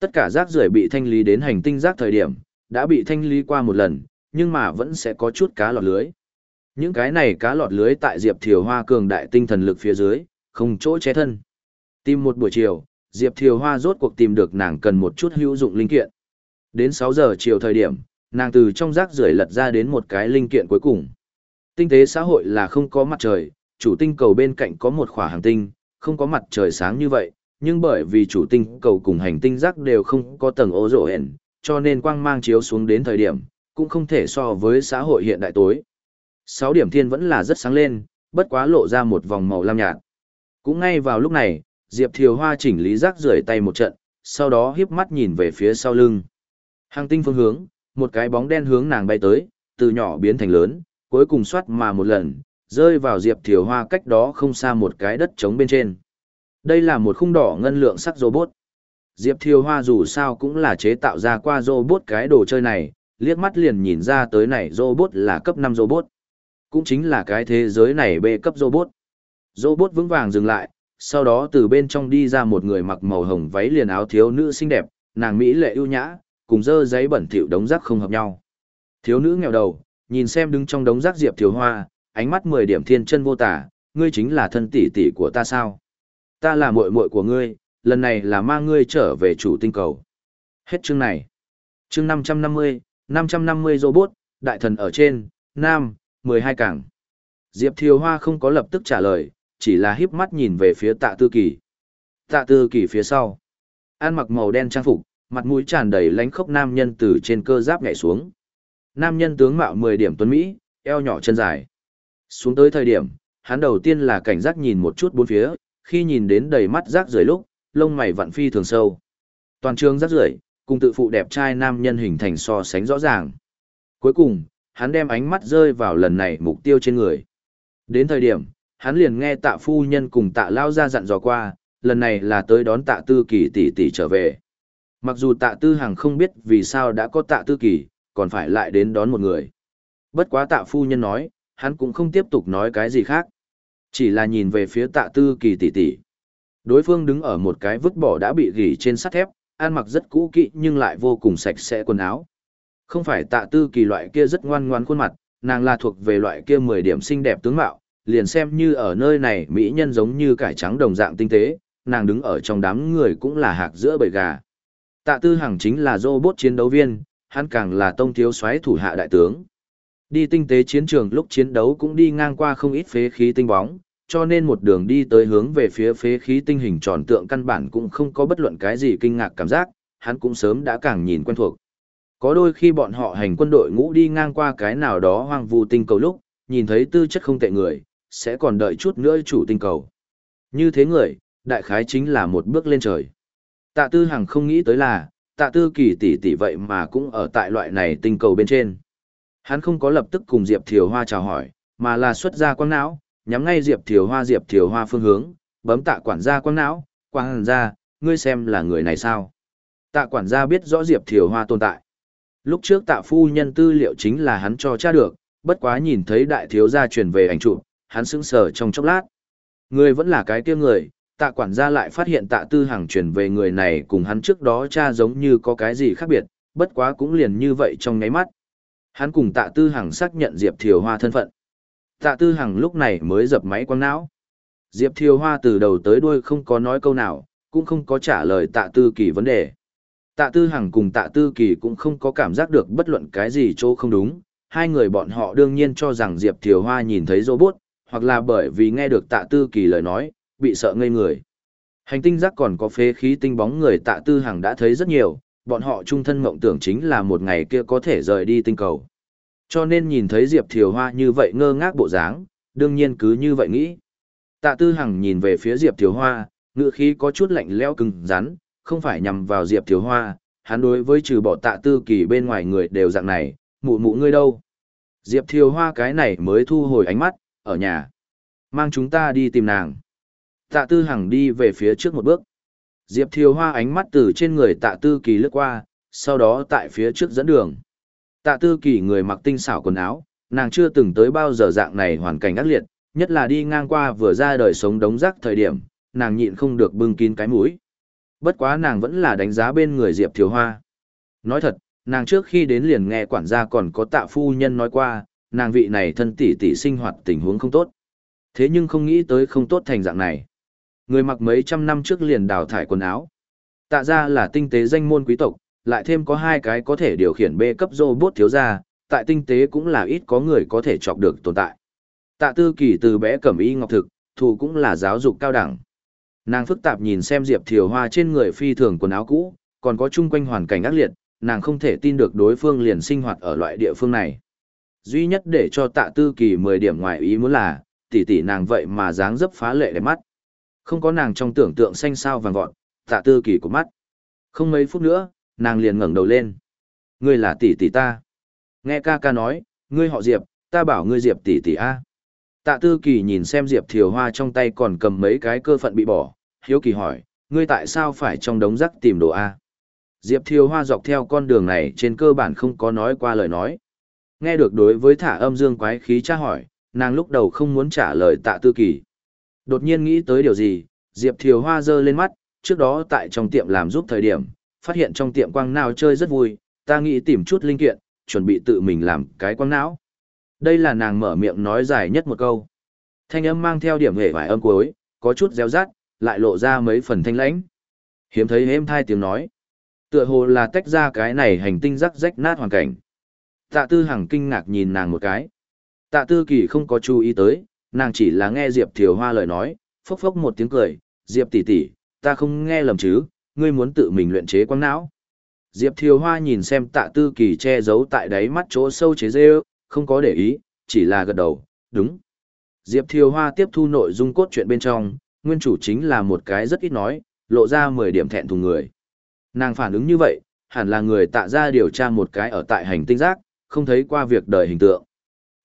Tất cả rác rưởi bị thanh lý đến hành tinh rác thời điểm, đã bị thanh lý qua một lần, nhưng mà vẫn sẽ có chút cá lọt lưới. Những cái này cá lọt lưới tại Diệp Thiều Hoa cường đại tinh thần lực phía dưới, không chỗ che thân. Tìm một buổi chiều, Diệp Thiều Hoa rốt cuộc tìm được nàng cần một chút hữu dụng linh kiện. Đến 6 giờ chiều thời điểm, nàng từ trong rác rưởi lật ra đến một cái linh kiện cuối cùng. Tinh tế xã hội là không có mặt trời, chủ tinh cầu bên cạnh có một khỏa hành tinh, không có mặt trời sáng như vậy, nhưng bởi vì chủ tinh cầu cùng hành tinh rác đều không có tầng ô rổ hển, cho nên quang mang chiếu xuống đến thời điểm, cũng không thể so với xã hội hiện đại tối. Sáu điểm thiên vẫn là rất sáng lên, bất quá lộ ra một vòng màu lam nhạt. Cũng ngay vào lúc này, Diệp Thiều Hoa chỉnh lý rác rưởi tay một trận, sau đó hiếp mắt nhìn về phía sau lưng. Hàng tinh phương hướng, một cái bóng đen hướng nàng bay tới, từ nhỏ biến thành lớn, cuối cùng xoát mà một lần, rơi vào Diệp Thiều Hoa cách đó không xa một cái đất trống bên trên. Đây là một khung đỏ ngân lượng sắc robot. Diệp Thiều Hoa dù sao cũng là chế tạo ra qua robot cái đồ chơi này, liếc mắt liền nhìn ra tới này robot là cấp 5 robot. Cũng chính là cái thế giới này bê cấp robot. Robot vững vàng dừng lại, sau đó từ bên trong đi ra một người mặc màu hồng váy liền áo thiếu nữ xinh đẹp, nàng Mỹ lệ ưu nhã, cùng dơ giấy bẩn thỉu đống rác không hợp nhau. Thiếu nữ nghèo đầu, nhìn xem đứng trong đống rác Diệp Thiều Hoa, ánh mắt mười điểm thiên chân vô tả, ngươi chính là thân tỷ tỷ của ta sao? Ta là muội muội của ngươi, lần này là mang ngươi trở về chủ tinh cầu. Hết chương này. Chương 550, 550 robot, đại thần ở trên, nam, 12 cảng. Diệp Thiều Hoa không có lập tức trả lời, chỉ là híp mắt nhìn về phía tạ tư kỳ. Tạ tư kỳ phía sau. An mặc màu đen trang phục, mặt mũi tràn đầy lánh khốc nam nhân từ trên cơ giáp nhảy xuống. Nam nhân tướng mạo 10 điểm tuấn Mỹ, eo nhỏ chân dài. Xuống tới thời điểm, hắn đầu tiên là cảnh giác nhìn một chút bốn phía, khi nhìn đến đầy mắt rác rưởi lúc, lông mày vặn phi thường sâu. Toàn trường rác rưởi, cùng tự phụ đẹp trai nam nhân hình thành so sánh rõ ràng. Cuối cùng, hắn đem ánh mắt rơi vào lần này mục tiêu trên người. Đến thời điểm, hắn liền nghe tạ phu nhân cùng tạ lao ra dặn dò qua, lần này là tới đón tạ tư kỳ tỷ tỷ trở về. Mặc dù tạ tư hằng không biết vì sao đã có tạ tư kỳ, còn phải lại đến đón một người. Bất quá tạ phu nhân nói, hắn cũng không tiếp tục nói cái gì khác. Chỉ là nhìn về phía tạ tư kỳ tỷ tỷ. Đối phương đứng ở một cái vứt bỏ đã bị gỉ trên sắt thép, ăn mặc rất cũ kỹ nhưng lại vô cùng sạch sẽ quần áo. Không phải tạ tư kỳ loại kia rất ngoan ngoan khuôn mặt, nàng là thuộc về loại kia 10 điểm xinh đẹp tướng mạo, liền xem như ở nơi này mỹ nhân giống như cải trắng đồng dạng tinh tế, nàng đứng ở trong đám người cũng là hạc giữa bầy gà. Tạ Tư Hằng chính là robot chiến đấu viên, hắn càng là tông thiếu soái thủ hạ đại tướng. Đi tinh tế chiến trường lúc chiến đấu cũng đi ngang qua không ít phế khí tinh bóng, cho nên một đường đi tới hướng về phía phế khí tinh hình tròn tượng căn bản cũng không có bất luận cái gì kinh ngạc cảm giác, hắn cũng sớm đã càng nhìn quen thuộc. Có đôi khi bọn họ hành quân đội ngũ đi ngang qua cái nào đó hoang vu tinh cầu lúc, nhìn thấy tư chất không tệ người, sẽ còn đợi chút nữa chủ tinh cầu. Như thế người, đại khái chính là một bước lên trời. Tạ Tư Hằng không nghĩ tới là, Tạ Tư Kỳ tỷ tỷ vậy mà cũng ở tại loại này tinh cầu bên trên. Hắn không có lập tức cùng Diệp Thiều Hoa chào hỏi, mà là xuất ra quang não, nhắm ngay Diệp Thiều Hoa Diệp Thiều Hoa phương hướng, bấm tạ quản gia quang não, quang gia, ngươi xem là người này sao. Tạ quản gia biết rõ Diệp Thiều Hoa tồn tại. Lúc trước tạ phu nhân tư liệu chính là hắn cho tra được, bất quá nhìn thấy đại thiếu gia truyền về ảnh chụp, hắn sững sờ trong chốc lát. Người vẫn là cái kia người, tạ quản gia lại phát hiện tạ tư hàng truyền về người này cùng hắn trước đó cha giống như có cái gì khác biệt, bất quá cũng liền như vậy trong ngáy mắt. Hắn cùng tạ tư Hằng xác nhận Diệp Thiều Hoa thân phận. Tạ tư Hằng lúc này mới dập máy quăng não. Diệp Thiều Hoa từ đầu tới đuôi không có nói câu nào, cũng không có trả lời tạ tư kỳ vấn đề. Tạ tư hằng cùng tạ tư kỳ cũng không có cảm giác được bất luận cái gì chỗ không đúng. Hai người bọn họ đương nhiên cho rằng Diệp Thiều Hoa nhìn thấy robot, hoặc là bởi vì nghe được tạ tư kỳ lời nói, bị sợ ngây người. Hành tinh giác còn có phế khí tinh bóng người tạ tư hằng đã thấy rất nhiều, bọn họ trung thân mộng tưởng chính là một ngày kia có thể rời đi tinh cầu. Cho nên nhìn thấy Diệp Thiều Hoa như vậy ngơ ngác bộ dáng, đương nhiên cứ như vậy nghĩ. Tạ Tư Hằng nhìn về phía Diệp Thiều Hoa, ngựa khí có chút lạnh lẽo cứng rắn, không phải nhằm vào Diệp Thiều Hoa, hắn đối với trừ bỏ Tạ Tư Kỳ bên ngoài người đều dạng này, mụ mụ ngươi đâu. Diệp Thiều Hoa cái này mới thu hồi ánh mắt, ở nhà. Mang chúng ta đi tìm nàng. Tạ Tư Hằng đi về phía trước một bước. Diệp Thiều Hoa ánh mắt từ trên người Tạ Tư Kỳ lướt qua, sau đó tại phía trước dẫn đường. Tạ Tư Kỳ người mặc tinh xảo quần áo, nàng chưa từng tới bao giờ dạng này hoàn cảnh ác liệt, nhất là đi ngang qua vừa ra đời sống đống rác thời điểm, nàng nhịn không được bưng kín cái mũi. Bất quá nàng vẫn là đánh giá bên người Diệp Thiều Hoa. Nói thật, nàng trước khi đến liền nghe quản gia còn có tạ phu nhân nói qua, nàng vị này thân tỷ tỷ sinh hoạt tình huống không tốt. Thế nhưng không nghĩ tới không tốt thành dạng này. Người mặc mấy trăm năm trước liền đào thải quần áo. Tạ ra là tinh tế danh môn quý tộc, lại thêm có hai cái có thể điều khiển bê cấp robot thiếu ra, tại tinh tế cũng là ít có người có thể chọc được tồn tại. Tạ tư kỳ từ bé cẩm y ngọc thực, thù cũng là giáo dục cao đẳng. Nàng phức tạp nhìn xem Diệp Thiều Hoa trên người phi thường quần áo cũ, còn có chung quanh hoàn cảnh ác liệt, nàng không thể tin được đối phương liền sinh hoạt ở loại địa phương này. Duy nhất để cho tạ tư kỳ 10 điểm ngoài ý muốn là, tỷ tỷ nàng vậy mà dáng dấp phá lệ đẹp mắt. Không có nàng trong tưởng tượng xanh sao vàng vọt, tạ tư kỳ của mắt. Không mấy phút nữa, nàng liền ngẩng đầu lên. Ngươi là tỷ tỷ ta. Nghe ca ca nói, ngươi họ Diệp, ta bảo ngươi Diệp tỷ tỷ A. Tạ tư kỳ nhìn xem Diệp thiều hoa trong tay còn cầm mấy cái cơ phận bị bỏ, hiếu kỳ hỏi, ngươi tại sao phải trong đống rác tìm đồ A? Diệp thiều hoa dọc theo con đường này trên cơ bản không có nói qua lời nói. Nghe được đối với thả âm dương quái khí tra hỏi, nàng lúc đầu không muốn trả lời tạ tư kỳ. Đột nhiên nghĩ tới điều gì, Diệp thiều hoa giơ lên mắt, trước đó tại trong tiệm làm giúp thời điểm, phát hiện trong tiệm quang nào chơi rất vui, ta nghĩ tìm chút linh kiện, chuẩn bị tự mình làm cái quang não. Đây là nàng mở miệng nói dài nhất một câu. Thanh âm mang theo điểm hề vài âm cuối, có chút réo rát, lại lộ ra mấy phần thanh lãnh. Hiếm thấy êm thai tiếng nói. Tựa hồ là tách ra cái này hành tinh rắc rách nát hoàn cảnh. Tạ tư hằng kinh ngạc nhìn nàng một cái. Tạ tư kỳ không có chú ý tới, nàng chỉ là nghe Diệp Thiều Hoa lời nói, phốc phốc một tiếng cười, Diệp tỷ tỷ, ta không nghe lầm chứ, ngươi muốn tự mình luyện chế quang não. Diệp Thiều Hoa nhìn xem tạ tư kỳ che giấu tại đáy mắt chỗ sâu chế dê không có để ý, chỉ là gật đầu, đúng. Diệp Thiều Hoa tiếp thu nội dung cốt truyện bên trong, nguyên chủ chính là một cái rất ít nói, lộ ra 10 điểm thẹn thùng người. Nàng phản ứng như vậy, hẳn là người tạ ra điều tra một cái ở tại hành tinh giác, không thấy qua việc đời hình tượng.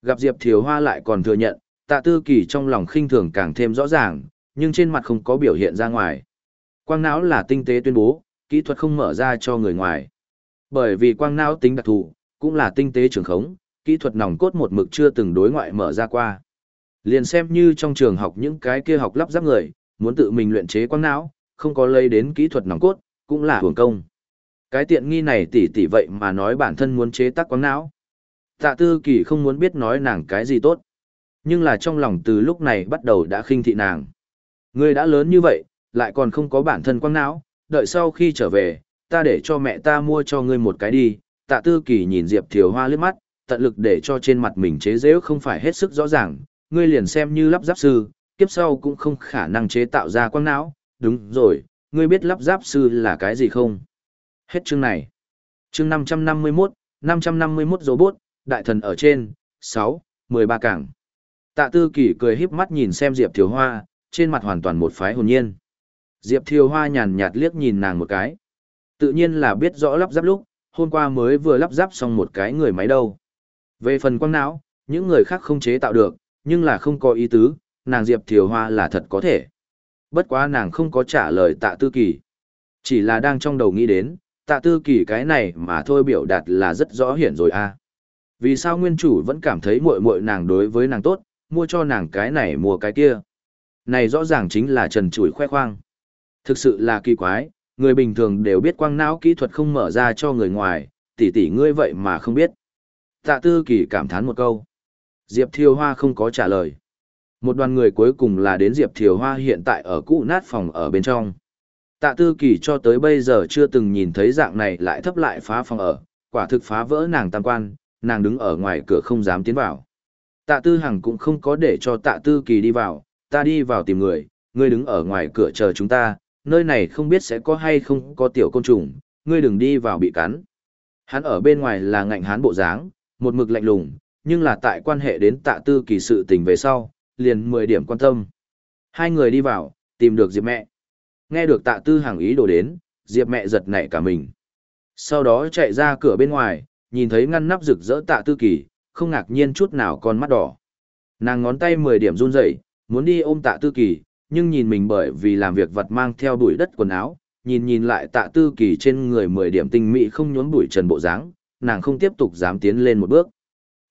Gặp Diệp Thiều Hoa lại còn thừa nhận, tạ tư kỳ trong lòng khinh thường càng thêm rõ ràng, nhưng trên mặt không có biểu hiện ra ngoài. Quang não là tinh tế tuyên bố, kỹ thuật không mở ra cho người ngoài. Bởi vì quang não tính đặc thù, cũng là tinh tế trường khống, kỹ thuật nòng cốt một mực chưa từng đối ngoại mở ra qua. Liền xem như trong trường học những cái kia học lắp ráp người, muốn tự mình luyện chế quang não, không có lấy đến kỹ thuật nòng cốt, cũng là hưởng công. Cái tiện nghi này tỷ tỷ vậy mà nói bản thân muốn chế tác quang não. Tạ tư kỳ không muốn biết nói nàng cái gì tốt. Nhưng là trong lòng từ lúc này bắt đầu đã khinh thị nàng. Ngươi đã lớn như vậy, lại còn không có bản thân quang não, đợi sau khi trở về, ta để cho mẹ ta mua cho ngươi một cái đi. Tạ tư kỳ nhìn Diệp Thiều Hoa liếc mắt, tận lực để cho trên mặt mình chế dễ không phải hết sức rõ ràng, ngươi liền xem như lắp giáp sư, kiếp sau cũng không khả năng chế tạo ra quang não, đúng rồi, ngươi biết lắp giáp sư là cái gì không? Hết chương này. Chương 551, 551 robot, đại thần ở trên, 6, 13 cảng. Tạ Tư Kỳ cười híp mắt nhìn xem Diệp Thiều Hoa, trên mặt hoàn toàn một phái hồn nhiên. Diệp Thiều Hoa nhàn nhạt liếc nhìn nàng một cái. Tự nhiên là biết rõ lắp ráp lúc, hôm qua mới vừa lắp ráp xong một cái người máy đâu. Về phần quang não, những người khác không chế tạo được, nhưng là không có ý tứ, nàng Diệp Thiều Hoa là thật có thể. Bất quá nàng không có trả lời tạ tư kỳ. Chỉ là đang trong đầu nghĩ đến, tạ tư kỳ cái này mà thôi biểu đạt là rất rõ hiển rồi a Vì sao nguyên chủ vẫn cảm thấy muội muội nàng đối với nàng tốt, mua cho nàng cái này mua cái kia. Này rõ ràng chính là trần chủi khoe khoang. Thực sự là kỳ quái, người bình thường đều biết quang não kỹ thuật không mở ra cho người ngoài, tỷ tỷ ngươi vậy mà không biết. Tạ tư kỳ cảm thán một câu. Diệp Thiều Hoa không có trả lời. Một đoàn người cuối cùng là đến Diệp Thiều Hoa hiện tại ở cũ nát phòng ở bên trong. Tạ tư kỳ cho tới bây giờ chưa từng nhìn thấy dạng này lại thấp lại phá phòng ở, quả thực phá vỡ nàng tam quan, nàng đứng ở ngoài cửa không dám tiến vào. Tạ tư hằng cũng không có để cho tạ tư kỳ đi vào, ta đi vào tìm người, ngươi đứng ở ngoài cửa chờ chúng ta, nơi này không biết sẽ có hay không có tiểu côn trùng, ngươi đừng đi vào bị cắn. Hắn ở bên ngoài là ngạnh hán bộ dáng, một mực lạnh lùng, nhưng là tại quan hệ đến tạ tư kỳ sự tình về sau, liền 10 điểm quan tâm. Hai người đi vào, tìm được Diệp mẹ. Nghe được tạ tư Hằng ý đồ đến, Diệp mẹ giật nảy cả mình. Sau đó chạy ra cửa bên ngoài, nhìn thấy ngăn nắp rực rỡ tạ tư kỳ, không ngạc nhiên chút nào con mắt đỏ. Nàng ngón tay 10 điểm run rẩy, muốn đi ôm tạ tư kỳ, nhưng nhìn mình bởi vì làm việc vật mang theo bụi đất quần áo, nhìn nhìn lại tạ tư kỳ trên người 10 điểm tinh mỹ không nhốn bụi trần bộ dáng, nàng không tiếp tục dám tiến lên một bước.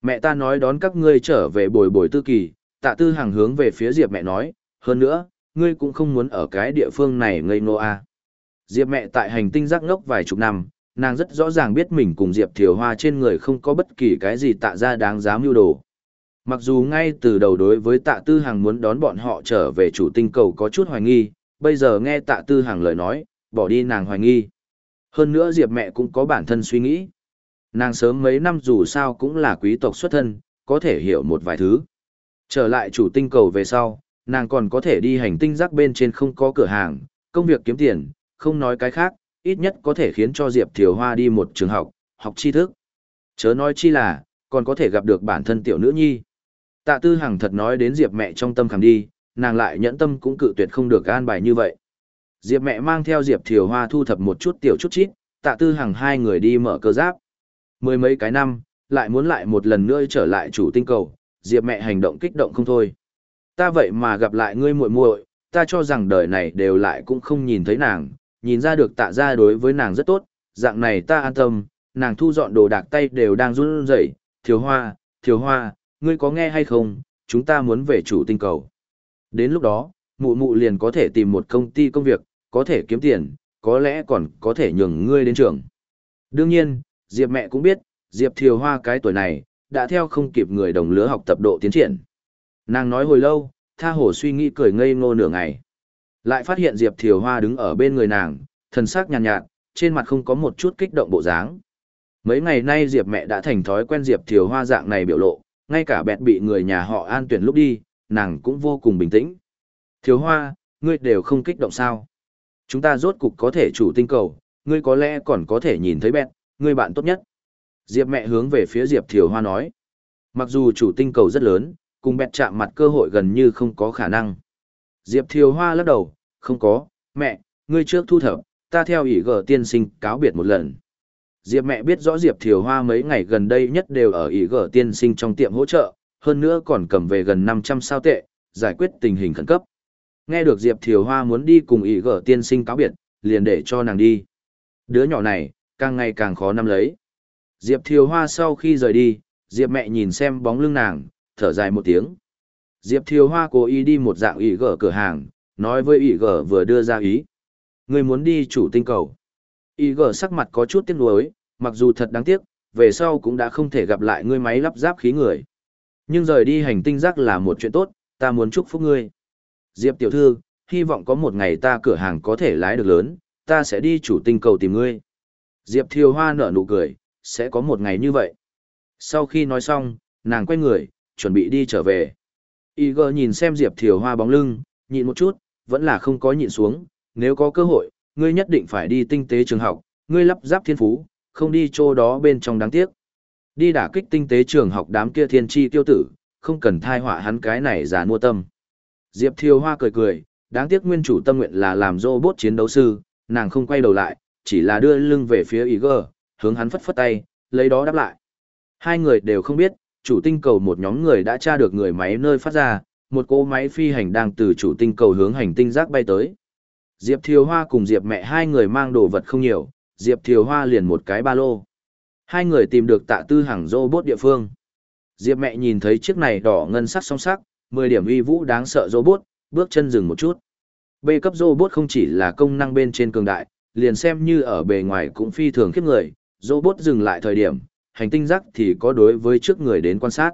Mẹ ta nói đón các ngươi trở về bồi bồi tư kỳ, tạ tư hàng hướng về phía Diệp mẹ nói, hơn nữa, ngươi cũng không muốn ở cái địa phương này ngây ngô à. Diệp mẹ tại hành tinh giác ngốc vài chục năm, nàng rất rõ ràng biết mình cùng Diệp Thiều Hoa trên người không có bất kỳ cái gì tạ ra đáng giá mưu đồ. Mặc dù ngay từ đầu đối với tạ tư hàng muốn đón bọn họ trở về chủ tinh cầu có chút hoài nghi, bây giờ nghe tạ tư hàng lời nói, bỏ đi nàng hoài nghi. Hơn nữa Diệp mẹ cũng có bản thân suy nghĩ. Nàng sớm mấy năm dù sao cũng là quý tộc xuất thân, có thể hiểu một vài thứ. Trở lại chủ tinh cầu về sau, nàng còn có thể đi hành tinh rác bên trên không có cửa hàng, công việc kiếm tiền, không nói cái khác, ít nhất có thể khiến cho Diệp Thiều Hoa đi một trường học, học tri thức. Chớ nói chi là, còn có thể gặp được bản thân tiểu nữ nhi. Tạ Tư Hằng thật nói đến Diệp mẹ trong tâm khẳng đi, nàng lại nhẫn tâm cũng cự tuyệt không được an bài như vậy. Diệp mẹ mang theo Diệp Thiều Hoa thu thập một chút tiểu chút chít, Tạ Tư Hằng hai người đi mở cơ giáp. Mười mấy cái năm, lại muốn lại một lần nữa trở lại chủ tinh cầu, Diệp mẹ hành động kích động không thôi. Ta vậy mà gặp lại ngươi muội muội, ta cho rằng đời này đều lại cũng không nhìn thấy nàng, nhìn ra được tạ ra đối với nàng rất tốt, dạng này ta an tâm, nàng thu dọn đồ đạc tay đều đang run rẩy, thiếu hoa, thiếu hoa, ngươi có nghe hay không, chúng ta muốn về chủ tinh cầu. Đến lúc đó, mụ mụ liền có thể tìm một công ty công việc, có thể kiếm tiền, có lẽ còn có thể nhường ngươi đến trường. Đương nhiên, Diệp mẹ cũng biết, Diệp Thiều Hoa cái tuổi này, đã theo không kịp người đồng lứa học tập độ tiến triển. Nàng nói hồi lâu, tha hồ suy nghĩ cười ngây ngô nửa ngày. Lại phát hiện Diệp Thiều Hoa đứng ở bên người nàng, thần sắc nhàn nhạt, nhạt, trên mặt không có một chút kích động bộ dáng. Mấy ngày nay Diệp mẹ đã thành thói quen Diệp Thiều Hoa dạng này biểu lộ, ngay cả bẹt bị người nhà họ an tuyển lúc đi, nàng cũng vô cùng bình tĩnh. Thiều Hoa, ngươi đều không kích động sao? Chúng ta rốt cục có thể chủ tinh cầu, ngươi có lẽ còn có thể nhìn thấy bẹt, ngươi bạn tốt nhất. Diệp mẹ hướng về phía Diệp Thiều Hoa nói. Mặc dù chủ tinh cầu rất lớn, cùng bẹt chạm mặt cơ hội gần như không có khả năng. Diệp Thiều Hoa lắc đầu, không có, mẹ, ngươi trước thu thập, ta theo ỷ gờ tiên sinh cáo biệt một lần. Diệp mẹ biết rõ Diệp Thiều Hoa mấy ngày gần đây nhất đều ở ỷ gờ tiên sinh trong tiệm hỗ trợ, hơn nữa còn cầm về gần 500 sao tệ, giải quyết tình hình khẩn cấp. Nghe được Diệp Thiều Hoa muốn đi cùng ỷ gờ tiên sinh cáo biệt, liền để cho nàng đi. Đứa nhỏ này, càng ngày càng khó nắm lấy. Diệp Thiều Hoa sau khi rời đi, Diệp mẹ nhìn xem bóng lưng nàng, thở dài một tiếng. Diệp Thiều Hoa cố ý đi một dạng ý gở cửa hàng, nói với ý gở vừa đưa ra ý. Người muốn đi chủ tinh cầu. Ý gở sắc mặt có chút tiếc nuối, mặc dù thật đáng tiếc, về sau cũng đã không thể gặp lại ngươi máy lắp ráp khí người. Nhưng rời đi hành tinh rác là một chuyện tốt, ta muốn chúc phúc ngươi. Diệp tiểu thư, hy vọng có một ngày ta cửa hàng có thể lái được lớn, ta sẽ đi chủ tinh cầu tìm ngươi. Diệp Thiều Hoa nở nụ cười, sẽ có một ngày như vậy. Sau khi nói xong, nàng quay người, chuẩn bị đi trở về. Y gờ nhìn xem Diệp Thiều Hoa bóng lưng, nhịn một chút, vẫn là không có nhịn xuống, nếu có cơ hội, ngươi nhất định phải đi tinh tế trường học, ngươi lắp ráp thiên phú, không đi chỗ đó bên trong đáng tiếc. Đi đả kích tinh tế trường học đám kia thiên Chi tiêu tử, không cần thai họa hắn cái này giả mua tâm. Diệp Thiều Hoa cười cười, đáng tiếc nguyên chủ tâm nguyện là làm robot chiến đấu sư, nàng không quay đầu lại, chỉ là đưa lưng về phía Iger, hướng hắn phất phất tay, lấy đó đáp lại. Hai người đều không biết, chủ tinh cầu một nhóm người đã tra được người máy nơi phát ra, một cỗ máy phi hành đang từ chủ tinh cầu hướng hành tinh rác bay tới. Diệp Thiều Hoa cùng Diệp mẹ hai người mang đồ vật không nhiều, Diệp Thiều Hoa liền một cái ba lô. Hai người tìm được tạ tư hàng robot địa phương. Diệp mẹ nhìn thấy chiếc này đỏ ngân sắc song sắc, 10 điểm uy vũ đáng sợ robot, bước chân dừng một chút. B cấp robot không chỉ là công năng bên trên cường đại, liền xem như ở bề ngoài cũng phi thường khiếp người, robot dừng lại thời điểm, hành tinh rắc thì có đối với trước người đến quan sát.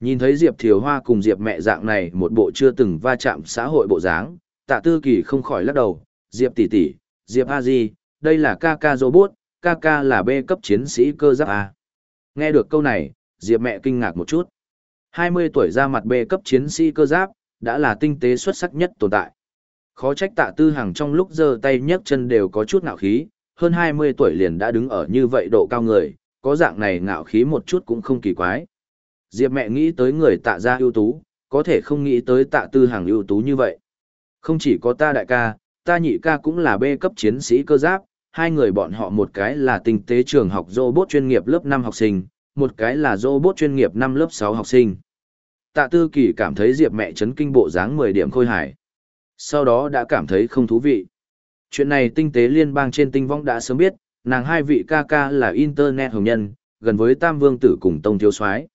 Nhìn thấy Diệp Thiều Hoa cùng Diệp mẹ dạng này một bộ chưa từng va chạm xã hội bộ dáng, tạ tư kỳ không khỏi lắc đầu, Diệp tỷ tỷ, Diệp A Di, đây là Kaka robot, Kaka là B cấp chiến sĩ cơ giáp A. Nghe được câu này, Diệp mẹ kinh ngạc một chút. 20 tuổi ra mặt B cấp chiến sĩ cơ giáp, đã là tinh tế xuất sắc nhất tồn tại. Khó trách tạ tư hàng trong lúc giơ tay nhấc chân đều có chút ngạo khí, hơn 20 tuổi liền đã đứng ở như vậy độ cao người, có dạng này ngạo khí một chút cũng không kỳ quái. Diệp mẹ nghĩ tới người tạ gia ưu tú, có thể không nghĩ tới tạ tư hàng ưu tú như vậy. Không chỉ có ta đại ca, ta nhị ca cũng là B cấp chiến sĩ cơ giáp, hai người bọn họ một cái là tinh tế trường học robot chuyên nghiệp lớp 5 học sinh, một cái là robot chuyên nghiệp năm lớp 6 học sinh. Tạ tư kỳ cảm thấy Diệp mẹ chấn kinh bộ dáng 10 điểm khôi hài, Sau đó đã cảm thấy không thú vị. Chuyện này tinh tế liên bang trên tinh vong đã sớm biết, nàng hai vị ca ca là internet hồng nhân, gần với Tam Vương tử cùng Tông Thiếu Soái.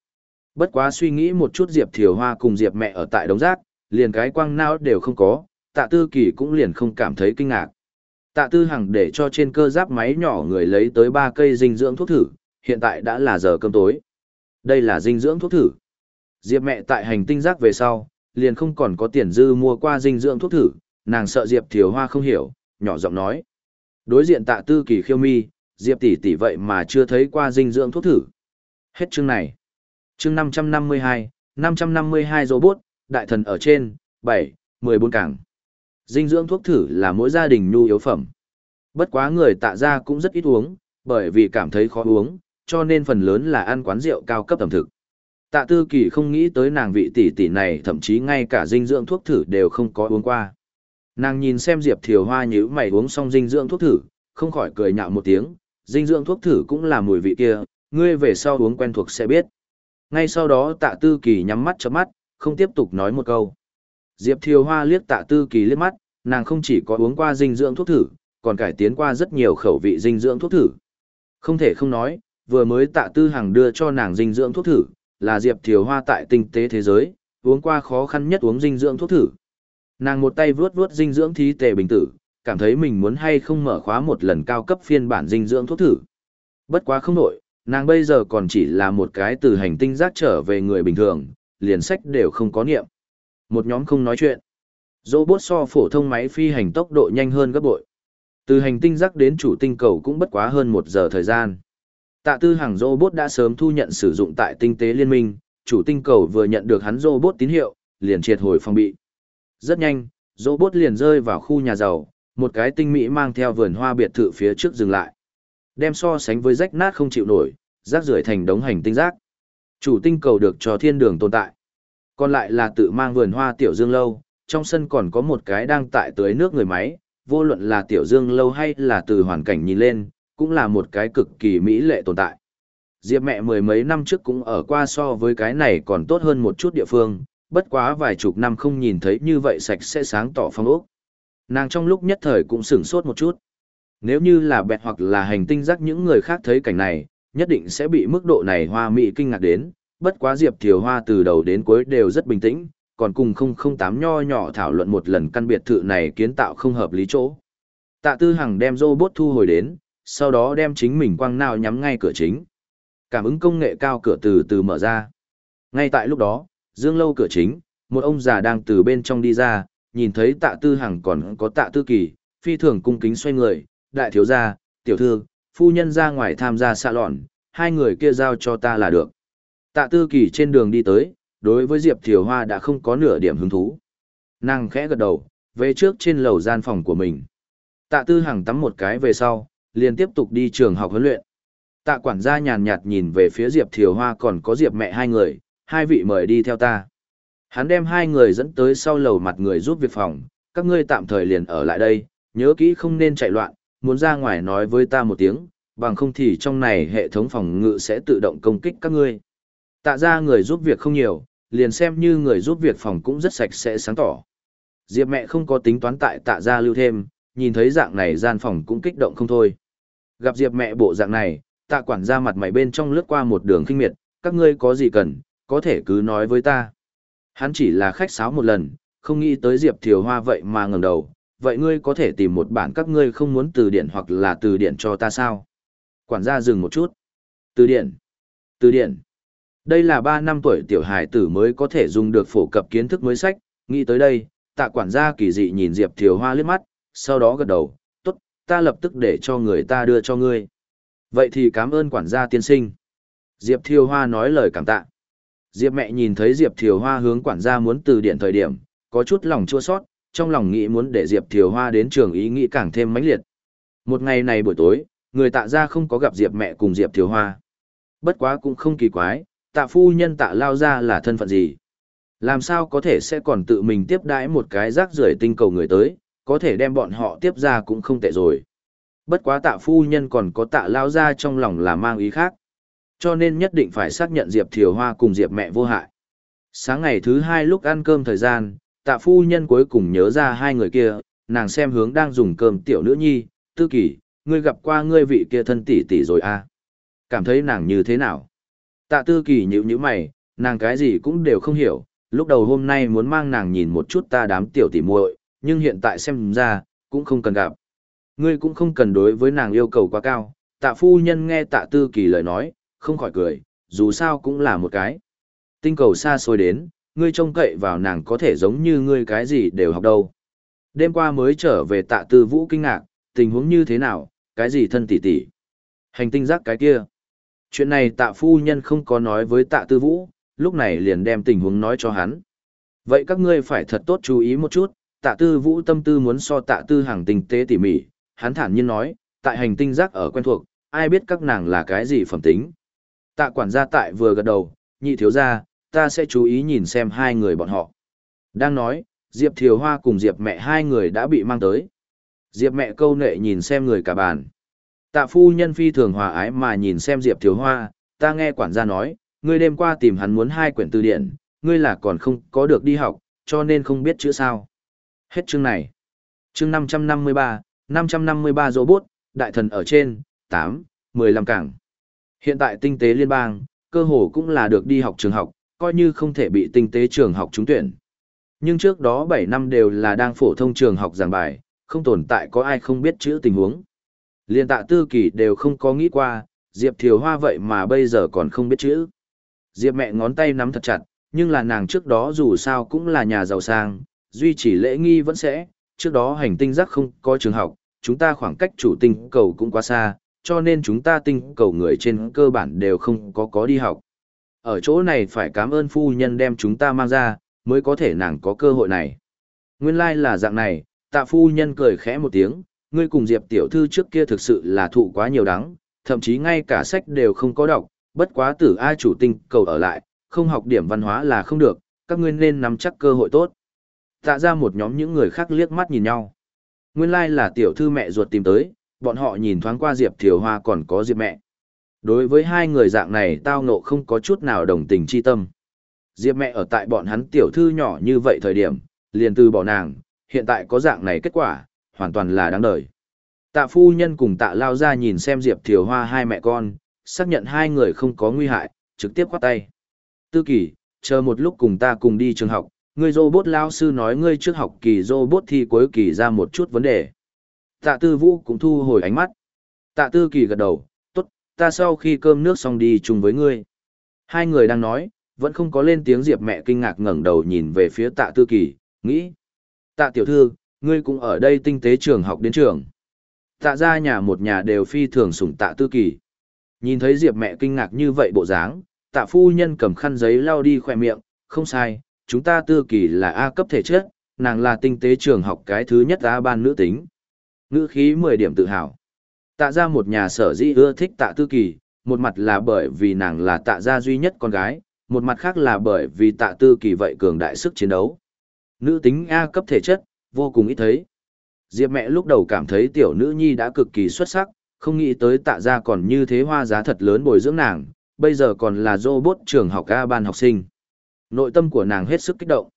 Bất quá suy nghĩ một chút Diệp Thiều Hoa cùng Diệp mẹ ở tại đống rác, liền cái quang não đều không có, tạ tư kỳ cũng liền không cảm thấy kinh ngạc. Tạ Tư Hằng để cho trên cơ giáp máy nhỏ người lấy tới ba cây dinh dưỡng thuốc thử, hiện tại đã là giờ cơm tối. Đây là dinh dưỡng thuốc thử. Diệp mẹ tại hành tinh giác về sau, liền không còn có tiền dư mua qua dinh dưỡng thuốc thử, nàng sợ Diệp Thiều Hoa không hiểu, nhỏ giọng nói. Đối diện tạ tư kỳ khiêu mi, Diệp tỷ tỷ vậy mà chưa thấy qua dinh dưỡng thuốc thử. Hết chương này. Chương 552, 552 robot, đại thần ở trên, 7, 14 cảng. Dinh dưỡng thuốc thử là mỗi gia đình nhu yếu phẩm. Bất quá người tạ ra cũng rất ít uống, bởi vì cảm thấy khó uống, cho nên phần lớn là ăn quán rượu cao cấp ẩm thực. Tạ Tư Kỳ không nghĩ tới nàng vị tỷ tỷ này thậm chí ngay cả dinh dưỡng thuốc thử đều không có uống qua. Nàng nhìn xem Diệp Thiều Hoa nhíu mày uống xong dinh dưỡng thuốc thử, không khỏi cười nhạo một tiếng, dinh dưỡng thuốc thử cũng là mùi vị kia, ngươi về sau uống quen thuộc sẽ biết. Ngay sau đó Tạ Tư Kỳ nhắm mắt chớp mắt, không tiếp tục nói một câu. Diệp Thiều Hoa liếc Tạ Tư Kỳ liếc mắt, nàng không chỉ có uống qua dinh dưỡng thuốc thử, còn cải tiến qua rất nhiều khẩu vị dinh dưỡng thuốc thử. Không thể không nói, vừa mới Tạ Tư Hằng đưa cho nàng dinh dưỡng thuốc thử, là Diệp Thiều Hoa tại tinh tế thế giới, uống qua khó khăn nhất uống dinh dưỡng thuốc thử. Nàng một tay vuốt vuốt dinh dưỡng thí tề bình tử, cảm thấy mình muốn hay không mở khóa một lần cao cấp phiên bản dinh dưỡng thuốc thử. Bất quá không nổi, nàng bây giờ còn chỉ là một cái từ hành tinh giác trở về người bình thường, liền sách đều không có niệm. Một nhóm không nói chuyện. Robot so phổ thông máy phi hành tốc độ nhanh hơn gấp bội. Từ hành tinh giác đến chủ tinh cầu cũng bất quá hơn một giờ thời gian. Tạ tư hàng robot đã sớm thu nhận sử dụng tại tinh tế liên minh, chủ tinh cầu vừa nhận được hắn robot tín hiệu, liền triệt hồi phòng bị. Rất nhanh, robot liền rơi vào khu nhà giàu, một cái tinh mỹ mang theo vườn hoa biệt thự phía trước dừng lại. Đem so sánh với rách nát không chịu nổi, rác rưởi thành đống hành tinh rác. Chủ tinh cầu được cho thiên đường tồn tại. Còn lại là tự mang vườn hoa tiểu dương lâu, trong sân còn có một cái đang tại tưới nước người máy, vô luận là tiểu dương lâu hay là từ hoàn cảnh nhìn lên, cũng là một cái cực kỳ mỹ lệ tồn tại. Diệp mẹ mười mấy năm trước cũng ở qua so với cái này còn tốt hơn một chút địa phương, bất quá vài chục năm không nhìn thấy như vậy sạch sẽ sáng tỏ phong ốc. Nàng trong lúc nhất thời cũng sửng sốt một chút. Nếu như là bẹt hoặc là hành tinh rắc những người khác thấy cảnh này, nhất định sẽ bị mức độ này hoa mỹ kinh ngạc đến, bất quá Diệp Thiều Hoa từ đầu đến cuối đều rất bình tĩnh, còn cùng 008 nho nhỏ thảo luận một lần căn biệt thự này kiến tạo không hợp lý chỗ. Tạ Tư Hằng đem robot thu hồi đến, sau đó đem chính mình quang nào nhắm ngay cửa chính. Cảm ứng công nghệ cao cửa từ từ mở ra. Ngay tại lúc đó, dương lâu cửa chính, một ông già đang từ bên trong đi ra, nhìn thấy tạ tư hằng còn có tạ tư kỳ, phi thường cung kính xoay người, đại thiếu gia, tiểu thư, phu nhân ra ngoài tham gia xạ lọn, hai người kia giao cho ta là được. Tạ tư kỳ trên đường đi tới, đối với Diệp Thiều Hoa đã không có nửa điểm hứng thú. Nàng khẽ gật đầu, về trước trên lầu gian phòng của mình. Tạ tư hằng tắm một cái về sau, liền tiếp tục đi trường học huấn luyện. Tạ quản gia nhàn nhạt nhìn về phía Diệp Thiều Hoa còn có Diệp mẹ hai người, hai vị mời đi theo ta. Hắn đem hai người dẫn tới sau lầu mặt người giúp việc phòng, các ngươi tạm thời liền ở lại đây, nhớ kỹ không nên chạy loạn, muốn ra ngoài nói với ta một tiếng, bằng không thì trong này hệ thống phòng ngự sẽ tự động công kích các ngươi. Tạ ra người giúp việc không nhiều, liền xem như người giúp việc phòng cũng rất sạch sẽ sáng tỏ. Diệp mẹ không có tính toán tại tạ ra lưu thêm, nhìn thấy dạng này gian phòng cũng kích động không thôi. Gặp Diệp mẹ bộ dạng này, tạ quản gia mặt mày bên trong lướt qua một đường kinh miệt, các ngươi có gì cần, có thể cứ nói với ta. Hắn chỉ là khách sáo một lần, không nghĩ tới Diệp Thiều Hoa vậy mà ngẩng đầu, vậy ngươi có thể tìm một bản các ngươi không muốn từ điển hoặc là từ điển cho ta sao? Quản gia dừng một chút. Từ điển. Từ điển. Đây là 3 năm tuổi tiểu hài tử mới có thể dùng được phổ cập kiến thức mới sách, nghĩ tới đây, tạ quản gia kỳ dị nhìn Diệp Thiều Hoa liếc mắt, sau đó gật đầu, tốt, ta lập tức để cho người ta đưa cho ngươi. Vậy thì cảm ơn quản gia tiên sinh. Diệp Thiều Hoa nói lời cảm tạ. Diệp mẹ nhìn thấy Diệp Thiều Hoa hướng quản gia muốn từ điện thời điểm, có chút lòng chua sót, trong lòng nghĩ muốn để Diệp Thiều Hoa đến trường ý nghĩ càng thêm mãnh liệt. Một ngày này buổi tối, người tạ ra không có gặp Diệp mẹ cùng Diệp Thiều Hoa. Bất quá cũng không kỳ quái, tạ phu nhân tạ lao ra là thân phận gì. Làm sao có thể sẽ còn tự mình tiếp đãi một cái rác rưởi tinh cầu người tới, có thể đem bọn họ tiếp ra cũng không tệ rồi. Bất quá tạ phu nhân còn có tạ lao ra trong lòng là mang ý khác. Cho nên nhất định phải xác nhận Diệp Thiều Hoa cùng Diệp mẹ vô hại. Sáng ngày thứ hai lúc ăn cơm thời gian, tạ phu nhân cuối cùng nhớ ra hai người kia, nàng xem hướng đang dùng cơm tiểu nữ nhi, tư kỷ, ngươi gặp qua ngươi vị kia thân tỷ tỷ rồi à. Cảm thấy nàng như thế nào? Tạ tư kỳ nhữ như mày, nàng cái gì cũng đều không hiểu, lúc đầu hôm nay muốn mang nàng nhìn một chút ta đám tiểu tỷ muội, nhưng hiện tại xem ra, cũng không cần gặp. Ngươi cũng không cần đối với nàng yêu cầu quá cao, tạ phu nhân nghe tạ tư kỳ lời nói, không khỏi cười, dù sao cũng là một cái. Tinh cầu xa xôi đến, ngươi trông cậy vào nàng có thể giống như ngươi cái gì đều học đâu. Đêm qua mới trở về tạ tư vũ kinh ngạc, tình huống như thế nào, cái gì thân tỷ tỷ. Hành tinh giác cái kia. Chuyện này tạ phu nhân không có nói với tạ tư vũ, lúc này liền đem tình huống nói cho hắn. Vậy các ngươi phải thật tốt chú ý một chút, tạ tư vũ tâm tư muốn so tạ tư hàng tinh tế tỉ mỉ, hắn thản nhiên nói, tại hành tinh giác ở quen thuộc, ai biết các nàng là cái gì phẩm tính. Tạ quản gia tại vừa gật đầu, nhị thiếu gia, ta sẽ chú ý nhìn xem hai người bọn họ. Đang nói, Diệp Thiều Hoa cùng Diệp mẹ hai người đã bị mang tới. Diệp mẹ câu nệ nhìn xem người cả bàn. Tạ phu nhân phi thường hòa ái mà nhìn xem Diệp Thiều Hoa, ta nghe quản gia nói, ngươi đêm qua tìm hắn muốn hai quyển từ điển, ngươi là còn không có được đi học, cho nên không biết chữ sao. Hết chương này. Chương 553, 553 robot, đại thần ở trên, 8, 15 cảng. Hiện tại tinh tế liên bang, cơ hồ cũng là được đi học trường học, coi như không thể bị tinh tế trường học trúng tuyển. Nhưng trước đó 7 năm đều là đang phổ thông trường học giảng bài, không tồn tại có ai không biết chữ tình huống. Liên tạ tư kỳ đều không có nghĩ qua, Diệp Thiều Hoa vậy mà bây giờ còn không biết chữ. Diệp mẹ ngón tay nắm thật chặt, nhưng là nàng trước đó dù sao cũng là nhà giàu sang, duy trì lễ nghi vẫn sẽ, trước đó hành tinh giác không có trường học, chúng ta khoảng cách chủ tinh cầu cũng quá xa, cho nên chúng ta tinh cầu người trên cơ bản đều không có có đi học. Ở chỗ này phải cảm ơn phu nhân đem chúng ta mang ra, mới có thể nàng có cơ hội này. Nguyên lai like là dạng này, tạ phu nhân cười khẽ một tiếng, ngươi cùng Diệp tiểu thư trước kia thực sự là thụ quá nhiều đắng, thậm chí ngay cả sách đều không có đọc, bất quá tử ai chủ tinh cầu ở lại, không học điểm văn hóa là không được, các ngươi nên nắm chắc cơ hội tốt. Tạ ra một nhóm những người khác liếc mắt nhìn nhau. Nguyên lai like là tiểu thư mẹ ruột tìm tới, bọn họ nhìn thoáng qua Diệp Thiều Hoa còn có Diệp mẹ. Đối với hai người dạng này tao nộ không có chút nào đồng tình chi tâm. Diệp mẹ ở tại bọn hắn tiểu thư nhỏ như vậy thời điểm, liền từ bỏ nàng, hiện tại có dạng này kết quả, hoàn toàn là đáng đời. Tạ phu nhân cùng tạ lao ra nhìn xem Diệp Thiều Hoa hai mẹ con, xác nhận hai người không có nguy hại, trực tiếp khoát tay. Tư kỳ, chờ một lúc cùng ta cùng đi trường học, ngươi robot lao sư nói ngươi trước học kỳ robot thi cuối kỳ ra một chút vấn đề. Tạ tư vũ cũng thu hồi ánh mắt. Tạ tư kỳ gật đầu, tốt, ta sau khi cơm nước xong đi chung với ngươi. Hai người đang nói, vẫn không có lên tiếng diệp mẹ kinh ngạc ngẩng đầu nhìn về phía tạ tư kỳ, nghĩ. Tạ tiểu thư, ngươi cũng ở đây tinh tế trường học đến trường. Tạ ra nhà một nhà đều phi thường sủng tạ tư kỳ. Nhìn thấy diệp mẹ kinh ngạc như vậy bộ dáng, tạ phu nhân cầm khăn giấy lau đi khỏe miệng, không sai, chúng ta tư kỳ là A cấp thể chất, nàng là tinh tế trường học cái thứ nhất A ban nữ tính. Ngữ khí 10 điểm tự hào. Tạ ra một nhà sở dĩ ưa thích tạ tư kỳ, một mặt là bởi vì nàng là tạ gia duy nhất con gái, một mặt khác là bởi vì tạ tư kỳ vậy cường đại sức chiến đấu. Nữ tính A cấp thể chất, vô cùng ít thấy. Diệp mẹ lúc đầu cảm thấy tiểu nữ nhi đã cực kỳ xuất sắc, không nghĩ tới tạ gia còn như thế hoa giá thật lớn bồi dưỡng nàng, bây giờ còn là robot trường học A ban học sinh. Nội tâm của nàng hết sức kích động.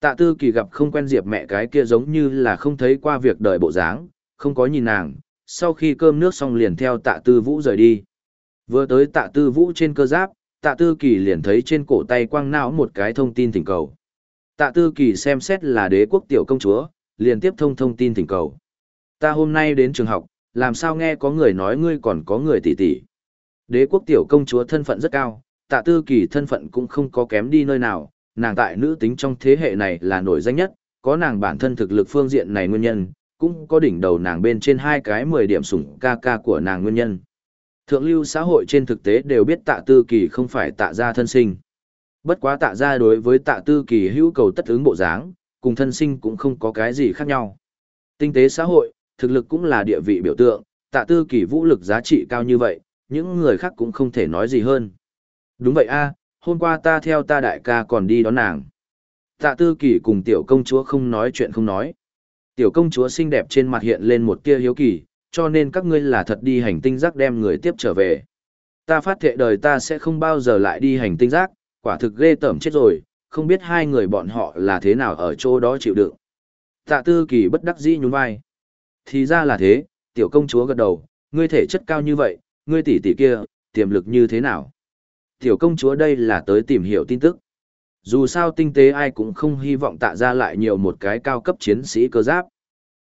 Tạ tư kỳ gặp không quen Diệp mẹ cái kia giống như là không thấy qua việc đời bộ dáng, không có nhìn nàng, sau khi cơm nước xong liền theo tạ tư vũ rời đi. Vừa tới tạ tư vũ trên cơ giáp, tạ tư kỳ liền thấy trên cổ tay quang não một cái thông tin thỉnh cầu. Tạ tư kỳ xem xét là đế quốc tiểu công chúa, liền tiếp thông thông tin thỉnh cầu. Ta hôm nay đến trường học, làm sao nghe có người nói ngươi còn có người tỷ tỷ. Đế quốc tiểu công chúa thân phận rất cao, tạ tư kỳ thân phận cũng không có kém đi nơi nào, nàng tại nữ tính trong thế hệ này là nổi danh nhất, có nàng bản thân thực lực phương diện này nguyên nhân, cũng có đỉnh đầu nàng bên trên hai cái 10 điểm sủng ca ca của nàng nguyên nhân. Thượng lưu xã hội trên thực tế đều biết tạ tư kỳ không phải tạ gia thân sinh. Bất quá tạ gia đối với tạ tư kỳ hữu cầu tất ứng bộ dáng, cùng thân sinh cũng không có cái gì khác nhau. Tinh tế xã hội, thực lực cũng là địa vị biểu tượng, tạ tư kỳ vũ lực giá trị cao như vậy, những người khác cũng không thể nói gì hơn. Đúng vậy a, hôm qua ta theo ta đại ca còn đi đón nàng. Tạ tư kỳ cùng tiểu công chúa không nói chuyện không nói. Tiểu công chúa xinh đẹp trên mặt hiện lên một tia hiếu kỳ, cho nên các ngươi là thật đi hành tinh rác đem người tiếp trở về. Ta phát thệ đời ta sẽ không bao giờ lại đi hành tinh rác, quả thực ghê tởm chết rồi, không biết hai người bọn họ là thế nào ở chỗ đó chịu đựng. Tạ tư kỳ bất đắc dĩ nhún vai. Thì ra là thế, tiểu công chúa gật đầu, ngươi thể chất cao như vậy, ngươi tỷ tỷ kia, tiềm lực như thế nào? Tiểu công chúa đây là tới tìm hiểu tin tức. Dù sao tinh tế ai cũng không hy vọng tạ ra lại nhiều một cái cao cấp chiến sĩ cơ giáp.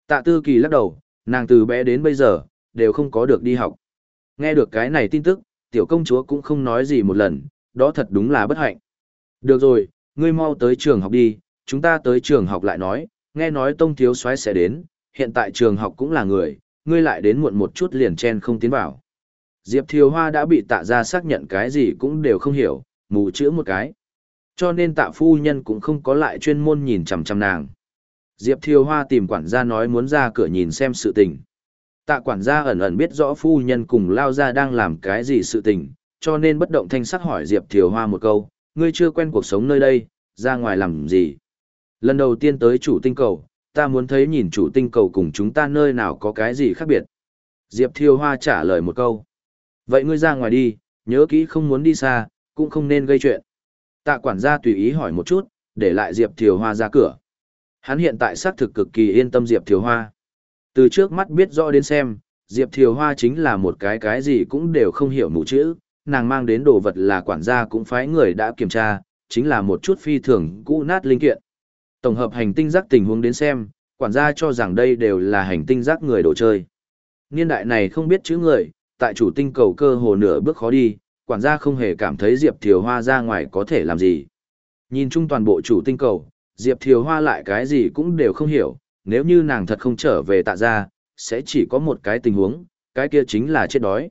Tạ tư kỳ lắc đầu, nàng từ bé đến bây giờ, đều không có được đi học. Nghe được cái này tin tức, tiểu công chúa cũng không nói gì một lần, đó thật đúng là bất hạnh. Được rồi, ngươi mau tới trường học đi, chúng ta tới trường học lại nói, nghe nói tông thiếu soái sẽ đến, hiện tại trường học cũng là người, ngươi lại đến muộn một chút liền chen không tiến vào. Diệp Thiều Hoa đã bị tạ ra xác nhận cái gì cũng đều không hiểu, mù chữ một cái. Cho nên tạ phu nhân cũng không có lại chuyên môn nhìn chằm chằm nàng. Diệp Thiều Hoa tìm quản gia nói muốn ra cửa nhìn xem sự tình. Tạ quản gia ẩn ẩn biết rõ phu nhân cùng lao ra đang làm cái gì sự tình, cho nên bất động thanh sắc hỏi Diệp Thiều Hoa một câu, ngươi chưa quen cuộc sống nơi đây, ra ngoài làm gì? Lần đầu tiên tới chủ tinh cầu, ta muốn thấy nhìn chủ tinh cầu cùng chúng ta nơi nào có cái gì khác biệt. Diệp Thiều Hoa trả lời một câu. Vậy ngươi ra ngoài đi, nhớ kỹ không muốn đi xa, cũng không nên gây chuyện. Tạ quản gia tùy ý hỏi một chút, để lại Diệp Thiều Hoa ra cửa. Hắn hiện tại xác thực cực kỳ yên tâm Diệp Thiều Hoa. Từ trước mắt biết rõ đến xem, Diệp Thiều Hoa chính là một cái cái gì cũng đều không hiểu mụ chữ, nàng mang đến đồ vật là quản gia cũng phái người đã kiểm tra, chính là một chút phi thường cũ nát linh kiện. Tổng hợp hành tinh rác tình huống đến xem, quản gia cho rằng đây đều là hành tinh rác người đồ chơi. Niên đại này không biết chữ người, tại chủ tinh cầu cơ hồ nửa bước khó đi, quản gia không hề cảm thấy Diệp Thiều Hoa ra ngoài có thể làm gì. Nhìn chung toàn bộ chủ tinh cầu, Diệp Thiều Hoa lại cái gì cũng đều không hiểu, nếu như nàng thật không trở về tạ gia, sẽ chỉ có một cái tình huống, cái kia chính là chết đói.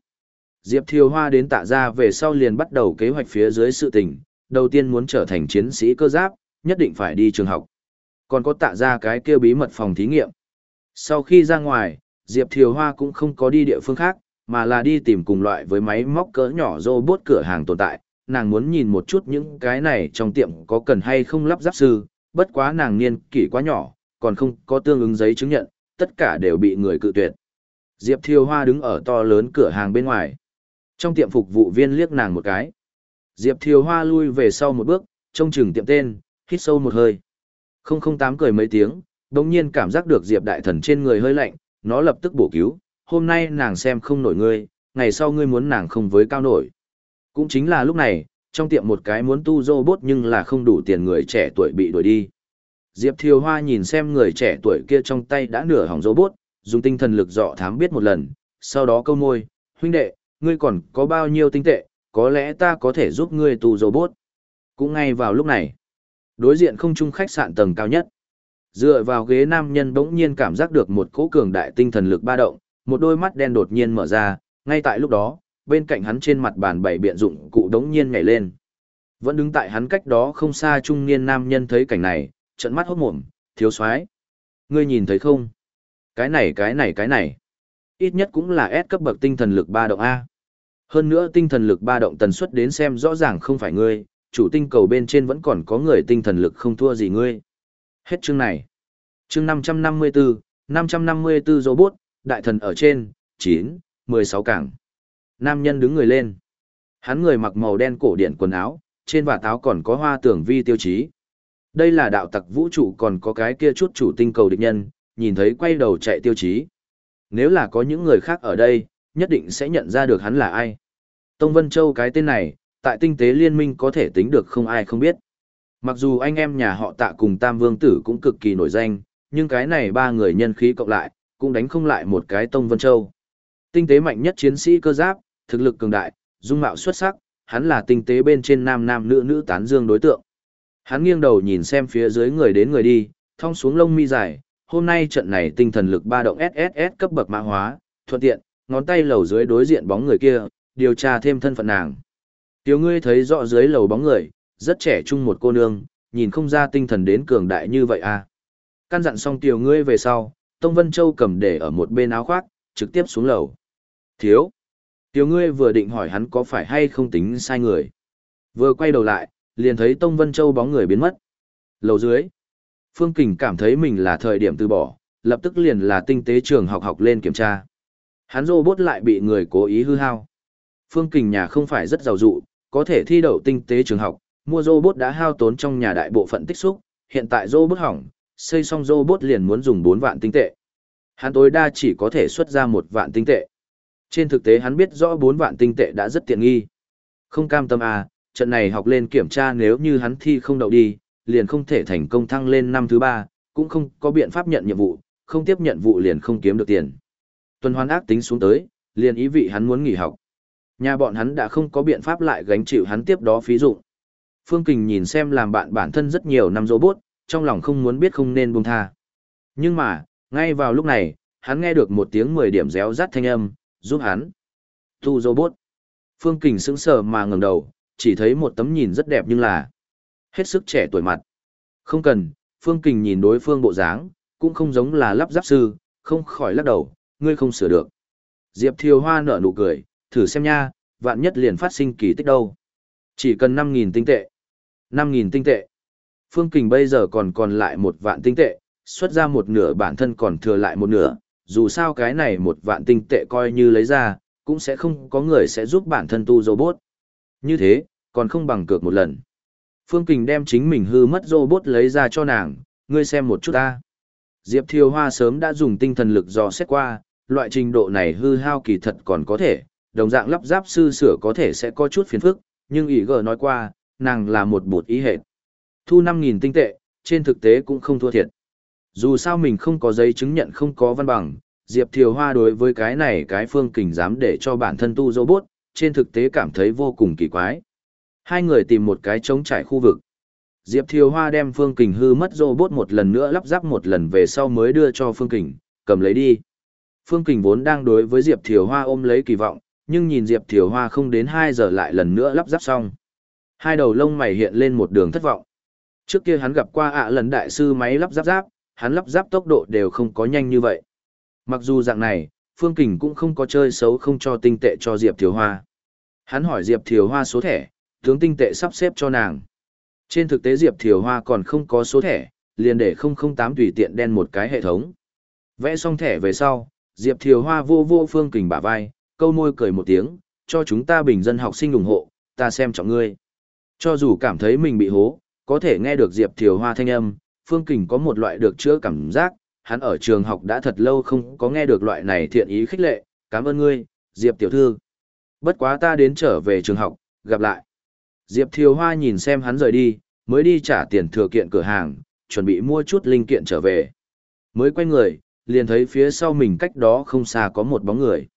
Diệp Thiều Hoa đến tạ gia về sau liền bắt đầu kế hoạch phía dưới sự tình, đầu tiên muốn trở thành chiến sĩ cơ giáp, nhất định phải đi trường học. Còn có tạ gia cái kia bí mật phòng thí nghiệm. Sau khi ra ngoài, Diệp Thiều Hoa cũng không có đi địa phương khác, mà là đi tìm cùng loại với máy móc cỡ nhỏ robot cửa hàng tồn tại. Nàng muốn nhìn một chút những cái này trong tiệm có cần hay không lắp ráp sư, bất quá nàng niên kỷ quá nhỏ, còn không có tương ứng giấy chứng nhận, tất cả đều bị người cự tuyệt. Diệp Thiều Hoa đứng ở to lớn cửa hàng bên ngoài. Trong tiệm phục vụ viên liếc nàng một cái. Diệp Thiều Hoa lui về sau một bước, trông chừng tiệm tên, hít sâu một hơi. 008 cười mấy tiếng, đồng nhiên cảm giác được Diệp Đại Thần trên người hơi lạnh, nó lập tức bổ cứu, hôm nay nàng xem không nổi ngươi, ngày sau ngươi muốn nàng không với cao nổi. Cũng chính là lúc này, trong tiệm một cái muốn tu robot nhưng là không đủ tiền người trẻ tuổi bị đuổi đi. Diệp Thiều Hoa nhìn xem người trẻ tuổi kia trong tay đã nửa hỏng robot, dùng tinh thần lực dọ thám biết một lần, sau đó câu môi, huynh đệ, ngươi còn có bao nhiêu tinh tệ, có lẽ ta có thể giúp ngươi tu robot. Cũng ngay vào lúc này, đối diện không trung khách sạn tầng cao nhất. Dựa vào ghế nam nhân bỗng nhiên cảm giác được một cỗ cường đại tinh thần lực ba động, một đôi mắt đen đột nhiên mở ra, ngay tại lúc đó, bên cạnh hắn trên mặt bàn bảy biện dụng cụ đống nhiên nhảy lên. Vẫn đứng tại hắn cách đó không xa trung niên nam nhân thấy cảnh này, trận mắt hốt mồm, thiếu soái Ngươi nhìn thấy không? Cái này cái này cái này. Ít nhất cũng là S cấp bậc tinh thần lực ba động A. Hơn nữa tinh thần lực ba động tần suất đến xem rõ ràng không phải ngươi, chủ tinh cầu bên trên vẫn còn có người tinh thần lực không thua gì ngươi. Hết chương này. Chương 554, 554 robot, đại thần ở trên, 9, 16 cảng. Nam nhân đứng người lên. Hắn người mặc màu đen cổ điển quần áo, trên và táo còn có hoa tưởng vi tiêu chí. Đây là đạo tặc vũ trụ còn có cái kia chút chủ tinh cầu địch nhân, nhìn thấy quay đầu chạy tiêu chí. Nếu là có những người khác ở đây, nhất định sẽ nhận ra được hắn là ai. Tông Vân Châu cái tên này, tại tinh tế liên minh có thể tính được không ai không biết. Mặc dù anh em nhà họ tạ cùng Tam Vương Tử cũng cực kỳ nổi danh, nhưng cái này ba người nhân khí cộng lại, cũng đánh không lại một cái Tông Vân Châu. Tinh tế mạnh nhất chiến sĩ cơ giáp, thực lực cường đại, dung mạo xuất sắc, hắn là tinh tế bên trên nam nam nữ nữ tán dương đối tượng. Hắn nghiêng đầu nhìn xem phía dưới người đến người đi, thong xuống lông mi dài, hôm nay trận này tinh thần lực ba động SSS cấp bậc mã hóa, thuận tiện, ngón tay lầu dưới đối diện bóng người kia, điều tra thêm thân phận nàng. Tiểu ngươi thấy rõ dưới lầu bóng người, rất trẻ trung một cô nương, nhìn không ra tinh thần đến cường đại như vậy à. Căn dặn xong tiểu ngươi về sau, Tông Vân Châu cầm để ở một bên áo khoác, trực tiếp xuống lầu. Thiếu. Tiểu ngươi vừa định hỏi hắn có phải hay không tính sai người. Vừa quay đầu lại, liền thấy Tông Vân Châu bóng người biến mất. Lầu dưới. Phương Kình cảm thấy mình là thời điểm từ bỏ, lập tức liền là tinh tế trường học học lên kiểm tra. Hắn robot lại bị người cố ý hư hao. Phương Kình nhà không phải rất giàu dụ, có thể thi đậu tinh tế trường học, mua robot đã hao tốn trong nhà đại bộ phận tích xúc, hiện tại robot hỏng, xây xong robot liền muốn dùng 4 vạn tinh tệ. Hắn tối đa chỉ có thể xuất ra một vạn tinh tệ. Trên thực tế hắn biết rõ 4 vạn tinh tệ đã rất tiện nghi. Không cam tâm à, trận này học lên kiểm tra nếu như hắn thi không đậu đi, liền không thể thành công thăng lên năm thứ ba, cũng không có biện pháp nhận nhiệm vụ, không tiếp nhận vụ liền không kiếm được tiền. Tuần hoàn ác tính xuống tới, liền ý vị hắn muốn nghỉ học. Nhà bọn hắn đã không có biện pháp lại gánh chịu hắn tiếp đó phí dụng. Phương Kình nhìn xem làm bạn bản thân rất nhiều năm robot, trong lòng không muốn biết không nên buông tha. Nhưng mà, ngay vào lúc này, hắn nghe được một tiếng 10 điểm réo rắt thanh âm, giúp hắn. Tu robot. Phương Kình sững sờ mà ngẩng đầu, chỉ thấy một tấm nhìn rất đẹp nhưng là hết sức trẻ tuổi mặt. Không cần, Phương Kình nhìn đối phương bộ dáng, cũng không giống là lắp ráp sư, không khỏi lắc đầu, ngươi không sửa được. Diệp Thiều Hoa nở nụ cười, thử xem nha, vạn nhất liền phát sinh kỳ tích đâu. Chỉ cần 5.000 tinh tệ. 5.000 tinh tệ. Phương Kình bây giờ còn còn lại một vạn tinh tệ, xuất ra một nửa bản thân còn thừa lại một nửa, dù sao cái này một vạn tinh tệ coi như lấy ra, cũng sẽ không có người sẽ giúp bản thân tu robot. Như thế, còn không bằng cược một lần. Phương Kình đem chính mình hư mất robot lấy ra cho nàng, ngươi xem một chút ta. Diệp Thiều Hoa sớm đã dùng tinh thần lực dò xét qua, loại trình độ này hư hao kỳ thật còn có thể, đồng dạng lắp ráp sư sửa có thể sẽ có chút phiền phức, nhưng ý gờ nói qua, nàng là một bột ý hệt. Thu 5.000 tinh tệ, trên thực tế cũng không thua thiệt. Dù sao mình không có giấy chứng nhận không có văn bằng, Diệp Thiều Hoa đối với cái này cái phương kình dám để cho bản thân tu robot, trên thực tế cảm thấy vô cùng kỳ quái. Hai người tìm một cái trống trải khu vực. Diệp Thiều Hoa đem Phương Kình hư mất robot một lần nữa lắp ráp một lần về sau mới đưa cho Phương Kình, cầm lấy đi. Phương Kình vốn đang đối với Diệp Thiều Hoa ôm lấy kỳ vọng, nhưng nhìn Diệp Thiều Hoa không đến 2 giờ lại lần nữa lắp ráp xong. Hai đầu lông mày hiện lên một đường thất vọng. Trước kia hắn gặp qua ạ lần đại sư máy lắp ráp ráp, hắn lắp ráp tốc độ đều không có nhanh như vậy. Mặc dù dạng này, Phương Kình cũng không có chơi xấu không cho tinh tệ cho Diệp Thiều Hoa. Hắn hỏi Diệp Thiều Hoa số thẻ, tướng tinh tệ sắp xếp cho nàng. Trên thực tế Diệp Thiều Hoa còn không có số thẻ, liền để 008 tùy tiện đen một cái hệ thống. Vẽ xong thẻ về sau, Diệp Thiều Hoa vô vô Phương Kình bả vai, câu môi cười một tiếng, cho chúng ta bình dân học sinh ủng hộ, ta xem trọng ngươi. Cho dù cảm thấy mình bị hố, có thể nghe được Diệp Thiều Hoa thanh âm, Phương Kình có một loại được chữa cảm giác, hắn ở trường học đã thật lâu không có nghe được loại này thiện ý khích lệ, cảm ơn ngươi, Diệp Tiểu Thư. Bất quá ta đến trở về trường học, gặp lại. Diệp Thiều Hoa nhìn xem hắn rời đi, mới đi trả tiền thừa kiện cửa hàng, chuẩn bị mua chút linh kiện trở về. Mới quay người, liền thấy phía sau mình cách đó không xa có một bóng người.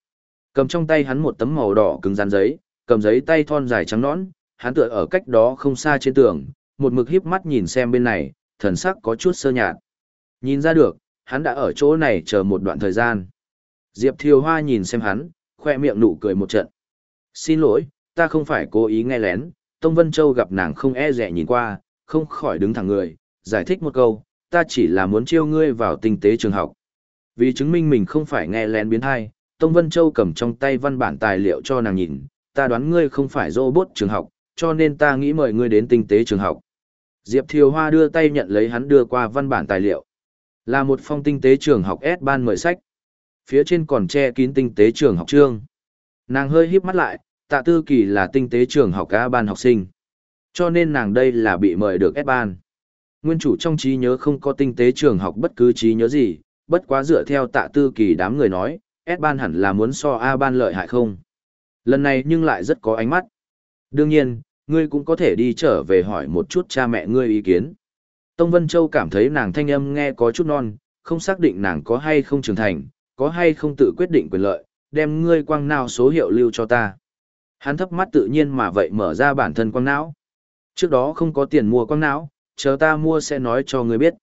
Cầm trong tay hắn một tấm màu đỏ cứng rắn giấy, cầm giấy tay thon dài trắng nõn, hắn tựa ở cách đó không xa trên tường, một mực híp mắt nhìn xem bên này, thần sắc có chút sơ nhạt. Nhìn ra được, hắn đã ở chỗ này chờ một đoạn thời gian. Diệp Thiều Hoa nhìn xem hắn, khoe miệng nụ cười một trận. Xin lỗi, ta không phải cố ý nghe lén, Tông Vân Châu gặp nàng không e rẻ nhìn qua, không khỏi đứng thẳng người, giải thích một câu, ta chỉ là muốn chiêu ngươi vào tinh tế trường học. Vì chứng minh mình không phải nghe lén biến thai, Tông Vân Châu cầm trong tay văn bản tài liệu cho nàng nhìn, ta đoán ngươi không phải robot trường học, cho nên ta nghĩ mời ngươi đến tinh tế trường học. Diệp Thiều Hoa đưa tay nhận lấy hắn đưa qua văn bản tài liệu. Là một phong tinh tế trường học S ban mời sách. Phía trên còn che kín tinh tế trường học trương. Nàng hơi híp mắt lại, tạ tư kỳ là tinh tế trường học A ban học sinh. Cho nên nàng đây là bị mời được S ban. Nguyên chủ trong trí nhớ không có tinh tế trường học bất cứ trí nhớ gì, bất quá dựa theo tạ tư kỳ đám người nói, S ban hẳn là muốn so A ban lợi hại không. Lần này nhưng lại rất có ánh mắt. Đương nhiên, ngươi cũng có thể đi trở về hỏi một chút cha mẹ ngươi ý kiến. Tông Vân Châu cảm thấy nàng thanh âm nghe có chút non, không xác định nàng có hay không trưởng thành, có hay không tự quyết định quyền lợi, đem ngươi quang nào số hiệu lưu cho ta. Hắn thấp mắt tự nhiên mà vậy mở ra bản thân quang não. Trước đó không có tiền mua quang não, chờ ta mua sẽ nói cho ngươi biết.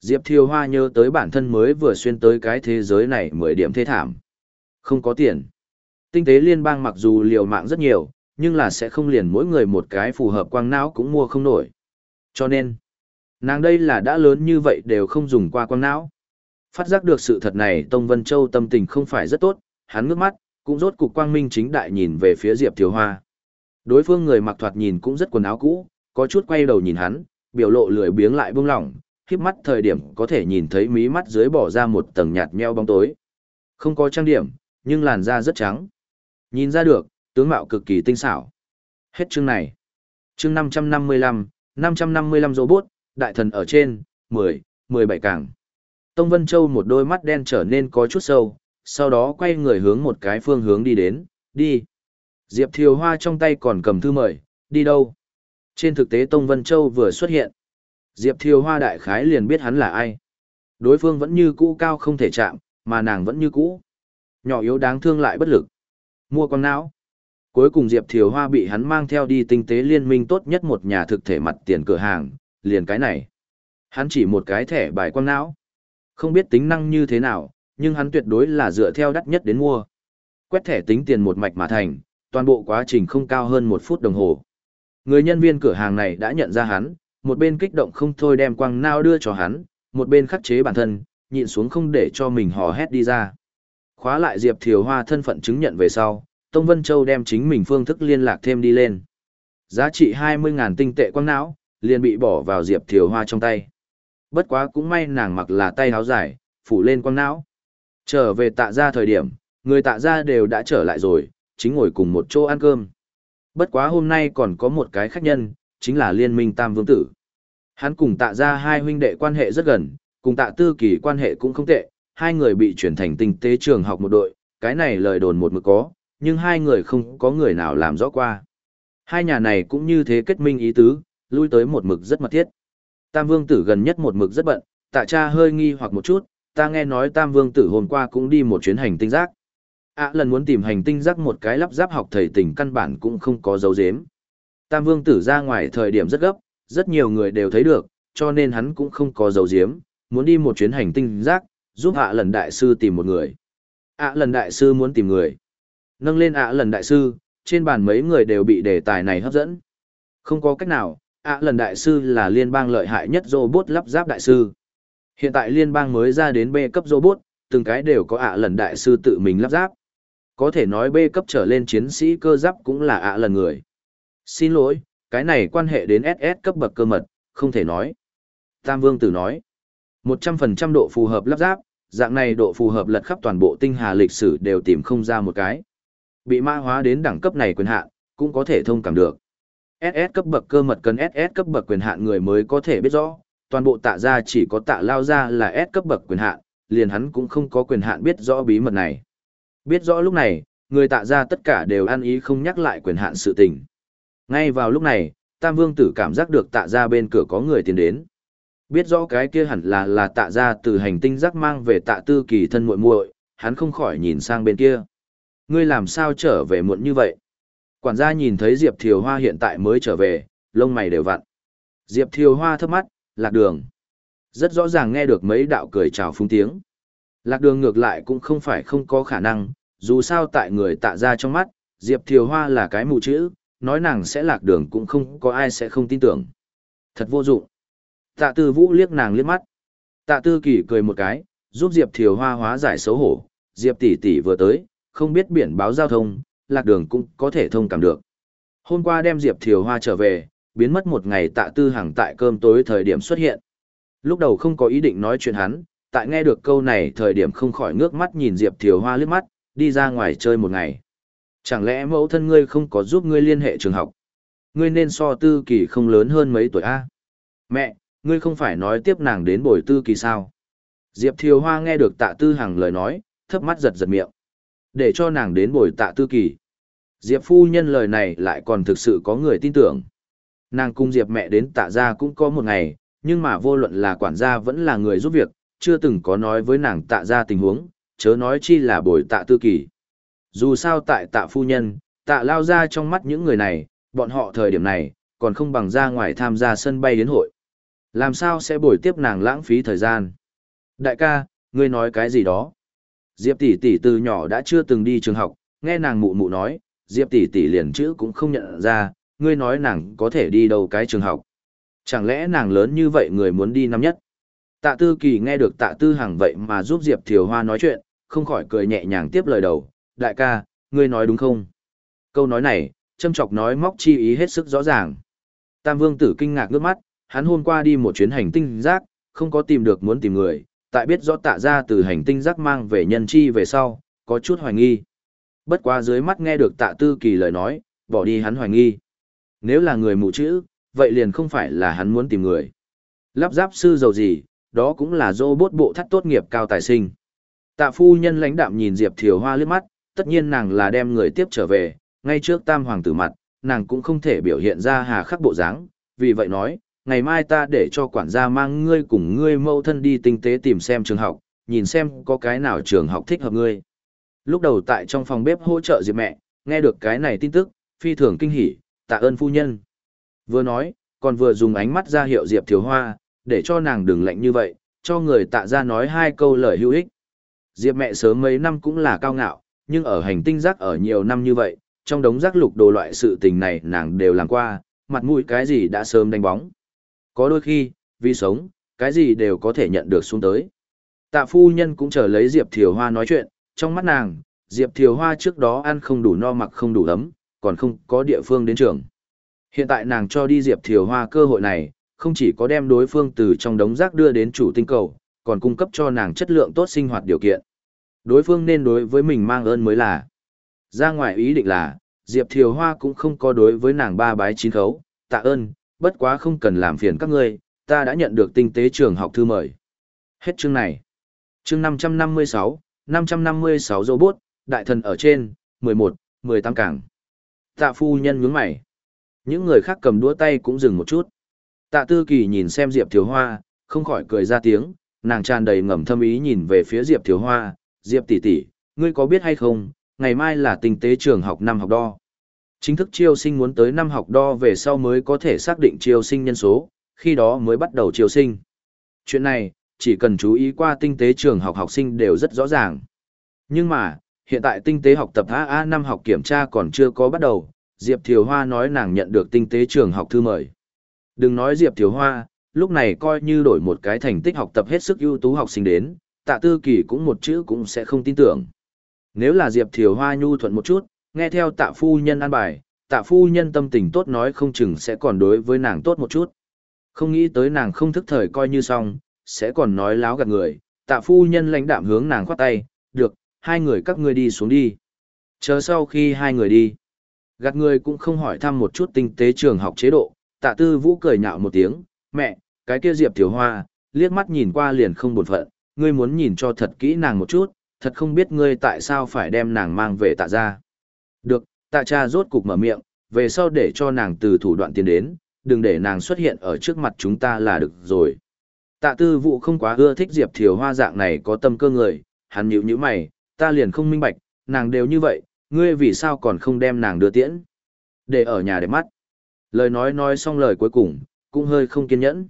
Diệp Thiều Hoa nhớ tới bản thân mới vừa xuyên tới cái thế giới này mười điểm thế thảm. Không có tiền. Tinh tế liên bang mặc dù liều mạng rất nhiều, nhưng là sẽ không liền mỗi người một cái phù hợp quang não cũng mua không nổi. Cho nên, nàng đây là đã lớn như vậy đều không dùng qua quang não. Phát giác được sự thật này Tông Vân Châu tâm tình không phải rất tốt, hắn ngước mắt, cũng rốt cục quang minh chính đại nhìn về phía Diệp Thiều Hoa. Đối phương người mặc thoạt nhìn cũng rất quần áo cũ, có chút quay đầu nhìn hắn, biểu lộ lười biếng lại buông lỏng, khiếp mắt thời điểm có thể nhìn thấy mí mắt dưới bỏ ra một tầng nhạt nheo bóng tối. Không có trang điểm, nhưng làn da rất trắng. Nhìn ra được, tướng mạo cực kỳ tinh xảo. Hết chương này. Chương 555, 555 robot, đại thần ở trên, 10, 17 càng. Tông Vân Châu một đôi mắt đen trở nên có chút sâu, sau đó quay người hướng một cái phương hướng đi đến, đi. Diệp Thiều Hoa trong tay còn cầm thư mời, đi đâu? Trên thực tế Tông Vân Châu vừa xuất hiện. Diệp Thiều Hoa đại khái liền biết hắn là ai. Đối phương vẫn như cũ cao không thể chạm, mà nàng vẫn như cũ. Nhỏ yếu đáng thương lại bất lực. Mua con não. Cuối cùng Diệp Thiều Hoa bị hắn mang theo đi tinh tế liên minh tốt nhất một nhà thực thể mặt tiền cửa hàng, liền cái này. Hắn chỉ một cái thẻ bài quang não. Không biết tính năng như thế nào, nhưng hắn tuyệt đối là dựa theo đắt nhất đến mua. Quét thẻ tính tiền một mạch mà thành, toàn bộ quá trình không cao hơn một phút đồng hồ. Người nhân viên cửa hàng này đã nhận ra hắn, một bên kích động không thôi đem quang não đưa cho hắn, một bên khắc chế bản thân, nhịn xuống không để cho mình hò hét đi ra. Khóa lại Diệp Thiều Hoa thân phận chứng nhận về sau, Tông Vân Châu đem chính mình phương thức liên lạc thêm đi lên. Giá trị 20.000 tinh tệ quang não, liền bị bỏ vào Diệp Thiều Hoa trong tay. Bất quá cũng may nàng mặc là tay háo dài, phủ lên quang não. Trở về tạ ra thời điểm, người tạ ra đều đã trở lại rồi, chính ngồi cùng một chỗ ăn cơm. Bất quá hôm nay còn có một cái khách nhân, chính là liên minh Tam Vương Tử. Hắn cùng tạ ra hai huynh đệ quan hệ rất gần, cùng tạ tư kỳ quan hệ cũng không tệ, hai người bị chuyển thành tinh tế trường học một đội, cái này lời đồn một mực có, nhưng hai người không có người nào làm rõ qua. Hai nhà này cũng như thế kết minh ý tứ, lui tới một mực rất mật thiết. Tam Vương Tử gần nhất một mực rất bận, tạ cha hơi nghi hoặc một chút, ta nghe nói Tam Vương Tử hôm qua cũng đi một chuyến hành tinh giác. À lần muốn tìm hành tinh giác một cái lắp ráp học thầy tình căn bản cũng không có dấu dếm. Tam Vương Tử ra ngoài thời điểm rất gấp, rất nhiều người đều thấy được, cho nên hắn cũng không có dấu diếm, muốn đi một chuyến hành tinh giác, giúp hạ lần đại sư tìm một người. ạ lần đại sư muốn tìm người. Nâng lên ạ lần đại sư, trên bàn mấy người đều bị đề tài này hấp dẫn. Không có cách nào, ạ lần đại sư là liên bang lợi hại nhất robot lắp ráp đại sư. Hiện tại liên bang mới ra đến B cấp robot, từng cái đều có ạ lần đại sư tự mình lắp ráp. Có thể nói B cấp trở lên chiến sĩ cơ giáp cũng là ạ lần người. Xin lỗi, cái này quan hệ đến SS cấp bậc cơ mật, không thể nói. Tam Vương Tử nói, 100% độ phù hợp lắp ráp, dạng này độ phù hợp lật khắp toàn bộ tinh hà lịch sử đều tìm không ra một cái. Bị mã hóa đến đẳng cấp này quyền hạn, cũng có thể thông cảm được. SS cấp bậc cơ mật cần SS cấp bậc quyền hạn người mới có thể biết rõ, toàn bộ tạ ra chỉ có tạ lao ra là S cấp bậc quyền hạn, liền hắn cũng không có quyền hạn biết rõ bí mật này. Biết rõ lúc này, người tạ ra tất cả đều ăn ý không nhắc lại quyền hạn sự tình. Ngay vào lúc này, Tam Vương Tử cảm giác được tạ ra bên cửa có người tiến đến. Biết rõ cái kia hẳn là là tạ ra từ hành tinh giác mang về tạ tư kỳ thân muội muội, hắn không khỏi nhìn sang bên kia. Ngươi làm sao trở về muộn như vậy? Quản gia nhìn thấy Diệp Thiều Hoa hiện tại mới trở về, lông mày đều vặn. Diệp Thiều Hoa thấp mắt, lạc đường. Rất rõ ràng nghe được mấy đạo cười chào phúng tiếng. Lạc đường ngược lại cũng không phải không có khả năng, dù sao tại người tạ ra trong mắt, Diệp Thiều Hoa là cái mù chữ, nói nàng sẽ lạc đường cũng không có ai sẽ không tin tưởng. Thật vô dụng. Tạ tư vũ liếc nàng liếc mắt. Tạ tư kỳ cười một cái, giúp Diệp Thiều Hoa hóa giải xấu hổ. Diệp tỷ tỷ vừa tới, không biết biển báo giao thông, lạc đường cũng có thể thông cảm được. Hôm qua đem Diệp Thiều Hoa trở về, biến mất một ngày tạ tư hàng tại cơm tối thời điểm xuất hiện. Lúc đầu không có ý định nói chuyện hắn, tại nghe được câu này thời điểm không khỏi ngước mắt nhìn Diệp Thiều Hoa liếc mắt, đi ra ngoài chơi một ngày. Chẳng lẽ mẫu thân ngươi không có giúp ngươi liên hệ trường học? Ngươi nên so tư kỳ không lớn hơn mấy tuổi A. Mẹ, ngươi không phải nói tiếp nàng đến bồi tư kỳ sao? Diệp Thiều Hoa nghe được tạ tư hằng lời nói, thấp mắt giật giật miệng. Để cho nàng đến bồi tạ tư kỳ. Diệp phu nhân lời này lại còn thực sự có người tin tưởng. Nàng cung Diệp mẹ đến tạ gia cũng có một ngày, nhưng mà vô luận là quản gia vẫn là người giúp việc, chưa từng có nói với nàng tạ gia tình huống, chớ nói chi là bồi tạ tư kỳ. Dù sao tại tạ phu nhân, tạ lao ra trong mắt những người này, bọn họ thời điểm này, còn không bằng ra ngoài tham gia sân bay đến hội. Làm sao sẽ bồi tiếp nàng lãng phí thời gian? Đại ca, ngươi nói cái gì đó? Diệp tỷ tỷ từ nhỏ đã chưa từng đi trường học, nghe nàng mụ mụ nói, Diệp tỷ tỷ liền chữ cũng không nhận ra, ngươi nói nàng có thể đi đâu cái trường học. Chẳng lẽ nàng lớn như vậy người muốn đi năm nhất? Tạ Tư Kỳ nghe được Tạ Tư Hằng vậy mà giúp Diệp Thiều Hoa nói chuyện, không khỏi cười nhẹ nhàng tiếp lời đầu, đại ca, ngươi nói đúng không? Câu nói này, châm chọc nói móc chi ý hết sức rõ ràng. Tam Vương Tử kinh ngạc nước mắt, hắn hôm qua đi một chuyến hành tinh rác, không có tìm được muốn tìm người, tại biết rõ tạ ra từ hành tinh rác mang về nhân chi về sau, có chút hoài nghi. Bất quá dưới mắt nghe được tạ tư kỳ lời nói, bỏ đi hắn hoài nghi. Nếu là người mù chữ, vậy liền không phải là hắn muốn tìm người. Lắp ráp sư giàu gì, đó cũng là robot bộ thắt tốt nghiệp cao tài sinh. Tạ phu nhân lãnh đạm nhìn Diệp Thiều Hoa liếc mắt, tất nhiên nàng là đem người tiếp trở về, ngay trước tam hoàng tử mặt, nàng cũng không thể biểu hiện ra hà khắc bộ dáng, vì vậy nói, ngày mai ta để cho quản gia mang ngươi cùng ngươi mâu thân đi tinh tế tìm xem trường học, nhìn xem có cái nào trường học thích hợp ngươi. Lúc đầu tại trong phòng bếp hỗ trợ Diệp mẹ, nghe được cái này tin tức, phi thường kinh hỉ, tạ ơn phu nhân. Vừa nói, còn vừa dùng ánh mắt ra hiệu Diệp Thiếu Hoa, để cho nàng đừng lạnh như vậy, cho người tạ ra nói hai câu lời hữu ích. Diệp mẹ sớm mấy năm cũng là cao ngạo, nhưng ở hành tinh rác ở nhiều năm như vậy, trong đống rác lục đồ loại sự tình này nàng đều làm qua, mặt mũi cái gì đã sớm đánh bóng. Có đôi khi, vì sống, cái gì đều có thể nhận được xuống tới. Tạ phu nhân cũng chờ lấy Diệp Thiều Hoa nói chuyện, trong mắt nàng, Diệp Thiều Hoa trước đó ăn không đủ no mặc không đủ ấm, còn không có địa phương đến trường. Hiện tại nàng cho đi Diệp Thiều Hoa cơ hội này, không chỉ có đem đối phương từ trong đống rác đưa đến chủ tinh cầu, còn cung cấp cho nàng chất lượng tốt sinh hoạt điều kiện. Đối phương nên đối với mình mang ơn mới là. Ra ngoài ý định là, Diệp Thiều Hoa cũng không có đối với nàng ba bái chín khấu, tạ ơn, bất quá không cần làm phiền các ngươi, ta đã nhận được tinh tế trường học thư mời. Hết chương này. Chương 556, 556 robot, đại thần ở trên, 11, 18 cảng. Tạ phu nhân nhướng mày. Những người khác cầm đũa tay cũng dừng một chút. Tạ tư kỳ nhìn xem Diệp Thiếu Hoa, không khỏi cười ra tiếng, nàng tràn đầy ngầm thâm ý nhìn về phía Diệp Thiếu Hoa, Diệp tỷ tỷ, ngươi có biết hay không, ngày mai là tinh tế trường học năm học đo. Chính thức chiêu sinh muốn tới năm học đo về sau mới có thể xác định chiêu sinh nhân số, khi đó mới bắt đầu chiêu sinh. Chuyện này, chỉ cần chú ý qua tinh tế trường học học sinh đều rất rõ ràng. Nhưng mà, hiện tại tinh tế học tập AA năm học kiểm tra còn chưa có bắt đầu, Diệp Thiều Hoa nói nàng nhận được tinh tế trường học thư mời. Đừng nói Diệp Thiều Hoa, lúc này coi như đổi một cái thành tích học tập hết sức ưu tú học sinh đến, tạ tư kỳ cũng một chữ cũng sẽ không tin tưởng. Nếu là Diệp Thiều Hoa nhu thuận một chút, nghe theo tạ phu nhân an bài, tạ phu nhân tâm tình tốt nói không chừng sẽ còn đối với nàng tốt một chút. Không nghĩ tới nàng không thức thời coi như xong, sẽ còn nói láo gạt người, tạ phu nhân lãnh đạm hướng nàng khoát tay, được, hai người các ngươi đi xuống đi. Chờ sau khi hai người đi, gạt người cũng không hỏi thăm một chút tinh tế trường học chế độ, tạ tư vũ cười nhạo một tiếng, mẹ, cái kia diệp tiểu hoa, liếc mắt nhìn qua liền không buồn phận, ngươi muốn nhìn cho thật kỹ nàng một chút, thật không biết ngươi tại sao phải đem nàng mang về tạ ra. Được, tạ cha rốt cục mở miệng, về sau để cho nàng từ thủ đoạn tiến đến, đừng để nàng xuất hiện ở trước mặt chúng ta là được rồi. Tạ tư vụ không quá ưa thích Diệp Thiều Hoa dạng này có tâm cơ người, hắn nhíu như mày, ta liền không minh bạch, nàng đều như vậy, ngươi vì sao còn không đem nàng đưa tiễn? Để ở nhà để mắt. Lời nói nói xong lời cuối cùng, cũng hơi không kiên nhẫn.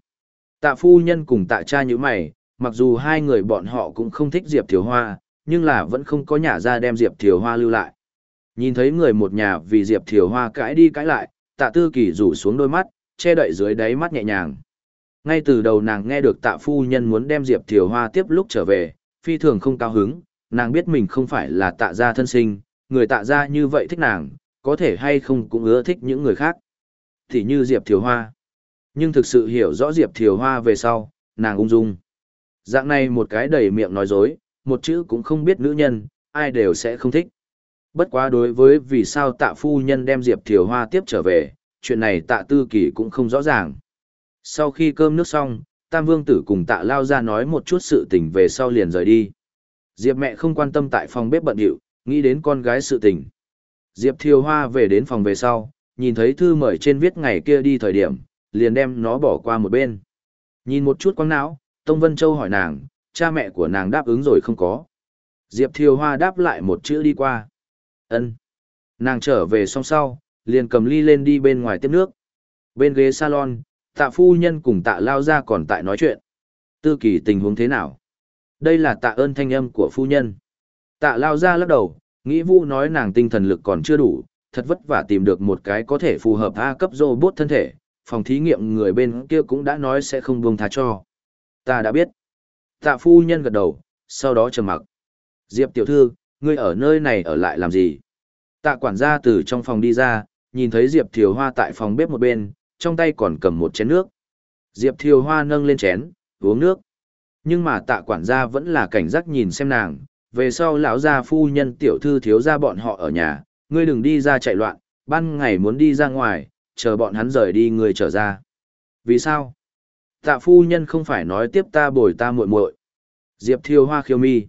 Tạ phu nhân cùng tạ cha như mày, mặc dù hai người bọn họ cũng không thích Diệp Thiều Hoa, nhưng là vẫn không có nhà ra đem Diệp Thiều Hoa lưu lại. Nhìn thấy người một nhà vì Diệp Thiều Hoa cãi đi cãi lại, tạ tư kỳ rủ xuống đôi mắt, che đậy dưới đáy mắt nhẹ nhàng. Ngay từ đầu nàng nghe được tạ phu nhân muốn đem Diệp Thiều Hoa tiếp lúc trở về, phi thường không cao hứng, nàng biết mình không phải là tạ gia thân sinh, người tạ gia như vậy thích nàng, có thể hay không cũng ưa thích những người khác. Thì như Diệp Thiều Hoa. Nhưng thực sự hiểu rõ Diệp Thiều Hoa về sau, nàng ung dung. Dạng này một cái đầy miệng nói dối, một chữ cũng không biết nữ nhân, ai đều sẽ không thích. Bất quá đối với vì sao tạ phu nhân đem Diệp Thiều Hoa tiếp trở về, chuyện này tạ tư kỳ cũng không rõ ràng. Sau khi cơm nước xong, Tam Vương Tử cùng tạ lao ra nói một chút sự tình về sau liền rời đi. Diệp mẹ không quan tâm tại phòng bếp bận điệu, nghĩ đến con gái sự tình. Diệp Thiều Hoa về đến phòng về sau, nhìn thấy thư mời trên viết ngày kia đi thời điểm, liền đem nó bỏ qua một bên. Nhìn một chút quăng não, Tông Vân Châu hỏi nàng, cha mẹ của nàng đáp ứng rồi không có. Diệp Thiều Hoa đáp lại một chữ đi qua ân Nàng trở về xong sau, liền cầm ly lên đi bên ngoài tiếp nước. Bên ghế salon, tạ phu nhân cùng tạ lao ra còn tại nói chuyện. Tư kỳ tình huống thế nào? Đây là tạ ơn thanh âm của phu nhân. Tạ lao ra lắc đầu, nghĩ vũ nói nàng tinh thần lực còn chưa đủ, thật vất vả tìm được một cái có thể phù hợp A cấp robot thân thể, phòng thí nghiệm người bên kia cũng đã nói sẽ không buông tha cho. Ta đã biết. Tạ phu nhân gật đầu, sau đó trầm mặc. Diệp tiểu thư, ngươi ở nơi này ở lại làm gì? Tạ quản gia từ trong phòng đi ra, nhìn thấy Diệp Thiều Hoa tại phòng bếp một bên, trong tay còn cầm một chén nước. Diệp Thiều Hoa nâng lên chén, uống nước. Nhưng mà tạ quản gia vẫn là cảnh giác nhìn xem nàng, về sau lão gia phu nhân tiểu thư thiếu gia bọn họ ở nhà, ngươi đừng đi ra chạy loạn, ban ngày muốn đi ra ngoài, chờ bọn hắn rời đi ngươi trở ra. Vì sao? Tạ phu nhân không phải nói tiếp ta bồi ta muội muội. Diệp Thiều Hoa khiêu mi.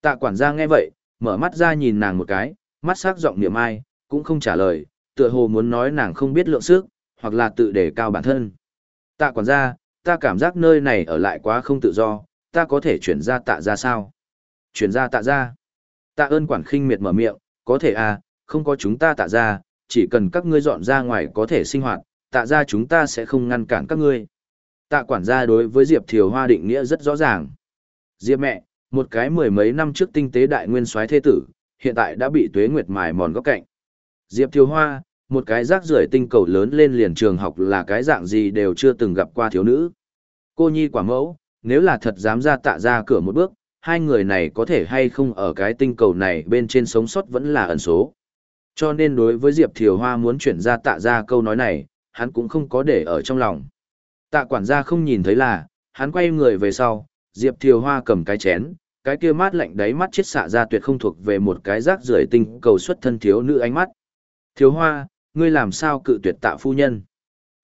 Tạ quản gia nghe vậy, mở mắt ra nhìn nàng một cái, mắt sắc giọng niệm ai, cũng không trả lời, tựa hồ muốn nói nàng không biết lượng sức, hoặc là tự đề cao bản thân. Tạ quản gia, ta cảm giác nơi này ở lại quá không tự do, ta có thể chuyển ra tạ ra sao? Chuyển ra tạ ra. Tạ ơn quản khinh miệt mở miệng, có thể à, không có chúng ta tạ ra, chỉ cần các ngươi dọn ra ngoài có thể sinh hoạt, tạ ra chúng ta sẽ không ngăn cản các ngươi. Tạ quản gia đối với Diệp Thiều Hoa định nghĩa rất rõ ràng. Diệp mẹ, một cái mười mấy năm trước tinh tế đại nguyên soái thế tử, hiện tại đã bị tuế nguyệt mài mòn góc cạnh. Diệp Thiều Hoa, một cái rác rưởi tinh cầu lớn lên liền trường học là cái dạng gì đều chưa từng gặp qua thiếu nữ. Cô nhi quả mẫu, nếu là thật dám ra tạ ra cửa một bước, hai người này có thể hay không ở cái tinh cầu này bên trên sống sót vẫn là ẩn số. Cho nên đối với Diệp Thiều Hoa muốn chuyển ra tạ ra câu nói này, hắn cũng không có để ở trong lòng. Tạ quản gia không nhìn thấy là, hắn quay người về sau, Diệp Thiều Hoa cầm cái chén, cái kia mát lạnh đáy mắt chết xạ ra tuyệt không thuộc về một cái rác rưởi tinh cầu xuất thân thiếu nữ ánh mắt. Thiếu Hoa, ngươi làm sao cự tuyệt tạ phu nhân?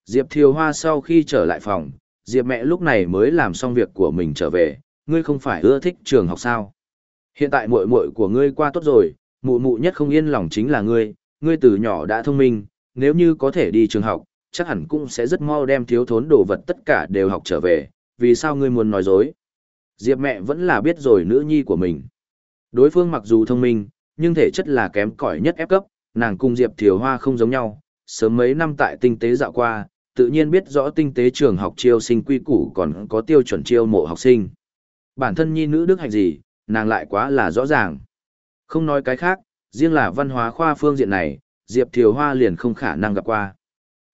Diệp Thiều Hoa sau khi trở lại phòng, Diệp mẹ lúc này mới làm xong việc của mình trở về, ngươi không phải ưa thích trường học sao? Hiện tại muội muội của ngươi qua tốt rồi, mụ mụ nhất không yên lòng chính là ngươi, ngươi từ nhỏ đã thông minh, nếu như có thể đi trường học, chắc hẳn cũng sẽ rất mau đem thiếu thốn đồ vật tất cả đều học trở về, vì sao ngươi muốn nói dối? Diệp mẹ vẫn là biết rồi nữ nhi của mình. Đối phương mặc dù thông minh, nhưng thể chất là kém cỏi nhất ép cấp, nàng cùng Diệp Thiều Hoa không giống nhau, sớm mấy năm tại tinh tế dạo qua, tự nhiên biết rõ tinh tế trường học chiêu sinh quy củ còn có tiêu chuẩn chiêu mộ học sinh. Bản thân nhi nữ đức hạnh gì, nàng lại quá là rõ ràng. Không nói cái khác, riêng là văn hóa khoa phương diện này, Diệp Thiều Hoa liền không khả năng gặp qua.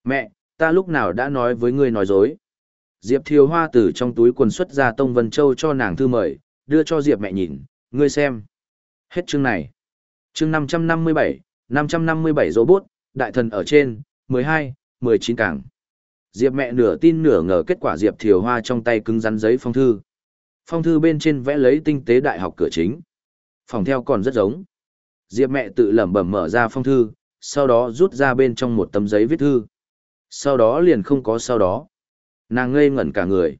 Mẹ, ta lúc nào đã nói với ngươi nói dối. Diệp Thiều Hoa từ trong túi quần xuất ra Tông Vân Châu cho nàng thư mời, đưa cho Diệp mẹ nhìn, ngươi xem. Hết chương này. Chương 557, 557 robot, đại thần ở trên, 12, 19 cảng. Diệp mẹ nửa tin nửa ngờ kết quả Diệp Thiều Hoa trong tay cứng rắn giấy phong thư. Phong thư bên trên vẽ lấy tinh tế đại học cửa chính. Phòng theo còn rất giống. Diệp mẹ tự lẩm bẩm mở ra phong thư, sau đó rút ra bên trong một tấm giấy viết thư. Sau đó liền không có sau đó. Nàng ngây ngẩn cả người.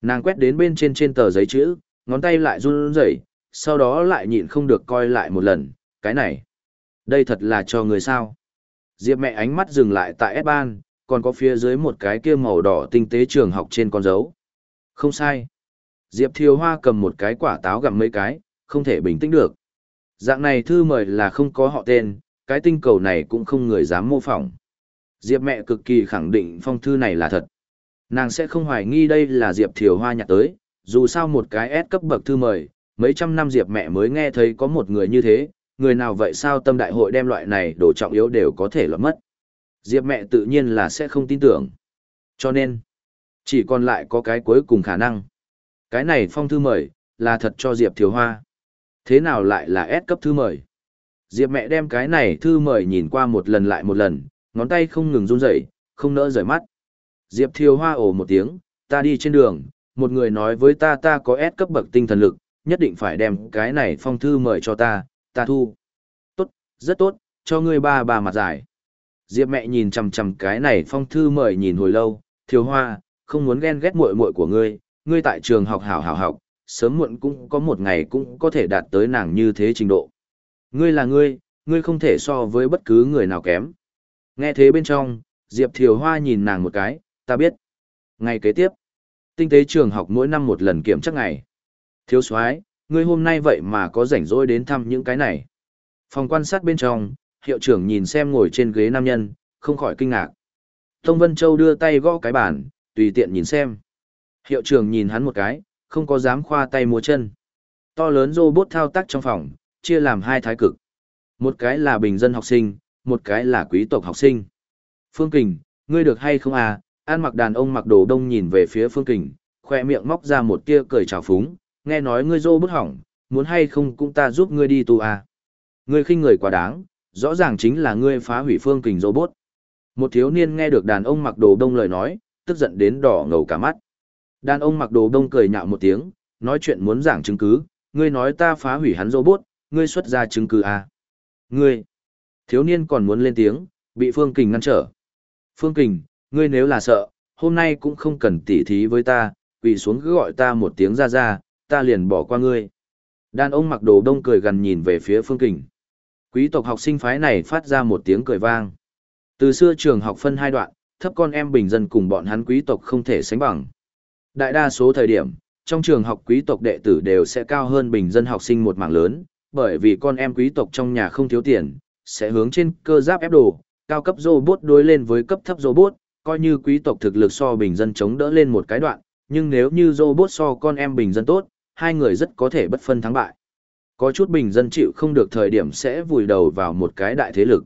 Nàng quét đến bên trên trên tờ giấy chữ, ngón tay lại run rẩy, sau đó lại nhịn không được coi lại một lần, cái này. Đây thật là cho người sao. Diệp mẹ ánh mắt dừng lại tại ép ban, còn có phía dưới một cái kia màu đỏ tinh tế trường học trên con dấu. Không sai. Diệp Thiều Hoa cầm một cái quả táo gặm mấy cái, không thể bình tĩnh được. Dạng này thư mời là không có họ tên, cái tinh cầu này cũng không người dám mô phỏng. Diệp mẹ cực kỳ khẳng định phong thư này là thật. Nàng sẽ không hoài nghi đây là Diệp Thiều Hoa nhặt tới, dù sao một cái S cấp bậc thư mời, mấy trăm năm Diệp mẹ mới nghe thấy có một người như thế, người nào vậy sao tâm đại hội đem loại này đồ trọng yếu đều có thể lọt mất. Diệp mẹ tự nhiên là sẽ không tin tưởng. Cho nên, chỉ còn lại có cái cuối cùng khả năng. Cái này phong thư mời, là thật cho Diệp Thiều Hoa. Thế nào lại là S cấp thư mời? Diệp mẹ đem cái này thư mời nhìn qua một lần lại một lần, ngón tay không ngừng run rẩy, không nỡ rời mắt. Diệp Thiều Hoa ồ một tiếng, ta đi trên đường, một người nói với ta ta có S cấp bậc tinh thần lực, nhất định phải đem cái này phong thư mời cho ta, ta thu. Tốt, rất tốt, cho ngươi ba ba mặt giải. Diệp mẹ nhìn chằm chằm cái này phong thư mời nhìn hồi lâu, Thiều Hoa, không muốn ghen ghét muội muội của ngươi, ngươi tại trường học hảo hảo học, sớm muộn cũng có một ngày cũng có thể đạt tới nàng như thế trình độ. Ngươi là ngươi, ngươi không thể so với bất cứ người nào kém. Nghe thế bên trong, Diệp Thiều Hoa nhìn nàng một cái, ta biết. Ngày kế tiếp, tinh tế trường học mỗi năm một lần kiểm chắc ngày. Thiếu soái, ngươi hôm nay vậy mà có rảnh rỗi đến thăm những cái này. Phòng quan sát bên trong, hiệu trưởng nhìn xem ngồi trên ghế nam nhân, không khỏi kinh ngạc. Tông Vân Châu đưa tay gõ cái bàn, tùy tiện nhìn xem. Hiệu trưởng nhìn hắn một cái, không có dám khoa tay múa chân. To lớn robot thao tác trong phòng, chia làm hai thái cực. Một cái là bình dân học sinh, một cái là quý tộc học sinh. Phương Kình, ngươi được hay không à? An mặc đàn ông mặc đồ đông nhìn về phía Phương Kình, khoe miệng móc ra một tia cười trào phúng, nghe nói ngươi dô bức hỏng, muốn hay không cũng ta giúp ngươi đi tu à. Ngươi khinh người quá đáng, rõ ràng chính là ngươi phá hủy Phương Kình robot. Một thiếu niên nghe được đàn ông mặc đồ đông lời nói, tức giận đến đỏ ngầu cả mắt. Đàn ông mặc đồ đông cười nhạo một tiếng, nói chuyện muốn giảng chứng cứ, ngươi nói ta phá hủy hắn robot, ngươi xuất ra chứng cứ à. Ngươi, thiếu niên còn muốn lên tiếng, bị Phương Kình ngăn trở. Phương Kình, ngươi nếu là sợ, hôm nay cũng không cần tỉ thí với ta, quỳ xuống cứ gọi ta một tiếng ra ra, ta liền bỏ qua ngươi. Đàn ông mặc đồ đông cười gần nhìn về phía Phương Kình. Quý tộc học sinh phái này phát ra một tiếng cười vang. Từ xưa trường học phân hai đoạn, thấp con em bình dân cùng bọn hắn quý tộc không thể sánh bằng. Đại đa số thời điểm, trong trường học quý tộc đệ tử đều sẽ cao hơn bình dân học sinh một mảng lớn, bởi vì con em quý tộc trong nhà không thiếu tiền, sẽ hướng trên cơ giáp ép đồ, cao cấp robot đối lên với cấp thấp robot, coi như quý tộc thực lực so bình dân chống đỡ lên một cái đoạn, nhưng nếu như robot so con em bình dân tốt, hai người rất có thể bất phân thắng bại. Có chút bình dân chịu không được thời điểm sẽ vùi đầu vào một cái đại thế lực.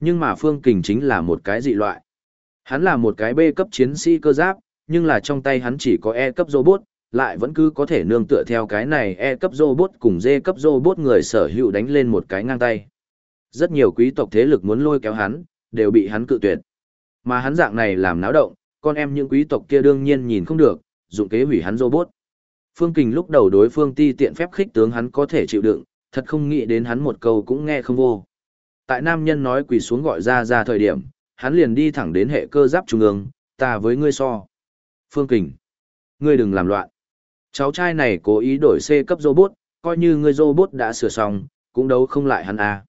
Nhưng mà Phương Kình chính là một cái dị loại. Hắn là một cái B cấp chiến sĩ cơ giáp, nhưng là trong tay hắn chỉ có E cấp robot, lại vẫn cứ có thể nương tựa theo cái này E cấp robot cùng D cấp robot người sở hữu đánh lên một cái ngang tay. Rất nhiều quý tộc thế lực muốn lôi kéo hắn, đều bị hắn cự tuyệt. Mà hắn dạng này làm náo động, con em những quý tộc kia đương nhiên nhìn không được, dụng kế hủy hắn robot. Phương Kình lúc đầu đối phương ti tiện phép khích tướng hắn có thể chịu đựng, thật không nghĩ đến hắn một câu cũng nghe không vô. Tại nam nhân nói quỳ xuống gọi ra ra thời điểm, hắn liền đi thẳng đến hệ cơ giáp trung ương, ta với ngươi so. Phương Kình, ngươi đừng làm loạn. Cháu trai này cố ý đổi C cấp robot, coi như ngươi robot đã sửa xong, cũng đấu không lại hắn à.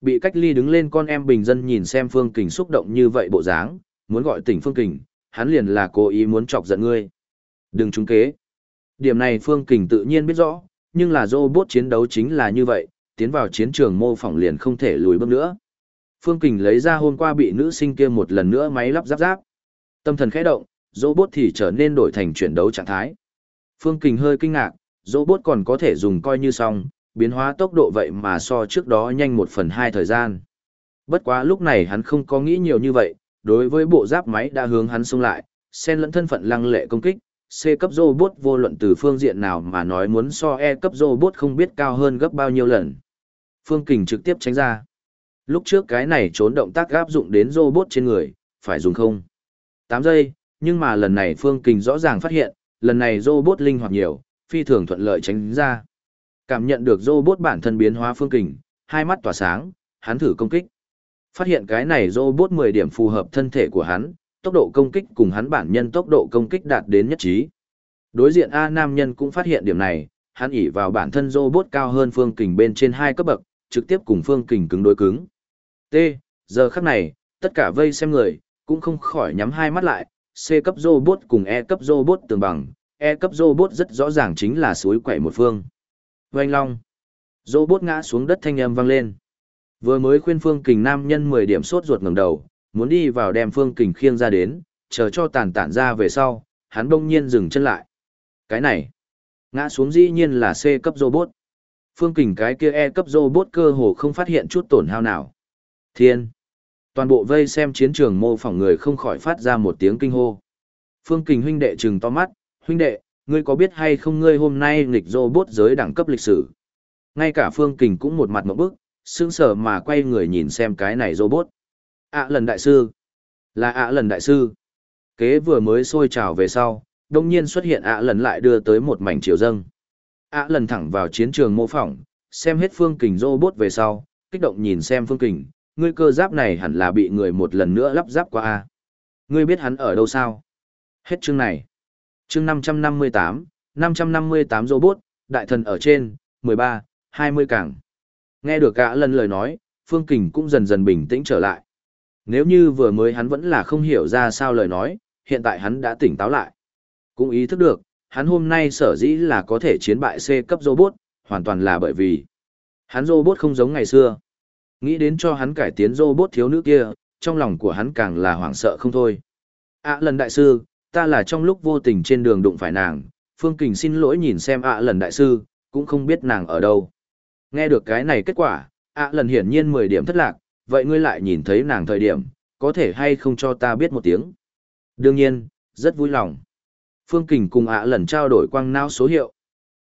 Bị cách ly đứng lên con em bình dân nhìn xem Phương Kình xúc động như vậy bộ dáng, muốn gọi tỉnh Phương Kình, hắn liền là cố ý muốn chọc giận ngươi. Đừng trúng kế. Điểm này Phương Kình tự nhiên biết rõ, nhưng là robot chiến đấu chính là như vậy, tiến vào chiến trường mô phỏng liền không thể lùi bước nữa. Phương Kình lấy ra hôm qua bị nữ sinh kia một lần nữa máy lắp giáp giáp. Tâm thần khẽ động, robot thì trở nên đổi thành chuyển đấu trạng thái. Phương Kình hơi kinh ngạc, robot còn có thể dùng coi như xong, biến hóa tốc độ vậy mà so trước đó nhanh một phần hai thời gian. Bất quá lúc này hắn không có nghĩ nhiều như vậy, đối với bộ giáp máy đã hướng hắn xông lại, xen lẫn thân phận lăng lệ công kích, C cấp robot vô luận từ phương diện nào mà nói muốn so E cấp robot không biết cao hơn gấp bao nhiêu lần. Phương Kình trực tiếp tránh ra. Lúc trước cái này trốn động tác áp dụng đến robot trên người, phải dùng không? 8 giây, nhưng mà lần này Phương Kình rõ ràng phát hiện, lần này robot linh hoạt nhiều, phi thường thuận lợi tránh ra. Cảm nhận được robot bản thân biến hóa Phương Kình, hai mắt tỏa sáng, hắn thử công kích. Phát hiện cái này robot 10 điểm phù hợp thân thể của hắn, tốc độ công kích cùng hắn bản nhân tốc độ công kích đạt đến nhất trí. Đối diện A nam nhân cũng phát hiện điểm này, hắn ỉ vào bản thân robot cao hơn phương kình bên trên hai cấp bậc, trực tiếp cùng phương kình cứng đối cứng. T. Giờ khắc này, tất cả vây xem người, cũng không khỏi nhắm hai mắt lại, C cấp robot cùng E cấp robot tương bằng, E cấp robot rất rõ ràng chính là suối quậy một phương. Oanh long. Robot ngã xuống đất thanh âm vang lên. Vừa mới khuyên phương kình nam nhân 10 điểm sốt ruột ngẩng đầu, muốn đi vào đem phương kình khiêng ra đến, chờ cho tàn tản ra về sau, hắn bỗng nhiên dừng chân lại. Cái này, ngã xuống dĩ nhiên là C cấp robot. Phương kình cái kia E cấp robot cơ hồ không phát hiện chút tổn hao nào. Thiên! Toàn bộ vây xem chiến trường mô phỏng người không khỏi phát ra một tiếng kinh hô. Phương kình huynh đệ trừng to mắt, huynh đệ, ngươi có biết hay không ngươi hôm nay nghịch robot giới đẳng cấp lịch sử. Ngay cả Phương kình cũng một mặt một bức, sững sờ mà quay người nhìn xem cái này robot. Ạ lần đại sư. Là ạ lần đại sư. Kế vừa mới sôi trào về sau đông nhiên xuất hiện ạ lần lại đưa tới một mảnh chiều dâng. Ạ lần thẳng vào chiến trường mô phỏng xem hết phương kình robot về sau kích động nhìn xem phương kình ngươi cơ giáp này hẳn là bị người một lần nữa lắp ráp qua a. Ngươi biết hắn ở đâu sao? Hết chương này chương năm trăm năm mươi tám năm trăm năm mươi tám robot đại thần ở trên mười ba hai mươi cảng nghe được cả lần lời nói phương kình cũng dần dần bình tĩnh trở lại nếu như vừa mới hắn vẫn là không hiểu ra sao lời nói, hiện tại hắn đã tỉnh táo lại. Cũng ý thức được, hắn hôm nay sở dĩ là có thể chiến bại C cấp robot, hoàn toàn là bởi vì hắn robot không giống ngày xưa. Nghĩ đến cho hắn cải tiến robot thiếu nữ kia, trong lòng của hắn càng là hoảng sợ không thôi. ạ lần đại sư, ta là trong lúc vô tình trên đường đụng phải nàng, Phương Kình xin lỗi nhìn xem ạ lần đại sư, cũng không biết nàng ở đâu. Nghe được cái này kết quả, ạ lần hiển nhiên 10 điểm thất lạc, vậy ngươi lại nhìn thấy nàng thời điểm, có thể hay không cho ta biết một tiếng. Đương nhiên, rất vui lòng. Phương Kình cùng ạ lần trao đổi quang não số hiệu.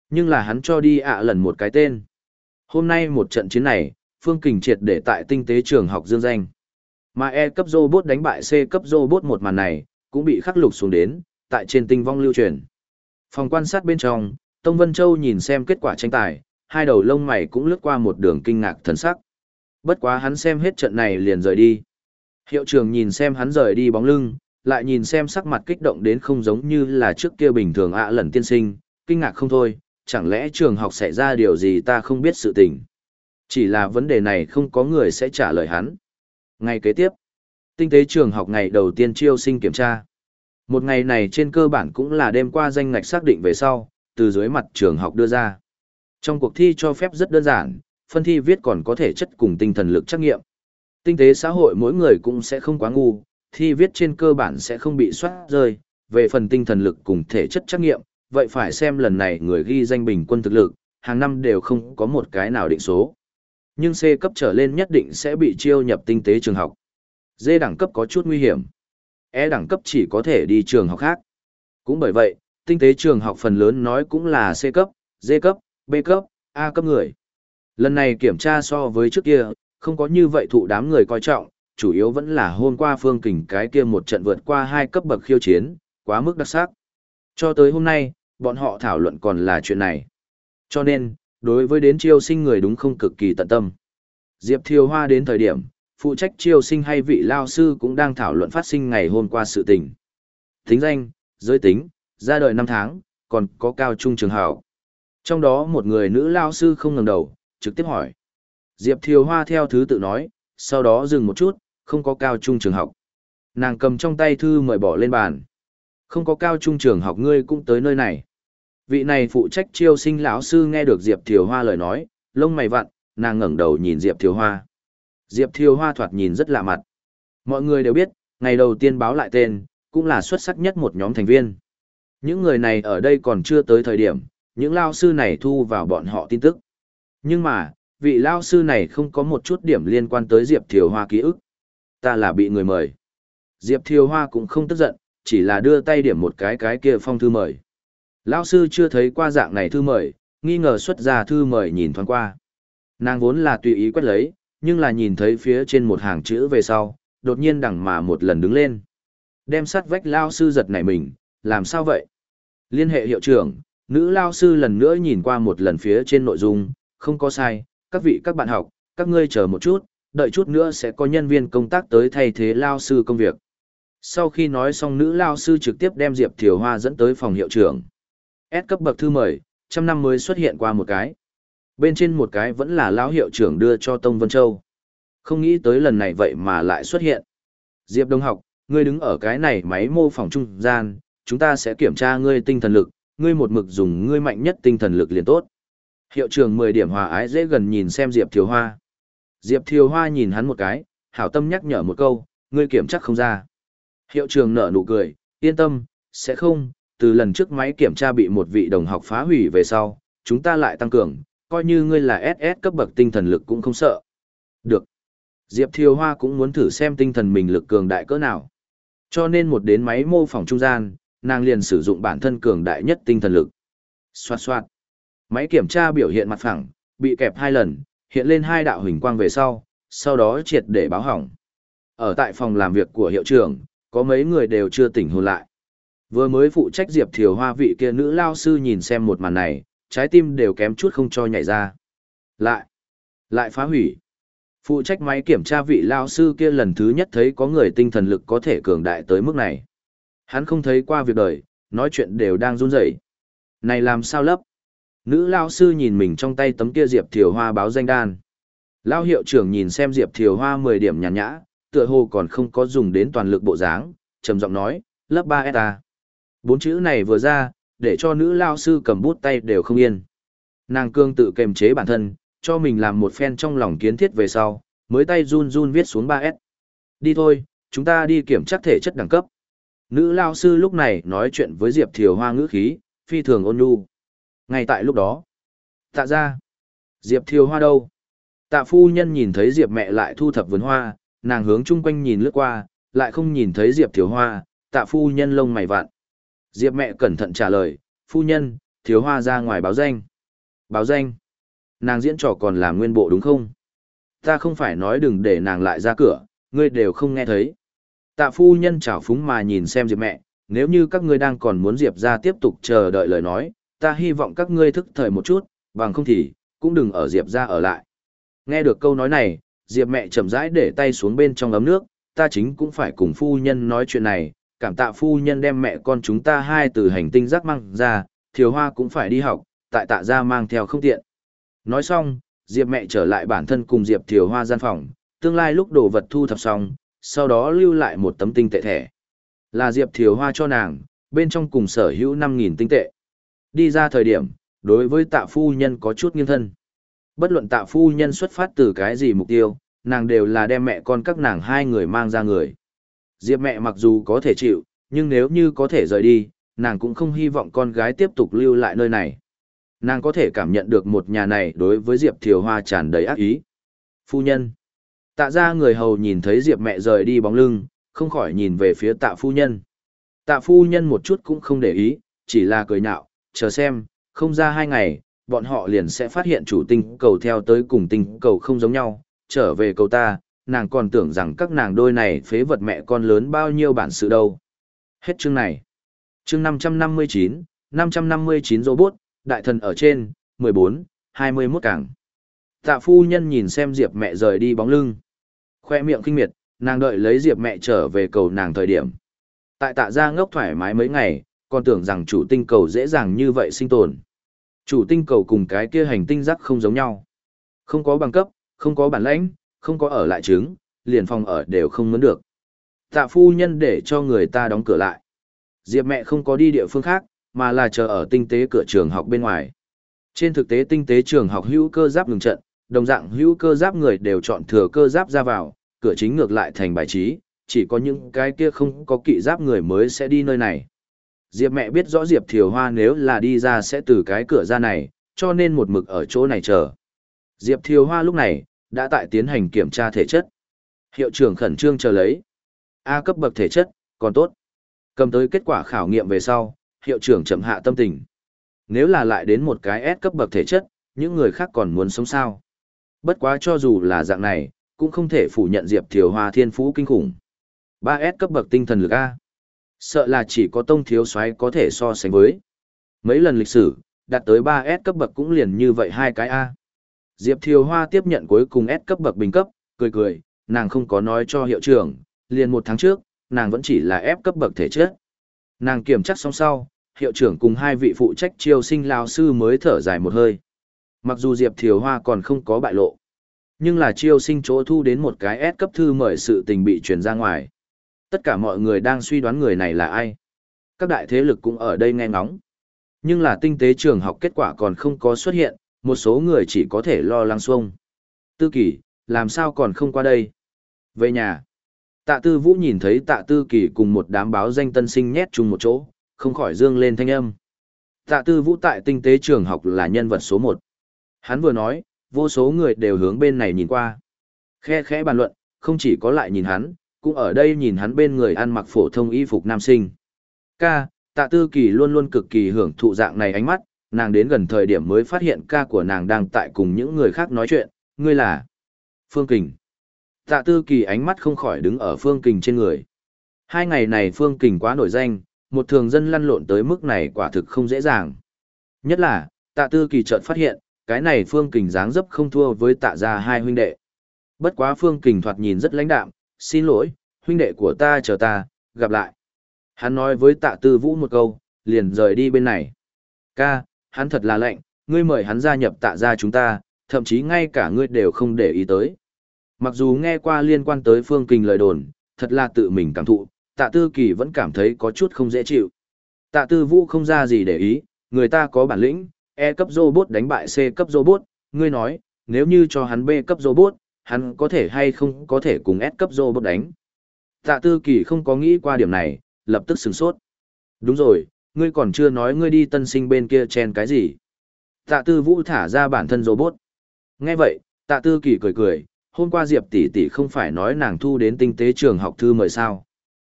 Nhưng là hắn cho đi ạ lần một cái tên. Hôm nay một trận chiến này, Phương Kình triệt để tại tinh tế trường học dương danh. Mà E cấp robot đánh bại C cấp robot một màn này, cũng bị khắc lục xuống đến, tại trên tinh vong lưu truyền. Phòng quan sát bên trong, Tông Vân Châu nhìn xem kết quả tranh tài, hai đầu lông mày cũng lướt qua một đường kinh ngạc thần sắc. Bất quá hắn xem hết trận này liền rời đi. Hiệu trưởng nhìn xem hắn rời đi bóng lưng, lại nhìn xem sắc mặt kích động đến không giống như là trước kia bình thường ạ lần tiên sinh, kinh ngạc không thôi, chẳng lẽ trường học xảy ra điều gì ta không biết sự tình. Chỉ là vấn đề này không có người sẽ trả lời hắn. Ngày kế tiếp, tinh tế trường học ngày đầu tiên chiêu sinh kiểm tra. Một ngày này trên cơ bản cũng là đêm qua danh ngạch xác định về sau, từ dưới mặt trường học đưa ra. Trong cuộc thi cho phép rất đơn giản, phân thi viết còn có thể chất cùng tinh thần lực trắc nghiệm. Tinh tế xã hội mỗi người cũng sẽ không quá ngu, thi viết trên cơ bản sẽ không bị soát rơi, về phần tinh thần lực cùng thể chất trắc nghiệm, vậy phải xem lần này người ghi danh bình quân thực lực, hàng năm đều không có một cái nào định số. Nhưng C cấp trở lên nhất định sẽ bị chiêu nhập tinh tế trường học. D đẳng cấp có chút nguy hiểm. E đẳng cấp chỉ có thể đi trường học khác. Cũng bởi vậy, tinh tế trường học phần lớn nói cũng là C cấp, D cấp, B cấp, A cấp người. Lần này kiểm tra so với trước kia, không có như vậy thụ đám người coi trọng, chủ yếu vẫn là hôm qua phương kình cái kia một trận vượt qua hai cấp bậc khiêu chiến, quá mức đặc sắc. Cho tới hôm nay, bọn họ thảo luận còn là chuyện này. Cho nên, đối với đến chiêu sinh người đúng không cực kỳ tận tâm. Diệp Thiều Hoa đến thời điểm, phụ trách chiêu sinh hay vị lao sư cũng đang thảo luận phát sinh ngày hôm qua sự tình. Tính danh, giới tính, ra đời năm tháng, còn có cao trung trường hảo. Trong đó một người nữ lao sư không ngẩng đầu, trực tiếp hỏi. Diệp Thiều Hoa theo thứ tự nói, sau đó dừng một chút, không có cao trung trường học. Nàng cầm trong tay thư mời bỏ lên bàn. Không có cao trung trường học ngươi cũng tới nơi này. Vị này phụ trách chiêu sinh lão sư nghe được Diệp Thiều Hoa lời nói, lông mày vặn, nàng ngẩng đầu nhìn Diệp Thiều Hoa. Diệp Thiều Hoa thoạt nhìn rất lạ mặt. Mọi người đều biết, ngày đầu tiên báo lại tên, cũng là xuất sắc nhất một nhóm thành viên. Những người này ở đây còn chưa tới thời điểm, những lao sư này thu vào bọn họ tin tức. Nhưng mà, vị lao sư này không có một chút điểm liên quan tới Diệp Thiều Hoa ký ức. Ta là bị người mời. Diệp Thiều Hoa cũng không tức giận, chỉ là đưa tay điểm một cái cái kia phong thư mời. Lao sư chưa thấy qua dạng này thư mời, nghi ngờ xuất ra thư mời nhìn thoáng qua. Nàng vốn là tùy ý quét lấy, nhưng là nhìn thấy phía trên một hàng chữ về sau, đột nhiên đằng mà một lần đứng lên. Đem sát vách Lao sư giật nảy mình, làm sao vậy? Liên hệ hiệu trưởng, nữ Lao sư lần nữa nhìn qua một lần phía trên nội dung, không có sai, các vị các bạn học, các ngươi chờ một chút, đợi chút nữa sẽ có nhân viên công tác tới thay thế Lao sư công việc. Sau khi nói xong nữ Lao sư trực tiếp đem Diệp Thiều Hoa dẫn tới phòng hiệu trưởng. S cấp bậc thư mời, trăm năm mới xuất hiện qua một cái. Bên trên một cái vẫn là lão hiệu trưởng đưa cho Tông Vân Châu. Không nghĩ tới lần này vậy mà lại xuất hiện. Diệp Đông học, ngươi đứng ở cái này máy mô phỏng trung gian, chúng ta sẽ kiểm tra ngươi tinh thần lực, ngươi một mực dùng ngươi mạnh nhất tinh thần lực liền tốt. Hiệu trưởng 10 điểm hòa ái dễ gần nhìn xem Diệp Thiều Hoa. Diệp Thiều Hoa nhìn hắn một cái, hảo tâm nhắc nhở một câu, ngươi kiểm chắc không ra. Hiệu trưởng nở nụ cười, yên tâm, sẽ không, từ lần trước máy kiểm tra bị một vị đồng học phá hủy về sau, chúng ta lại tăng cường, coi như ngươi là SS cấp bậc tinh thần lực cũng không sợ. Được. Diệp Thiều Hoa cũng muốn thử xem tinh thần mình lực cường đại cỡ nào. Cho nên một đến máy mô phỏng trung gian, nàng liền sử dụng bản thân cường đại nhất tinh thần lực. Xoạt xoạt. Máy kiểm tra biểu hiện mặt phẳng, bị kẹp hai lần, hiện lên hai đạo hình quang về sau, sau đó triệt để báo hỏng. Ở tại phòng làm việc của hiệu trưởng, có mấy người đều chưa tỉnh hồn lại. Vừa mới phụ trách Diệp Thiều Hoa vị kia nữ lao sư nhìn xem một màn này, trái tim đều kém chút không cho nhảy ra. Lại, lại phá hủy. Phụ trách máy kiểm tra vị lao sư kia lần thứ nhất thấy có người tinh thần lực có thể cường đại tới mức này. Hắn không thấy qua việc đời, nói chuyện đều đang run rẩy. Này làm sao lấp? Nữ lao sư nhìn mình trong tay tấm kia Diệp Thiều Hoa báo danh đan. Lao hiệu trưởng nhìn xem Diệp Thiều Hoa 10 điểm nhàn nhã, tựa hồ còn không có dùng đến toàn lực bộ dáng, trầm giọng nói, lớp 3 ETA. Bốn chữ này vừa ra, để cho nữ lao sư cầm bút tay đều không yên. Nàng cương tự kềm chế bản thân, cho mình làm một phen trong lòng kiến thiết về sau, mới tay run run viết xuống 3S. Đi thôi, chúng ta đi kiểm tra thể chất đẳng cấp. Nữ lao sư lúc này nói chuyện với Diệp Thiều Hoa ngữ khí, phi thường ôn nhu. Ngay tại lúc đó, tạ ra, Diệp Thiều Hoa đâu? Tạ phu nhân nhìn thấy Diệp mẹ lại thu thập vườn hoa, nàng hướng chung quanh nhìn lướt qua, lại không nhìn thấy Diệp Thiều Hoa, tạ phu nhân lông mày vặn. Diệp mẹ cẩn thận trả lời, phu nhân, thiếu hoa ra ngoài báo danh. Báo danh? Nàng diễn trò còn làm nguyên bộ đúng không? Ta không phải nói đừng để nàng lại ra cửa, ngươi đều không nghe thấy. Tạ phu nhân chảo phúng mà nhìn xem Diệp mẹ, nếu như các ngươi đang còn muốn Diệp ra tiếp tục chờ đợi lời nói, ta hy vọng các ngươi thức thời một chút, bằng không thì, cũng đừng ở Diệp ra ở lại. Nghe được câu nói này, Diệp mẹ chậm rãi để tay xuống bên trong ấm nước, ta chính cũng phải cùng phu nhân nói chuyện này, cảm tạ phu nhân đem mẹ con chúng ta hai từ hành tinh giác mang ra, thiều hoa cũng phải đi học, tại tạ ra mang theo không tiện. Nói xong, Diệp mẹ trở lại bản thân cùng Diệp thiều hoa gian phòng, tương lai lúc đồ vật thu thập xong, sau đó lưu lại một tấm tinh tệ thẻ. Là Diệp thiều hoa cho nàng, bên trong cùng sở hữu 5.000 tinh tệ. Đi ra thời điểm, đối với tạ phu nhân có chút nghiêng thân. Bất luận tạ phu nhân xuất phát từ cái gì mục tiêu, nàng đều là đem mẹ con các nàng hai người mang ra người. Diệp mẹ mặc dù có thể chịu, nhưng nếu như có thể rời đi, nàng cũng không hy vọng con gái tiếp tục lưu lại nơi này. Nàng có thể cảm nhận được một nhà này đối với Diệp Thiều Hoa tràn đầy ác ý. Phu nhân. Tạ ra người hầu nhìn thấy Diệp mẹ rời đi bóng lưng, không khỏi nhìn về phía tạ phu nhân. Tạ phu nhân một chút cũng không để ý, chỉ là cười nhạo, chờ xem, không ra hai ngày, bọn họ liền sẽ phát hiện chủ tinh cầu theo tới cùng tinh cầu không giống nhau, trở về cầu ta, nàng còn tưởng rằng các nàng đôi này phế vật mẹ con lớn bao nhiêu bản sự đâu. Hết chương này. Chương 559, 559 robot, đại thần ở trên, 14, 21 cảng. Tạ phu nhân nhìn xem Diệp mẹ rời đi bóng lưng. Khoe miệng kinh miệt, nàng đợi lấy Diệp mẹ trở về cầu nàng thời điểm. Tại tạ gia ngốc thoải mái mấy ngày, còn tưởng rằng chủ tinh cầu dễ dàng như vậy sinh tồn. Chủ tinh cầu cùng cái kia hành tinh rắc không giống nhau. Không có bằng cấp, không có bản lãnh, không có ở lại trứng, liền phòng ở đều không mướn được. Tạ phu nhân để cho người ta đóng cửa lại. Diệp mẹ không có đi địa phương khác, mà là chờ ở tinh tế cửa trường học bên ngoài. Trên thực tế tinh tế trường học hữu cơ giáp ngừng trận, đồng dạng hữu cơ giáp người đều chọn thừa cơ giáp ra vào, cửa chính ngược lại thành bài trí, chỉ có những cái kia không có kỵ giáp người mới sẽ đi nơi này. Diệp mẹ biết rõ Diệp Thiều Hoa nếu là đi ra sẽ từ cái cửa ra này, cho nên một mực ở chỗ này chờ. Diệp Thiều Hoa lúc này, đã tại tiến hành kiểm tra thể chất. Hiệu trưởng khẩn trương chờ lấy. A cấp bậc thể chất, còn tốt. Cầm tới kết quả khảo nghiệm về sau, hiệu trưởng chậm hạ tâm tình. Nếu là lại đến một cái S cấp bậc thể chất, những người khác còn muốn sống sao. Bất quá cho dù là dạng này, cũng không thể phủ nhận Diệp Thiều Hoa thiên phú kinh khủng. 3S cấp bậc tinh thần lực A. Sợ là chỉ có tông thiếu soái có thể so sánh với. Mấy lần lịch sử, đạt tới 3S cấp bậc cũng liền như vậy hai cái A. Diệp Thiều Hoa tiếp nhận cuối cùng S cấp bậc bình cấp, cười cười, nàng không có nói cho hiệu trưởng, liền một tháng trước, nàng vẫn chỉ là F cấp bậc thể chất. Nàng kiểm chắc xong sau, hiệu trưởng cùng hai vị phụ trách chiêu sinh lao sư mới thở dài một hơi. Mặc dù Diệp Thiều Hoa còn không có bại lộ, nhưng là chiêu sinh chỗ thu đến một cái S cấp thư mời sự tình bị truyền ra ngoài. Tất cả mọi người đang suy đoán người này là ai. Các đại thế lực cũng ở đây nghe ngóng. Nhưng là tinh tế trường học kết quả còn không có xuất hiện, một số người chỉ có thể lo lắng xuông. Tư kỳ, làm sao còn không qua đây? Về nhà. Tạ tư vũ nhìn thấy tạ tư kỳ cùng một đám báo danh tân sinh nhét chung một chỗ, không khỏi dương lên thanh âm. Tạ tư vũ tại tinh tế trường học là nhân vật số một. Hắn vừa nói, vô số người đều hướng bên này nhìn qua. Khe khẽ bàn luận, không chỉ có lại nhìn hắn, cũng ở đây nhìn hắn bên người ăn mặc phổ thông y phục nam sinh. Ca, tạ tư kỳ luôn luôn cực kỳ hưởng thụ dạng này ánh mắt, nàng đến gần thời điểm mới phát hiện ca của nàng đang tại cùng những người khác nói chuyện, ngươi là Phương Kình. Tạ tư kỳ ánh mắt không khỏi đứng ở Phương Kình trên người. Hai ngày này Phương Kình quá nổi danh, một thường dân lăn lộn tới mức này quả thực không dễ dàng. Nhất là, tạ tư kỳ chợt phát hiện, cái này Phương Kình dáng dấp không thua với tạ gia hai huynh đệ. Bất quá Phương Kình thoạt nhìn rất lãnh đạm, xin lỗi, huynh đệ của ta chờ ta, gặp lại. Hắn nói với tạ tư vũ một câu, liền rời đi bên này. Ca, hắn thật là lạnh, ngươi mời hắn gia nhập tạ gia chúng ta, thậm chí ngay cả ngươi đều không để ý tới. Mặc dù nghe qua liên quan tới phương kình lời đồn, thật là tự mình cảm thụ, tạ tư kỳ vẫn cảm thấy có chút không dễ chịu. Tạ tư vũ không ra gì để ý, người ta có bản lĩnh, E cấp robot đánh bại C cấp robot, ngươi nói, nếu như cho hắn B cấp robot, hắn có thể hay không có thể cùng S cấp robot đánh. Tạ tư kỳ không có nghĩ qua điểm này, lập tức sửng sốt. Đúng rồi, ngươi còn chưa nói ngươi đi tân sinh bên kia chen cái gì. Tạ tư vũ thả ra bản thân robot. Nghe vậy, tạ tư kỳ cười cười, hôm qua Diệp tỷ tỷ không phải nói nàng thu đến tinh tế trường học thư mời sao.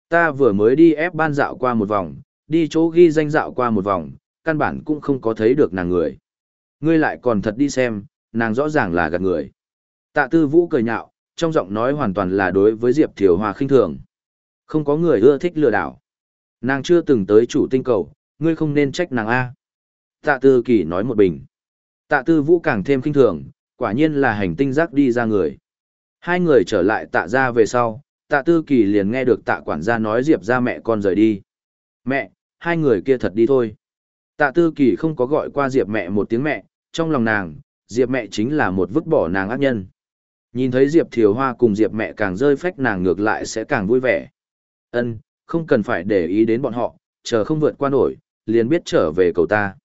Ta vừa mới đi ép ban dạo qua một vòng, đi chỗ ghi danh dạo qua một vòng, căn bản cũng không có thấy được nàng người. Ngươi lại còn thật đi xem, nàng rõ ràng là gạt người. Tạ tư vũ cười nhạo, trong giọng nói hoàn toàn là đối với Diệp Thiều Hòa khinh thường. Không có người ưa thích lừa đảo. Nàng chưa từng tới chủ tinh cầu, ngươi không nên trách nàng A. Tạ tư kỳ nói một bình. Tạ tư vũ càng thêm khinh thường, quả nhiên là hành tinh giác đi ra người. Hai người trở lại tạ ra về sau, tạ tư kỳ liền nghe được tạ quản gia nói Diệp ra mẹ con rời đi. Mẹ, hai người kia thật đi thôi. Tạ tư kỳ không có gọi qua Diệp mẹ một tiếng mẹ, trong lòng nàng, Diệp mẹ chính là một vứt bỏ nàng ác nhân. Nhìn thấy Diệp Thiều Hoa cùng Diệp mẹ càng rơi phách nàng ngược lại sẽ càng vui vẻ. Ân, không cần phải để ý đến bọn họ, chờ không vượt qua nổi, liền biết trở về cầu ta.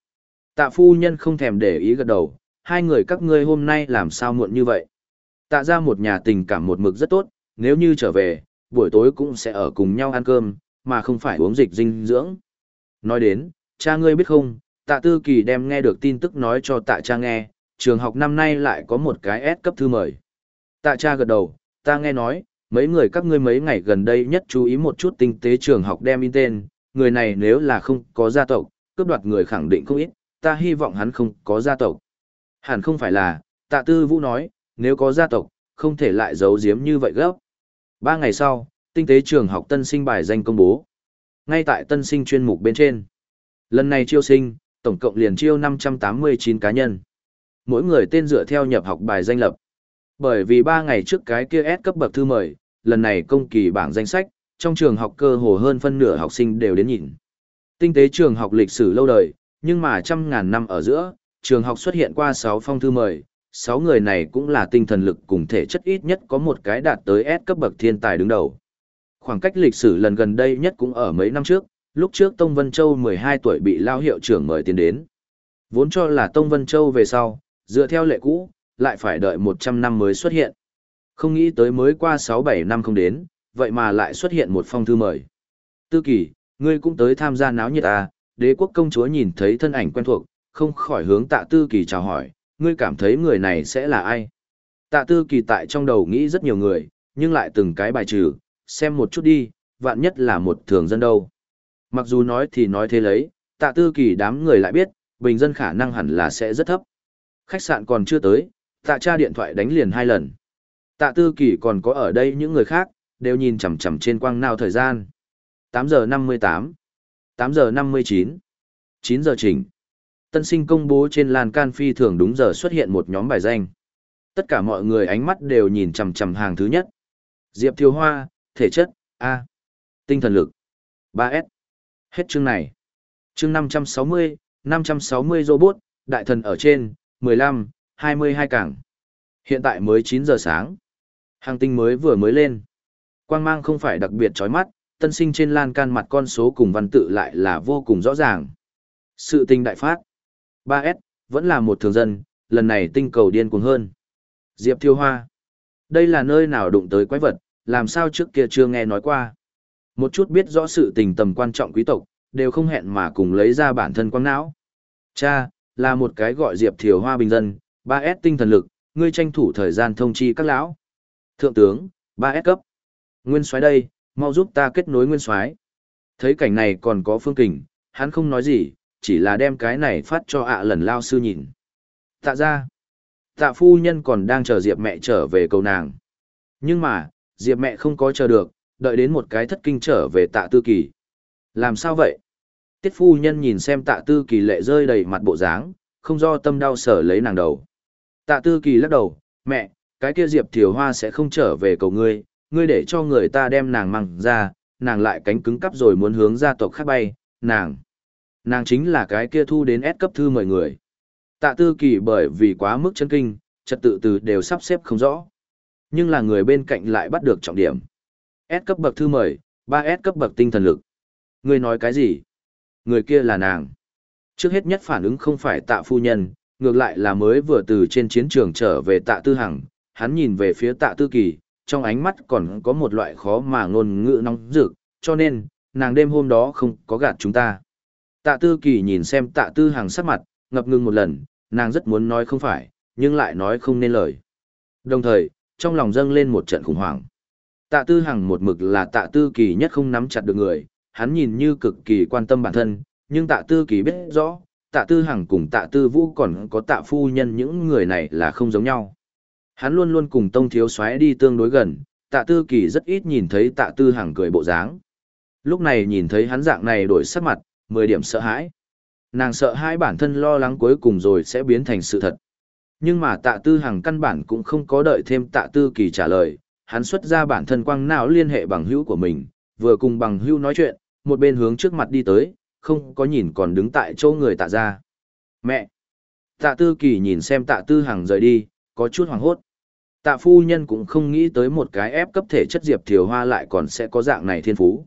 Tạ phu nhân không thèm để ý gật đầu, hai người các ngươi hôm nay làm sao muộn như vậy. Tạ ra một nhà tình cảm một mực rất tốt, nếu như trở về, buổi tối cũng sẽ ở cùng nhau ăn cơm, mà không phải uống dịch dinh dưỡng. Nói đến, cha ngươi biết không, tạ tư kỳ đem nghe được tin tức nói cho tạ cha nghe, trường học năm nay lại có một cái S cấp thư mời. Tạ cha gật đầu, ta nghe nói, mấy người các ngươi mấy ngày gần đây nhất chú ý một chút tinh tế trường học đem in tên, người này nếu là không có gia tộc, cướp đoạt người khẳng định không ít, ta hy vọng hắn không có gia tộc. Hẳn không phải là, tạ tư vũ nói, nếu có gia tộc, không thể lại giấu giếm như vậy gấp. Ba ngày sau, tinh tế trường học tân sinh bài danh công bố. Ngay tại tân sinh chuyên mục bên trên. Lần này chiêu sinh, tổng cộng liền chiêu 589 cá nhân. Mỗi người tên dựa theo nhập học bài danh lập. Bởi vì ba ngày trước cái kia S cấp bậc thư mời, lần này công kỳ bảng danh sách, trong trường học cơ hồ hơn phân nửa học sinh đều đến nhìn. Tinh tế trường học lịch sử lâu đời, nhưng mà trăm ngàn năm ở giữa, trường học xuất hiện qua 6 phong thư mời, 6 người này cũng là tinh thần lực cùng thể chất ít nhất có một cái đạt tới S cấp bậc thiên tài đứng đầu. Khoảng cách lịch sử lần gần đây nhất cũng ở mấy năm trước, lúc trước Tông Vân Châu 12 tuổi bị lao hiệu trưởng mời tiến đến. Vốn cho là Tông Vân Châu về sau, dựa theo lệ cũ, lại phải đợi 100 năm mới xuất hiện. Không nghĩ tới mới qua 6-7 năm không đến, vậy mà lại xuất hiện một phong thư mời. Tư kỳ, ngươi cũng tới tham gia náo nhiệt à, đế quốc công chúa nhìn thấy thân ảnh quen thuộc, không khỏi hướng tạ tư kỳ chào hỏi, ngươi cảm thấy người này sẽ là ai? Tạ tư kỳ tại trong đầu nghĩ rất nhiều người, nhưng lại từng cái bài trừ, xem một chút đi, vạn nhất là một thường dân đâu. Mặc dù nói thì nói thế lấy, tạ tư kỳ đám người lại biết, bình dân khả năng hẳn là sẽ rất thấp. Khách sạn còn chưa tới, tạ tra điện thoại đánh liền hai lần. Tạ tư kỳ còn có ở đây những người khác, đều nhìn chằm chằm trên quang nào thời gian. 8 giờ 58, 8 giờ 59, 9 giờ chỉnh. Tân sinh công bố trên lan can phi thường đúng giờ xuất hiện một nhóm bài danh. Tất cả mọi người ánh mắt đều nhìn chằm chằm hàng thứ nhất. Diệp Thiều Hoa, thể chất, A. Tinh thần lực, 3S. Hết chương này. Chương 560, 560 robot, đại thần ở trên, 15, 22 cảng. Hiện tại mới 9 giờ sáng. Hàng tinh mới vừa mới lên. Quang mang không phải đặc biệt chói mắt, tân sinh trên lan can mặt con số cùng văn tự lại là vô cùng rõ ràng. Sự tinh đại phát. 3S, vẫn là một thường dân, lần này tinh cầu điên cuồng hơn. Diệp Thiêu Hoa. Đây là nơi nào đụng tới quái vật, làm sao trước kia chưa nghe nói qua. Một chút biết rõ sự tình tầm quan trọng quý tộc, đều không hẹn mà cùng lấy ra bản thân quang não. Cha, là một cái gọi Diệp Thiều Hoa bình dân, 3S tinh thần lực, ngươi tranh thủ thời gian thông chi các lão. Thượng tướng, 3S cấp. Nguyên soái đây, mau giúp ta kết nối nguyên soái. Thấy cảnh này còn có phương kình, hắn không nói gì, chỉ là đem cái này phát cho ạ lần lao sư nhìn. Tạ ra, tạ phu nhân còn đang chờ Diệp mẹ trở về cầu nàng. Nhưng mà, Diệp mẹ không có chờ được, đợi đến một cái thất kinh trở về tạ tư kỳ. Làm sao vậy? Tiết phu nhân nhìn xem tạ tư kỳ lệ rơi đầy mặt bộ dáng, không do tâm đau sở lấy nàng đầu. Tạ tư kỳ lắc đầu, mẹ, cái kia Diệp Thiều Hoa sẽ không trở về cầu ngươi, ngươi để cho người ta đem nàng mang ra, nàng lại cánh cứng cắp rồi muốn hướng gia tộc khác bay, nàng. Nàng chính là cái kia thu đến S cấp thư mời người. Tạ tư kỳ bởi vì quá mức chân kinh, trật tự từ đều sắp xếp không rõ. Nhưng là người bên cạnh lại bắt được trọng điểm. S cấp bậc thư mời, 3S cấp bậc tinh thần lực. Ngươi nói cái gì? Người kia là nàng. Trước hết nhất phản ứng không phải tạ phu nhân, ngược lại là mới vừa từ trên chiến trường trở về tạ tư hằng, hắn nhìn về phía tạ tư kỳ, trong ánh mắt còn có một loại khó mà ngôn ngữ nóng rực, cho nên, nàng đêm hôm đó không có gạt chúng ta. Tạ tư kỳ nhìn xem tạ tư hằng sắc mặt, ngập ngừng một lần, nàng rất muốn nói không phải, nhưng lại nói không nên lời. Đồng thời, trong lòng dâng lên một trận khủng hoảng. Tạ tư hằng một mực là tạ tư kỳ nhất không nắm chặt được người, hắn nhìn như cực kỳ quan tâm bản thân, nhưng tạ tư kỳ biết rõ, tạ tư hằng cùng tạ tư vũ còn có tạ phu nhân những người này là không giống nhau. Hắn luôn luôn cùng tông thiếu soái đi tương đối gần, tạ tư kỳ rất ít nhìn thấy tạ tư hằng cười bộ dáng. Lúc này nhìn thấy hắn dạng này đổi sắc mặt, mười điểm sợ hãi. Nàng sợ hãi bản thân lo lắng cuối cùng rồi sẽ biến thành sự thật. Nhưng mà tạ tư hằng căn bản cũng không có đợi thêm tạ tư kỳ trả lời, hắn xuất ra bản thân quang não liên hệ bằng hữu của mình, vừa cùng bằng hữu nói chuyện, một bên hướng trước mặt đi tới, không có nhìn còn đứng tại chỗ người tạ ra. Mẹ! Tạ tư kỳ nhìn xem tạ tư hằng rời đi, có chút hoảng hốt. Tạ phu nhân cũng không nghĩ tới một cái ép cấp thể chất diệp thiều hoa lại còn sẽ có dạng này thiên phú.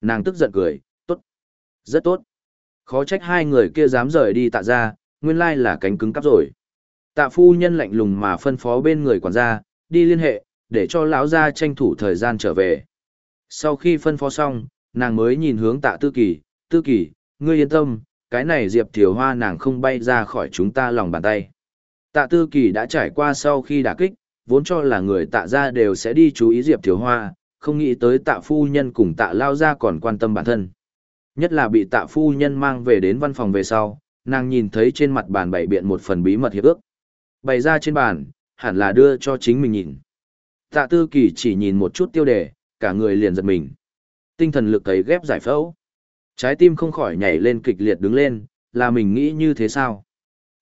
Nàng tức giận cười, tốt, rất tốt. Khó trách hai người kia dám rời đi tạ ra, nguyên lai là cánh cứng cắp rồi. Tạ phu nhân lạnh lùng mà phân phó bên người quản gia, đi liên hệ, để cho lão gia tranh thủ thời gian trở về. Sau khi phân phó xong, nàng mới nhìn hướng tạ tư kỳ, tư kỳ, ngươi yên tâm, cái này diệp thiều hoa nàng không bay ra khỏi chúng ta lòng bàn tay. Tạ tư kỳ đã trải qua sau khi đả kích, vốn cho là người tạ gia đều sẽ đi chú ý diệp Thiếu hoa, không nghĩ tới tạ phu nhân cùng tạ lao ra còn quan tâm bản thân. Nhất là bị tạ phu nhân mang về đến văn phòng về sau, nàng nhìn thấy trên mặt bàn bày biện một phần bí mật hiệp ước. Bày ra trên bàn, hẳn là đưa cho chính mình nhìn. Tạ tư kỳ chỉ nhìn một chút tiêu đề, cả người liền giật mình. Tinh thần lực thấy ghép giải phẫu. Trái tim không khỏi nhảy lên kịch liệt đứng lên, là mình nghĩ như thế sao?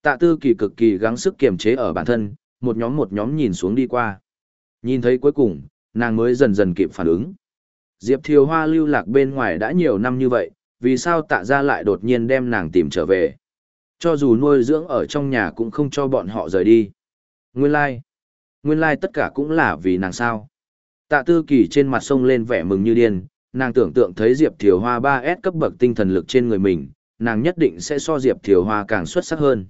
Tạ tư kỳ cực kỳ gắng sức kiềm chế ở bản thân, một nhóm một nhóm nhìn xuống đi qua. Nhìn thấy cuối cùng, nàng mới dần dần kịp phản ứng. Diệp Thiều Hoa lưu lạc bên ngoài đã nhiều năm như vậy, vì sao tạ ra lại đột nhiên đem nàng tìm trở về? Cho dù nuôi dưỡng ở trong nhà cũng không cho bọn họ rời đi. Nguyên lai, like. nguyên lai like tất cả cũng là vì nàng sao. Tạ tư kỳ trên mặt sông lên vẻ mừng như điên, nàng tưởng tượng thấy Diệp Thiều Hoa 3S cấp bậc tinh thần lực trên người mình, nàng nhất định sẽ so Diệp Thiều Hoa càng xuất sắc hơn.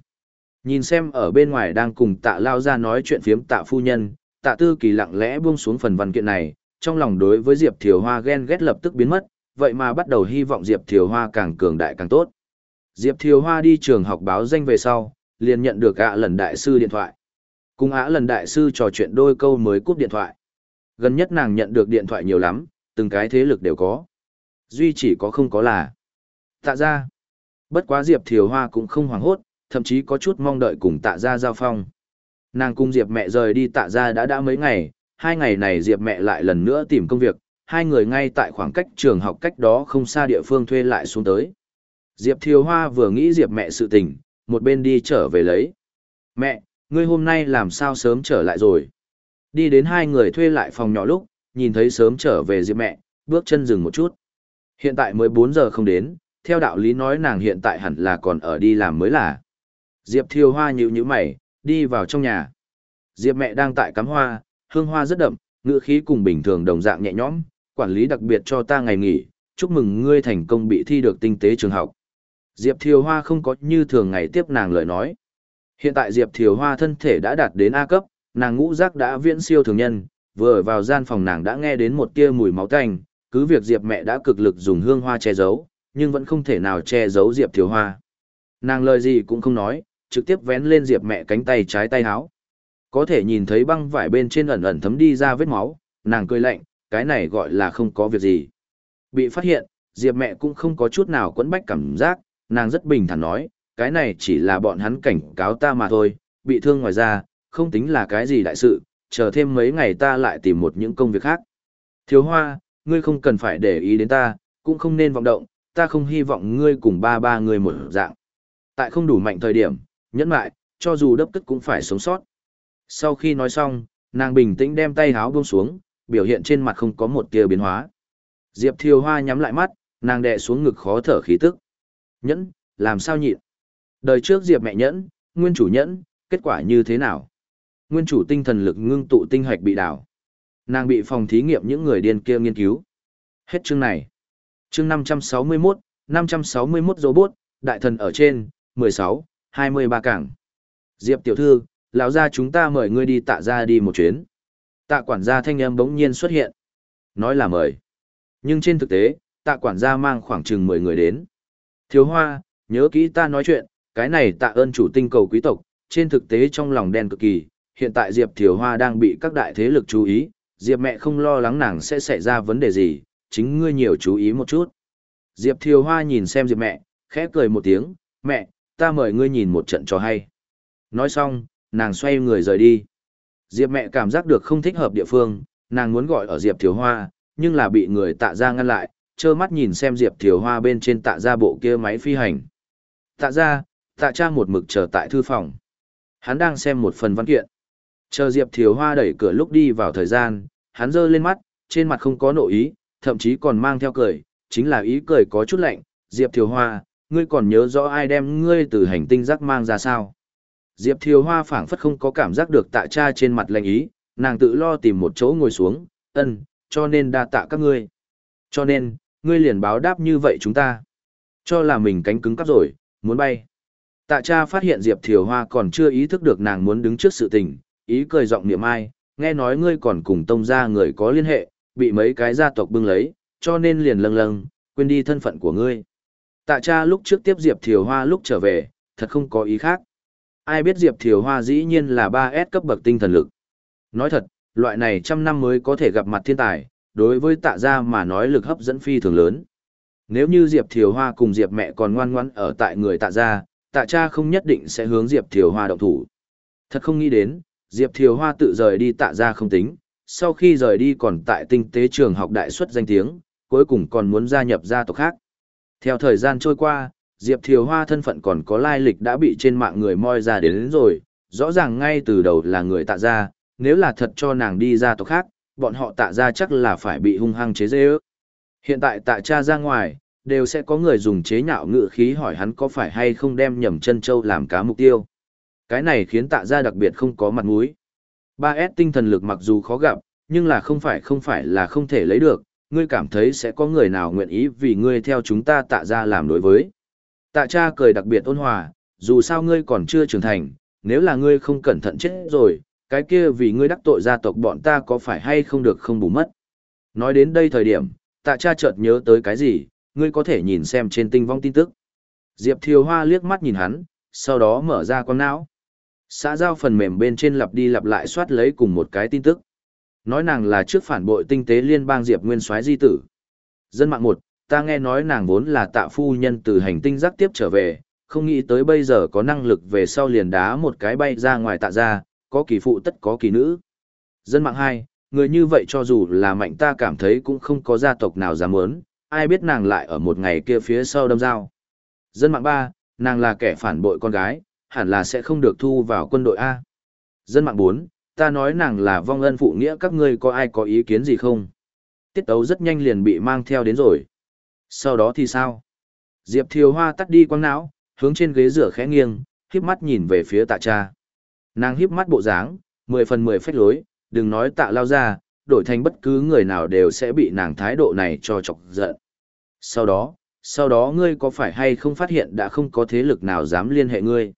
Nhìn xem ở bên ngoài đang cùng tạ lao ra nói chuyện phiếm tạ phu nhân, tạ tư kỳ lặng lẽ buông xuống phần văn kiện này, trong lòng đối với Diệp Thiều Hoa ghen ghét lập tức biến mất, vậy mà bắt đầu hy vọng Diệp Thiều Hoa càng cường đại càng tốt. Diệp Thiều Hoa đi trường học báo danh về sau, liền nhận được ạ lần đại sư điện thoại. Cùng ạ lần đại sư trò chuyện đôi câu mới cúp điện thoại. Gần nhất nàng nhận được điện thoại nhiều lắm, từng cái thế lực đều có. Duy chỉ có không có là. Tạ ra. Bất quá Diệp Thiều Hoa cũng không hoảng hốt, thậm chí có chút mong đợi cùng tạ Gia giao phong. Nàng cung Diệp mẹ rời đi tạ Gia đã đã mấy ngày, hai ngày này Diệp mẹ lại lần nữa tìm công việc, hai người ngay tại khoảng cách trường học cách đó không xa địa phương thuê lại xuống tới. Diệp Thiều Hoa vừa nghĩ Diệp mẹ sự tình, một bên đi trở về lấy. Mẹ, ngươi hôm nay làm sao sớm trở lại rồi? Đi đến hai người thuê lại phòng nhỏ lúc, nhìn thấy sớm trở về Diệp mẹ, bước chân dừng một chút. Hiện tại mới 4 giờ không đến, theo đạo lý nói nàng hiện tại hẳn là còn ở đi làm mới là. Diệp Thiều Hoa nhíu nhíu mày, đi vào trong nhà. Diệp mẹ đang tại cắm hoa, hương hoa rất đậm, ngựa khí cùng bình thường đồng dạng nhẹ nhõm, quản lý đặc biệt cho ta ngày nghỉ, chúc mừng ngươi thành công bị thi được tinh tế trường học. Diệp Thiều Hoa không có như thường ngày tiếp nàng lời nói. Hiện tại Diệp Thiều Hoa thân thể đã đạt đến A cấp, nàng ngũ giác đã viễn siêu thường nhân, vừa vào gian phòng nàng đã nghe đến một tia mùi máu tanh, cứ việc Diệp mẹ đã cực lực dùng hương hoa che giấu, nhưng vẫn không thể nào che giấu Diệp Thiều Hoa. Nàng lời gì cũng không nói, trực tiếp vén lên Diệp mẹ cánh tay trái tay háo Có thể nhìn thấy băng vải bên trên ẩn ẩn thấm đi ra vết máu, nàng cười lạnh, cái này gọi là không có việc gì. Bị phát hiện, Diệp mẹ cũng không có chút nào quẫn bách cảm giác, nàng rất bình thản nói, cái này chỉ là bọn hắn cảnh cáo ta mà thôi, bị thương ngoài ra, không tính là cái gì đại sự, chờ thêm mấy ngày ta lại tìm một những công việc khác. Thiếu hoa, ngươi không cần phải để ý đến ta, cũng không nên vọng động, ta không hy vọng ngươi cùng ba ba người một dạng. Tại không đủ mạnh thời điểm, nhẫn lại, cho dù đấp tức cũng phải sống sót. Sau khi nói xong, nàng bình tĩnh đem tay háo buông xuống, biểu hiện trên mặt không có một tia biến hóa. Diệp Thiều Hoa nhắm lại mắt, nàng đè xuống ngực khó thở khí tức. Nhẫn, làm sao nhịn? Đời trước Diệp mẹ nhẫn, nguyên chủ nhẫn, kết quả như thế nào? Nguyên chủ tinh thần lực ngưng tụ tinh hạch bị đảo. Nàng bị phòng thí nghiệm những người điên kia nghiên cứu. Hết chương này. Chương 561, 561 robot, đại thần ở trên, 16, 23 cảng. Diệp tiểu thư, lão gia chúng ta mời ngươi đi tạ ra đi một chuyến. Tạ quản gia thanh âm bỗng nhiên xuất hiện. Nói là mời. Nhưng trên thực tế, tạ quản gia mang khoảng chừng 10 người đến. Thiếu hoa, nhớ kỹ ta nói chuyện, cái này tạ ơn chủ tinh cầu quý tộc, trên thực tế trong lòng đen cực kỳ, hiện tại Diệp Thiều Hoa đang bị các đại thế lực chú ý, Diệp mẹ không lo lắng nàng sẽ xảy ra vấn đề gì, chính ngươi nhiều chú ý một chút. Diệp Thiều Hoa nhìn xem Diệp mẹ, khẽ cười một tiếng, mẹ, ta mời ngươi nhìn một trận cho hay. Nói xong, nàng xoay người rời đi. Diệp mẹ cảm giác được không thích hợp địa phương, nàng muốn gọi ở Diệp Thiều Hoa, nhưng là bị người tạ ra ngăn lại, trơ mắt nhìn xem Diệp Thiều Hoa bên trên tạ ra bộ kia máy phi hành. Tạ ra, tạ cha một mực chờ tại thư phòng. Hắn đang xem một phần văn kiện. Chờ Diệp Thiều Hoa đẩy cửa lúc đi vào thời gian, hắn giơ lên mắt, trên mặt không có nội ý, thậm chí còn mang theo cười, chính là ý cười có chút lạnh. Diệp Thiều Hoa, ngươi còn nhớ rõ ai đem ngươi từ hành tinh giác mang ra sao? Diệp Thiều Hoa phảng phất không có cảm giác được tạ cha trên mặt lạnh ý, nàng tự lo tìm một chỗ ngồi xuống, ân, cho nên đa tạ các ngươi. Cho nên, ngươi liền báo đáp như vậy chúng ta. Cho là mình cánh cứng cắp rồi, muốn bay. Tạ cha phát hiện Diệp Thiều Hoa còn chưa ý thức được nàng muốn đứng trước sự tình, ý cười giọng niệm ai, nghe nói ngươi còn cùng tông gia người có liên hệ, bị mấy cái gia tộc bưng lấy, cho nên liền lâng lâng, quên đi thân phận của ngươi. Tạ cha lúc trước tiếp Diệp Thiều Hoa lúc trở về, thật không có ý khác. Ai biết Diệp Thiều Hoa dĩ nhiên là 3S cấp bậc tinh thần lực. Nói thật, loại này trăm năm mới có thể gặp mặt thiên tài, đối với tạ gia mà nói lực hấp dẫn phi thường lớn. Nếu như Diệp Thiều Hoa cùng Diệp mẹ còn ngoan ngoãn ở tại người tạ gia, tạ cha không nhất định sẽ hướng Diệp Thiều Hoa động thủ. Thật không nghĩ đến, Diệp Thiều Hoa tự rời đi tạ gia không tính, sau khi rời đi còn tại tinh tế trường học đại xuất danh tiếng, cuối cùng còn muốn gia nhập gia tộc khác. Theo thời gian trôi qua, Diệp Thiều Hoa thân phận còn có lai lịch đã bị trên mạng người moi ra đến, đến rồi, rõ ràng ngay từ đầu là người tạ gia, nếu là thật cho nàng đi ra tộc khác, bọn họ tạ gia chắc là phải bị hung hăng chế dê ước. Hiện tại tạ cha ra ngoài, đều sẽ có người dùng chế nhạo ngự khí hỏi hắn có phải hay không đem nhầm chân châu làm cá mục tiêu. Cái này khiến tạ gia đặc biệt không có mặt mũi. 3S tinh thần lực mặc dù khó gặp, nhưng là không phải không phải là không thể lấy được, ngươi cảm thấy sẽ có người nào nguyện ý vì ngươi theo chúng ta tạ ra làm đối với. Tạ cha cười đặc biệt ôn hòa, dù sao ngươi còn chưa trưởng thành, nếu là ngươi không cẩn thận chết rồi, cái kia vì ngươi đắc tội gia tộc bọn ta có phải hay không được không bù mất. Nói đến đây thời điểm, tạ cha chợt nhớ tới cái gì, ngươi có thể nhìn xem trên tinh vong tin tức. Diệp Thiều Hoa liếc mắt nhìn hắn, sau đó mở ra con não. Xã giao phần mềm bên trên lặp đi lặp lại soát lấy cùng một cái tin tức. Nói nàng là trước phản bội tinh tế liên bang Diệp Nguyên soái di tử. Dân mạng một, ta nghe nói nàng vốn là tạ phu nhân từ hành tinh giác tiếp trở về, không nghĩ tới bây giờ có năng lực về sau liền đá một cái bay ra ngoài tạ ra, có kỳ phụ tất có kỳ nữ. Dân mạng hai, người như vậy cho dù là mạnh ta cảm thấy cũng không có gia tộc nào dám muốn, ai biết nàng lại ở một ngày kia phía sau đâm dao. Dân mạng ba, nàng là kẻ phản bội con gái, hẳn là sẽ không được thu vào quân đội A. Dân mạng bốn ta nói nàng là vong ân phụ nghĩa các ngươi có ai có ý kiến gì không? Tiết tấu rất nhanh liền bị mang theo đến rồi. Sau đó thì sao? Diệp Thiều Hoa tắt đi quăng não, hướng trên ghế rửa khẽ nghiêng, híp mắt nhìn về phía tạ cha. Nàng híp mắt bộ dáng, mười phần mười phách lối, đừng nói tạ lao ra, đổi thành bất cứ người nào đều sẽ bị nàng thái độ này cho chọc giận. Sau đó, sau đó ngươi có phải hay không phát hiện đã không có thế lực nào dám liên hệ ngươi?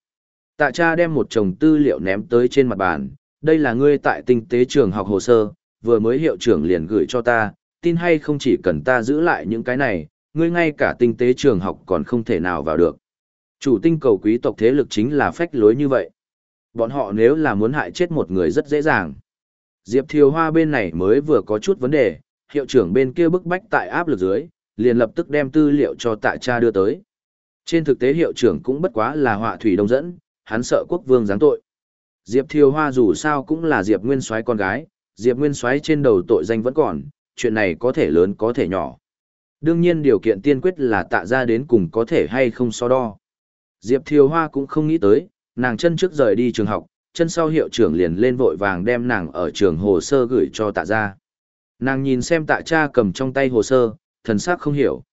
Tạ cha đem một chồng tư liệu ném tới trên mặt bàn, đây là ngươi tại tinh tế trường học hồ sơ, vừa mới hiệu trưởng liền gửi cho ta, tin hay không chỉ cần ta giữ lại những cái này, ngươi ngay cả tinh tế trường học còn không thể nào vào được. Chủ tinh cầu quý tộc thế lực chính là phách lối như vậy. Bọn họ nếu là muốn hại chết một người rất dễ dàng. Diệp Thiều Hoa bên này mới vừa có chút vấn đề, hiệu trưởng bên kia bức bách tại áp lực dưới, liền lập tức đem tư liệu cho tạ cha đưa tới. Trên thực tế hiệu trưởng cũng bất quá là họa thủy đông dẫn, hắn sợ quốc vương giáng tội. Diệp Thiều Hoa dù sao cũng là Diệp Nguyên Soái con gái, Diệp Nguyên Soái trên đầu tội danh vẫn còn, chuyện này có thể lớn có thể nhỏ. Đương nhiên điều kiện tiên quyết là tạ ra đến cùng có thể hay không so đo. Diệp Thiều Hoa cũng không nghĩ tới, nàng chân trước rời đi trường học, chân sau hiệu trưởng liền lên vội vàng đem nàng ở trường hồ sơ gửi cho tạ ra. Nàng nhìn xem tạ cha cầm trong tay hồ sơ, thần sắc không hiểu.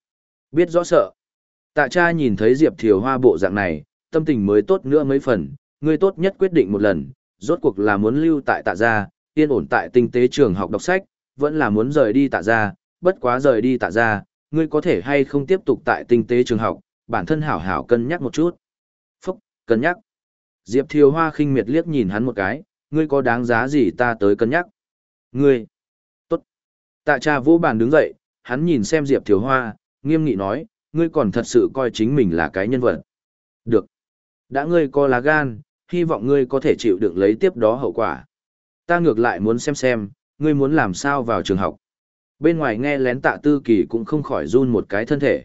Biết rõ sợ. Tạ cha nhìn thấy Diệp Thiều Hoa bộ dạng này, tâm tình mới tốt nữa mấy phần, ngươi tốt nhất quyết định một lần, rốt cuộc là muốn lưu tại tạ gia, yên ổn tại tinh tế trường học đọc sách, vẫn là muốn rời đi tạ gia, bất quá rời đi tạ gia, ngươi có thể hay không tiếp tục tại tinh tế trường học, bản thân hảo hảo cân nhắc một chút. Phúc, cân nhắc. Diệp Thiều Hoa khinh miệt liếc nhìn hắn một cái, ngươi có đáng giá gì ta tới cân nhắc. Ngươi. Tốt. Tạ cha vô bàn đứng dậy, hắn nhìn xem Diệp Thiều Hoa, nghiêm nghị nói, ngươi còn thật sự coi chính mình là cái nhân vật. Được. Đã ngươi có lá gan, hy vọng ngươi có thể chịu đựng lấy tiếp đó hậu quả. Ta ngược lại muốn xem xem, ngươi muốn làm sao vào trường học. Bên ngoài nghe lén tạ tư kỳ cũng không khỏi run một cái thân thể.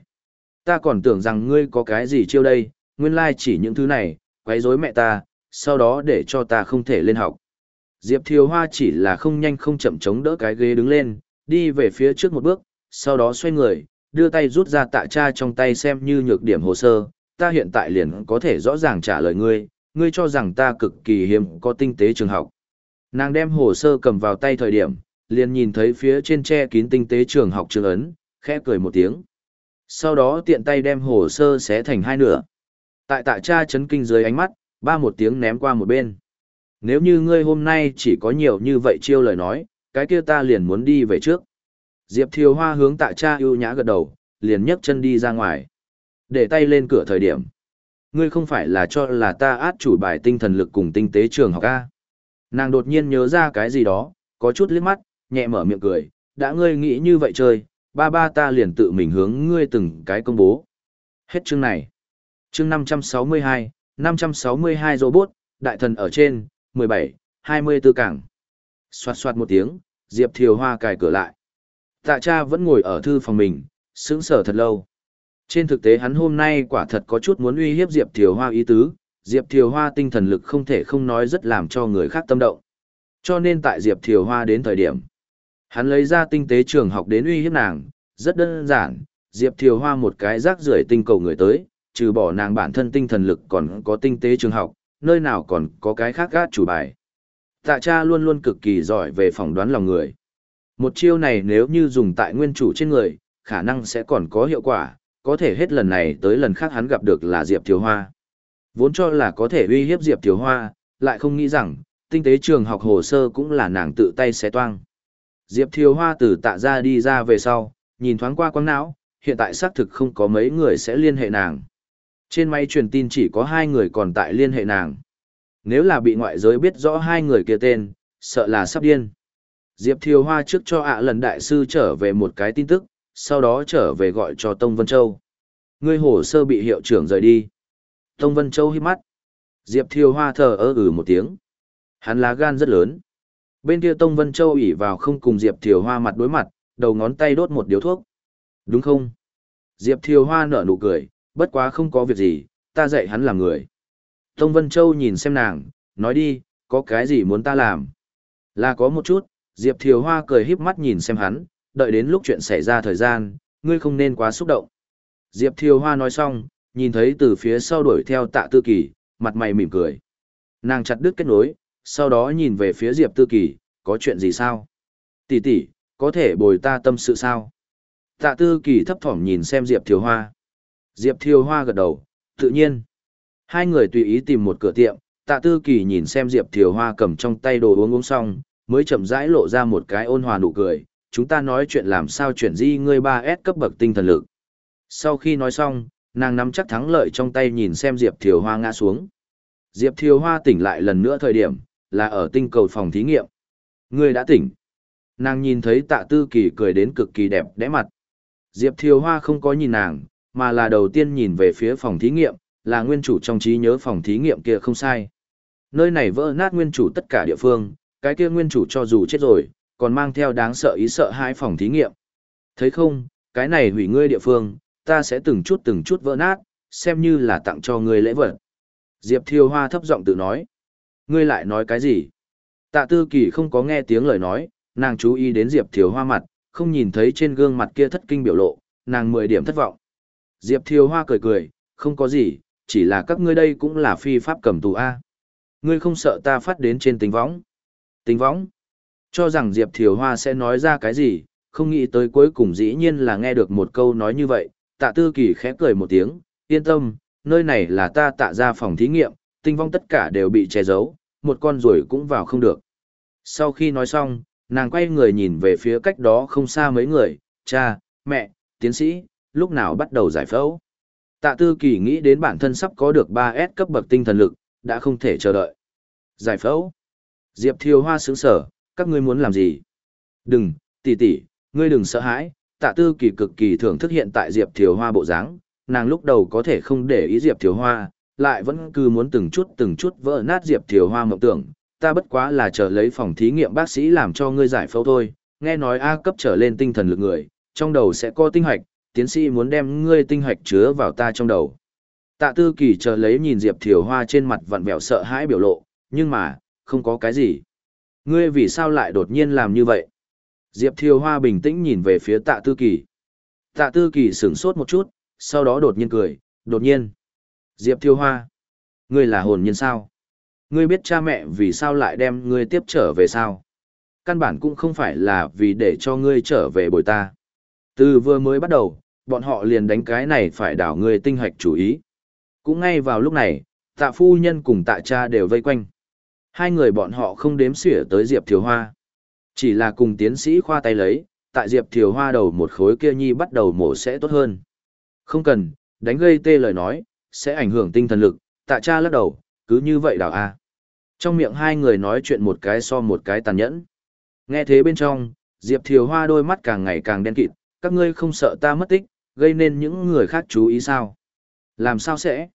Ta còn tưởng rằng ngươi có cái gì chiêu đây, nguyên lai chỉ những thứ này, quấy rối mẹ ta, sau đó để cho ta không thể lên học. Diệp Thiều Hoa chỉ là không nhanh không chậm chống đỡ cái ghế đứng lên, đi về phía trước một bước, sau đó xoay người, đưa tay rút ra tạ cha trong tay xem như nhược điểm hồ sơ, ta hiện tại liền có thể rõ ràng trả lời ngươi, ngươi cho rằng ta cực kỳ hiếm có tinh tế trường học. Nàng đem hồ sơ cầm vào tay thời điểm, liền nhìn thấy phía trên che kín tinh tế trường học trường ấn, khẽ cười một tiếng. Sau đó tiện tay đem hồ sơ xé thành hai nửa. Tại tạ cha chấn kinh dưới ánh mắt, ba một tiếng ném qua một bên. Nếu như ngươi hôm nay chỉ có nhiều như vậy chiêu lời nói, cái kia ta liền muốn đi về trước. Diệp Thiều Hoa hướng tạ cha ưu nhã gật đầu, liền nhấc chân đi ra ngoài. Để tay lên cửa thời điểm. Ngươi không phải là cho là ta át chủ bài tinh thần lực cùng tinh tế trường học A. Nàng đột nhiên nhớ ra cái gì đó, có chút liếc mắt, nhẹ mở miệng cười, đã ngươi nghĩ như vậy chơi, ba ba ta liền tự mình hướng ngươi từng cái công bố. Hết chương này. Chương 562, 562 robot, đại thần ở trên, 17, 24 cảng. Xoạt xoạt một tiếng, Diệp Thiều Hoa cài cửa lại. Tạ cha vẫn ngồi ở thư phòng mình, sững sờ thật lâu. Trên thực tế hắn hôm nay quả thật có chút muốn uy hiếp Diệp Thiều Hoa ý tứ, Diệp Thiều Hoa tinh thần lực không thể không nói rất làm cho người khác tâm động. Cho nên tại Diệp Thiều Hoa đến thời điểm, hắn lấy ra tinh tế trường học đến uy hiếp nàng, rất đơn giản, Diệp Thiều Hoa một cái rác rưởi tinh cầu người tới, trừ bỏ nàng bản thân tinh thần lực còn có tinh tế trường học, nơi nào còn có cái khác gác chủ bài. Tạ cha luôn luôn cực kỳ giỏi về phỏng đoán lòng người. Một chiêu này nếu như dùng tại nguyên chủ trên người, khả năng sẽ còn có hiệu quả, có thể hết lần này tới lần khác hắn gặp được là Diệp Thiều Hoa. Vốn cho là có thể uy hiếp Diệp Thiều Hoa, lại không nghĩ rằng, tinh tế trường học hồ sơ cũng là nàng tự tay xé toang. Diệp Thiều Hoa từ tạ ra đi ra về sau, nhìn thoáng qua quăng não, hiện tại xác thực không có mấy người sẽ liên hệ nàng. Trên máy truyền tin chỉ có hai người còn tại liên hệ nàng. Nếu là bị ngoại giới biết rõ hai người kia tên, sợ là sắp điên. Diệp Thiều Hoa trước cho ạ lần đại sư trở về một cái tin tức, sau đó trở về gọi cho Tông Vân Châu. Ngươi hồ sơ bị hiệu trưởng rời đi. Tông Vân Châu hít mắt. Diệp Thiều Hoa thở ơ ừ một tiếng. Hắn lá gan rất lớn. Bên kia Tông Vân Châu ỉ vào không cùng Diệp Thiều Hoa mặt đối mặt, đầu ngón tay đốt một điếu thuốc. Đúng không? Diệp Thiều Hoa nở nụ cười, bất quá không có việc gì, ta dạy hắn làm người. Tông Vân Châu nhìn xem nàng, nói đi, có cái gì muốn ta làm? Là có một chút, Diệp Thiều Hoa cười híp mắt nhìn xem hắn, đợi đến lúc chuyện xảy ra thời gian, ngươi không nên quá xúc động. Diệp Thiều Hoa nói xong, nhìn thấy từ phía sau đuổi theo tạ tư kỳ, mặt mày mỉm cười. Nàng chặt đứt kết nối, sau đó nhìn về phía Diệp tư kỳ, có chuyện gì sao? Tỷ tỷ, có thể bồi ta tâm sự sao? Tạ tư kỳ thấp thỏm nhìn xem Diệp Thiều Hoa. Diệp Thiều Hoa gật đầu, tự nhiên. Hai người tùy ý tìm một cửa tiệm, tạ tư kỳ nhìn xem Diệp Thiều Hoa cầm trong tay đồ uống uống xong, mới chậm rãi lộ ra một cái ôn hòa nụ cười, chúng ta nói chuyện làm sao chuyển di ngươi 3S cấp bậc tinh thần lực. Sau khi nói xong, nàng nắm chắc thắng lợi trong tay nhìn xem Diệp Thiều Hoa ngã xuống. Diệp Thiều Hoa tỉnh lại lần nữa thời điểm, là ở tinh cầu phòng thí nghiệm. Ngươi đã tỉnh. Nàng nhìn thấy tạ tư kỳ cười đến cực kỳ đẹp đẽ mặt. Diệp Thiều Hoa không có nhìn nàng, mà là đầu tiên nhìn về phía phòng thí nghiệm, là nguyên chủ trong trí nhớ phòng thí nghiệm kia không sai. Nơi này vỡ nát nguyên chủ tất cả địa phương, cái kia nguyên chủ cho dù chết rồi, còn mang theo đáng sợ ý sợ hai phòng thí nghiệm. Thấy không, cái này hủy ngươi địa phương, ta sẽ từng chút từng chút vỡ nát, xem như là tặng cho ngươi lễ vật. Diệp Thiều Hoa thấp giọng tự nói. Ngươi lại nói cái gì? Tạ Tư Kỳ không có nghe tiếng lời nói, nàng chú ý đến Diệp Thiều Hoa mặt, không nhìn thấy trên gương mặt kia thất kinh biểu lộ, nàng mười điểm thất vọng. Diệp Thiều Hoa cười cười, không có gì, chỉ là các ngươi đây cũng là phi pháp cầm tù A. Ngươi không sợ ta phát đến trên tính võng. Tính võng. Cho rằng Diệp Thiều Hoa sẽ nói ra cái gì, không nghĩ tới cuối cùng dĩ nhiên là nghe được một câu nói như vậy, tạ tư kỳ khẽ cười một tiếng, yên tâm, nơi này là ta tạ ra phòng thí nghiệm, tinh vong tất cả đều bị che giấu, một con ruồi cũng vào không được. Sau khi nói xong, nàng quay người nhìn về phía cách đó không xa mấy người, cha, mẹ, tiến sĩ, lúc nào bắt đầu giải phẫu. Tạ tư kỳ nghĩ đến bản thân sắp có được 3S cấp bậc tinh thần lực, đã không thể chờ đợi. Giải phẫu. Diệp Thiều Hoa sướng sở, các ngươi muốn làm gì? Đừng, tỷ tỷ, ngươi đừng sợ hãi, tạ tư kỳ cực kỳ thưởng thức hiện tại Diệp Thiều Hoa bộ dáng, nàng lúc đầu có thể không để ý Diệp Thiều Hoa, lại vẫn cứ muốn từng chút từng chút vỡ nát Diệp Thiều Hoa mộng tưởng, ta bất quá là chờ lấy phòng thí nghiệm bác sĩ làm cho ngươi giải phẫu thôi, nghe nói A cấp trở lên tinh thần lực người, trong đầu sẽ có tinh hoạch, tiến sĩ muốn đem ngươi tinh hoạch chứa vào ta trong đầu. Tạ Tư Kỳ chờ lấy nhìn Diệp Thiều Hoa trên mặt vặn vẹo sợ hãi biểu lộ, nhưng mà, không có cái gì. Ngươi vì sao lại đột nhiên làm như vậy? Diệp Thiều Hoa bình tĩnh nhìn về phía Tạ Tư Kỳ. Tạ Tư Kỳ sửng sốt một chút, sau đó đột nhiên cười, đột nhiên. Diệp Thiều Hoa, ngươi là hồn nhân sao? Ngươi biết cha mẹ vì sao lại đem ngươi tiếp trở về sao? Căn bản cũng không phải là vì để cho ngươi trở về bồi ta. Từ vừa mới bắt đầu, bọn họ liền đánh cái này phải đảo ngươi tinh hạch chủ ý. Cũng ngay vào lúc này, tạ phu nhân cùng tạ cha đều vây quanh. Hai người bọn họ không đếm xỉa tới Diệp Thiều Hoa. Chỉ là cùng tiến sĩ khoa tay lấy, tại Diệp Thiều Hoa đầu một khối kia nhi bắt đầu mổ sẽ tốt hơn. Không cần, đánh gây tê lời nói, sẽ ảnh hưởng tinh thần lực, tạ cha lắc đầu, cứ như vậy đảo a. Trong miệng hai người nói chuyện một cái so một cái tàn nhẫn. Nghe thế bên trong, Diệp Thiều Hoa đôi mắt càng ngày càng đen kịt, các ngươi không sợ ta mất tích, gây nên những người khác chú ý sao? Làm sao sẽ?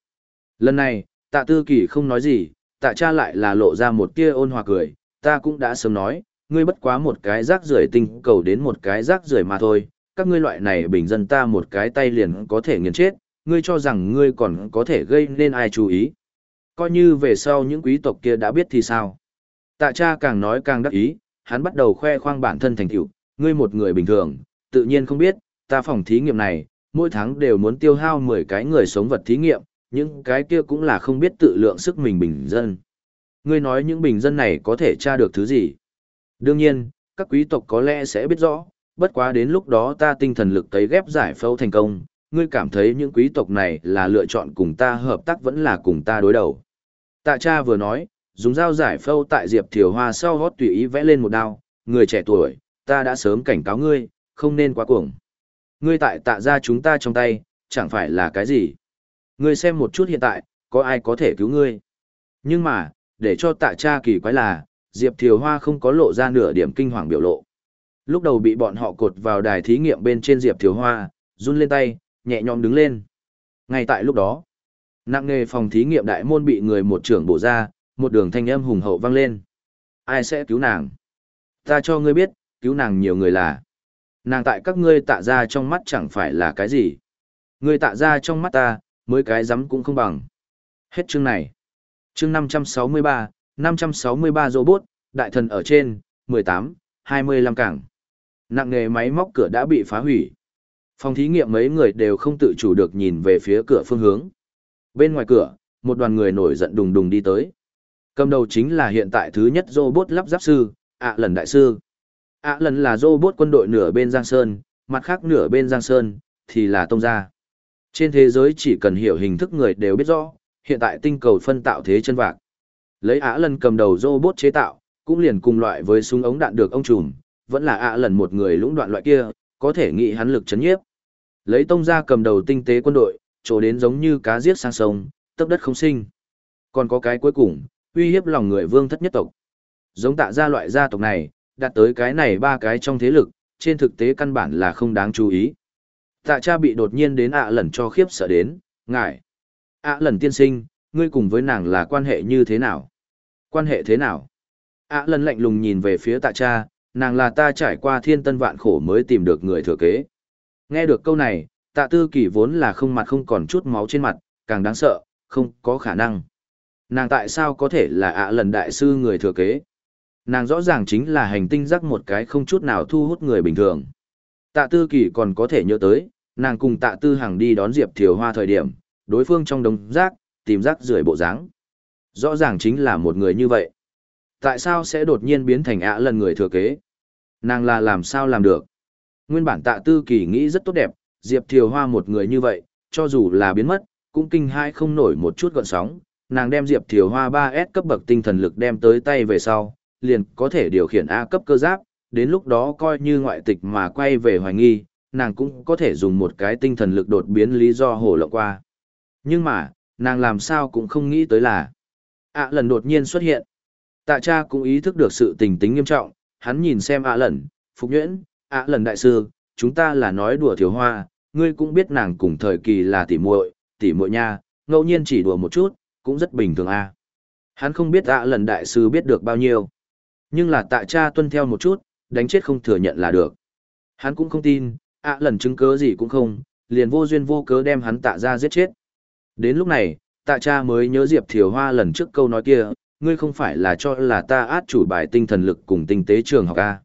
Lần này, tạ tư kỳ không nói gì, tạ cha lại là lộ ra một tia ôn hòa cười, ta cũng đã sớm nói, ngươi bất quá một cái rác rưởi tinh cầu đến một cái rác rưởi mà thôi, các ngươi loại này bình dân ta một cái tay liền có thể nghiền chết, ngươi cho rằng ngươi còn có thể gây nên ai chú ý. Coi như về sau những quý tộc kia đã biết thì sao? Tạ cha càng nói càng đắc ý, hắn bắt đầu khoe khoang bản thân thành tựu, ngươi một người bình thường, tự nhiên không biết, ta phòng thí nghiệm này, mỗi tháng đều muốn tiêu hao 10 cái người sống vật thí nghiệm, những cái kia cũng là không biết tự lượng sức mình bình dân. Ngươi nói những bình dân này có thể tra được thứ gì? Đương nhiên, các quý tộc có lẽ sẽ biết rõ, bất quá đến lúc đó ta tinh thần lực cấy ghép giải phẫu thành công, ngươi cảm thấy những quý tộc này là lựa chọn cùng ta hợp tác vẫn là cùng ta đối đầu. Tạ cha vừa nói, dùng dao giải phẫu tại Diệp Thiều Hoa sau hót tùy ý vẽ lên một đao, người trẻ tuổi, ta đã sớm cảnh cáo ngươi, không nên quá cuồng. Ngươi tại tạ ra chúng ta trong tay, chẳng phải là cái gì. Ngươi xem một chút hiện tại, có ai có thể cứu ngươi. Nhưng mà, để cho tạ cha kỳ quái là, Diệp Thiều Hoa không có lộ ra nửa điểm kinh hoàng biểu lộ. Lúc đầu bị bọn họ cột vào đài thí nghiệm bên trên Diệp Thiều Hoa, run lên tay, nhẹ nhõm đứng lên. Ngay tại lúc đó, nặng nghề phòng thí nghiệm đại môn bị người một trưởng bổ ra, một đường thanh âm hùng hậu vang lên. Ai sẽ cứu nàng? Ta cho ngươi biết, cứu nàng nhiều người là. Nàng tại các ngươi tạ ra trong mắt chẳng phải là cái gì. Ngươi tạ ra trong mắt ta, mới cái rắm cũng không bằng. Hết chương này. Chương 563, 563 robot, đại thần ở trên, 18, 25 cảng. Nặng nghề máy móc cửa đã bị phá hủy. Phòng thí nghiệm mấy người đều không tự chủ được nhìn về phía cửa phương hướng. Bên ngoài cửa, một đoàn người nổi giận đùng đùng đi tới. Cầm đầu chính là hiện tại thứ nhất robot lắp ráp sư, ạ lần đại sư. ạ lần là robot quân đội nửa bên Giang Sơn, mặt khác nửa bên Giang Sơn, thì là tông gia. Trên thế giới chỉ cần hiểu hình thức người đều biết rõ, hiện tại tinh cầu phân tạo thế chân vạc. Lấy ạ lần cầm đầu robot chế tạo, cũng liền cùng loại với súng ống đạn được ông trùm, vẫn là ạ lần một người lũng đoạn loại kia, có thể nghĩ hắn lực chấn nhiếp. Lấy tông gia cầm đầu tinh tế quân đội, chỗ đến giống như cá giết sang sông, tấp đất không sinh. Còn có cái cuối cùng, uy hiếp lòng người vương thất nhất tộc. Giống tạ gia loại gia tộc này, đạt tới cái này ba cái trong thế lực, trên thực tế căn bản là không đáng chú ý. Tạ cha bị đột nhiên đến ạ lần cho khiếp sợ đến, ngại. ạ lần tiên sinh, ngươi cùng với nàng là quan hệ như thế nào? Quan hệ thế nào? ạ lần lạnh lùng nhìn về phía tạ cha, nàng là ta trải qua thiên tân vạn khổ mới tìm được người thừa kế. Nghe được câu này, tạ tư kỳ vốn là không mặt không còn chút máu trên mặt, càng đáng sợ, không có khả năng. Nàng tại sao có thể là ạ lần đại sư người thừa kế? Nàng rõ ràng chính là hành tinh rắc một cái không chút nào thu hút người bình thường. Tạ tư kỳ còn có thể nhớ tới, nàng cùng tạ tư hằng đi đón Diệp Thiều Hoa thời điểm, đối phương trong đống rác, tìm rác rưởi bộ dáng. Rõ ràng chính là một người như vậy. Tại sao sẽ đột nhiên biến thành ạ lần người thừa kế? Nàng là làm sao làm được? Nguyên bản tạ tư kỳ nghĩ rất tốt đẹp, Diệp Thiều Hoa một người như vậy, cho dù là biến mất, cũng kinh hai không nổi một chút gọn sóng. Nàng đem Diệp Thiều Hoa ba s cấp bậc tinh thần lực đem tới tay về sau, liền có thể điều khiển A cấp cơ giáp, đến lúc đó coi như ngoại tịch mà quay về hoài nghi, nàng cũng có thể dùng một cái tinh thần lực đột biến lý do hổ lộng qua. Nhưng mà, nàng làm sao cũng không nghĩ tới là ạ lần đột nhiên xuất hiện. Tạ cha cũng ý thức được sự tình tính nghiêm trọng, hắn nhìn xem ạ lần, phục nhuyễn, ạ lần đại sư, chúng ta là nói đùa thiếu hoa, ngươi cũng biết nàng cùng thời kỳ là tỉ muội, tỉ muội nha, ngẫu nhiên chỉ đùa một chút, cũng rất bình thường a. Hắn không biết ạ lần đại sư biết được bao nhiêu. Nhưng là tạ cha tuân theo một chút, đánh chết không thừa nhận là được. Hắn cũng không tin, ạ lần chứng cớ gì cũng không, liền vô duyên vô cớ đem hắn tạ ra giết chết. Đến lúc này, tạ cha mới nhớ Diệp Thiều Hoa lần trước câu nói kia, ngươi không phải là cho là ta át chủ bài tinh thần lực cùng tinh tế trường học A.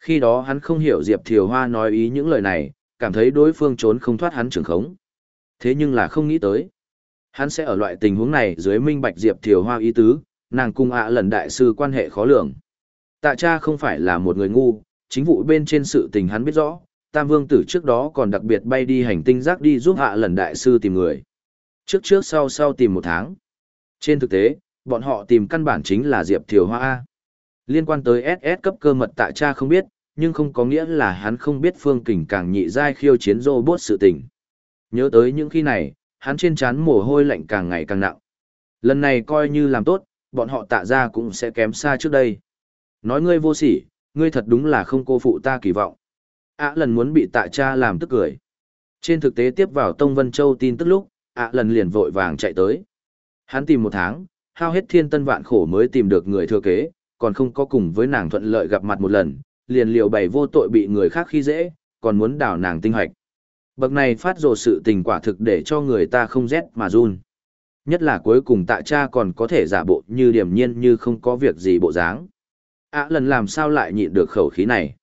Khi đó hắn không hiểu Diệp Thiều Hoa nói ý những lời này, cảm thấy đối phương trốn không thoát hắn trường khống. Thế nhưng là không nghĩ tới. Hắn sẽ ở loại tình huống này dưới minh bạch Diệp Thiều Hoa ý tứ, nàng cung ạ lần đại sư quan hệ khó lường. Tạ cha không phải là một người ngu, chính vụ bên trên sự tình hắn biết rõ, Tam Vương tử trước đó còn đặc biệt bay đi hành tinh rác đi giúp hạ lần đại sư tìm người. Trước trước sau sau tìm một tháng. Trên thực tế, bọn họ tìm căn bản chính là Diệp Thiều Hoa A. Liên quan tới SS cấp cơ mật tại cha không biết, nhưng không có nghĩa là hắn không biết phương kình càng nhị giai khiêu chiến robot sự tình. Nhớ tới những khi này, hắn trên trán mồ hôi lạnh càng ngày càng nặng. Lần này coi như làm tốt, bọn họ tạ ra cũng sẽ kém xa trước đây. Nói ngươi vô sỉ, ngươi thật đúng là không cô phụ ta kỳ vọng ạ lần muốn bị tạ cha làm tức cười. Trên thực tế tiếp vào Tông Vân Châu tin tức lúc, ạ lần liền vội vàng chạy tới. Hắn tìm một tháng, hao hết thiên tân vạn khổ mới tìm được người thừa kế, còn không có cùng với nàng thuận lợi gặp mặt một lần, liền liều bày vô tội bị người khác khi dễ, còn muốn đảo nàng tinh hoạch. Bậc này phát rồ sự tình quả thực để cho người ta không rét mà run. Nhất là cuối cùng tạ cha còn có thể giả bộ như điềm nhiên như không có việc gì bộ dáng. ạ lần làm sao lại nhịn được khẩu khí này.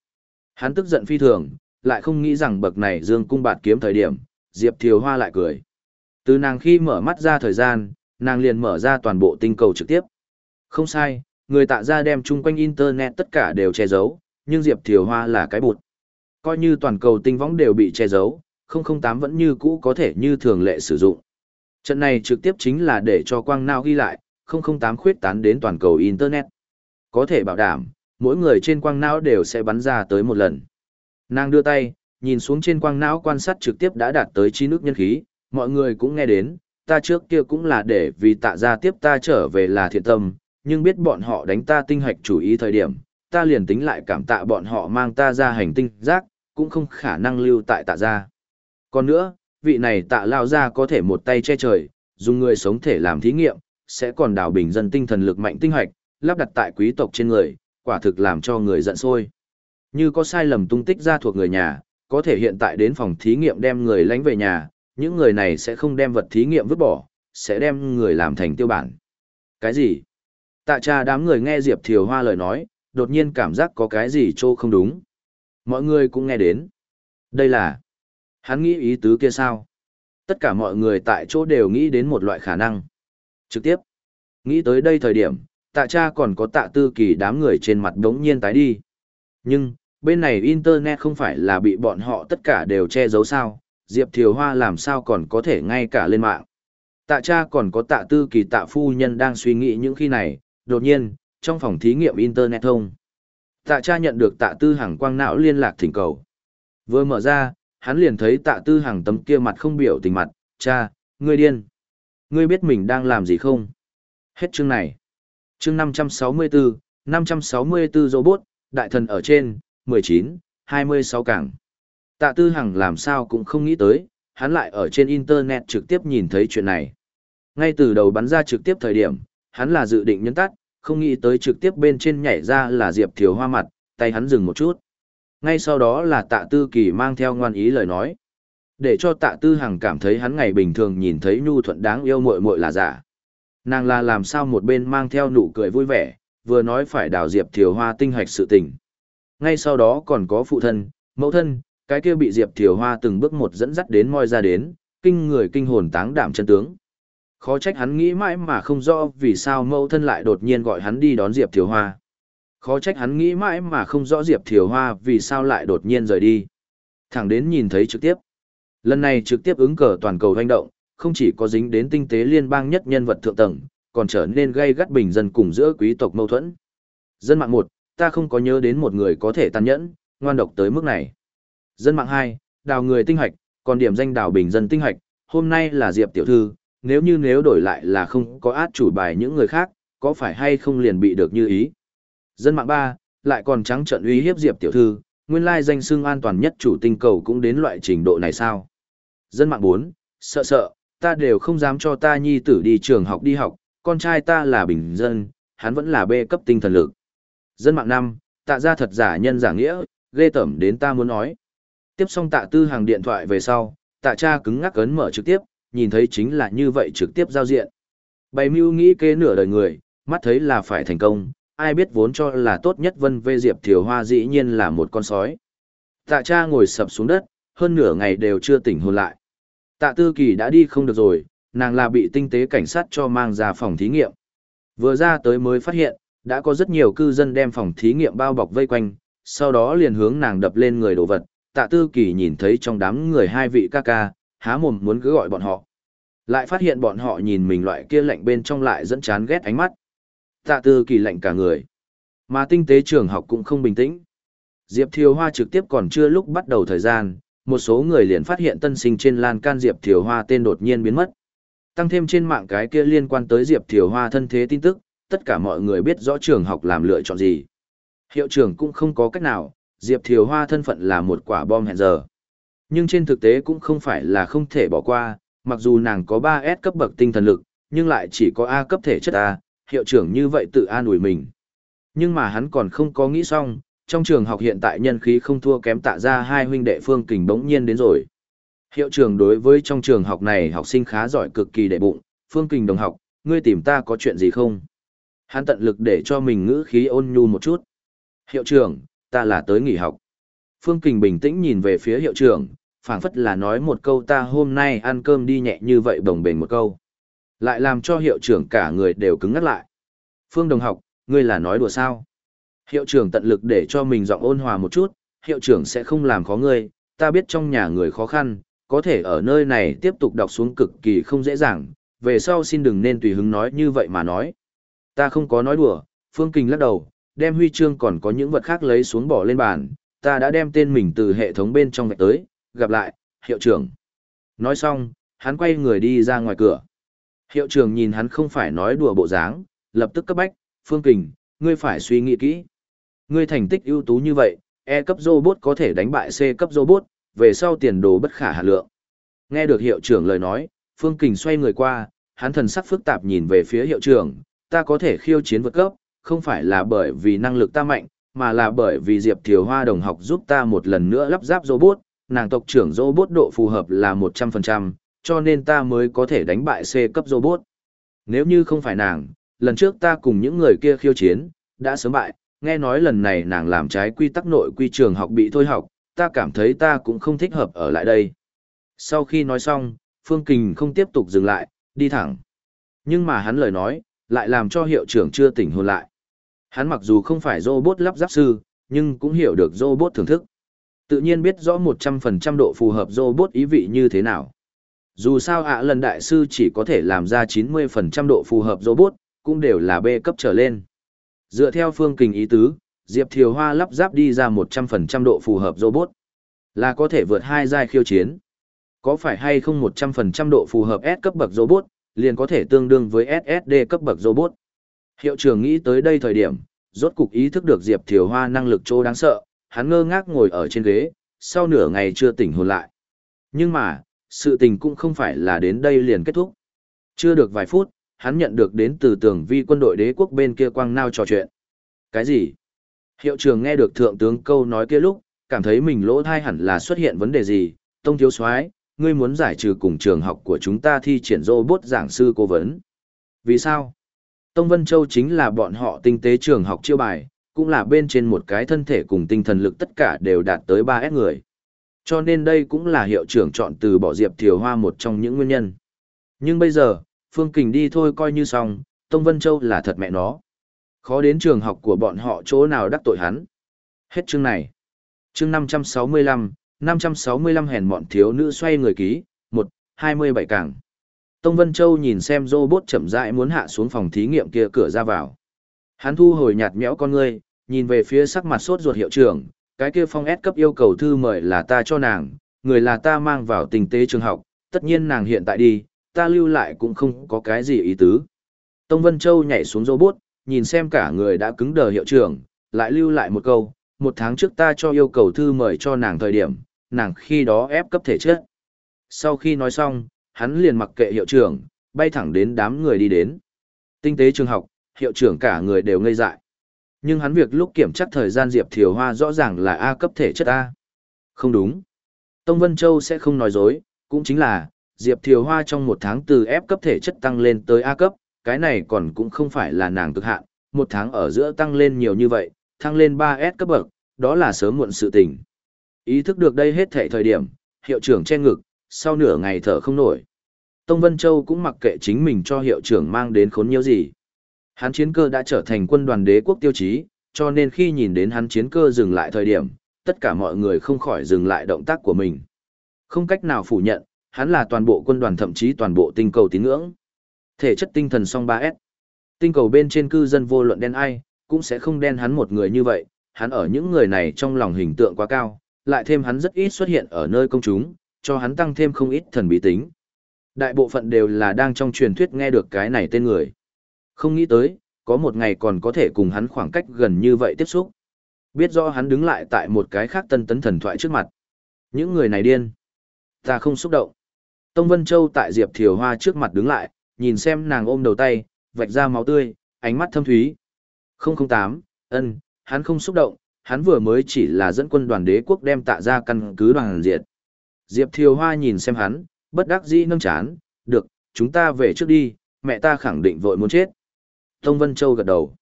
Hắn tức giận phi thường, lại không nghĩ rằng bậc này dương cung bạt kiếm thời điểm, Diệp Thiều Hoa lại cười. Từ nàng khi mở mắt ra thời gian, nàng liền mở ra toàn bộ tinh cầu trực tiếp. Không sai, người tạ ra đem chung quanh Internet tất cả đều che giấu, nhưng Diệp Thiều Hoa là cái bụt. Coi như toàn cầu tinh võng đều bị che giấu, 008 vẫn như cũ có thể như thường lệ sử dụng. Trận này trực tiếp chính là để cho quang nao ghi lại, 008 khuyết tán đến toàn cầu Internet. Có thể bảo đảm, mỗi người trên quang não đều sẽ bắn ra tới một lần. Nàng đưa tay, nhìn xuống trên quang não quan sát trực tiếp đã đạt tới chi nước nhân khí, mọi người cũng nghe đến, ta trước kia cũng là để vì tạ ra tiếp ta trở về là thiện tâm, nhưng biết bọn họ đánh ta tinh hạch chủ ý thời điểm, ta liền tính lại cảm tạ bọn họ mang ta ra hành tinh giác, cũng không khả năng lưu tại tạ ra. Còn nữa, vị này tạ lao ra có thể một tay che trời, dùng người sống thể làm thí nghiệm, sẽ còn đào bình dân tinh thần lực mạnh tinh hoạch, lắp đặt tại quý tộc trên người, quả thực làm cho người giận sôi. Như có sai lầm tung tích ra thuộc người nhà, có thể hiện tại đến phòng thí nghiệm đem người lánh về nhà, những người này sẽ không đem vật thí nghiệm vứt bỏ, sẽ đem người làm thành tiêu bản. Cái gì? Tạ cha đám người nghe Diệp Thiều Hoa lời nói, đột nhiên cảm giác có cái gì trô không đúng. Mọi người cũng nghe đến. Đây là... Hắn nghĩ ý tứ kia sao? Tất cả mọi người tại chỗ đều nghĩ đến một loại khả năng. Trực tiếp. Nghĩ tới đây thời điểm, tạ cha còn có tạ tư kỳ đám người trên mặt đống nhiên tái đi. Nhưng, bên này Internet không phải là bị bọn họ tất cả đều che giấu sao, Diệp Thiều Hoa làm sao còn có thể ngay cả lên mạng. Tạ cha còn có tạ tư kỳ tạ phu nhân đang suy nghĩ những khi này, đột nhiên, trong phòng thí nghiệm Internet thông. Tạ cha nhận được tạ tư hàng quang não liên lạc thỉnh cầu. Vừa mở ra, hắn liền thấy tạ tư hàng tấm kia mặt không biểu tình mặt, cha, ngươi điên. Ngươi biết mình đang làm gì không? Hết chương này. Chương 564, 564 robot, đại thần ở trên, 19, 26 cảng. Tạ tư hằng làm sao cũng không nghĩ tới, hắn lại ở trên internet trực tiếp nhìn thấy chuyện này. Ngay từ đầu bắn ra trực tiếp thời điểm, hắn là dự định nhấn tắt, không nghĩ tới trực tiếp bên trên nhảy ra là Diệp Thiều Hoa mặt, tay hắn dừng một chút. Ngay sau đó là tạ tư kỳ mang theo ngoan ý lời nói. Để cho tạ tư hằng cảm thấy hắn ngày bình thường nhìn thấy nhu thuận đáng yêu muội muội là giả. Nàng là làm sao một bên mang theo nụ cười vui vẻ, vừa nói phải đào Diệp Thiều Hoa tinh hạch sự tình. Ngay sau đó còn có phụ thân, mẫu thân, cái kia bị Diệp Thiều Hoa từng bước một dẫn dắt đến moi ra đến, kinh người kinh hồn táng đảm chân tướng. Khó trách hắn nghĩ mãi mà không rõ vì sao mẫu thân lại đột nhiên gọi hắn đi đón Diệp Thiều Hoa. Khó trách hắn nghĩ mãi mà không rõ Diệp Thiều Hoa vì sao lại đột nhiên rời đi. Thẳng đến nhìn thấy trực tiếp. Lần này trực tiếp ứng cờ toàn cầu hoành động, không chỉ có dính đến tinh tế liên bang nhất nhân vật thượng tầng, còn trở nên gây gắt bình dân cùng giữa quý tộc mâu thuẫn. Dân mạng một, ta không có nhớ đến một người có thể tàn nhẫn, ngoan độc tới mức này. Dân mạng hai, đào người tinh hạch, còn điểm danh đào bình dân tinh hạch, hôm nay là Diệp tiểu thư, nếu như nếu đổi lại là không có át chủ bài những người khác, có phải hay không liền bị được như ý. Dân mạng ba, lại còn trắng trận uy hiếp Diệp tiểu thư, nguyên lai danh xưng an toàn nhất chủ tinh cầu cũng đến loại trình độ này sao. Dân mạng bốn, sợ sợ, ta đều không dám cho ta nhi tử đi trường học đi học, con trai ta là bình dân, hắn vẫn là bê cấp tinh thần lực. Dân mạng năm, tạ ra thật giả nhân giả nghĩa, ghê tẩm đến ta muốn nói. Tiếp xong tạ tư hàng điện thoại về sau, tạ cha cứng ngắc ấn mở trực tiếp, nhìn thấy chính là như vậy trực tiếp giao diện. Bày mưu nghĩ kế nửa đời người, mắt thấy là phải thành công, ai biết vốn cho là tốt nhất vân vê diệp thiều hoa dĩ nhiên là một con sói. Tạ cha ngồi sập xuống đất, hơn nửa ngày đều chưa tỉnh hồn lại. Tạ tư kỳ đã đi không được rồi, nàng là bị tinh tế cảnh sát cho mang ra phòng thí nghiệm. Vừa ra tới mới phát hiện, đã có rất nhiều cư dân đem phòng thí nghiệm bao bọc vây quanh, sau đó liền hướng nàng đập lên người đồ vật. Tạ tư kỳ nhìn thấy trong đám người hai vị ca ca, há mồm muốn cứ gọi bọn họ. Lại phát hiện bọn họ nhìn mình loại kia lạnh bên trong lại dẫn chán ghét ánh mắt. Tạ tư kỳ lạnh cả người. Mà tinh tế trường học cũng không bình tĩnh. Diệp Thiều Hoa trực tiếp còn chưa lúc bắt đầu thời gian, một số người liền phát hiện tân sinh trên lan can Diệp Thiều Hoa tên đột nhiên biến mất. Tăng thêm trên mạng cái kia liên quan tới Diệp Thiều Hoa thân thế tin tức, tất cả mọi người biết rõ trường học làm lựa chọn gì. Hiệu trưởng cũng không có cách nào, Diệp Thiều Hoa thân phận là một quả bom hẹn giờ. Nhưng trên thực tế cũng không phải là không thể bỏ qua, mặc dù nàng có 3S cấp bậc tinh thần lực, nhưng lại chỉ có A cấp thể chất A, hiệu trưởng như vậy tự an ủi mình. Nhưng mà hắn còn không có nghĩ xong, trong trường học hiện tại nhân khí không thua kém tạ ra hai huynh đệ phương kình bỗng nhiên đến rồi. Hiệu trưởng đối với trong trường học này học sinh khá giỏi cực kỳ đệ bụng, phương kình đồng học, ngươi tìm ta có chuyện gì không? Hắn tận lực để cho mình ngữ khí ôn nhu một chút. Hiệu trưởng, ta là tới nghỉ học. Phương Kình bình tĩnh nhìn về phía hiệu trưởng, phảng phất là nói một câu ta hôm nay ăn cơm đi nhẹ như vậy bồng bềnh một câu. Lại làm cho hiệu trưởng cả người đều cứng ngắt lại. Phương đồng học, ngươi là nói đùa sao? Hiệu trưởng tận lực để cho mình giọng ôn hòa một chút, hiệu trưởng sẽ không làm khó ngươi, ta biết trong nhà người khó khăn, có thể ở nơi này tiếp tục đọc xuống cực kỳ không dễ dàng, về sau xin đừng nên tùy hứng nói như vậy mà nói. Ta không có nói đùa, Phương Kình lắc đầu, đem huy chương còn có những vật khác lấy xuống bỏ lên bàn, ta đã đem tên mình từ hệ thống bên trong vạch tới, gặp lại, hiệu trưởng. Nói xong, hắn quay người đi ra ngoài cửa. Hiệu trưởng nhìn hắn không phải nói đùa bộ dáng, lập tức cấp bách, Phương Kình, ngươi phải suy nghĩ kỹ. Ngươi thành tích ưu tú như vậy, E cấp robot có thể đánh bại C cấp robot, về sau tiền đồ bất khả hạ lượng. Nghe được hiệu trưởng lời nói, Phương Kình xoay người qua, hắn thần sắc phức tạp nhìn về phía hiệu trưởng, ta có thể khiêu chiến vượt cấp, không phải là bởi vì năng lực ta mạnh, mà là bởi vì Diệp Thiều Hoa đồng học giúp ta một lần nữa lắp ráp robot, nàng tộc trưởng robot độ phù hợp là 100%, cho nên ta mới có thể đánh bại C cấp robot. Nếu như không phải nàng, lần trước ta cùng những người kia khiêu chiến, đã sớm bại, nghe nói lần này nàng làm trái quy tắc nội quy trường học bị thôi học, ta cảm thấy ta cũng không thích hợp ở lại đây. Sau khi nói xong, Phương Kình không tiếp tục dừng lại, đi thẳng. Nhưng mà hắn lời nói, lại làm cho hiệu trưởng chưa tỉnh hồn lại. Hắn mặc dù không phải robot lắp ráp sư, nhưng cũng hiểu được robot thưởng thức. Tự nhiên biết rõ 100% độ phù hợp robot ý vị như thế nào. Dù sao ạ lần đại sư chỉ có thể làm ra 90% độ phù hợp robot, cũng đều là B cấp trở lên. Dựa theo phương kình ý tứ, Diệp Thiều Hoa lắp ráp đi ra 100% độ phù hợp robot. Là có thể vượt hai giai khiêu chiến. Có phải hay không 100% độ phù hợp S cấp bậc robot, liền có thể tương đương với SSD cấp bậc robot. Hiệu trưởng nghĩ tới đây thời điểm, rốt cục ý thức được Diệp Thiều Hoa năng lực chỗ đáng sợ, hắn ngơ ngác ngồi ở trên ghế, sau nửa ngày chưa tỉnh hồn lại. Nhưng mà, sự tình cũng không phải là đến đây liền kết thúc. Chưa được vài phút, hắn nhận được đến từ tường vi quân đội đế quốc bên kia quang nao trò chuyện. Cái gì? Hiệu trưởng nghe được thượng tướng câu nói kia lúc, cảm thấy mình lỗ thai hẳn là xuất hiện vấn đề gì. Tông thiếu soái ngươi muốn giải trừ cùng trường học của chúng ta thi triển robot giảng sư cố vấn. Vì sao? Tông Vân Châu chính là bọn họ tinh tế trường học chiêu bài, cũng là bên trên một cái thân thể cùng tinh thần lực tất cả đều đạt tới 3S người. Cho nên đây cũng là hiệu trưởng chọn từ bỏ Diệp Thiều Hoa một trong những nguyên nhân. Nhưng bây giờ, Phương Kình đi thôi coi như xong, Tông Vân Châu là thật mẹ nó. Khó đến trường học của bọn họ chỗ nào đắc tội hắn. Hết chương này. Chương 565, 565 hèn mọn thiếu nữ xoay người ký, 1, 27 càng. Tông Vân Châu nhìn xem robot chậm rãi muốn hạ xuống phòng thí nghiệm kia cửa ra vào. Hắn thu hồi nhạt nhẽo con ngươi, nhìn về phía sắc mặt sốt ruột hiệu trưởng, cái kia phong S cấp yêu cầu thư mời là ta cho nàng, người là ta mang vào tình tế trường học, tất nhiên nàng hiện tại đi, ta lưu lại cũng không có cái gì ý tứ. Tông Vân Châu nhảy xuống robot, nhìn xem cả người đã cứng đờ hiệu trưởng, lại lưu lại một câu, một tháng trước ta cho yêu cầu thư mời cho nàng thời điểm, nàng khi đó ép cấp thể chất. Sau khi nói xong, hắn liền mặc kệ hiệu trưởng, bay thẳng đến đám người đi đến. Tinh tế trường học, hiệu trưởng cả người đều ngây dại. Nhưng hắn việc lúc kiểm tra thời gian Diệp Thiều Hoa rõ ràng là A cấp thể chất A. Không đúng. Tông Vân Châu sẽ không nói dối, cũng chính là, Diệp Thiều Hoa trong một tháng từ F cấp thể chất tăng lên tới A cấp, cái này còn cũng không phải là nàng cực hạn, một tháng ở giữa tăng lên nhiều như vậy, thăng lên 3S cấp bậc, đó là sớm muộn sự tình. Ý thức được đây hết thể thời điểm, hiệu trưởng che ngực, sau nửa ngày thở không nổi. Tông Vân Châu cũng mặc kệ chính mình cho hiệu trưởng mang đến khốn nhiều gì. Hắn chiến cơ đã trở thành quân đoàn đế quốc tiêu chí, cho nên khi nhìn đến hắn chiến cơ dừng lại thời điểm, tất cả mọi người không khỏi dừng lại động tác của mình. Không cách nào phủ nhận, hắn là toàn bộ quân đoàn thậm chí toàn bộ tinh cầu tín ngưỡng. Thể chất tinh thần song 3S. Tinh cầu bên trên cư dân vô luận đen ai, cũng sẽ không đen hắn một người như vậy, hắn ở những người này trong lòng hình tượng quá cao, lại thêm hắn rất ít xuất hiện ở nơi công chúng, cho hắn tăng thêm không ít thần bí tính. Đại bộ phận đều là đang trong truyền thuyết nghe được cái này tên người. Không nghĩ tới, có một ngày còn có thể cùng hắn khoảng cách gần như vậy tiếp xúc. Biết rõ hắn đứng lại tại một cái khác tân tấn thần thoại trước mặt. Những người này điên. Ta không xúc động. Tông Vân Châu tại Diệp Thiều Hoa trước mặt đứng lại, nhìn xem nàng ôm đầu tay, vạch ra máu tươi, ánh mắt thâm thúy. 008, ân, hắn không xúc động, hắn vừa mới chỉ là dẫn quân đoàn đế quốc đem tạ ra căn cứ đoàn diệt. Diệp Thiều Hoa nhìn xem hắn, bất đắc dĩ nâng chán, được, chúng ta về trước đi, mẹ ta khẳng định vội muốn chết. Tông Vân Châu gật đầu.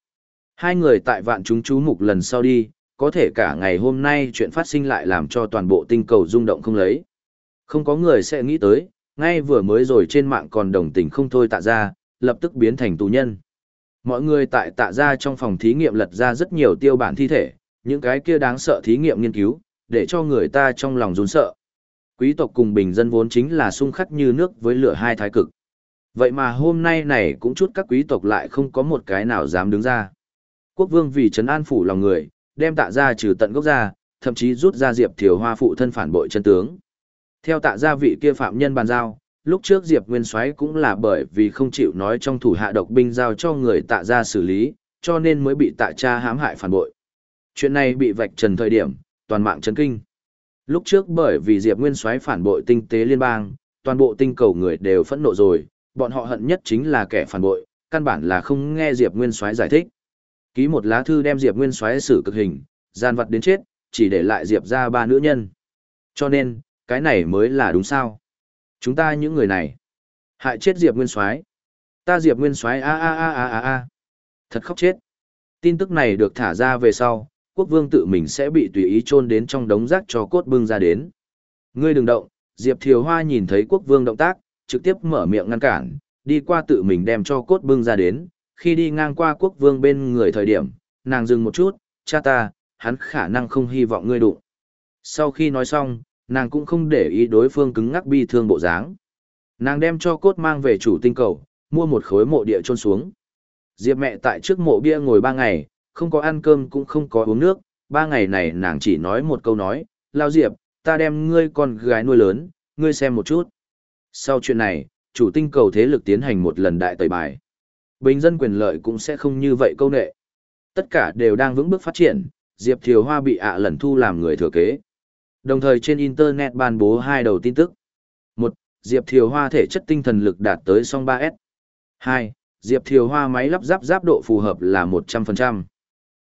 Hai người tại vạn chúng chú mục lần sau đi, có thể cả ngày hôm nay chuyện phát sinh lại làm cho toàn bộ tinh cầu rung động không lấy. Không có người sẽ nghĩ tới, ngay vừa mới rồi trên mạng còn đồng tình không thôi tạ ra, lập tức biến thành tù nhân. Mọi người tại tạ ra trong phòng thí nghiệm lật ra rất nhiều tiêu bản thi thể, những cái kia đáng sợ thí nghiệm nghiên cứu, để cho người ta trong lòng run sợ. Quý tộc cùng bình dân vốn chính là xung khắc như nước với lửa hai thái cực. Vậy mà hôm nay này cũng chút các quý tộc lại không có một cái nào dám đứng ra. Quốc vương vì trấn an phủ lòng người, đem tạ ra trừ tận gốc ra, thậm chí rút ra Diệp Thiều Hoa phụ thân phản bội chân tướng. Theo tạ gia vị kia phạm nhân bàn giao, lúc trước Diệp Nguyên Soái cũng là bởi vì không chịu nói trong thủ hạ độc binh giao cho người tạ gia xử lý, cho nên mới bị tạ cha hãm hại phản bội. Chuyện này bị vạch trần thời điểm, toàn mạng chấn kinh. Lúc trước bởi vì Diệp Nguyên Soái phản bội tinh tế liên bang, toàn bộ tinh cầu người đều phẫn nộ rồi, bọn họ hận nhất chính là kẻ phản bội, căn bản là không nghe Diệp Nguyên Soái giải thích. Ký một lá thư đem Diệp Nguyên Soái xử cực hình, gian vật đến chết, chỉ để lại Diệp ra ba nữ nhân. Cho nên, cái này mới là đúng sao? Chúng ta những người này, hại chết Diệp Nguyên Soái. Ta Diệp Nguyên Soái a a a a a a. Thật khóc chết. Tin tức này được thả ra về sau, quốc vương tự mình sẽ bị tùy ý chôn đến trong đống rác cho cốt bưng ra đến. Ngươi đừng động, Diệp Thiều Hoa nhìn thấy quốc vương động tác, trực tiếp mở miệng ngăn cản, đi qua tự mình đem cho cốt bưng ra đến, khi đi ngang qua quốc vương bên người thời điểm, nàng dừng một chút, cha ta, hắn khả năng không hy vọng ngươi đụng. Sau khi nói xong, nàng cũng không để ý đối phương cứng ngắc bi thương bộ dáng. Nàng đem cho cốt mang về chủ tinh cầu, mua một khối mộ địa trôn xuống. Diệp mẹ tại trước mộ bia ngồi ba ngày, không có ăn cơm cũng không có uống nước, ba ngày này nàng chỉ nói một câu nói, lao Diệp, ta đem ngươi con gái nuôi lớn, ngươi xem một chút. Sau chuyện này, chủ tinh cầu thế lực tiến hành một lần đại tẩy bài. Bình dân quyền lợi cũng sẽ không như vậy câu nệ. Tất cả đều đang vững bước phát triển, Diệp Thiều Hoa bị ạ lần thu làm người thừa kế. Đồng thời trên Internet ban bố hai đầu tin tức. một Diệp Thiều Hoa thể chất tinh thần lực đạt tới song 3S. hai Diệp Thiều Hoa máy lắp ráp giáp độ phù hợp là 100%.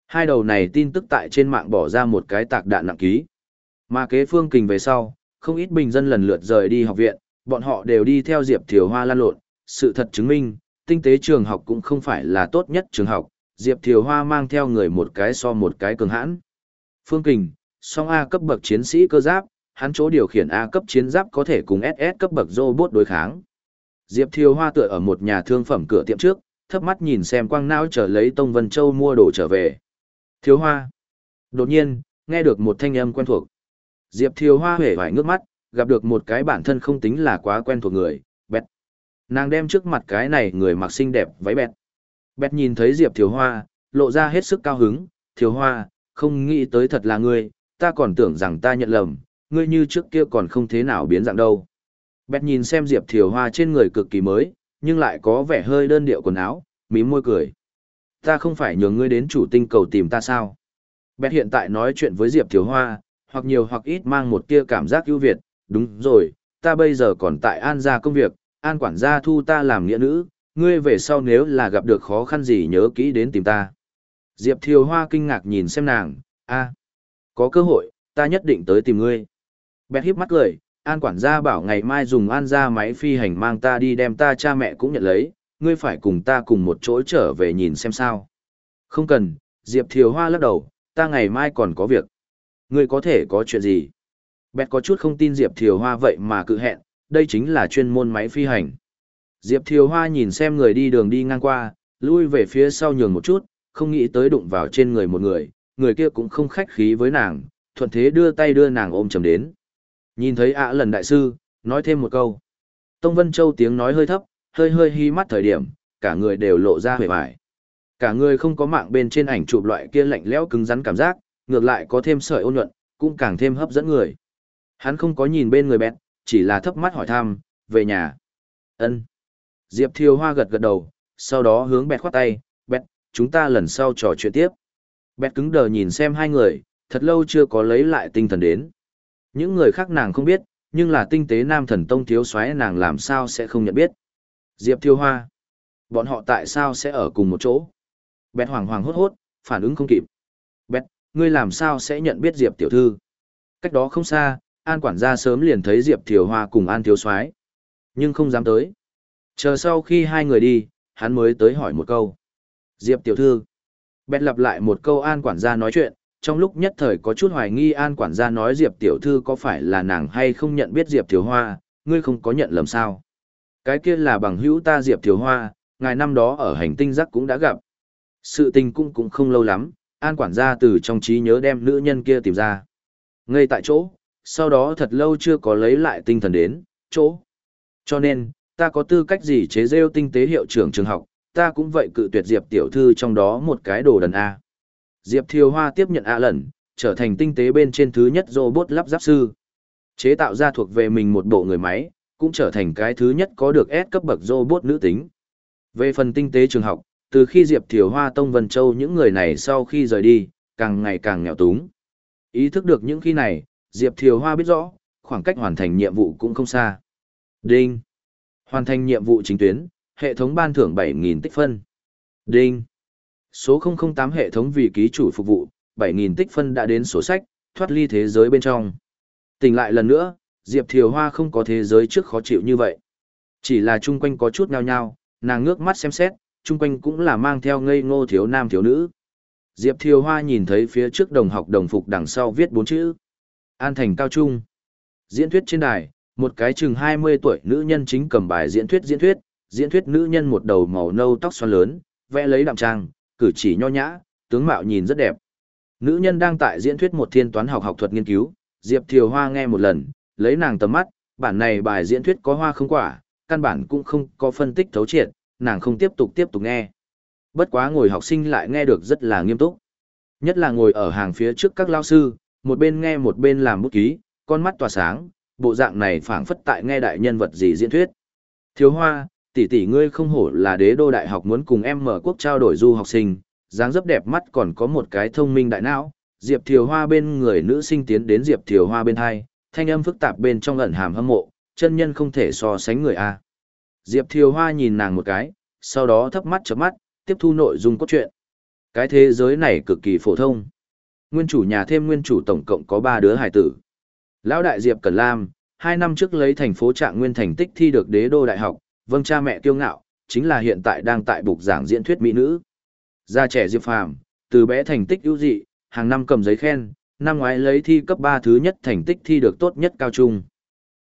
Hai đầu này tin tức tại trên mạng bỏ ra một cái tạc đạn nặng ký. Mà kế phương kình về sau, không ít bình dân lần lượt rời đi học viện, bọn họ đều đi theo Diệp Thiều Hoa lan lộn. Sự thật chứng minh, tinh tế trường học cũng không phải là tốt nhất trường học, Diệp Thiều Hoa mang theo người một cái so một cái cường hãn. Phương kình, song A cấp bậc chiến sĩ cơ giáp, hắn chỗ điều khiển A cấp chiến giáp có thể cùng SS cấp bậc robot đối kháng. Diệp Thiều Hoa tựa ở một nhà thương phẩm cửa tiệm trước, thấp mắt nhìn xem quang não trở lấy Tông Vân Châu mua đồ trở về. Thiếu Hoa. Đột nhiên, nghe được một thanh âm quen thuộc. Diệp Thiều Hoa hể vải ngước mắt, gặp được một cái bản thân không tính là quá quen thuộc người, bẹt. Nàng đem trước mặt cái này người mặc xinh đẹp váy bẹt. Bẹt nhìn thấy Diệp Thiều Hoa, lộ ra hết sức cao hứng, Thiều Hoa, không nghĩ tới thật là ngươi, ta còn tưởng rằng ta nhận lầm, ngươi như trước kia còn không thế nào biến dạng đâu. Bẹt nhìn xem Diệp Thiều Hoa trên người cực kỳ mới, nhưng lại có vẻ hơi đơn điệu quần áo, mím môi cười. Ta không phải nhờ ngươi đến chủ tinh cầu tìm ta sao? Bẹt hiện tại nói chuyện với Diệp Thiều Hoa, hoặc nhiều hoặc ít mang một tia cảm giác ưu việt, đúng rồi, ta bây giờ còn tại An gia công việc, An quản gia thu ta làm nghĩa nữ, ngươi về sau nếu là gặp được khó khăn gì nhớ kỹ đến tìm ta. Diệp Thiều Hoa kinh ngạc nhìn xem nàng, a có cơ hội, ta nhất định tới tìm ngươi. Bẹt híp mắt cười, An quản gia bảo ngày mai dùng An ra máy phi hành mang ta đi đem ta cha mẹ cũng nhận lấy, ngươi phải cùng ta cùng một chỗ trở về nhìn xem sao. Không cần, Diệp Thiều Hoa lắc đầu, ta ngày mai còn có việc. Ngươi có thể có chuyện gì? Bẹt có chút không tin Diệp Thiều Hoa vậy mà cự hẹn, đây chính là chuyên môn máy phi hành. Diệp Thiều Hoa nhìn xem người đi đường đi ngang qua, lui về phía sau nhường một chút, không nghĩ tới đụng vào trên người một người, người kia cũng không khách khí với nàng, thuận thế đưa tay đưa nàng ôm chầm đến. Nhìn thấy ạ lần đại sư, nói thêm một câu. Tông Vân Châu tiếng nói hơi thấp, hơi hơi hí mắt thời điểm, cả người đều lộ ra vẻ vải. Cả người không có mạng bên trên ảnh chụp loại kia lạnh lẽo cứng rắn cảm giác, ngược lại có thêm sợi ôn nhuận, cũng càng thêm hấp dẫn người. Hắn không có nhìn bên người bẹt, chỉ là thấp mắt hỏi thăm, về nhà. ân Diệp Thiều Hoa gật gật đầu, sau đó hướng bẹt khoát tay, bẹt, chúng ta lần sau trò chuyện tiếp. Bẹt cứng đờ nhìn xem hai người, thật lâu chưa có lấy lại tinh thần đến. Những người khác nàng không biết, nhưng là tinh tế nam thần tông thiếu xoáy nàng làm sao sẽ không nhận biết. Diệp Thiêu Hoa. Bọn họ tại sao sẽ ở cùng một chỗ? Bẹt hoàng hoàng hốt hốt, phản ứng không kịp. Bẹt, ngươi làm sao sẽ nhận biết Diệp tiểu thư? Cách đó không xa, An quản gia sớm liền thấy Diệp Thiều Hoa cùng An Thiếu Soái, nhưng không dám tới. Chờ sau khi hai người đi, hắn mới tới hỏi một câu. Diệp tiểu thư. Bẹt lặp lại một câu An quản gia nói chuyện, trong lúc nhất thời có chút hoài nghi An quản gia nói Diệp tiểu thư có phải là nàng hay không nhận biết Diệp thiếu Hoa, ngươi không có nhận lầm sao. Cái kia là bằng hữu ta Diệp thiếu Hoa, ngài năm đó ở hành tinh giác cũng đã gặp. Sự tình cũng cũng không lâu lắm, An quản gia từ trong trí nhớ đem nữ nhân kia tìm ra. Ngay tại chỗ, sau đó thật lâu chưa có lấy lại tinh thần đến, chỗ. Cho nên, ta có tư cách gì chế rêu tinh tế hiệu trưởng trường học, ta cũng vậy cự tuyệt Diệp tiểu thư trong đó một cái đồ đần A. Diệp Thiều Hoa tiếp nhận A lần, trở thành tinh tế bên trên thứ nhất robot lắp ráp sư. Chế tạo ra thuộc về mình một bộ người máy, cũng trở thành cái thứ nhất có được S cấp bậc robot nữ tính. Về phần tinh tế trường học, từ khi Diệp Thiều Hoa Tông Vân Châu những người này sau khi rời đi, càng ngày càng nghèo túng. Ý thức được những khi này, Diệp Thiều Hoa biết rõ, khoảng cách hoàn thành nhiệm vụ cũng không xa. Đinh. Hoàn thành nhiệm vụ chính tuyến, hệ thống ban thưởng 7.000 tích phân. Đinh. Số 008 hệ thống vì ký chủ phục vụ, 7.000 tích phân đã đến sổ sách, thoát ly thế giới bên trong. Tỉnh lại lần nữa, Diệp Thiều Hoa không có thế giới trước khó chịu như vậy. Chỉ là chung quanh có chút nhao nhao, nàng ngước mắt xem xét, chung quanh cũng là mang theo ngây ngô thiếu nam thiếu nữ. Diệp Thiều Hoa nhìn thấy phía trước đồng học đồng phục đằng sau viết bốn chữ. An thành cao trung. Diễn thuyết trên đài, một cái chừng 20 tuổi nữ nhân chính cầm bài diễn thuyết diễn thuyết, diễn thuyết nữ nhân một đầu màu nâu tóc xoăn lớn, vẽ lấy đạm trang, cử chỉ nho nhã, tướng mạo nhìn rất đẹp. Nữ nhân đang tại diễn thuyết một thiên toán học học thuật nghiên cứu, Diệp Thiều Hoa nghe một lần, lấy nàng tầm mắt, bản này bài diễn thuyết có hoa không quả, căn bản cũng không có phân tích thấu triệt, nàng không tiếp tục tiếp tục nghe. Bất quá ngồi học sinh lại nghe được rất là nghiêm túc. Nhất là ngồi ở hàng phía trước các lao sư, một bên nghe một bên làm bút ký, con mắt tỏa sáng, bộ dạng này phảng phất tại nghe đại nhân vật gì diễn thuyết. Thiếu hoa, tỷ tỷ ngươi không hổ là đế đô đại học muốn cùng em mở quốc trao đổi du học sinh, dáng dấp đẹp mắt còn có một cái thông minh đại não. Diệp Thiều Hoa bên người nữ sinh tiến đến Diệp Thiều Hoa bên hai, thanh âm phức tạp bên trong ẩn hàm hâm mộ, chân nhân không thể so sánh người A. Diệp Thiều Hoa nhìn nàng một cái, sau đó thấp mắt chớp mắt, tiếp thu nội dung cốt truyện. Cái thế giới này cực kỳ phổ thông. Nguyên chủ nhà thêm nguyên chủ tổng cộng có 3 đứa hải tử. Lão đại Diệp Cẩn Lam, 2 năm trước lấy thành phố Trạng Nguyên thành tích thi được đế đô đại học, vâng cha mẹ kiêu ngạo, chính là hiện tại đang tại bục giảng diễn thuyết mỹ nữ. Gia trẻ Diệp Phàm, từ bé thành tích ưu dị, hàng năm cầm giấy khen, năm ngoái lấy thi cấp 3 thứ nhất thành tích thi được tốt nhất cao trung.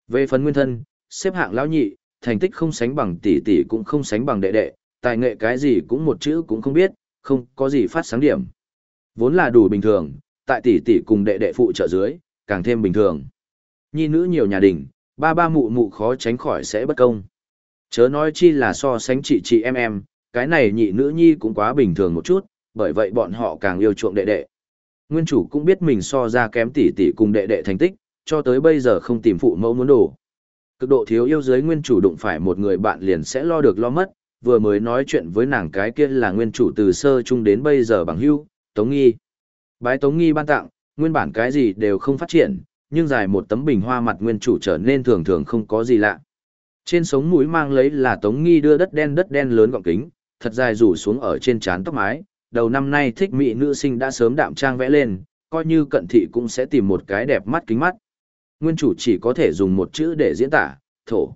Về phần nguyên thân, xếp hạng lão nhị, thành tích không sánh bằng tỷ tỷ cũng không sánh bằng đệ đệ, tài nghệ cái gì cũng một chữ cũng không biết, không có gì phát sáng điểm. Vốn là đủ bình thường, tại tỷ tỷ cùng đệ đệ phụ trợ dưới, càng thêm bình thường. Nhi nữ nhiều nhà đình, ba ba mụ mụ khó tránh khỏi sẽ bất công. Chớ nói chi là so sánh chị chị em em, cái này nhị nữ nhi cũng quá bình thường một chút, bởi vậy bọn họ càng yêu chuộng đệ đệ. Nguyên chủ cũng biết mình so ra kém tỷ tỷ cùng đệ đệ thành tích, cho tới bây giờ không tìm phụ mẫu muốn đủ. Cực độ thiếu yêu dưới nguyên chủ đụng phải một người bạn liền sẽ lo được lo mất, vừa mới nói chuyện với nàng cái kia là nguyên chủ từ sơ chung đến bây giờ bằng hưu, Tống Nghi. Bái Tống Nghi ban tặng, nguyên bản cái gì đều không phát triển, nhưng dài một tấm bình hoa mặt nguyên chủ trở nên thường thường không có gì lạ. Trên sống mũi mang lấy là Tống Nghi đưa đất đen đất đen lớn gọng kính, thật dài rủ xuống ở trên trán tóc mái, đầu năm nay thích mỹ nữ sinh đã sớm đạm trang vẽ lên, coi như cận thị cũng sẽ tìm một cái đẹp mắt kính mắt. Nguyên chủ chỉ có thể dùng một chữ để diễn tả, thổ.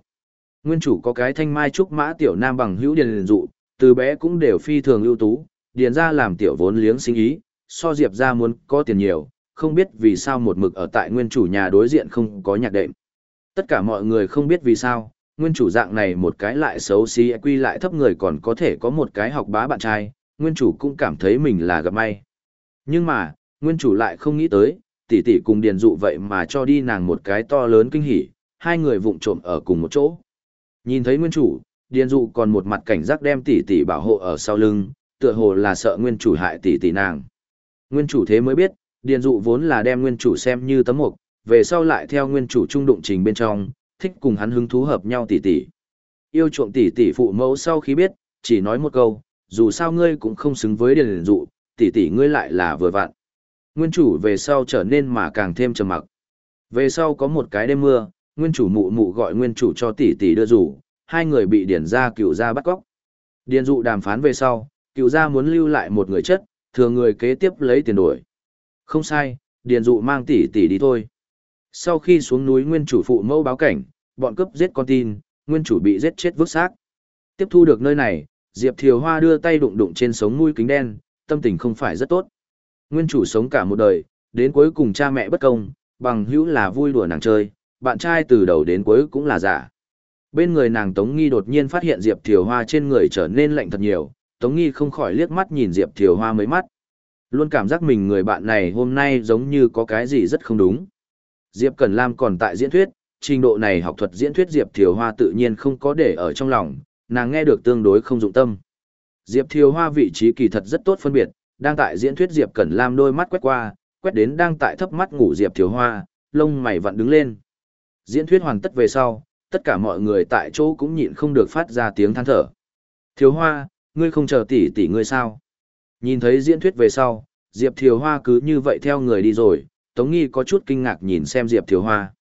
Nguyên chủ có cái thanh mai trúc mã tiểu nam bằng hữu điền dụ, từ bé cũng đều phi thường ưu tú, điền ra làm tiểu vốn liếng sinh ý, so diệp ra muốn có tiền nhiều, không biết vì sao một mực ở tại nguyên chủ nhà đối diện không có nhạc đệm. Tất cả mọi người không biết vì sao, nguyên chủ dạng này một cái lại xấu xí quy lại thấp người còn có thể có một cái học bá bạn trai, nguyên chủ cũng cảm thấy mình là gặp may. Nhưng mà, nguyên chủ lại không nghĩ tới, tỷ tỷ cùng điền dụ vậy mà cho đi nàng một cái to lớn kinh hỉ, hai người vụng trộm ở cùng một chỗ. Nhìn thấy nguyên chủ, điền dụ còn một mặt cảnh giác đem tỷ tỷ bảo hộ ở sau lưng, tựa hồ là sợ nguyên chủ hại tỷ tỷ nàng. Nguyên chủ thế mới biết, Điền dụ vốn là đem nguyên chủ xem như tấm mục, về sau lại theo nguyên chủ trung đụng trình bên trong, thích cùng hắn hứng thú hợp nhau tỉ tỉ. Yêu chuộng tỉ tỉ phụ mẫu sau khi biết, chỉ nói một câu, dù sao ngươi cũng không xứng với điền dụ, tỉ tỉ ngươi lại là vừa vặn. Nguyên chủ về sau trở nên mà càng thêm trầm mặc. Về sau có một cái đêm mưa, nguyên chủ mụ mụ gọi nguyên chủ cho tỷ tỷ đưa rủ, hai người bị điển ra cựu ra bắt cóc. Điền dụ đàm phán về sau, cựu ra muốn lưu lại một người chất, thừa người kế tiếp lấy tiền đổi. Không sai, điền dụ mang tỷ tỷ đi thôi. Sau khi xuống núi nguyên chủ phụ mẫu báo cảnh, bọn cướp giết con tin, nguyên chủ bị giết chết vứt xác. Tiếp thu được nơi này, Diệp Thiều Hoa đưa tay đụng đụng trên sống mũi kính đen, tâm tình không phải rất tốt. Nguyên chủ sống cả một đời, đến cuối cùng cha mẹ bất công, bằng hữu là vui đùa nàng chơi, bạn trai từ đầu đến cuối cũng là giả. Bên người nàng Tống Nghi đột nhiên phát hiện Diệp Thiều Hoa trên người trở nên lạnh thật nhiều, Tống Nghi không khỏi liếc mắt nhìn Diệp Thiều Hoa mấy mắt. Luôn cảm giác mình người bạn này hôm nay giống như có cái gì rất không đúng. Diệp Cẩn Lam còn tại diễn thuyết, trình độ này học thuật diễn thuyết Diệp Thiều Hoa tự nhiên không có để ở trong lòng, nàng nghe được tương đối không dụng tâm. Diệp Thiều Hoa vị trí kỳ thật rất tốt phân biệt, đang tại diễn thuyết Diệp Cẩn Lam đôi mắt quét qua, quét đến đang tại thấp mắt ngủ Diệp Thiều Hoa, lông mày vặn đứng lên. Diễn thuyết hoàn tất về sau, tất cả mọi người tại chỗ cũng nhịn không được phát ra tiếng than thở. Thiều Hoa, ngươi không chờ tỷ tỷ ngươi sao? Nhìn thấy diễn thuyết về sau, Diệp Thiều Hoa cứ như vậy theo người đi rồi, Tống Nghi có chút kinh ngạc nhìn xem Diệp Thiều Hoa.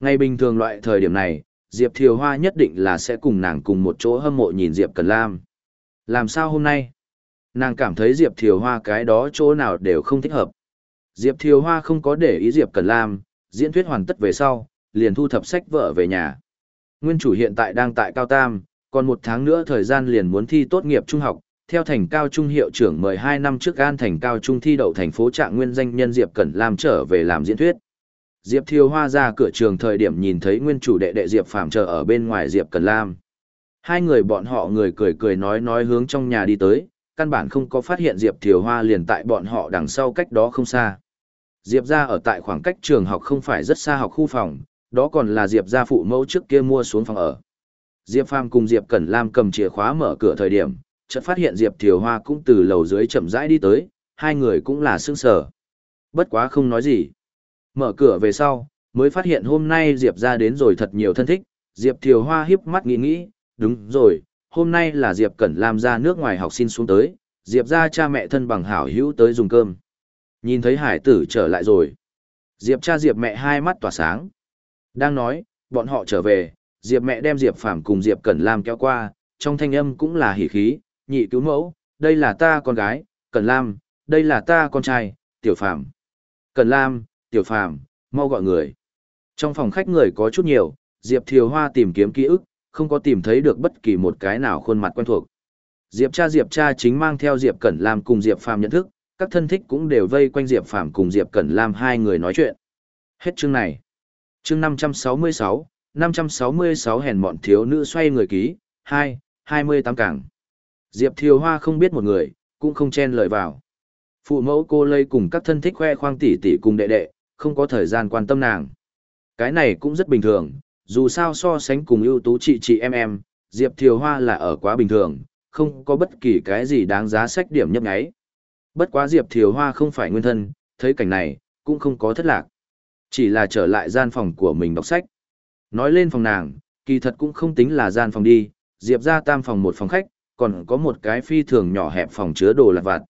Ngày bình thường loại thời điểm này, Diệp Thiều Hoa nhất định là sẽ cùng nàng cùng một chỗ hâm mộ nhìn Diệp Cần Lam. Làm sao hôm nay? Nàng cảm thấy Diệp Thiều Hoa cái đó chỗ nào đều không thích hợp. Diệp Thiều Hoa không có để ý Diệp Cần Lam, diễn thuyết hoàn tất về sau, liền thu thập sách vợ về nhà. Nguyên chủ hiện tại đang tại Cao Tam, còn một tháng nữa thời gian liền muốn thi tốt nghiệp trung học, theo thành cao trung hiệu trưởng mời hai năm trước an thành cao trung thi đậu thành phố trạng nguyên danh nhân Diệp Cẩn Lam trở về làm diễn thuyết. Diệp Thiều Hoa ra cửa trường thời điểm nhìn thấy nguyên chủ đệ đệ Diệp Phạm chờ ở bên ngoài Diệp Cẩn Lam. Hai người bọn họ người cười cười nói nói hướng trong nhà đi tới, căn bản không có phát hiện Diệp Thiều Hoa liền tại bọn họ đằng sau cách đó không xa. Diệp ra ở tại khoảng cách trường học không phải rất xa học khu phòng, đó còn là Diệp ra phụ mẫu trước kia mua xuống phòng ở. Diệp Phàm cùng Diệp Cẩn Lam cầm chìa khóa mở cửa thời điểm, chợt phát hiện Diệp Thiều Hoa cũng từ lầu dưới chậm rãi đi tới, hai người cũng là sững sờ. Bất quá không nói gì. Mở cửa về sau, mới phát hiện hôm nay Diệp ra đến rồi thật nhiều thân thích, Diệp Thiều Hoa hiếp mắt nghĩ nghĩ, đúng rồi, hôm nay là Diệp Cẩn Lam ra nước ngoài học sinh xuống tới, Diệp ra cha mẹ thân bằng hảo hữu tới dùng cơm. Nhìn thấy hải tử trở lại rồi. Diệp cha Diệp mẹ hai mắt tỏa sáng. Đang nói, bọn họ trở về, Diệp mẹ đem Diệp Phàm cùng Diệp Cẩn Lam kéo qua, trong thanh âm cũng là hỉ khí, nhị cứu mẫu, đây là ta con gái, Cẩn Lam, đây là ta con trai, Tiểu Phàm. Cẩn Lam, Tiểu Phàm, mau gọi người. Trong phòng khách người có chút nhiều, Diệp Thiều Hoa tìm kiếm ký ức, không có tìm thấy được bất kỳ một cái nào khuôn mặt quen thuộc. Diệp cha Diệp cha chính mang theo Diệp Cẩn Lam cùng Diệp Phàm nhận thức, các thân thích cũng đều vây quanh Diệp Phàm cùng Diệp Cẩn Lam hai người nói chuyện. Hết chương này. Chương 566, 566 hèn mọn thiếu nữ xoay người ký, 2, 28 cảng. Diệp Thiều Hoa không biết một người, cũng không chen lời vào. Phụ mẫu cô lây cùng các thân thích khoe khoang tỉ tỉ cùng đệ đệ, không có thời gian quan tâm nàng. Cái này cũng rất bình thường, dù sao so sánh cùng ưu tú chị chị em em, Diệp Thiều Hoa là ở quá bình thường, không có bất kỳ cái gì đáng giá sách điểm nhấp nháy. Bất quá Diệp Thiều Hoa không phải nguyên thân, thấy cảnh này, cũng không có thất lạc. Chỉ là trở lại gian phòng của mình đọc sách. Nói lên phòng nàng, kỳ thật cũng không tính là gian phòng đi, Diệp ra tam phòng một phòng khách, còn có một cái phi thường nhỏ hẹp phòng chứa đồ lặt vặt.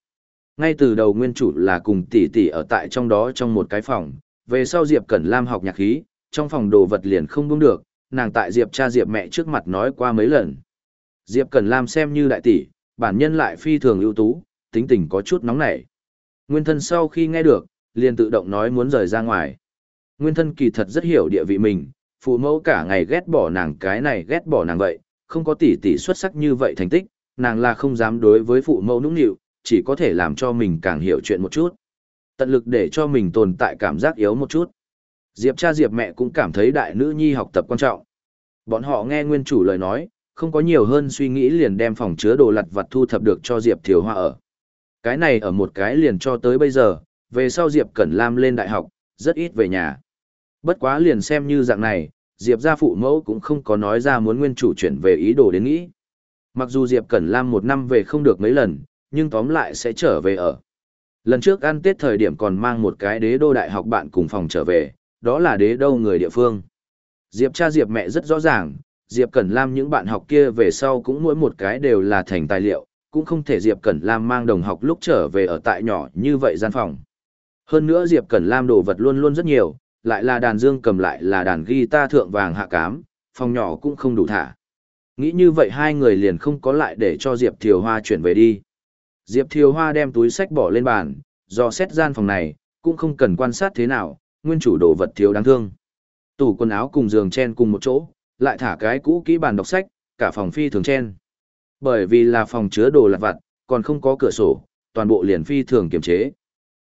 Ngay từ đầu nguyên chủ là cùng tỷ tỷ ở tại trong đó trong một cái phòng, về sau Diệp Cẩn Lam học nhạc khí, trong phòng đồ vật liền không buông được, nàng tại Diệp cha Diệp mẹ trước mặt nói qua mấy lần. Diệp Cẩn Lam xem như đại tỷ, bản nhân lại phi thường ưu tú, tính tình có chút nóng nảy. Nguyên thân sau khi nghe được, liền tự động nói muốn rời ra ngoài. Nguyên thân kỳ thật rất hiểu địa vị mình, phụ mẫu cả ngày ghét bỏ nàng cái này ghét bỏ nàng vậy, không có tỷ tỷ xuất sắc như vậy thành tích, nàng là không dám đối với phụ mẫu nũng nịu, chỉ có thể làm cho mình càng hiểu chuyện một chút. Tận lực để cho mình tồn tại cảm giác yếu một chút. Diệp cha Diệp mẹ cũng cảm thấy đại nữ nhi học tập quan trọng. Bọn họ nghe nguyên chủ lời nói, không có nhiều hơn suy nghĩ liền đem phòng chứa đồ lặt vặt thu thập được cho Diệp Thiều Hoa ở. Cái này ở một cái liền cho tới bây giờ, về sau Diệp Cẩn Lam lên đại học, rất ít về nhà. Bất quá liền xem như dạng này, Diệp gia phụ mẫu cũng không có nói ra muốn nguyên chủ chuyển về ý đồ đến nghĩ. Mặc dù Diệp Cẩn Lam một năm về không được mấy lần, nhưng tóm lại sẽ trở về ở. Lần trước ăn Tết thời điểm còn mang một cái đế đô đại học bạn cùng phòng trở về, đó là đế đô người địa phương. Diệp cha Diệp mẹ rất rõ ràng, Diệp Cẩn Lam những bạn học kia về sau cũng mỗi một cái đều là thành tài liệu, cũng không thể Diệp Cẩn Lam mang đồng học lúc trở về ở tại nhỏ như vậy gian phòng. Hơn nữa Diệp Cẩn Lam đồ vật luôn luôn rất nhiều, lại là đàn dương cầm lại là đàn guitar thượng vàng hạ cám, phòng nhỏ cũng không đủ thả. Nghĩ như vậy hai người liền không có lại để cho Diệp Thiều Hoa chuyển về đi. Diệp Thiều Hoa đem túi sách bỏ lên bàn, do xét gian phòng này, cũng không cần quan sát thế nào, nguyên chủ đồ vật thiếu đáng thương. Tủ quần áo cùng giường chen cùng một chỗ, lại thả cái cũ kỹ bàn đọc sách, cả phòng phi thường chen. Bởi vì là phòng chứa đồ lặt vặt, còn không có cửa sổ, toàn bộ liền phi thường kiềm chế.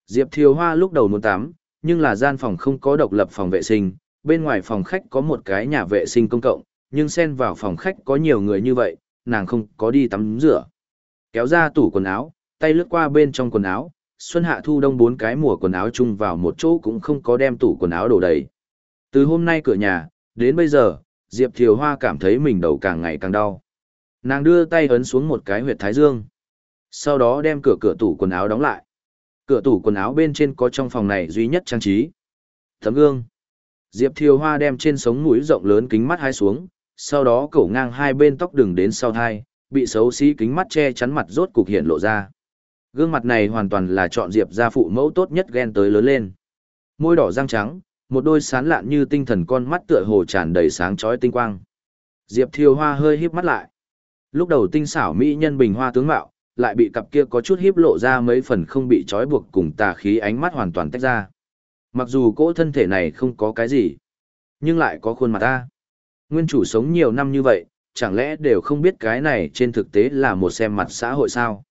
Diệp Thiều Hoa lúc đầu muốn tắm, nhưng là gian phòng không có độc lập phòng vệ sinh, bên ngoài phòng khách có một cái nhà vệ sinh công cộng, nhưng xen vào phòng khách có nhiều người như vậy, nàng không có đi tắm rửa. Kéo ra tủ quần áo, tay lướt qua bên trong quần áo, xuân hạ thu đông bốn cái mùa quần áo chung vào một chỗ cũng không có đem tủ quần áo đổ đầy. Từ hôm nay cửa nhà, đến bây giờ, Diệp Thiều Hoa cảm thấy mình đầu càng ngày càng đau. Nàng đưa tay ấn xuống một cái huyệt thái dương. Sau đó đem cửa cửa tủ quần áo đóng lại. Cửa tủ quần áo bên trên có trong phòng này duy nhất trang trí. Tấm gương. Diệp Thiều Hoa đem trên sống mũi rộng lớn kính mắt hai xuống, sau đó cổ ngang hai bên tóc đường đến sau thai, bị xấu xí kính mắt che chắn mặt rốt cục hiện lộ ra. Gương mặt này hoàn toàn là chọn Diệp gia phụ mẫu tốt nhất ghen tới lớn lên. Môi đỏ răng trắng, một đôi sán lạn như tinh thần con mắt tựa hồ tràn đầy sáng chói tinh quang. Diệp Thiều Hoa hơi híp mắt lại. Lúc đầu tinh xảo mỹ nhân bình hoa tướng mạo, lại bị cặp kia có chút híp lộ ra mấy phần không bị trói buộc cùng tà khí ánh mắt hoàn toàn tách ra. Mặc dù cỗ thân thể này không có cái gì, nhưng lại có khuôn mặt ta. Nguyên chủ sống nhiều năm như vậy, chẳng lẽ đều không biết cái này trên thực tế là một xem mặt xã hội sao?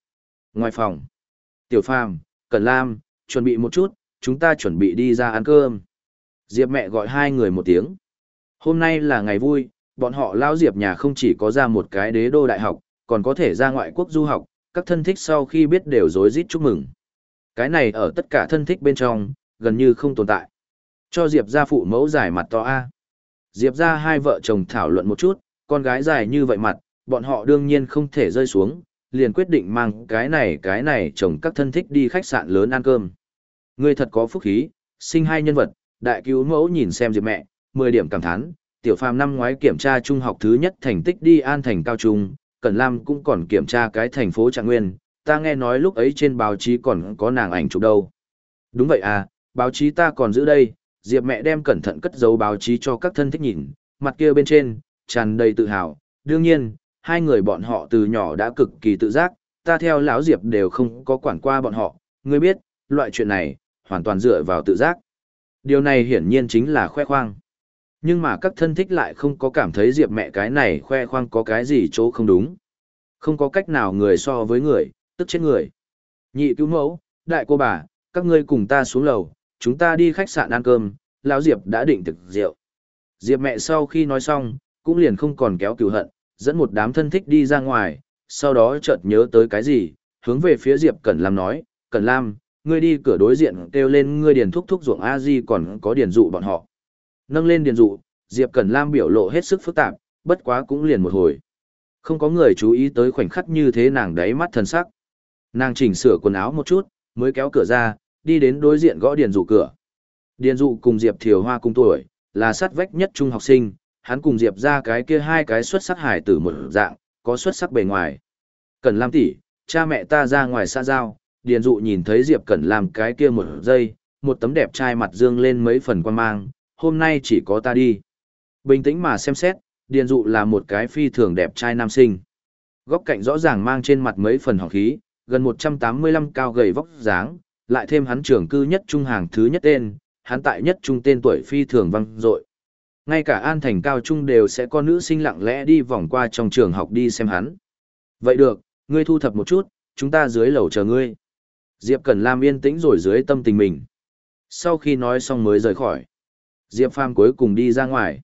Ngoài phòng, Tiểu Phàm, Cẩn Lam, chuẩn bị một chút, chúng ta chuẩn bị đi ra ăn cơm. Diệp mẹ gọi hai người một tiếng. Hôm nay là ngày vui, bọn họ lao Diệp nhà không chỉ có ra một cái đế đô đại học, còn có thể ra ngoại quốc du học, các thân thích sau khi biết đều rối rít chúc mừng. Cái này ở tất cả thân thích bên trong, gần như không tồn tại. Cho Diệp ra phụ mẫu giải mặt to A. Diệp ra hai vợ chồng thảo luận một chút, con gái dài như vậy mặt, bọn họ đương nhiên không thể rơi xuống, liền quyết định mang cái này cái này chồng các thân thích đi khách sạn lớn ăn cơm. Người thật có phúc khí, sinh hai nhân vật, đại cứu mẫu nhìn xem Diệp mẹ, 10 điểm cảm thán, tiểu phàm năm ngoái kiểm tra trung học thứ nhất thành tích đi an thành cao trung, Cẩn Lam cũng còn kiểm tra cái thành phố Trạng Nguyên, ta nghe nói lúc ấy trên báo chí còn có nàng ảnh chụp đâu. Đúng vậy à, báo chí ta còn giữ đây, Diệp mẹ đem cẩn thận cất giấu báo chí cho các thân thích nhìn, mặt kia bên trên, tràn đầy tự hào. Đương nhiên, hai người bọn họ từ nhỏ đã cực kỳ tự giác, ta theo lão Diệp đều không có quản qua bọn họ, ngươi biết, loại chuyện này, hoàn toàn dựa vào tự giác. Điều này hiển nhiên chính là khoe khoang. Nhưng mà các thân thích lại không có cảm thấy Diệp mẹ cái này khoe khoang có cái gì chỗ không đúng. Không có cách nào người so với người, tức chết người. Nhị cứu mẫu, đại cô bà, các ngươi cùng ta xuống lầu, chúng ta đi khách sạn ăn cơm, lão Diệp đã định thực rượu. Diệp mẹ sau khi nói xong, cũng liền không còn kéo cựu hận, dẫn một đám thân thích đi ra ngoài, sau đó chợt nhớ tới cái gì, hướng về phía Diệp Cẩn Lam nói, Cẩn Lam, ngươi đi cửa đối diện kêu lên ngươi điền thúc thúc ruộng a di còn có điền dụ bọn họ. Nâng lên điền dụ diệp cẩn lam biểu lộ hết sức phức tạp bất quá cũng liền một hồi. Không có người chú ý tới khoảnh khắc như thế nàng đáy mắt thân sắc. Nàng chỉnh sửa quần áo một chút mới kéo cửa ra đi đến đối diện gõ điền dụ cửa. Điền dụ cùng diệp thiều hoa cùng tuổi là sát vách nhất trung học sinh hắn cùng diệp ra cái kia hai cái xuất sắc hải tử một dạng có xuất sắc bề ngoài cần lam tỷ cha mẹ ta ra ngoài xa giao Điền dụ nhìn thấy Diệp cần làm cái kia một giây, một tấm đẹp trai mặt dương lên mấy phần quan mang, hôm nay chỉ có ta đi. Bình tĩnh mà xem xét, Điền dụ là một cái phi thường đẹp trai nam sinh. Góc cạnh rõ ràng mang trên mặt mấy phần hỏng khí, gần 185 cao gầy vóc dáng, lại thêm hắn trưởng cư nhất trung hàng thứ nhất tên, hắn tại nhất trung tên tuổi phi thường văng dội. Ngay cả An Thành cao trung đều sẽ có nữ sinh lặng lẽ đi vòng qua trong trường học đi xem hắn. Vậy được, ngươi thu thập một chút, chúng ta dưới lầu chờ ngươi. Diệp Cẩn Lam yên tĩnh rồi dưới tâm tình mình. Sau khi nói xong mới rời khỏi. Diệp Phàm cuối cùng đi ra ngoài.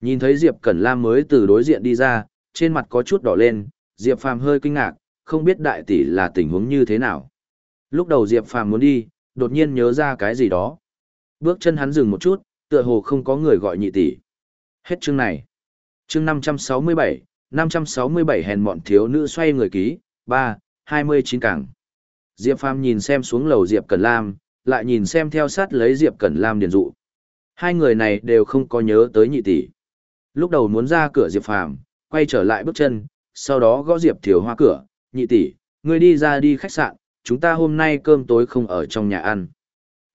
Nhìn thấy Diệp Cẩn Lam mới từ đối diện đi ra, trên mặt có chút đỏ lên, Diệp Phàm hơi kinh ngạc, không biết đại tỷ là tình huống như thế nào. Lúc đầu Diệp Phàm muốn đi, đột nhiên nhớ ra cái gì đó. Bước chân hắn dừng một chút, tựa hồ không có người gọi nhị tỷ. Hết chương này. Chương 567, 567 hèn mọn thiếu nữ xoay người ký, 3, 29 càng. Diệp Phàm nhìn xem xuống lầu Diệp Cẩn Lam, lại nhìn xem theo sát lấy Diệp Cẩn Lam điền dụ. Hai người này đều không có nhớ tới nhị tỷ. Lúc đầu muốn ra cửa Diệp Phàm, quay trở lại bước chân, sau đó gõ Diệp Thiều Hoa cửa, nhị tỷ, ngươi đi ra đi khách sạn, chúng ta hôm nay cơm tối không ở trong nhà ăn.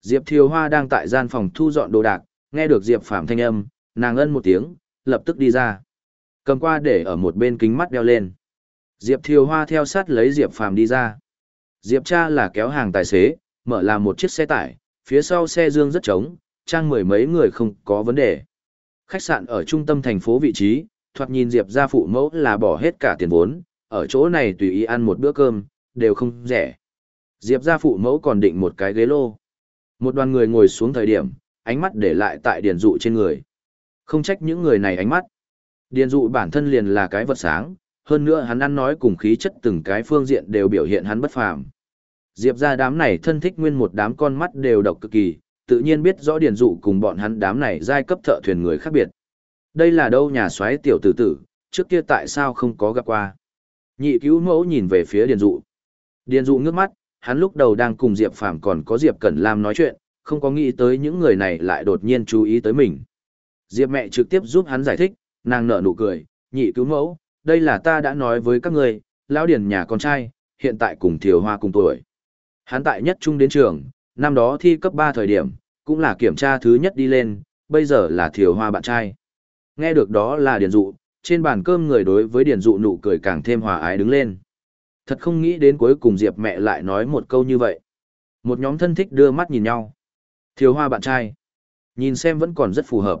Diệp Thiều Hoa đang tại gian phòng thu dọn đồ đạc, nghe được Diệp Phàm thanh âm, nàng ân một tiếng, lập tức đi ra. Cầm qua để ở một bên kính mắt đeo lên. Diệp Thiều Hoa theo sát lấy Diệp Phàm đi ra. Diệp cha là kéo hàng tài xế, mở là một chiếc xe tải, phía sau xe dương rất trống, trang mười mấy người không có vấn đề. Khách sạn ở trung tâm thành phố vị trí, thoạt nhìn Diệp gia phụ mẫu là bỏ hết cả tiền vốn, ở chỗ này tùy ý ăn một bữa cơm, đều không rẻ. Diệp gia phụ mẫu còn định một cái ghế lô. Một đoàn người ngồi xuống thời điểm, ánh mắt để lại tại điền dụ trên người. Không trách những người này ánh mắt. Điền dụ bản thân liền là cái vật sáng, hơn nữa hắn ăn nói cùng khí chất từng cái phương diện đều biểu hiện hắn bất phàm. Diệp gia đám này thân thích nguyên một đám con mắt đều độc cực kỳ, tự nhiên biết rõ điền dụ cùng bọn hắn đám này giai cấp thợ thuyền người khác biệt. Đây là đâu nhà xoáy tiểu tử tử, trước kia tại sao không có gặp qua. Nhị cứu mẫu nhìn về phía điền dụ. Điền dụ ngước mắt, hắn lúc đầu đang cùng Diệp Phàm còn có Diệp Cẩn Lam nói chuyện, không có nghĩ tới những người này lại đột nhiên chú ý tới mình. Diệp mẹ trực tiếp giúp hắn giải thích, nàng nở nụ cười, nhị cứu mẫu, đây là ta đã nói với các người, lão điền nhà con trai, hiện tại cùng thiều hoa cùng tuổi. Hắn tại nhất trung đến trường, năm đó thi cấp 3 thời điểm, cũng là kiểm tra thứ nhất đi lên, bây giờ là thiều hoa bạn trai. Nghe được đó là điền dụ, trên bàn cơm người đối với điền dụ nụ cười càng thêm hòa ái đứng lên. Thật không nghĩ đến cuối cùng Diệp mẹ lại nói một câu như vậy. Một nhóm thân thích đưa mắt nhìn nhau. Thiều hoa bạn trai. Nhìn xem vẫn còn rất phù hợp.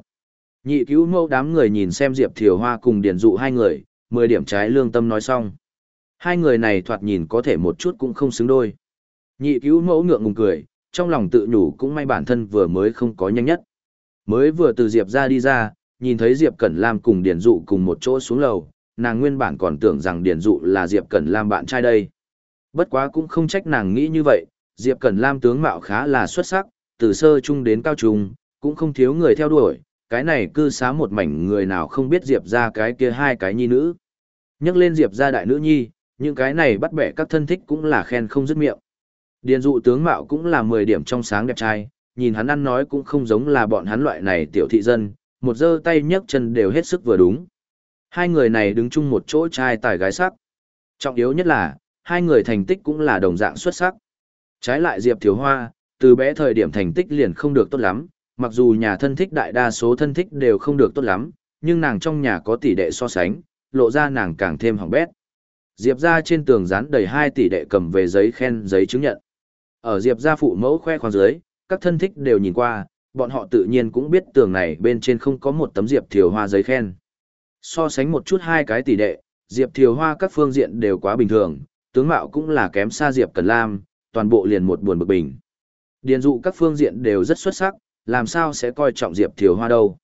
Nhị cứu mẫu đám người nhìn xem Diệp Thiều Hoa cùng điền dụ hai người, mười điểm trái lương tâm nói xong. Hai người này thoạt nhìn có thể một chút cũng không xứng đôi. Nhị cứu mẫu ngượng ngùng cười, trong lòng tự nhủ cũng may bản thân vừa mới không có nhanh nhất. Mới vừa từ Diệp ra đi ra, nhìn thấy Diệp Cẩn Lam cùng Điền Dụ cùng một chỗ xuống lầu, nàng nguyên bản còn tưởng rằng Điền Dụ là Diệp Cẩn Lam bạn trai đây. Bất quá cũng không trách nàng nghĩ như vậy, Diệp Cẩn Lam tướng mạo khá là xuất sắc, từ sơ trung đến cao trung, cũng không thiếu người theo đuổi, cái này cư xá một mảnh người nào không biết Diệp ra cái kia hai cái nhi nữ. Nhắc lên Diệp ra đại nữ nhi, những cái này bắt bẻ các thân thích cũng là khen không dứt miệng. Điền dụ tướng mạo cũng là 10 điểm trong sáng đẹp trai, nhìn hắn ăn nói cũng không giống là bọn hắn loại này tiểu thị dân, một giơ tay nhấc chân đều hết sức vừa đúng. Hai người này đứng chung một chỗ trai tài gái sắc. Trọng yếu nhất là, hai người thành tích cũng là đồng dạng xuất sắc. Trái lại Diệp Thiếu Hoa, từ bé thời điểm thành tích liền không được tốt lắm, mặc dù nhà thân thích đại đa số thân thích đều không được tốt lắm, nhưng nàng trong nhà có tỷ đệ so sánh, lộ ra nàng càng thêm hỏng bét. Diệp ra trên tường dán đầy hai tỷ đệ cầm về giấy khen giấy chứng nhận. Ở Diệp gia phụ mẫu khoe khoang dưới, các thân thích đều nhìn qua, bọn họ tự nhiên cũng biết tường này bên trên không có một tấm Diệp Thiều Hoa giấy khen. So sánh một chút hai cái tỷ đệ, Diệp Thiều Hoa các phương diện đều quá bình thường, tướng mạo cũng là kém xa Diệp Cần Lam, toàn bộ liền một buồn bực bình. Điền dụ các phương diện đều rất xuất sắc, làm sao sẽ coi trọng Diệp Thiều Hoa đâu.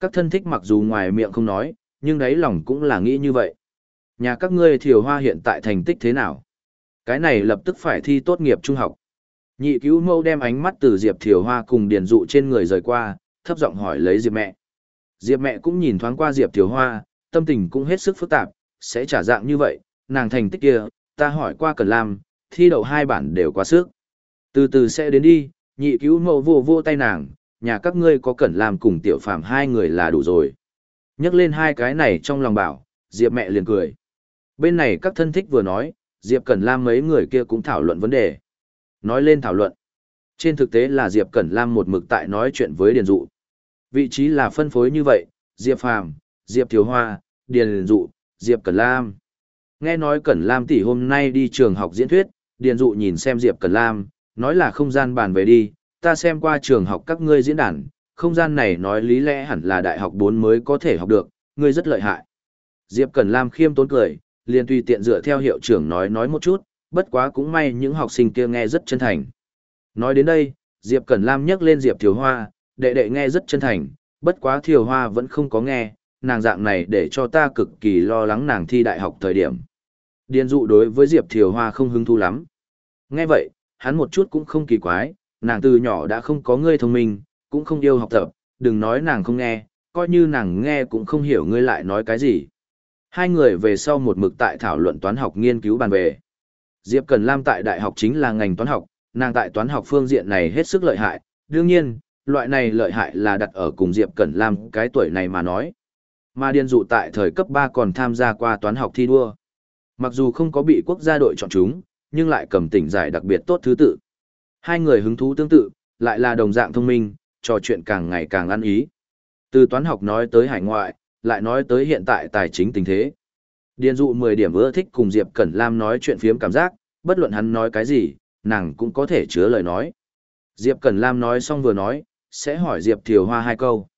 Các thân thích mặc dù ngoài miệng không nói, nhưng đáy lòng cũng là nghĩ như vậy. Nhà các ngươi Thiều Hoa hiện tại thành tích thế nào? Cái này lập tức phải thi tốt nghiệp trung học. Nhị cứu mâu đem ánh mắt từ Diệp Thiều Hoa cùng Điền Dụ trên người rời qua, thấp giọng hỏi lấy Diệp mẹ. Diệp mẹ cũng nhìn thoáng qua Diệp Thiều Hoa, tâm tình cũng hết sức phức tạp, sẽ trả dạng như vậy, nàng thành tích kia, ta hỏi qua Cần Lam, thi đậu hai bản đều quá sức. Từ từ sẽ đến đi, nhị cứu mẫu vô vô tay nàng, nhà các ngươi có Cần làm cùng Tiểu phàm hai người là đủ rồi. Nhắc lên hai cái này trong lòng bảo, Diệp mẹ liền cười. Bên này các thân thích vừa nói, Diệp Cẩn Lam mấy người kia cũng thảo luận vấn đề. Nói lên thảo luận. Trên thực tế là Diệp Cẩn Lam một mực tại nói chuyện với Điền Dụ. Vị trí là phân phối như vậy, Diệp Phàm, Diệp Thiếu Hoa, Điền Dụ, Diệp Cẩn Lam. Nghe nói Cẩn Lam tỷ hôm nay đi trường học diễn thuyết, Điền Dụ nhìn xem Diệp Cẩn Lam, nói là không gian bàn về đi, ta xem qua trường học các ngươi diễn đàn, không gian này nói lý lẽ hẳn là đại học 4 mới có thể học được, ngươi rất lợi hại. Diệp Cẩn Lam khiêm tốn cười, liền tùy tiện dựa theo hiệu trưởng nói nói một chút, bất quá cũng may những học sinh kia nghe rất chân thành. Nói đến đây, Diệp Cẩn Lam nhắc lên Diệp Thiều Hoa, đệ đệ nghe rất chân thành, bất quá Thiều Hoa vẫn không có nghe, nàng dạng này để cho ta cực kỳ lo lắng nàng thi đại học thời điểm. Điền dụ đối với Diệp Thiều Hoa không hứng thú lắm. Nghe vậy, hắn một chút cũng không kỳ quái, nàng từ nhỏ đã không có ngươi thông minh, cũng không yêu học tập, đừng nói nàng không nghe, coi như nàng nghe cũng không hiểu ngươi lại nói cái gì. Hai người về sau một mực tại thảo luận toán học nghiên cứu bàn về. Diệp Cần Lam tại đại học chính là ngành toán học, nàng tại toán học phương diện này hết sức lợi hại, đương nhiên, loại này lợi hại là đặt ở cùng Diệp cần Lam cái tuổi này mà nói. Mà điền dụ tại thời cấp 3 còn tham gia qua toán học thi đua. Mặc dù không có bị quốc gia đội chọn chúng, nhưng lại cầm tỉnh giải đặc biệt tốt thứ tự. Hai người hứng thú tương tự, lại là đồng dạng thông minh, trò chuyện càng ngày càng ăn ý. Từ toán học nói tới hải ngoại, lại nói tới hiện tại tài chính tình thế. Điền dụ 10 điểm ưa thích cùng Diệp Cẩn Lam nói chuyện phiếm cảm giác, bất luận hắn nói cái gì, nàng cũng có thể chứa lời nói. Diệp Cẩn Lam nói xong vừa nói, sẽ hỏi Diệp Thiều Hoa hai câu.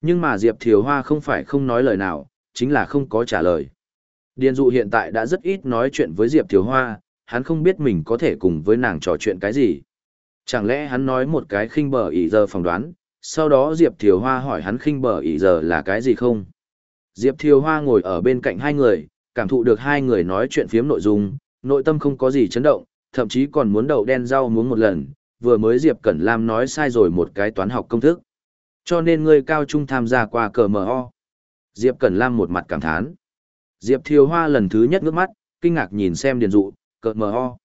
Nhưng mà Diệp Thiều Hoa không phải không nói lời nào, chính là không có trả lời. Điền dụ hiện tại đã rất ít nói chuyện với Diệp Thiều Hoa, hắn không biết mình có thể cùng với nàng trò chuyện cái gì. Chẳng lẽ hắn nói một cái khinh bờ ý giờ phỏng đoán, sau đó Diệp Thiều Hoa hỏi hắn khinh bờ ý giờ là cái gì không? Diệp Thiều Hoa ngồi ở bên cạnh hai người, cảm thụ được hai người nói chuyện phiếm nội dung, nội tâm không có gì chấn động, thậm chí còn muốn đầu đen rau muốn một lần, vừa mới Diệp Cẩn Lam nói sai rồi một cái toán học công thức. Cho nên người cao trung tham gia qua cờ mờ ho. Diệp Cẩn Lam một mặt cảm thán. Diệp Thiều Hoa lần thứ nhất ngước mắt, kinh ngạc nhìn xem Điền Dụ, cờ mờ ho.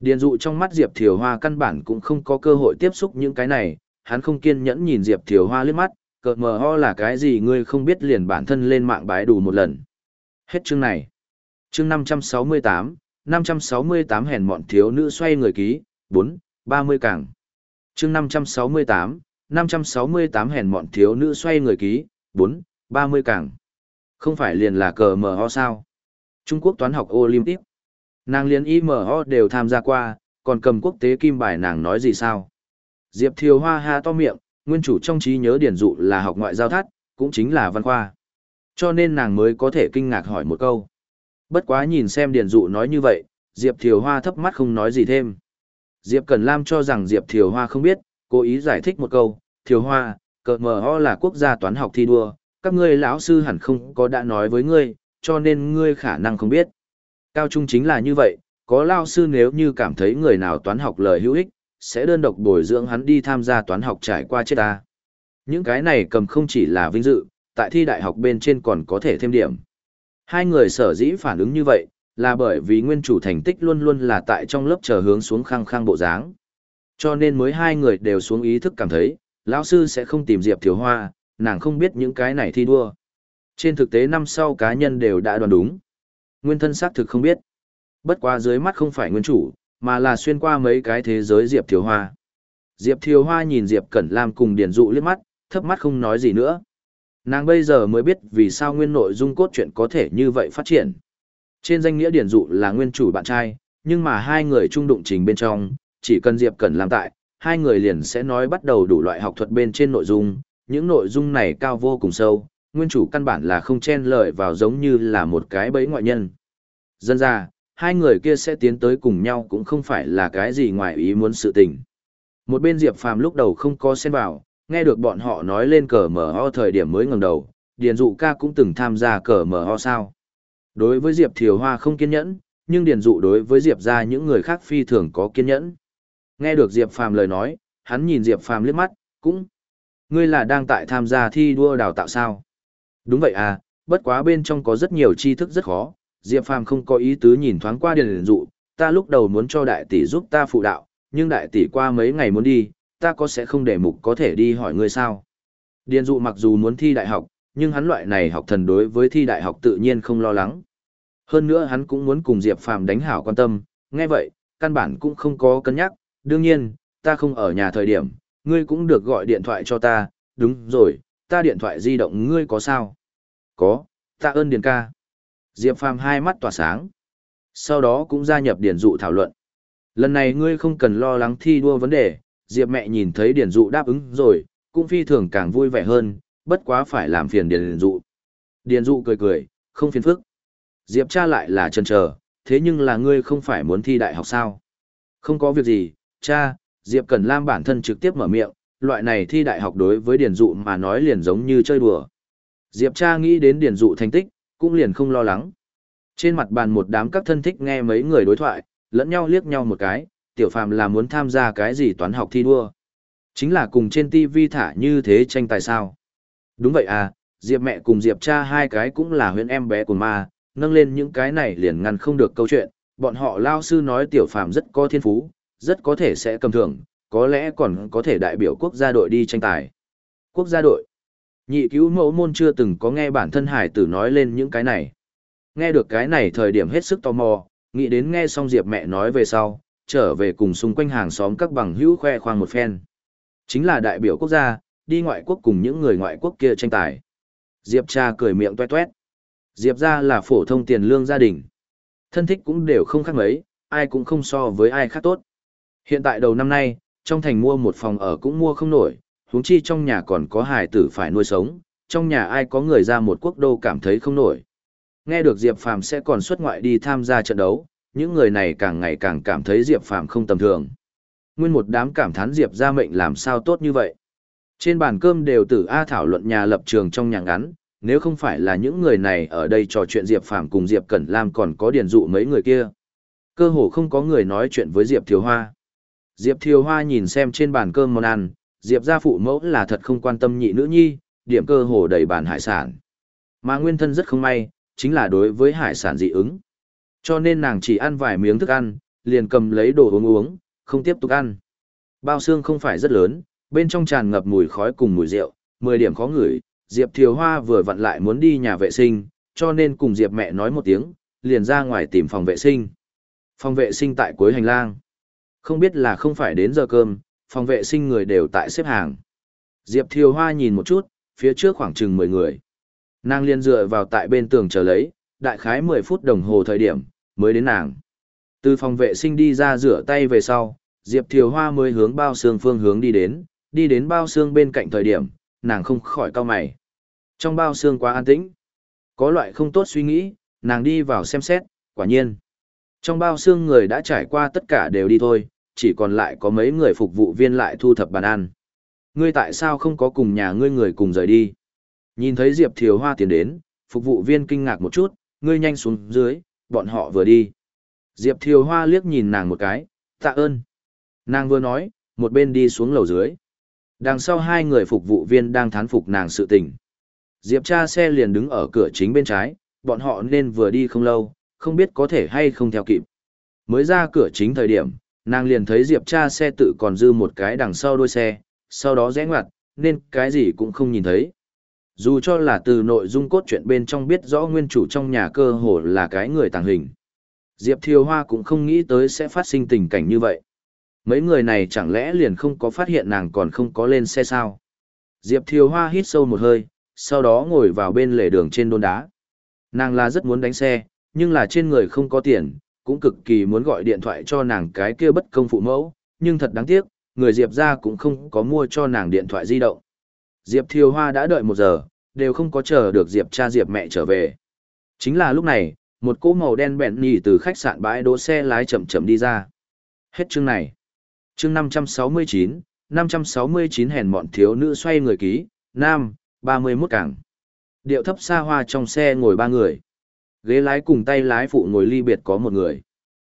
Điền Dụ trong mắt Diệp Thiều Hoa căn bản cũng không có cơ hội tiếp xúc những cái này, hắn không kiên nhẫn nhìn Diệp Thiều Hoa liếc mắt, cờ mờ ho là cái gì ngươi không biết liền bản thân lên mạng bái đủ một lần. Hết chương này. Chương 568, 568 hèn mọn thiếu nữ xoay người ký, 4, 30 càng. chương 568, 568 hèn mọn thiếu nữ xoay người ký, 4, 30 càng. Không phải liền là cờ mờ ho sao? Trung Quốc toán học Olympic. Nàng liền IMO đều tham gia qua, còn cầm quốc tế kim bài nàng nói gì sao? Diệp Thiều Hoa ha to miệng, nguyên chủ trong trí nhớ điển dụ là học ngoại giao thắt, cũng chính là văn khoa. Cho nên nàng mới có thể kinh ngạc hỏi một câu. Bất quá nhìn xem điển dụ nói như vậy, Diệp Thiều Hoa thấp mắt không nói gì thêm. Diệp Cần Lam cho rằng Diệp Thiều Hoa không biết, cố ý giải thích một câu, Thiều Hoa, cờ mờ ho là quốc gia toán học thi đua, các ngươi lão sư hẳn không có đã nói với ngươi, cho nên ngươi khả năng không biết. Cao trung chính là như vậy, có lao sư nếu như cảm thấy người nào toán học lời hữu ích, sẽ đơn độc bồi dưỡng hắn đi tham gia toán học trải qua chết ta. Những cái này cầm không chỉ là vinh dự, tại thi đại học bên trên còn có thể thêm điểm. Hai người sở dĩ phản ứng như vậy, là bởi vì nguyên chủ thành tích luôn luôn là tại trong lớp chờ hướng xuống khăng khăng bộ dáng. Cho nên mới hai người đều xuống ý thức cảm thấy, lão sư sẽ không tìm Diệp Thiếu Hoa, nàng không biết những cái này thi đua. Trên thực tế năm sau cá nhân đều đã đoán đúng. Nguyên thân xác thực không biết. Bất qua dưới mắt không phải nguyên chủ, mà là xuyên qua mấy cái thế giới Diệp Thiếu Hoa. Diệp Thiếu Hoa nhìn Diệp Cẩn Lam cùng Điền Dụ liếc mắt, thấp mắt không nói gì nữa. Nàng bây giờ mới biết vì sao nguyên nội dung cốt truyện có thể như vậy phát triển. Trên danh nghĩa Điền dụ là nguyên chủ bạn trai, nhưng mà hai người chung đụng trình bên trong, chỉ cần Diệp Cẩn Lam tại, hai người liền sẽ nói bắt đầu đủ loại học thuật bên trên nội dung, những nội dung này cao vô cùng sâu, nguyên chủ căn bản là không chen lợi vào giống như là một cái bẫy ngoại nhân. Dân ra, hai người kia sẽ tiến tới cùng nhau cũng không phải là cái gì ngoài ý muốn sự tình. Một bên Diệp Phàm lúc đầu không có xen vào, nghe được bọn họ nói lên cờ mở ho thời điểm mới ngẩng đầu, Điền Dụ ca cũng từng tham gia cờ mở ho sao. Đối với Diệp Thiều Hoa không kiên nhẫn, nhưng Điền Dụ đối với Diệp ra những người khác phi thường có kiên nhẫn. Nghe được Diệp Phàm lời nói, hắn nhìn Diệp Phàm liếc mắt, cũng. Ngươi là đang tại tham gia thi đua đào tạo sao? Đúng vậy à, bất quá bên trong có rất nhiều tri thức rất khó. Diệp Phàm không có ý tứ nhìn thoáng qua Điền Dụ, ta lúc đầu muốn cho đại tỷ giúp ta phụ đạo, nhưng đại tỷ qua mấy ngày muốn đi, ta có sẽ không để mục có thể đi hỏi ngươi sao? Điền Dụ mặc dù muốn thi đại học, nhưng hắn loại này học thần đối với thi đại học tự nhiên không lo lắng. Hơn nữa hắn cũng muốn cùng Diệp Phàm đánh hảo quan tâm, nghe vậy, căn bản cũng không có cân nhắc, đương nhiên, ta không ở nhà thời điểm, ngươi cũng được gọi điện thoại cho ta, đúng rồi, ta điện thoại di động ngươi có sao? Có, ta ơn Điền ca. Diệp Phàm hai mắt tỏa sáng. Sau đó cũng gia nhập Điền dụ thảo luận. Lần này ngươi không cần lo lắng thi đua vấn đề, Diệp mẹ nhìn thấy Điền dụ đáp ứng rồi, cũng phi thường càng vui vẻ hơn, bất quá phải làm phiền điền dụ. Điền dụ cười cười, không phiền phức. Diệp cha lại là chần chờ, thế nhưng là ngươi không phải muốn thi đại học sao? Không có việc gì, cha, Diệp Cẩn Lam bản thân trực tiếp mở miệng, loại này thi đại học đối với điền dụ mà nói liền giống như chơi đùa. Diệp cha nghĩ đến điền dụ thành tích, cũng liền không lo lắng. Trên mặt bàn một đám các thân thích nghe mấy người đối thoại, lẫn nhau liếc nhau một cái, tiểu phàm là muốn tham gia cái gì toán học thi đua. Chính là cùng trên TV thả như thế tranh tài sao. Đúng vậy à, Diệp mẹ cùng Diệp cha hai cái cũng là huyện em bé của ma, nâng lên những cái này liền ngăn không được câu chuyện, bọn họ lao sư nói tiểu phàm rất có thiên phú, rất có thể sẽ cầm thưởng, có lẽ còn có thể đại biểu quốc gia đội đi tranh tài. Quốc gia đội. Nhị cứu mẫu môn chưa từng có nghe bản thân hải tử nói lên những cái này. Nghe được cái này thời điểm hết sức tò mò, nghĩ đến nghe xong Diệp mẹ nói về sau, trở về cùng xung quanh hàng xóm các bằng hữu khoe khoang một phen. Chính là đại biểu quốc gia, đi ngoại quốc cùng những người ngoại quốc kia tranh tài. Diệp cha cười miệng tuét toét. Diệp ra là phổ thông tiền lương gia đình. Thân thích cũng đều không khác mấy, ai cũng không so với ai khác tốt. Hiện tại đầu năm nay, trong thành mua một phòng ở cũng mua không nổi, huống chi trong nhà còn có hài tử phải nuôi sống, trong nhà ai có người ra một quốc đô cảm thấy không nổi. Nghe được Diệp Phàm sẽ còn xuất ngoại đi tham gia trận đấu, những người này càng ngày càng cảm thấy Diệp Phàm không tầm thường. Nguyên một đám cảm thán Diệp gia mệnh làm sao tốt như vậy. Trên bàn cơm đều tử A thảo luận nhà lập trường trong nhà ngắn, nếu không phải là những người này ở đây trò chuyện Diệp Phàm cùng Diệp Cẩn Lam còn có điền dụ mấy người kia. Cơ hồ không có người nói chuyện với Diệp thiếu Hoa. Diệp Thiều Hoa nhìn xem trên bàn cơm món ăn, Diệp gia phụ mẫu là thật không quan tâm nhị nữ nhi, điểm cơ hồ đầy bàn hải sản. Mà nguyên thân rất không may, chính là đối với hải sản dị ứng. Cho nên nàng chỉ ăn vài miếng thức ăn, liền cầm lấy đồ uống uống, không tiếp tục ăn. Bao xương không phải rất lớn, bên trong tràn ngập mùi khói cùng mùi rượu, 10 điểm khó ngửi, Diệp Thiều Hoa vừa vặn lại muốn đi nhà vệ sinh, cho nên cùng Diệp mẹ nói một tiếng, liền ra ngoài tìm phòng vệ sinh. Phòng vệ sinh tại cuối hành lang. Không biết là không phải đến giờ cơm, phòng vệ sinh người đều tại xếp hàng. Diệp Thiều Hoa nhìn một chút, phía trước khoảng chừng 10 người. Nàng Liên dựa vào tại bên tường chờ lấy, đại khái 10 phút đồng hồ thời điểm, mới đến nàng. Từ phòng vệ sinh đi ra rửa tay về sau, Diệp Thiều Hoa mới hướng bao xương phương hướng đi đến, đi đến bao xương bên cạnh thời điểm, nàng không khỏi cau mày. Trong bao xương quá an tĩnh. Có loại không tốt suy nghĩ, nàng đi vào xem xét, quả nhiên. Trong bao xương người đã trải qua tất cả đều đi thôi, chỉ còn lại có mấy người phục vụ viên lại thu thập bàn ăn. Ngươi tại sao không có cùng nhà ngươi người cùng rời đi? Nhìn thấy Diệp Thiều Hoa tiến đến, phục vụ viên kinh ngạc một chút, ngươi nhanh xuống dưới, bọn họ vừa đi. Diệp Thiều Hoa liếc nhìn nàng một cái, tạ ơn. Nàng vừa nói, một bên đi xuống lầu dưới. Đằng sau hai người phục vụ viên đang thán phục nàng sự tình. Diệp cha xe liền đứng ở cửa chính bên trái, bọn họ nên vừa đi không lâu, không biết có thể hay không theo kịp. Mới ra cửa chính thời điểm, nàng liền thấy Diệp cha xe tự còn dư một cái đằng sau đuôi xe, sau đó rẽ ngoặt, nên cái gì cũng không nhìn thấy. Dù cho là từ nội dung cốt truyện bên trong biết rõ nguyên chủ trong nhà cơ hồ là cái người tàng hình. Diệp Thiều Hoa cũng không nghĩ tới sẽ phát sinh tình cảnh như vậy. Mấy người này chẳng lẽ liền không có phát hiện nàng còn không có lên xe sao? Diệp Thiều Hoa hít sâu một hơi, sau đó ngồi vào bên lề đường trên đôn đá. Nàng là rất muốn đánh xe, nhưng là trên người không có tiền, cũng cực kỳ muốn gọi điện thoại cho nàng cái kia bất công phụ mẫu, nhưng thật đáng tiếc, người Diệp ra cũng không có mua cho nàng điện thoại di động. Diệp Thiều Hoa đã đợi một giờ, đều không có chờ được Diệp cha Diệp mẹ trở về. Chính là lúc này, một cỗ màu đen bẹn nhì từ khách sạn bãi đỗ xe lái chậm chậm đi ra. Hết chương này. Chương 569, 569 hèn mọn thiếu nữ xoay người ký, nam, 31 cảng. Điệu thấp xa hoa trong xe ngồi ba người. Ghế lái cùng tay lái phụ ngồi ly biệt có một người.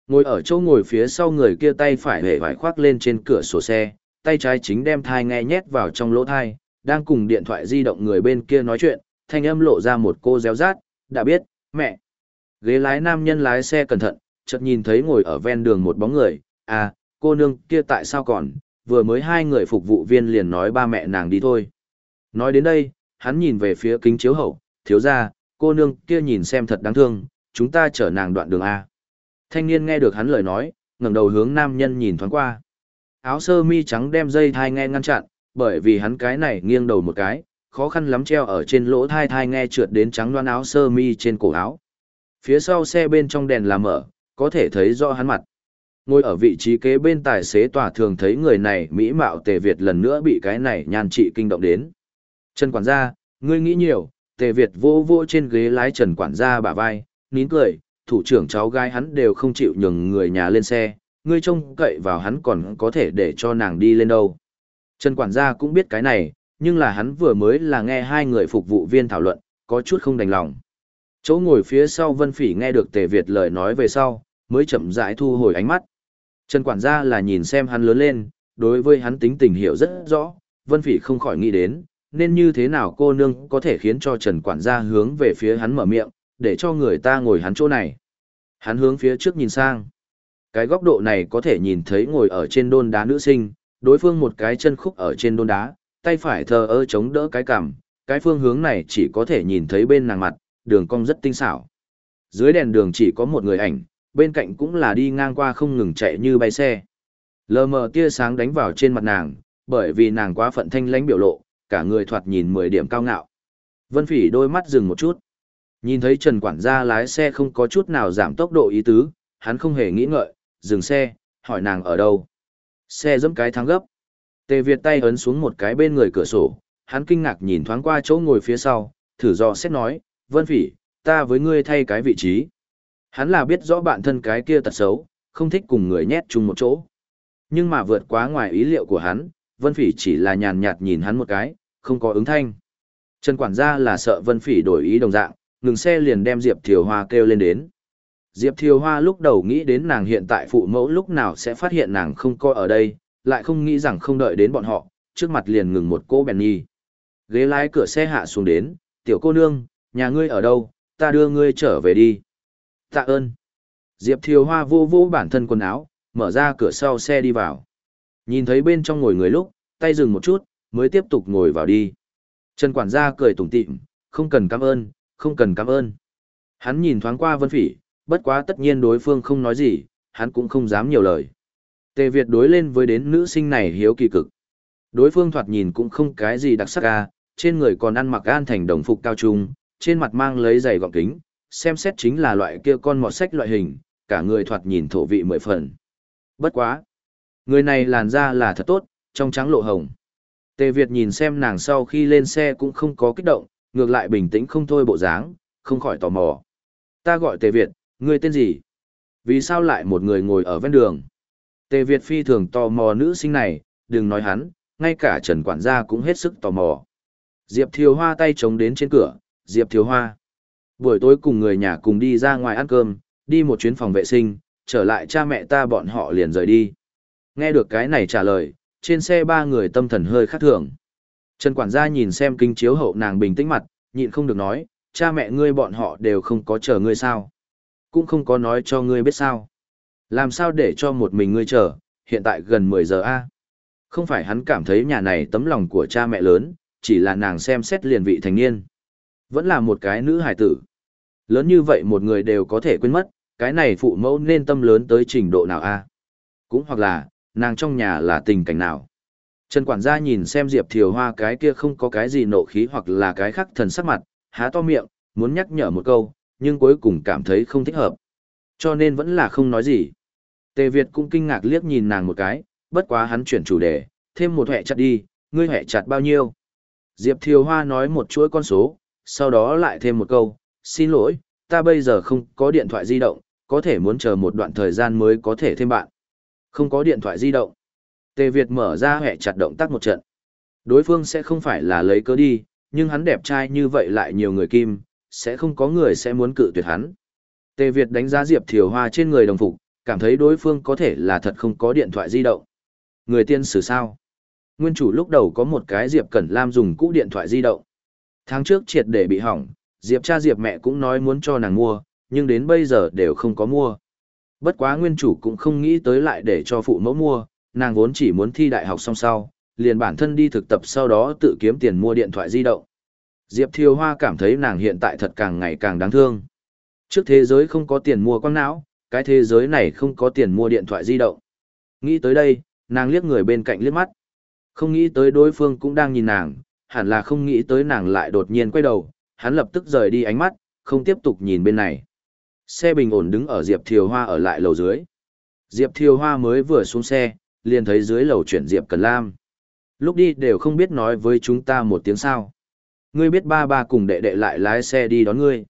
Ngồi ở chỗ ngồi phía sau người kia tay phải hề vải khoác lên trên cửa sổ xe, tay trái chính đem thai nghe nhét vào trong lỗ thai, đang cùng điện thoại di động người bên kia nói chuyện, thanh âm lộ ra một cô réo rát, đã biết, mẹ. Ghế lái nam nhân lái xe cẩn thận, chợt nhìn thấy ngồi ở ven đường một bóng người, à, cô nương kia tại sao còn, vừa mới hai người phục vụ viên liền nói ba mẹ nàng đi thôi. Nói đến đây, hắn nhìn về phía kính chiếu hậu, thiếu ra, cô nương kia nhìn xem thật đáng thương, chúng ta chở nàng đoạn đường A. Thanh niên nghe được hắn lời nói, ngẩng đầu hướng nam nhân nhìn thoáng qua. Áo sơ mi trắng đem dây thai nghe ngăn chặn, bởi vì hắn cái này nghiêng đầu một cái, khó khăn lắm treo ở trên lỗ thai thai nghe trượt đến trắng loan áo sơ mi trên cổ áo. Phía sau xe bên trong đèn là mở, có thể thấy rõ hắn mặt. Ngồi ở vị trí kế bên tài xế tòa thường thấy người này mỹ mạo tề Việt lần nữa bị cái này nhan trị kinh động đến. Trần quản gia, ngươi nghĩ nhiều, tề Việt vô vô trên ghế lái trần quản gia bả vai, nín cười, thủ trưởng cháu gái hắn đều không chịu nhường người nhà lên xe, ngươi trông cậy vào hắn còn có thể để cho nàng đi lên đâu. Trần quản gia cũng biết cái này, nhưng là hắn vừa mới là nghe hai người phục vụ viên thảo luận, có chút không đành lòng. Chỗ ngồi phía sau Vân Phỉ nghe được Tề Việt lời nói về sau, mới chậm rãi thu hồi ánh mắt. Trần quản gia là nhìn xem hắn lớn lên, đối với hắn tính tình hiểu rất rõ, Vân Phỉ không khỏi nghĩ đến, nên như thế nào cô nương có thể khiến cho Trần quản gia hướng về phía hắn mở miệng, để cho người ta ngồi hắn chỗ này. Hắn hướng phía trước nhìn sang. Cái góc độ này có thể nhìn thấy ngồi ở trên đôn đá nữ sinh, đối phương một cái chân khúc ở trên đôn đá, tay phải thờ ơ chống đỡ cái cằm, cái phương hướng này chỉ có thể nhìn thấy bên nàng mặt, đường cong rất tinh xảo. Dưới đèn đường chỉ có một người ảnh, bên cạnh cũng là đi ngang qua không ngừng chạy như bay xe. Lờ mờ tia sáng đánh vào trên mặt nàng, bởi vì nàng quá phận thanh lãnh biểu lộ, cả người thoạt nhìn 10 điểm cao ngạo. Vân Phỉ đôi mắt dừng một chút. Nhìn thấy Trần quản gia lái xe không có chút nào giảm tốc độ ý tứ, hắn không hề nghĩ ngợi, dừng xe, hỏi nàng ở đâu. Xe dẫm cái thắng gấp. Tề Việt tay ấn xuống một cái bên người cửa sổ, hắn kinh ngạc nhìn thoáng qua chỗ ngồi phía sau, thử dò xét nói, Vân Phỉ, ta với ngươi thay cái vị trí. Hắn là biết rõ bạn thân cái kia tật xấu, không thích cùng người nhét chung một chỗ. Nhưng mà vượt quá ngoài ý liệu của hắn, Vân Phỉ chỉ là nhàn nhạt nhìn hắn một cái, không có ứng thanh. Trần quản gia là sợ Vân Phỉ đổi ý đồng dạng, ngừng xe liền đem Diệp Thiều Hoa kêu lên đến. Diệp Thiều Hoa lúc đầu nghĩ đến nàng hiện tại phụ mẫu lúc nào sẽ phát hiện nàng không coi ở đây, lại không nghĩ rằng không đợi đến bọn họ, trước mặt liền ngừng một cô bèn nhi. Ghế lái cửa xe hạ xuống đến, tiểu cô nương, nhà ngươi ở đâu, ta đưa ngươi trở về đi. Tạ ơn. Diệp Thiều Hoa vô vô bản thân quần áo, mở ra cửa sau xe đi vào. Nhìn thấy bên trong ngồi người lúc, tay dừng một chút, mới tiếp tục ngồi vào đi. Trần quản gia cười tủm tỉm, không cần cảm ơn, không cần cảm ơn. Hắn nhìn thoáng qua Vân Phỉ, bất quá tất nhiên đối phương không nói gì, hắn cũng không dám nhiều lời. Tề Việt đối lên với đến nữ sinh này hiếu kỳ cực. Đối phương thoạt nhìn cũng không cái gì đặc sắc ca, trên người còn ăn mặc an thành đồng phục cao trung, trên mặt mang lấy giày gọng kính, xem xét chính là loại kia con mọt sách loại hình, cả người thoạt nhìn thổ vị mười phần. Bất quá. Người này làn da là thật tốt, trong trắng lộ hồng. Tề Việt nhìn xem nàng sau khi lên xe cũng không có kích động, ngược lại bình tĩnh không thôi bộ dáng, không khỏi tò mò. Ta gọi Tề Việt, ngươi tên gì? Vì sao lại một người ngồi ở ven đường? Tề Việt phi thường tò mò nữ sinh này, đừng nói hắn, ngay cả Trần Quản gia cũng hết sức tò mò. Diệp Thiều Hoa tay chống đến trên cửa, Diệp Thiều Hoa. Buổi tối cùng người nhà cùng đi ra ngoài ăn cơm, đi một chuyến phòng vệ sinh, trở lại cha mẹ ta bọn họ liền rời đi. Nghe được cái này trả lời, trên xe ba người tâm thần hơi khác thường. Trần quản gia nhìn xem kinh chiếu hậu nàng bình tĩnh mặt, nhịn không được nói, cha mẹ ngươi bọn họ đều không có chờ ngươi sao. Cũng không có nói cho ngươi biết sao. Làm sao để cho một mình ngươi chờ, hiện tại gần 10 giờ a Không phải hắn cảm thấy nhà này tấm lòng của cha mẹ lớn, chỉ là nàng xem xét liền vị thành niên. Vẫn là một cái nữ hài tử. Lớn như vậy một người đều có thể quên mất, cái này phụ mẫu nên tâm lớn tới trình độ nào a Cũng hoặc là, nàng trong nhà là tình cảnh nào. Trần quản gia nhìn xem Diệp Thiều Hoa cái kia không có cái gì nộ khí hoặc là cái khác thần sắc mặt, há to miệng, muốn nhắc nhở một câu, nhưng cuối cùng cảm thấy không thích hợp. Cho nên vẫn là không nói gì. Tề Việt cũng kinh ngạc liếc nhìn nàng một cái, bất quá hắn chuyển chủ đề, thêm một hệ chặt đi, ngươi hệ chặt bao nhiêu. Diệp Thiều Hoa nói một chuỗi con số, sau đó lại thêm một câu, xin lỗi, ta bây giờ không có điện thoại di động, có thể muốn chờ một đoạn thời gian mới có thể thêm bạn. Không có điện thoại di động. Tề Việt mở ra hệ chặt động tác một trận. Đối phương sẽ không phải là lấy cớ đi, nhưng hắn đẹp trai như vậy lại nhiều người kim, sẽ không có người sẽ muốn cự tuyệt hắn. Tề Việt đánh giá Diệp Thiều Hoa trên người đồng phục, cảm thấy đối phương có thể là thật không có điện thoại di động. Người tiên sử sao? Nguyên chủ lúc đầu có một cái Diệp Cẩn Lam dùng cũ điện thoại di động. Tháng trước triệt để bị hỏng, Diệp cha Diệp mẹ cũng nói muốn cho nàng mua, nhưng đến bây giờ đều không có mua. Bất quá nguyên chủ cũng không nghĩ tới lại để cho phụ mẫu mua, nàng vốn chỉ muốn thi đại học xong sau, liền bản thân đi thực tập sau đó tự kiếm tiền mua điện thoại di động. Diệp Thiều Hoa cảm thấy nàng hiện tại thật càng ngày càng đáng thương. Trước thế giới không có tiền mua quang não, cái thế giới này không có tiền mua điện thoại di động. Nghĩ tới đây, nàng liếc người bên cạnh liếc mắt. Không nghĩ tới đối phương cũng đang nhìn nàng, hẳn là không nghĩ tới nàng lại đột nhiên quay đầu, hắn lập tức rời đi ánh mắt, không tiếp tục nhìn bên này. Xe bình ổn đứng ở Diệp Thiều Hoa ở lại lầu dưới. Diệp Thiều Hoa mới vừa xuống xe, liền thấy dưới lầu chuyển Diệp Cần Lam. Lúc đi đều không biết nói với chúng ta một tiếng sao. Ngươi biết ba ba cùng đệ đệ lại lái xe đi đón ngươi.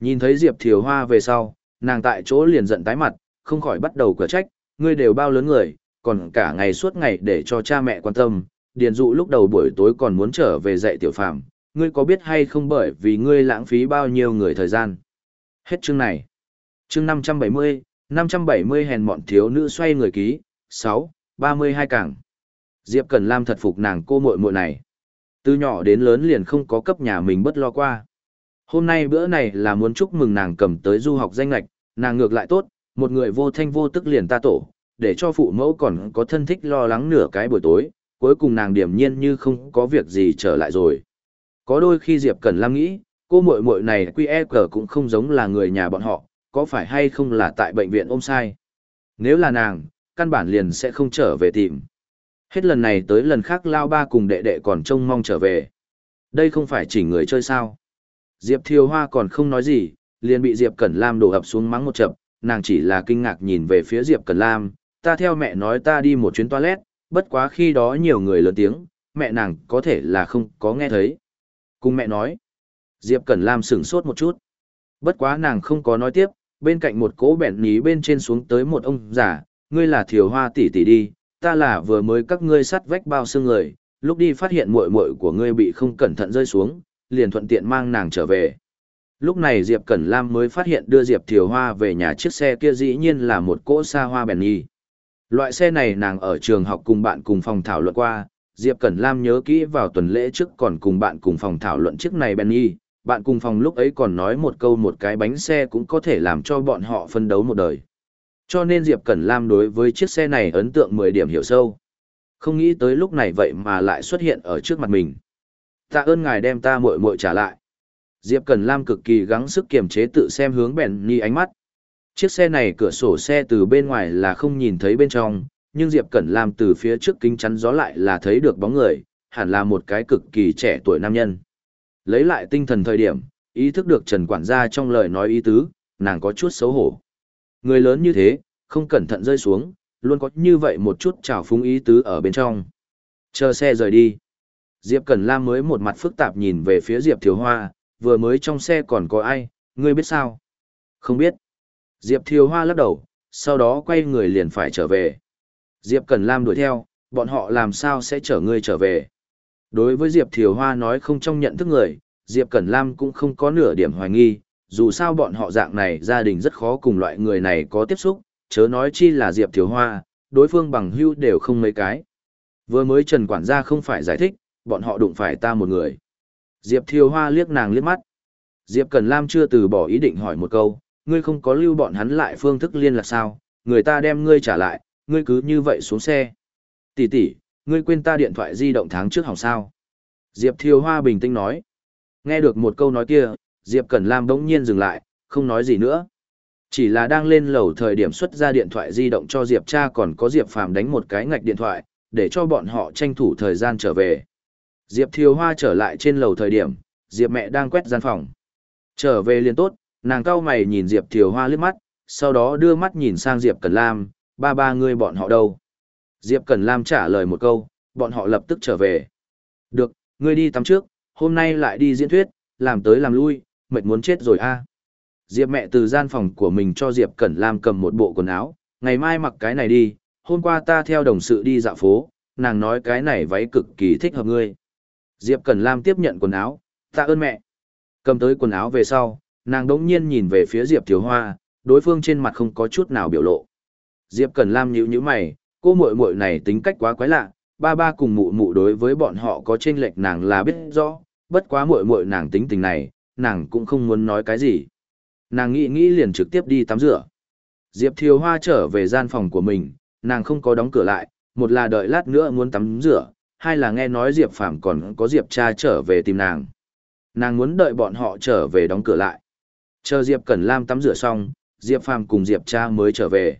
Nhìn thấy Diệp Thiều Hoa về sau, nàng tại chỗ liền giận tái mặt, không khỏi bắt đầu cửa trách, ngươi đều bao lớn người, còn cả ngày suốt ngày để cho cha mẹ quan tâm, điền dụ lúc đầu buổi tối còn muốn trở về dạy tiểu phạm, ngươi có biết hay không bởi vì ngươi lãng phí bao nhiêu người thời gian. Hết chương này. Chương 570, 570 hèn mọn thiếu nữ xoay người ký, 6, 32 cảng. Diệp Cần Lam thật phục nàng cô muội muội này. Từ nhỏ đến lớn liền không có cấp nhà mình bất lo qua. Hôm nay bữa này là muốn chúc mừng nàng cầm tới du học danh lạch, nàng ngược lại tốt, một người vô thanh vô tức liền ta tổ, để cho phụ mẫu còn có thân thích lo lắng nửa cái buổi tối, cuối cùng nàng điểm nhiên như không có việc gì trở lại rồi. Có đôi khi Diệp Cẩn Lam nghĩ, cô muội muội này QE cũng không giống là người nhà bọn họ, có phải hay không là tại bệnh viện ôm sai. Nếu là nàng, căn bản liền sẽ không trở về tìm. Hết lần này tới lần khác Lao Ba cùng đệ đệ còn trông mong trở về. Đây không phải chỉ người chơi sao. Diệp Thiều Hoa còn không nói gì, liền bị Diệp Cẩn Lam đổ ập xuống mắng một chập, nàng chỉ là kinh ngạc nhìn về phía Diệp Cẩn Lam, ta theo mẹ nói ta đi một chuyến toilet, bất quá khi đó nhiều người lớn tiếng, mẹ nàng có thể là không có nghe thấy. Cùng mẹ nói, Diệp Cẩn Lam sửng sốt một chút. Bất quá nàng không có nói tiếp, bên cạnh một cỗ bẹn ní bên trên xuống tới một ông giả, ngươi là thiều hoa tỷ tỷ đi, ta là vừa mới các ngươi sắt vách bao xương người, lúc đi phát hiện muội muội của ngươi bị không cẩn thận rơi xuống, liền thuận tiện mang nàng trở về. Lúc này Diệp Cẩn Lam mới phát hiện đưa Diệp Thiều Hoa về nhà chiếc xe kia dĩ nhiên là một cỗ xa hoa bèn nhi. Loại xe này nàng ở trường học cùng bạn cùng phòng thảo luận qua, Diệp Cẩn Lam nhớ kỹ vào tuần lễ trước còn cùng bạn cùng phòng thảo luận chiếc này bèn nhi, bạn cùng phòng lúc ấy còn nói một câu một cái bánh xe cũng có thể làm cho bọn họ phân đấu một đời. Cho nên Diệp Cẩn Lam đối với chiếc xe này ấn tượng 10 điểm hiểu sâu. Không nghĩ tới lúc này vậy mà lại xuất hiện ở trước mặt mình. Tạ ơn ngài đem ta muội muội trả lại. Diệp Cẩn Lam cực kỳ gắng sức kiềm chế tự xem hướng bèn ni ánh mắt. Chiếc xe này cửa sổ xe từ bên ngoài là không nhìn thấy bên trong, nhưng Diệp Cẩn Lam từ phía trước kính chắn gió lại là thấy được bóng người, hẳn là một cái cực kỳ trẻ tuổi nam nhân. Lấy lại tinh thần thời điểm, ý thức được Trần Quản gia trong lời nói ý tứ, nàng có chút xấu hổ. Người lớn như thế, không cẩn thận rơi xuống, luôn có như vậy một chút trào phúng ý tứ ở bên trong. Chờ xe rời đi. Diệp Cẩn Lam mới một mặt phức tạp nhìn về phía Diệp Thiếu Hoa, vừa mới trong xe còn có ai, ngươi biết sao? Không biết. Diệp Thiếu Hoa lắc đầu, sau đó quay người liền phải trở về. Diệp Cẩn Lam đuổi theo, bọn họ làm sao sẽ chở ngươi trở về? Đối với Diệp Thiều Hoa nói không trong nhận thức người, Diệp Cẩn Lam cũng không có nửa điểm hoài nghi, dù sao bọn họ dạng này gia đình rất khó cùng loại người này có tiếp xúc, chớ nói chi là Diệp Thiều Hoa, đối phương bằng hưu đều không mấy cái. Vừa mới Trần Quản gia không phải giải thích, bọn họ đụng phải ta một người. Diệp Thiều Hoa liếc nàng liếc mắt. Diệp Cẩn Lam chưa từ bỏ ý định hỏi một câu, ngươi không có lưu bọn hắn lại phương thức liên lạc sao, người ta đem ngươi trả lại, ngươi cứ như vậy xuống xe. Tỷ tỷ, ngươi quên ta điện thoại di động tháng trước hỏng sao. Diệp Thiều Hoa bình tĩnh nói. Nghe được một câu nói kia, Diệp Cẩn Lam bỗng nhiên dừng lại, không nói gì nữa. Chỉ là đang lên lầu thời điểm xuất ra điện thoại di động cho Diệp cha còn có Diệp Phàm đánh một cái ngạch điện thoại, để cho bọn họ tranh thủ thời gian trở về. Diệp Thiều Hoa trở lại trên lầu thời điểm, Diệp mẹ đang quét gian phòng. Trở về liền tốt, nàng cao mày nhìn Diệp Thiều Hoa liếc mắt, sau đó đưa mắt nhìn sang Diệp Cẩn Lam, ba ba người bọn họ đâu. Diệp Cần Lam trả lời một câu, bọn họ lập tức trở về. Được, ngươi đi tắm trước, hôm nay lại đi diễn thuyết, làm tới làm lui, mệt muốn chết rồi a. Diệp mẹ từ gian phòng của mình cho Diệp Cẩn Lam cầm một bộ quần áo, ngày mai mặc cái này đi, hôm qua ta theo đồng sự đi dạo phố, nàng nói cái này váy cực kỳ thích hợp ngươi. Diệp Cẩn Lam tiếp nhận quần áo, tạ ơn mẹ. Cầm tới quần áo về sau, nàng đống nhiên nhìn về phía Diệp Thiếu Hoa, đối phương trên mặt không có chút nào biểu lộ. Diệp Cẩn Lam nhíu nhíu mày, cô muội muội này tính cách quá quái lạ, ba ba cùng mụ mụ đối với bọn họ có chênh lệch nàng là biết rõ, bất quá muội muội nàng tính tình này, nàng cũng không muốn nói cái gì. Nàng nghĩ nghĩ liền trực tiếp đi tắm rửa. Diệp Thiều Hoa trở về gian phòng của mình, nàng không có đóng cửa lại, một là đợi lát nữa muốn tắm rửa, hai là nghe nói Diệp Phạm còn có Diệp cha trở về tìm nàng. Nàng muốn đợi bọn họ trở về đóng cửa lại. Chờ Diệp Cẩn Lam tắm rửa xong, Diệp Phạm cùng Diệp cha mới trở về.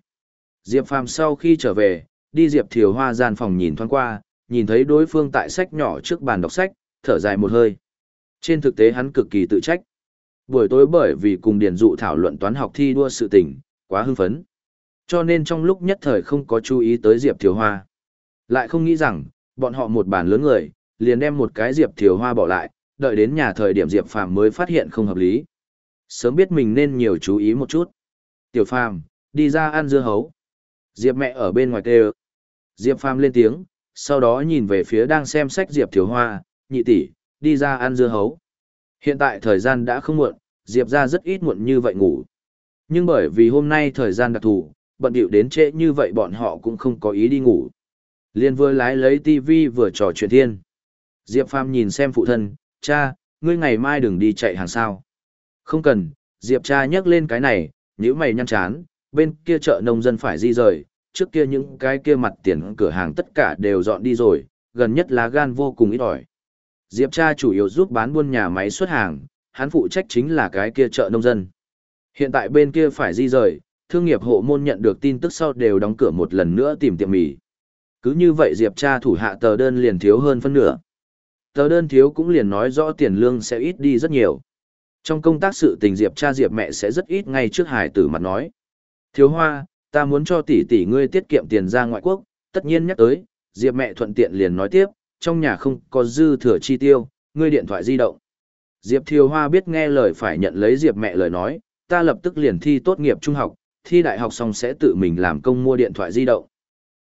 Diệp Phạm sau khi trở về, đi Diệp Thiều Hoa gian phòng nhìn thoáng qua, nhìn thấy đối phương tại sách nhỏ trước bàn đọc sách, thở dài một hơi. Trên thực tế hắn cực kỳ tự trách. Buổi tối bởi vì cùng Điền Dụ thảo luận toán học thi đua sự tình, quá hưng phấn. Cho nên trong lúc nhất thời không có chú ý tới Diệp Thiều Hoa. Lại không nghĩ rằng, bọn họ một bàn lớn người, liền đem một cái Diệp Thiều Hoa bỏ lại, đợi đến nhà thời điểm Diệp Phàm mới phát hiện không hợp lý. Sớm biết mình nên nhiều chú ý một chút. Tiểu Phàm, đi ra ăn dưa hấu. Diệp mẹ ở bên ngoài kêu. Diệp Phàm lên tiếng, sau đó nhìn về phía đang xem sách Diệp Thiếu Hoa, nhị tỷ, đi ra ăn dưa hấu. Hiện tại thời gian đã không muộn, Diệp ra rất ít muộn như vậy ngủ. Nhưng bởi vì hôm nay thời gian đặc thù, bận điệu đến trễ như vậy bọn họ cũng không có ý đi ngủ. Liên vừa lái lấy tivi vừa trò chuyện thiên. Diệp Phàm nhìn xem phụ thân, cha, ngươi ngày mai đừng đi chạy hàng sao. Không cần, Diệp cha nhắc lên cái này, nếu mày nhăn chán, bên kia chợ nông dân phải di rời, trước kia những cái kia mặt tiền cửa hàng tất cả đều dọn đi rồi, gần nhất lá gan vô cùng ít ỏi. Diệp cha chủ yếu giúp bán buôn nhà máy xuất hàng, hắn phụ trách chính là cái kia chợ nông dân. Hiện tại bên kia phải di rời, thương nghiệp hộ môn nhận được tin tức sau đều đóng cửa một lần nữa tìm tiệm mì. Cứ như vậy Diệp cha thủ hạ tờ đơn liền thiếu hơn phân nửa. Tờ đơn thiếu cũng liền nói rõ tiền lương sẽ ít đi rất nhiều. Trong công tác sự tình Diệp cha Diệp mẹ sẽ rất ít ngay trước hải tử mặt nói. Thiếu hoa, ta muốn cho tỷ tỷ ngươi tiết kiệm tiền ra ngoại quốc, tất nhiên nhắc tới, Diệp mẹ thuận tiện liền nói tiếp, trong nhà không có dư thừa chi tiêu, ngươi điện thoại di động. Diệp Thiều Hoa biết nghe lời phải nhận lấy Diệp mẹ lời nói, ta lập tức liền thi tốt nghiệp trung học, thi đại học xong sẽ tự mình làm công mua điện thoại di động.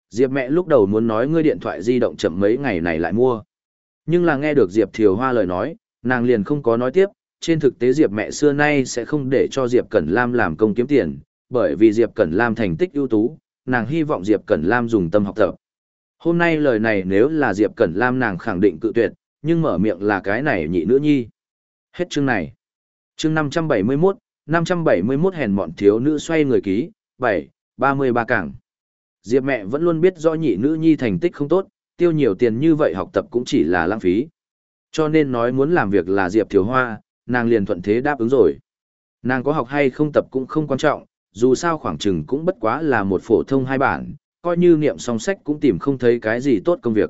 Diệp mẹ lúc đầu muốn nói ngươi điện thoại di động chậm mấy ngày này lại mua. Nhưng là nghe được Diệp Thiều Hoa lời nói, nàng liền không có nói tiếp, trên thực tế Diệp mẹ xưa nay sẽ không để cho Diệp Cẩn Lam làm công kiếm tiền, bởi vì Diệp Cẩn Lam thành tích ưu tú, nàng hy vọng Diệp Cẩn Lam dùng tâm học tập. Hôm nay lời này nếu là Diệp Cẩn Lam nàng khẳng định cự tuyệt, nhưng mở miệng là cái này nhị nữ nhi. Hết chương này. Chương 571, 571 hèn mọn thiếu nữ xoay người ký, 7, 33 cảng. Diệp mẹ vẫn luôn biết rõ nhị nữ nhi thành tích không tốt, tiêu nhiều tiền như vậy học tập cũng chỉ là lãng phí. Cho nên nói muốn làm việc là Diệp Thiếu Hoa, nàng liền thuận thế đáp ứng rồi. Nàng có học hay không tập cũng không quan trọng, dù sao khoảng chừng cũng bất quá là một phổ thông hai bản, coi như niệm xong sách cũng tìm không thấy cái gì tốt công việc.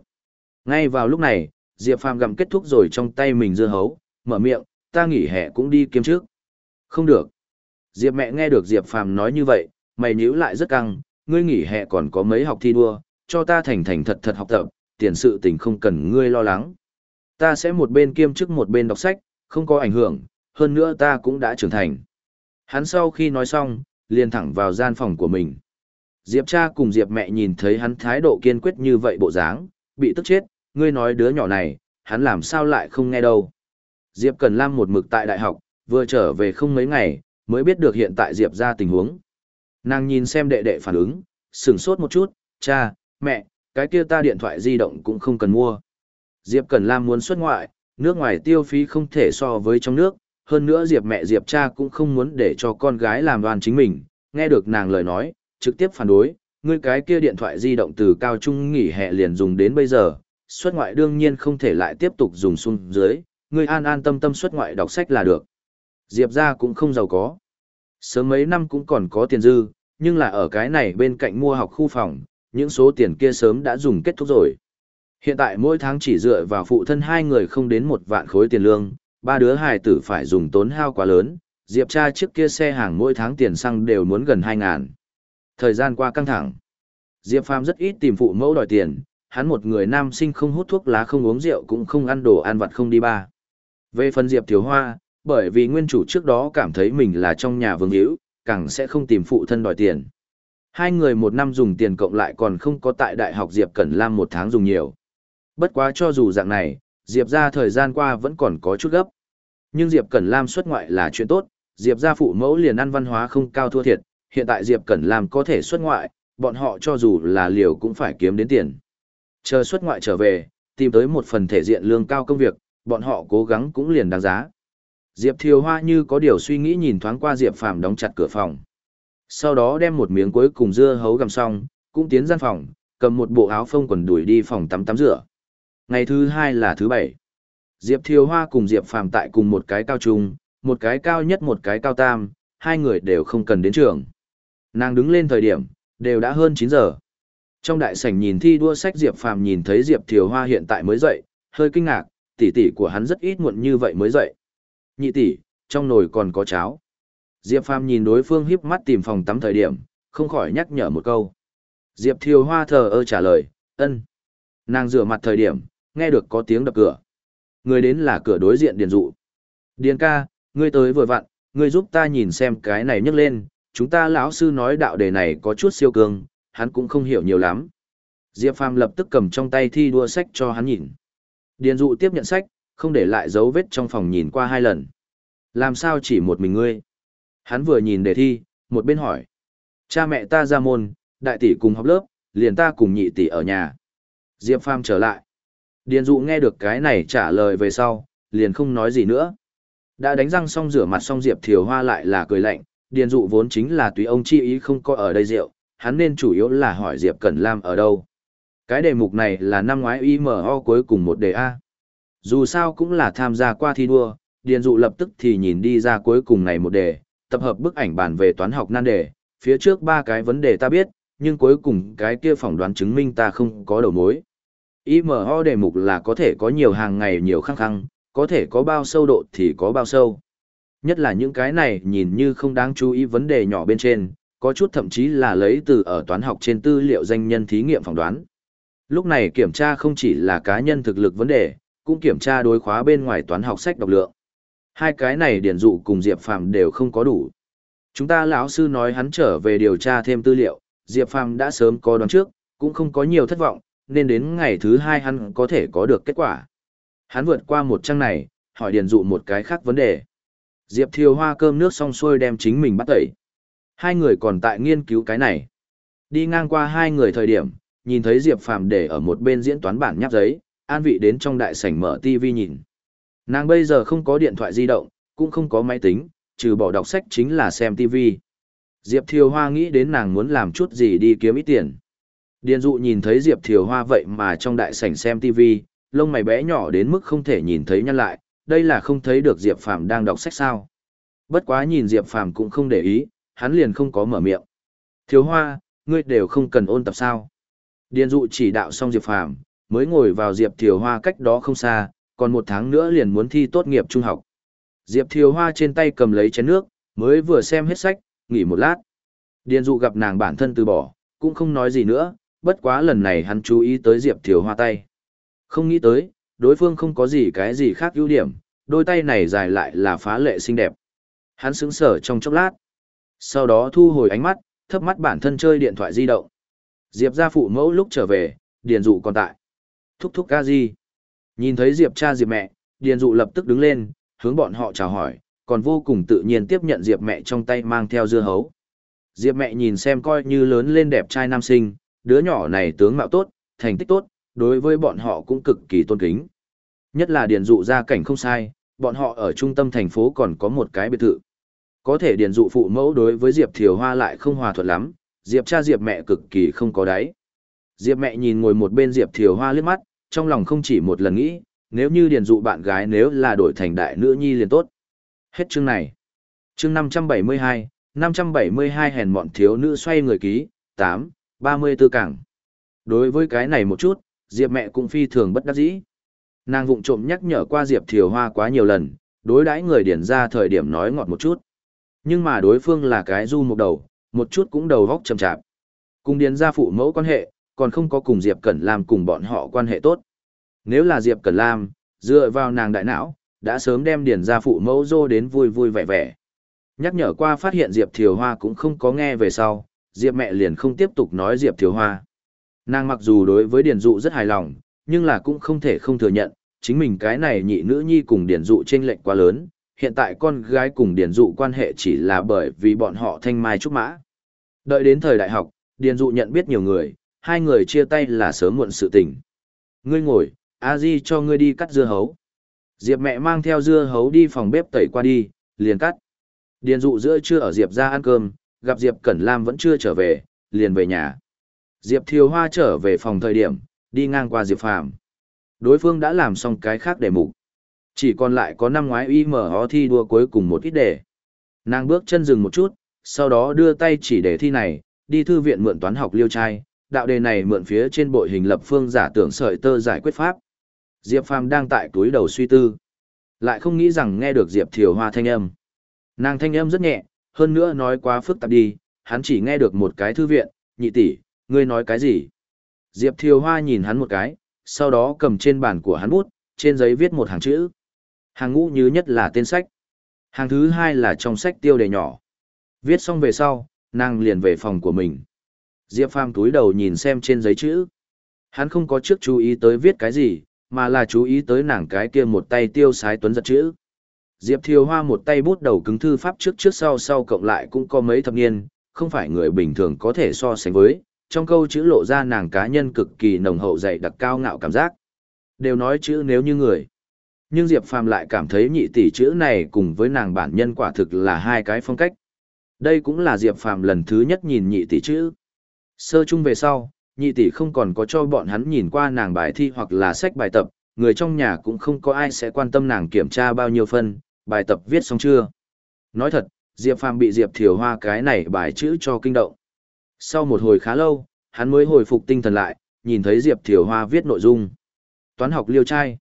Ngay vào lúc này, Diệp Phàm gặm kết thúc rồi trong tay mình dưa hấu, mở miệng, ta nghỉ hè cũng đi kiếm trước. Không được. Diệp mẹ nghe được Diệp Phàm nói như vậy, mày nhíu lại rất căng, ngươi nghỉ hè còn có mấy học thi đua, cho ta thành thành thật thật học tập, tiền sự tình không cần ngươi lo lắng. Ta sẽ một bên kiêm chức một bên đọc sách, không có ảnh hưởng, hơn nữa ta cũng đã trưởng thành. Hắn sau khi nói xong, liền thẳng vào gian phòng của mình. Diệp cha cùng Diệp mẹ nhìn thấy hắn thái độ kiên quyết như vậy bộ dáng, bị tức chết, ngươi nói đứa nhỏ này, hắn làm sao lại không nghe đâu. Diệp Cần Lam một mực tại đại học, vừa trở về không mấy ngày, mới biết được hiện tại Diệp ra tình huống. Nàng nhìn xem đệ đệ phản ứng, sửng sốt một chút, cha, mẹ, cái kia ta điện thoại di động cũng không cần mua. Diệp Cần Lam muốn xuất ngoại, nước ngoài tiêu phí không thể so với trong nước, hơn nữa Diệp mẹ Diệp cha cũng không muốn để cho con gái làm đoàn chính mình, nghe được nàng lời nói, trực tiếp phản đối, ngươi cái kia điện thoại di động từ cao trung nghỉ hè liền dùng đến bây giờ, xuất ngoại đương nhiên không thể lại tiếp tục dùng xuống dưới, ngươi an an tâm tâm xuất ngoại đọc sách là được. Diệp ra cũng không giàu có. Sớm mấy năm cũng còn có tiền dư, nhưng là ở cái này bên cạnh mua học khu phòng, những số tiền kia sớm đã dùng kết thúc rồi. Hiện tại mỗi tháng chỉ dựa vào phụ thân hai người không đến một vạn khối tiền lương, ba đứa hài tử phải dùng tốn hao quá lớn, Diệp cha trước kia xe hàng mỗi tháng tiền xăng đều muốn gần 2 ngàn. Thời gian qua căng thẳng. Diệp Phàm rất ít tìm phụ mẫu đòi tiền, hắn một người nam sinh không hút thuốc lá không uống rượu cũng không ăn đồ ăn vặt không đi ba. Về phần Diệp Thiếu Hoa, bởi vì nguyên chủ trước đó cảm thấy mình là trong nhà vương hữu, càng sẽ không tìm phụ thân đòi tiền. Hai người một năm dùng tiền cộng lại còn không có tại đại học Diệp Cẩn Lam một tháng dùng nhiều. Bất quá cho dù dạng này, Diệp ra thời gian qua vẫn còn có chút gấp. Nhưng Diệp Cẩn Lam xuất ngoại là chuyện tốt, Diệp gia phụ mẫu liền ăn văn hóa không cao thua thiệt, hiện tại Diệp Cẩn Lam có thể xuất ngoại, bọn họ cho dù là liều cũng phải kiếm đến tiền. Chờ xuất ngoại trở về, tìm tới một phần thể diện lương cao công việc, bọn họ cố gắng cũng liền đáng giá. Diệp Thiều Hoa như có điều suy nghĩ nhìn thoáng qua Diệp Phàm đóng chặt cửa phòng. Sau đó đem một miếng cuối cùng dưa hấu gặm xong, cũng tiến gian phòng, cầm một bộ áo phông quần đuổi đi phòng tắm tắm rửa. Ngày thứ hai là thứ bảy. Diệp Thiều Hoa cùng Diệp Phàm tại cùng một cái cao trung, một cái cao nhất một cái cao tam, hai người đều không cần đến trường. Nàng đứng lên thời điểm, đều đã hơn 9 giờ. Trong đại sảnh nhìn thi đua sách Diệp Phàm nhìn thấy Diệp Thiều Hoa hiện tại mới dậy, hơi kinh ngạc, tỷ tỷ của hắn rất ít muộn như vậy mới dậy. Nhị tỷ, trong nồi còn có cháo. Diệp Phàm nhìn đối phương híp mắt tìm phòng tắm thời điểm, không khỏi nhắc nhở một câu. Diệp Thiều Hoa thờ ơ trả lời, ân. Nàng rửa mặt thời điểm, nghe được có tiếng đập cửa. Người đến là cửa đối diện Điền Dụ. Điền ca, ngươi tới vừa vặn, ngươi giúp ta nhìn xem cái này nhấc lên, chúng ta lão sư nói đạo đề này có chút siêu cường, hắn cũng không hiểu nhiều lắm. Diệp Phàm lập tức cầm trong tay thi đua sách cho hắn nhìn. Điền Dụ tiếp nhận sách, không để lại dấu vết trong phòng nhìn qua hai lần. Làm sao chỉ một mình ngươi? Hắn vừa nhìn đề thi, một bên hỏi. Cha mẹ ta ra môn, đại tỷ cùng học lớp, liền ta cùng nhị tỷ ở nhà. Diệp Phàm trở lại. Điền dụ nghe được cái này trả lời về sau, liền không nói gì nữa. Đã đánh răng xong rửa mặt xong Diệp Thiều Hoa lại là cười lạnh, điền dụ vốn chính là tùy ông chi ý không có ở đây rượu, hắn nên chủ yếu là hỏi Diệp Cẩn Lam ở đâu. Cái đề mục này là năm ngoái IMO cuối cùng một đề A. Dù sao cũng là tham gia qua thi đua, Điền Dụ lập tức thì nhìn đi ra cuối cùng này một đề, tập hợp bức ảnh bản về toán học nan đề, phía trước ba cái vấn đề ta biết, nhưng cuối cùng cái kia phỏng đoán chứng minh ta không có đầu mối. IMO đề mục là có thể có nhiều hàng ngày nhiều khăng khăng, có thể có bao sâu độ thì có bao sâu. Nhất là những cái này nhìn như không đáng chú ý vấn đề nhỏ bên trên, có chút thậm chí là lấy từ ở toán học trên tư liệu danh nhân thí nghiệm phỏng đoán. Lúc này kiểm tra không chỉ là cá nhân thực lực vấn đề, cũng kiểm tra đối khóa bên ngoài toán học sách đọc lượng. Hai cái này điển dụ cùng Diệp Phàm đều không có đủ. Chúng ta lão sư nói hắn trở về điều tra thêm tư liệu, Diệp Phàm đã sớm có đoán trước, cũng không có nhiều thất vọng, nên đến ngày thứ hai hắn có thể có được kết quả. Hắn vượt qua một trang này, hỏi điền dụ một cái khác vấn đề. Diệp Thiều Hoa cơm nước xong xuôi đem chính mình bắt tẩy. Hai người còn tại nghiên cứu cái này. Đi ngang qua hai người thời điểm, nhìn thấy Diệp Phàm để ở một bên diễn toán bản nháp giấy, an vị đến trong đại sảnh mở TV nhìn. Nàng bây giờ không có điện thoại di động, cũng không có máy tính, trừ bỏ đọc sách chính là xem TV. Diệp Thiều Hoa nghĩ đến nàng muốn làm chút gì đi kiếm ít tiền. Điền dụ nhìn thấy Diệp Thiều Hoa vậy mà trong đại sảnh xem TV, lông mày bé nhỏ đến mức không thể nhìn thấy nhăn lại, đây là không thấy được Diệp Phàm đang đọc sách sao. Bất quá nhìn Diệp Phàm cũng không để ý, hắn liền không có mở miệng. Thiều Hoa, ngươi đều không cần ôn tập sao. Điền dụ chỉ đạo xong Diệp Phàm mới ngồi vào Diệp Thiều Hoa cách đó không xa, còn một tháng nữa liền muốn thi tốt nghiệp trung học. Diệp Thiều Hoa trên tay cầm lấy chén nước, mới vừa xem hết sách, nghỉ một lát. Điền dụ gặp nàng bản thân từ bỏ, cũng không nói gì nữa, bất quá lần này hắn chú ý tới Diệp Thiều Hoa tay. Không nghĩ tới, đối phương không có gì cái gì khác ưu điểm, đôi tay này dài lại là phá lệ xinh đẹp. Hắn sững sờ trong chốc lát. Sau đó thu hồi ánh mắt, thấp mắt bản thân chơi điện thoại di động. Diệp gia phụ mẫu lúc trở về, Điền dụ còn tại. Thúc thúc ca gì? Nhìn thấy Diệp cha Diệp mẹ, Điền dụ lập tức đứng lên, hướng bọn họ chào hỏi, còn vô cùng tự nhiên tiếp nhận Diệp mẹ trong tay mang theo dưa hấu. Diệp mẹ nhìn xem coi như lớn lên đẹp trai nam sinh, đứa nhỏ này tướng mạo tốt, thành tích tốt, đối với bọn họ cũng cực kỳ tôn kính. Nhất là điền dụ gia cảnh không sai, bọn họ ở trung tâm thành phố còn có một cái biệt thự. Có thể điền dụ phụ mẫu đối với Diệp Thiều Hoa lại không hòa thuận lắm, Diệp cha Diệp mẹ cực kỳ không có đáy. Diệp mẹ nhìn ngồi một bên Diệp Thiều Hoa liếc mắt, trong lòng không chỉ một lần nghĩ, nếu như điền dụ bạn gái nếu là đổi thành đại nữ nhi liền tốt. Hết chương này. Chương 572, 572 hèn mọn thiếu nữ xoay người ký, 8, 34 cảng. Đối với cái này một chút, Diệp mẹ cũng phi thường bất đắc dĩ. Nàng vụng trộm nhắc nhở qua Diệp Thiều Hoa quá nhiều lần, đối đãi người điển ra thời điểm nói ngọt một chút. Nhưng mà đối phương là cái du một đầu, một chút cũng đầu vóc chậm chạp. Cùng điển ra phụ mẫu quan hệ, còn không có cùng Diệp Cẩn Lam cùng bọn họ quan hệ tốt. Nếu là Diệp Cẩn Lam, dựa vào nàng đại não, đã sớm đem điển ra phụ mẫu dô đến vui vui vẻ vẻ. Nhắc nhở qua phát hiện Diệp Thiều Hoa cũng không có nghe về sau, Diệp mẹ liền không tiếp tục nói Diệp Thiếu Hoa. Nàng mặc dù đối với Điền Dụ rất hài lòng, nhưng là cũng không thể không thừa nhận, chính mình cái này nhị nữ nhi cùng Điền Dụ chênh lệch quá lớn, hiện tại con gái cùng Điền Dụ quan hệ chỉ là bởi vì bọn họ thanh mai trúc mã. Đợi đến thời đại học, Điền Dụ nhận biết nhiều người, hai người chia tay là sớm muộn sự tình. Ngươi ngồi, a di cho ngươi đi cắt dưa hấu. Diệp mẹ mang theo dưa hấu đi phòng bếp tẩy qua đi, liền cắt. Điền Dụ giữa trưa ở Diệp ra ăn cơm, gặp Diệp Cẩn Lam vẫn chưa trở về, liền về nhà. Diệp Thiều Hoa trở về phòng thời điểm, đi ngang qua Diệp Phàm. Đối phương đã làm xong cái khác đề mục. Chỉ còn lại có năm ngoái IMO thi đua cuối cùng một ít đề. Nàng bước chân dừng một chút, sau đó đưa tay chỉ đề thi này, đi thư viện mượn toán học liêu trai, đạo đề này mượn phía trên bội hình lập phương giả tưởng sợi tơ giải quyết pháp. Diệp Phàm đang tại túi đầu suy tư. Lại không nghĩ rằng nghe được Diệp Thiều Hoa thanh âm. Nàng thanh âm rất nhẹ, hơn nữa nói quá phức tạp đi, hắn chỉ nghe được một cái thư viện, nhị tỷ, Ngươi nói cái gì? Diệp Thiều Hoa nhìn hắn một cái, sau đó cầm trên bàn của hắn bút, trên giấy viết một hàng chữ. Hàng ngũ như nhất là tên sách. Hàng thứ hai là trong sách tiêu đề nhỏ. Viết xong về sau, nàng liền về phòng của mình. Diệp Phàm túi đầu nhìn xem trên giấy chữ. Hắn không có trước chú ý tới viết cái gì, mà là chú ý tới nàng cái kia một tay tiêu sái tuấn giật chữ. Diệp Thiều Hoa một tay bút đầu cứng thư pháp trước trước sau sau cộng lại cũng có mấy thập niên, không phải người bình thường có thể so sánh với, trong câu chữ lộ ra nàng cá nhân cực kỳ nồng hậu dày đặc cao ngạo cảm giác. Đều nói chữ nếu như người. Nhưng Diệp Phàm lại cảm thấy nhị tỷ chữ này cùng với nàng bản nhân quả thực là hai cái phong cách. Đây cũng là Diệp Phàm lần thứ nhất nhìn nhị tỷ chữ. Sơ chung về sau, nhị tỷ không còn có cho bọn hắn nhìn qua nàng bài thi hoặc là sách bài tập, người trong nhà cũng không có ai sẽ quan tâm nàng kiểm tra bao nhiêu phân, bài tập viết xong chưa. Nói thật, Diệp Phàm bị Diệp Thiều Hoa cái này bài chữ cho kinh động. Sau một hồi khá lâu, hắn mới hồi phục tinh thần lại, nhìn thấy Diệp Thiều Hoa viết nội dung. Toán học liêu trai.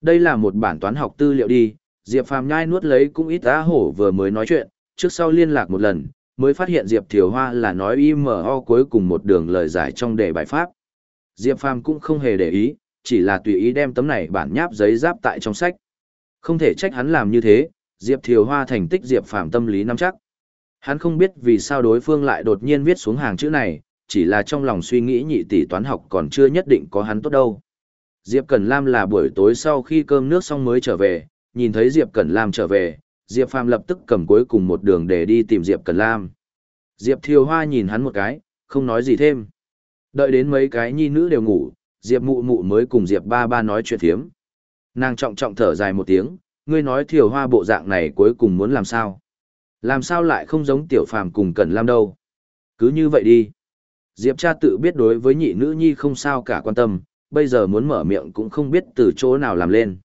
Đây là một bản toán học tư liệu đi, Diệp Phàm nhai nuốt lấy cũng ít á hổ vừa mới nói chuyện, trước sau liên lạc một lần, mới phát hiện Diệp Thiều Hoa là nói IMO cuối cùng một đường lời giải trong đề bài pháp. Diệp Phàm cũng không hề để ý, chỉ là tùy ý đem tấm này bản nháp giấy giáp tại trong sách. Không thể trách hắn làm như thế, Diệp Thiều Hoa thành tích Diệp Phàm tâm lý nắm chắc. Hắn không biết vì sao đối phương lại đột nhiên viết xuống hàng chữ này, chỉ là trong lòng suy nghĩ nhị tỷ toán học còn chưa nhất định có hắn tốt đâu. Diệp Cẩn Lam là buổi tối sau khi cơm nước xong mới trở về, nhìn thấy Diệp Cẩn Lam trở về, Diệp Phàm lập tức cầm cuối cùng một đường để đi tìm Diệp Cẩn Lam. Diệp Thiều Hoa nhìn hắn một cái, không nói gì thêm. Đợi đến mấy cái nhi nữ đều ngủ, Diệp Mụ Mụ mới cùng Diệp Ba Ba nói chuyện thiếm. Nàng trọng trọng thở dài một tiếng, ngươi nói Thiều Hoa bộ dạng này cuối cùng muốn làm sao? Làm sao lại không giống Tiểu Phàm cùng Cẩn Lam đâu? Cứ như vậy đi. Diệp cha tự biết đối với nhị nữ nhi không sao cả quan tâm, bây giờ muốn mở miệng cũng không biết từ chỗ nào làm lên.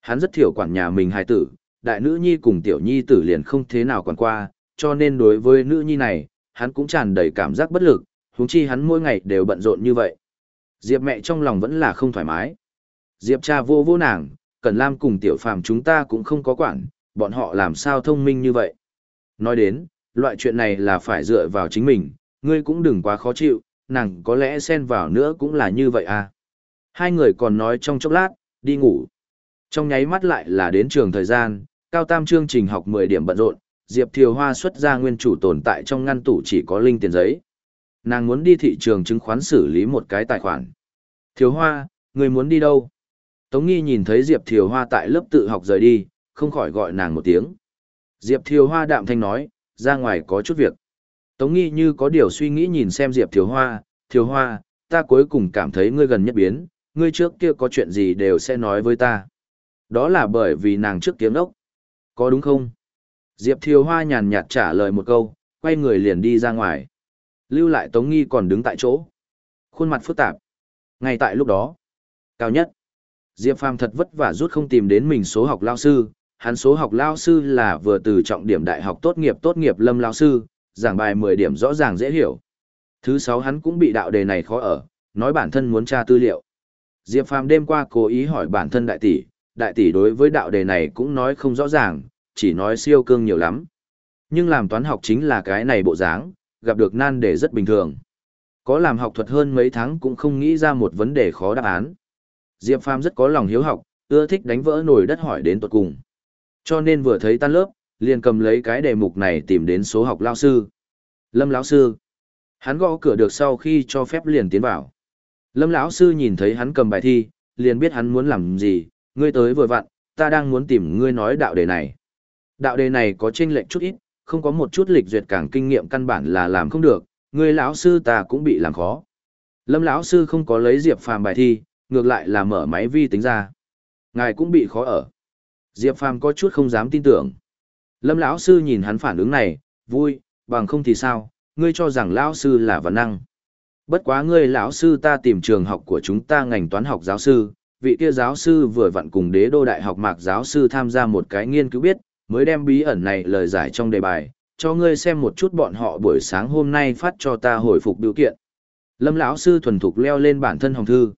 Hắn rất thiểu quản nhà mình hài tử, đại nữ nhi cùng tiểu nhi tử liền không thế nào quản qua, cho nên đối với nữ nhi này, hắn cũng tràn đầy cảm giác bất lực, huống chi hắn mỗi ngày đều bận rộn như vậy. Diệp mẹ trong lòng vẫn là không thoải mái. Diệp cha vô vô nàng, Cẩn Lam cùng tiểu phàm chúng ta cũng không có quản, bọn họ làm sao thông minh như vậy. Nói đến, loại chuyện này là phải dựa vào chính mình, ngươi cũng đừng quá khó chịu, nàng có lẽ xen vào nữa cũng là như vậy à. Hai người còn nói trong chốc lát, đi ngủ. Trong nháy mắt lại là đến trường thời gian, cao tam chương trình học 10 điểm bận rộn, Diệp Thiều Hoa xuất ra nguyên chủ tồn tại trong ngăn tủ chỉ có linh tiền giấy. Nàng muốn đi thị trường chứng khoán xử lý một cái tài khoản. Thiều Hoa, người muốn đi đâu? Tống Nghi nhìn thấy Diệp Thiều Hoa tại lớp tự học rời đi, không khỏi gọi nàng một tiếng. Diệp Thiều Hoa đạm thanh nói, ra ngoài có chút việc. Tống Nghi như có điều suy nghĩ nhìn xem Diệp Thiều Hoa, Thiều Hoa, ta cuối cùng cảm thấy ngươi gần nhất biến, ngươi trước kia có chuyện gì đều sẽ nói với ta. Đó là bởi vì nàng trước tiếng ốc. Có đúng không? Diệp Thiều Hoa nhàn nhạt trả lời một câu, quay người liền đi ra ngoài. Lưu lại Tống Nghi còn đứng tại chỗ. Khuôn mặt phức tạp. Ngay tại lúc đó, cao nhất, Diệp Phàm thật vất vả rút không tìm đến mình số học lao sư, hắn số học lao sư là vừa từ trọng điểm đại học tốt nghiệp tốt nghiệp lâm lao sư, giảng bài 10 điểm rõ ràng dễ hiểu. Thứ sáu hắn cũng bị đạo đề này khó ở, nói bản thân muốn tra tư liệu. Diệp Phàm đêm qua cố ý hỏi bản thân đại tỷ, đại tỷ đối với đạo đề này cũng nói không rõ ràng, chỉ nói siêu cương nhiều lắm. Nhưng làm toán học chính là cái này bộ dáng, gặp được nan đề rất bình thường. Có làm học thuật hơn mấy tháng cũng không nghĩ ra một vấn đề khó đáp án. Diệp Phàm rất có lòng hiếu học, ưa thích đánh vỡ nồi đất hỏi đến tuột cùng. Cho nên vừa thấy tan lớp, liền cầm lấy cái đề mục này tìm đến số học lao sư. Lâm lão sư. Hắn gõ cửa được sau khi cho phép liền tiến vào. Lâm lão sư nhìn thấy hắn cầm bài thi, liền biết hắn muốn làm gì, ngươi tới vừa vặn, ta đang muốn tìm ngươi nói đạo đề này. Đạo đề này có chênh lệch chút ít, không có một chút lịch duyệt càng kinh nghiệm căn bản là làm không được, ngươi lão sư ta cũng bị làm khó. Lâm lão sư không có lấy Diệp Phàm bài thi, ngược lại là mở máy vi tính ra. Ngài cũng bị khó ở. Diệp Phàm có chút không dám tin tưởng. Lâm lão sư nhìn hắn phản ứng này, vui, bằng không thì sao, ngươi cho rằng lão sư là văn năng. Bất quá ngươi lão sư ta tìm trường học của chúng ta ngành toán học giáo sư, vị kia giáo sư vừa vặn cùng đế đô đại học mạc giáo sư tham gia một cái nghiên cứu biết, mới đem bí ẩn này lời giải trong đề bài, cho ngươi xem một chút bọn họ buổi sáng hôm nay phát cho ta hồi phục biểu kiện. Lâm lão sư thuần thục leo lên bản thân hồng thư.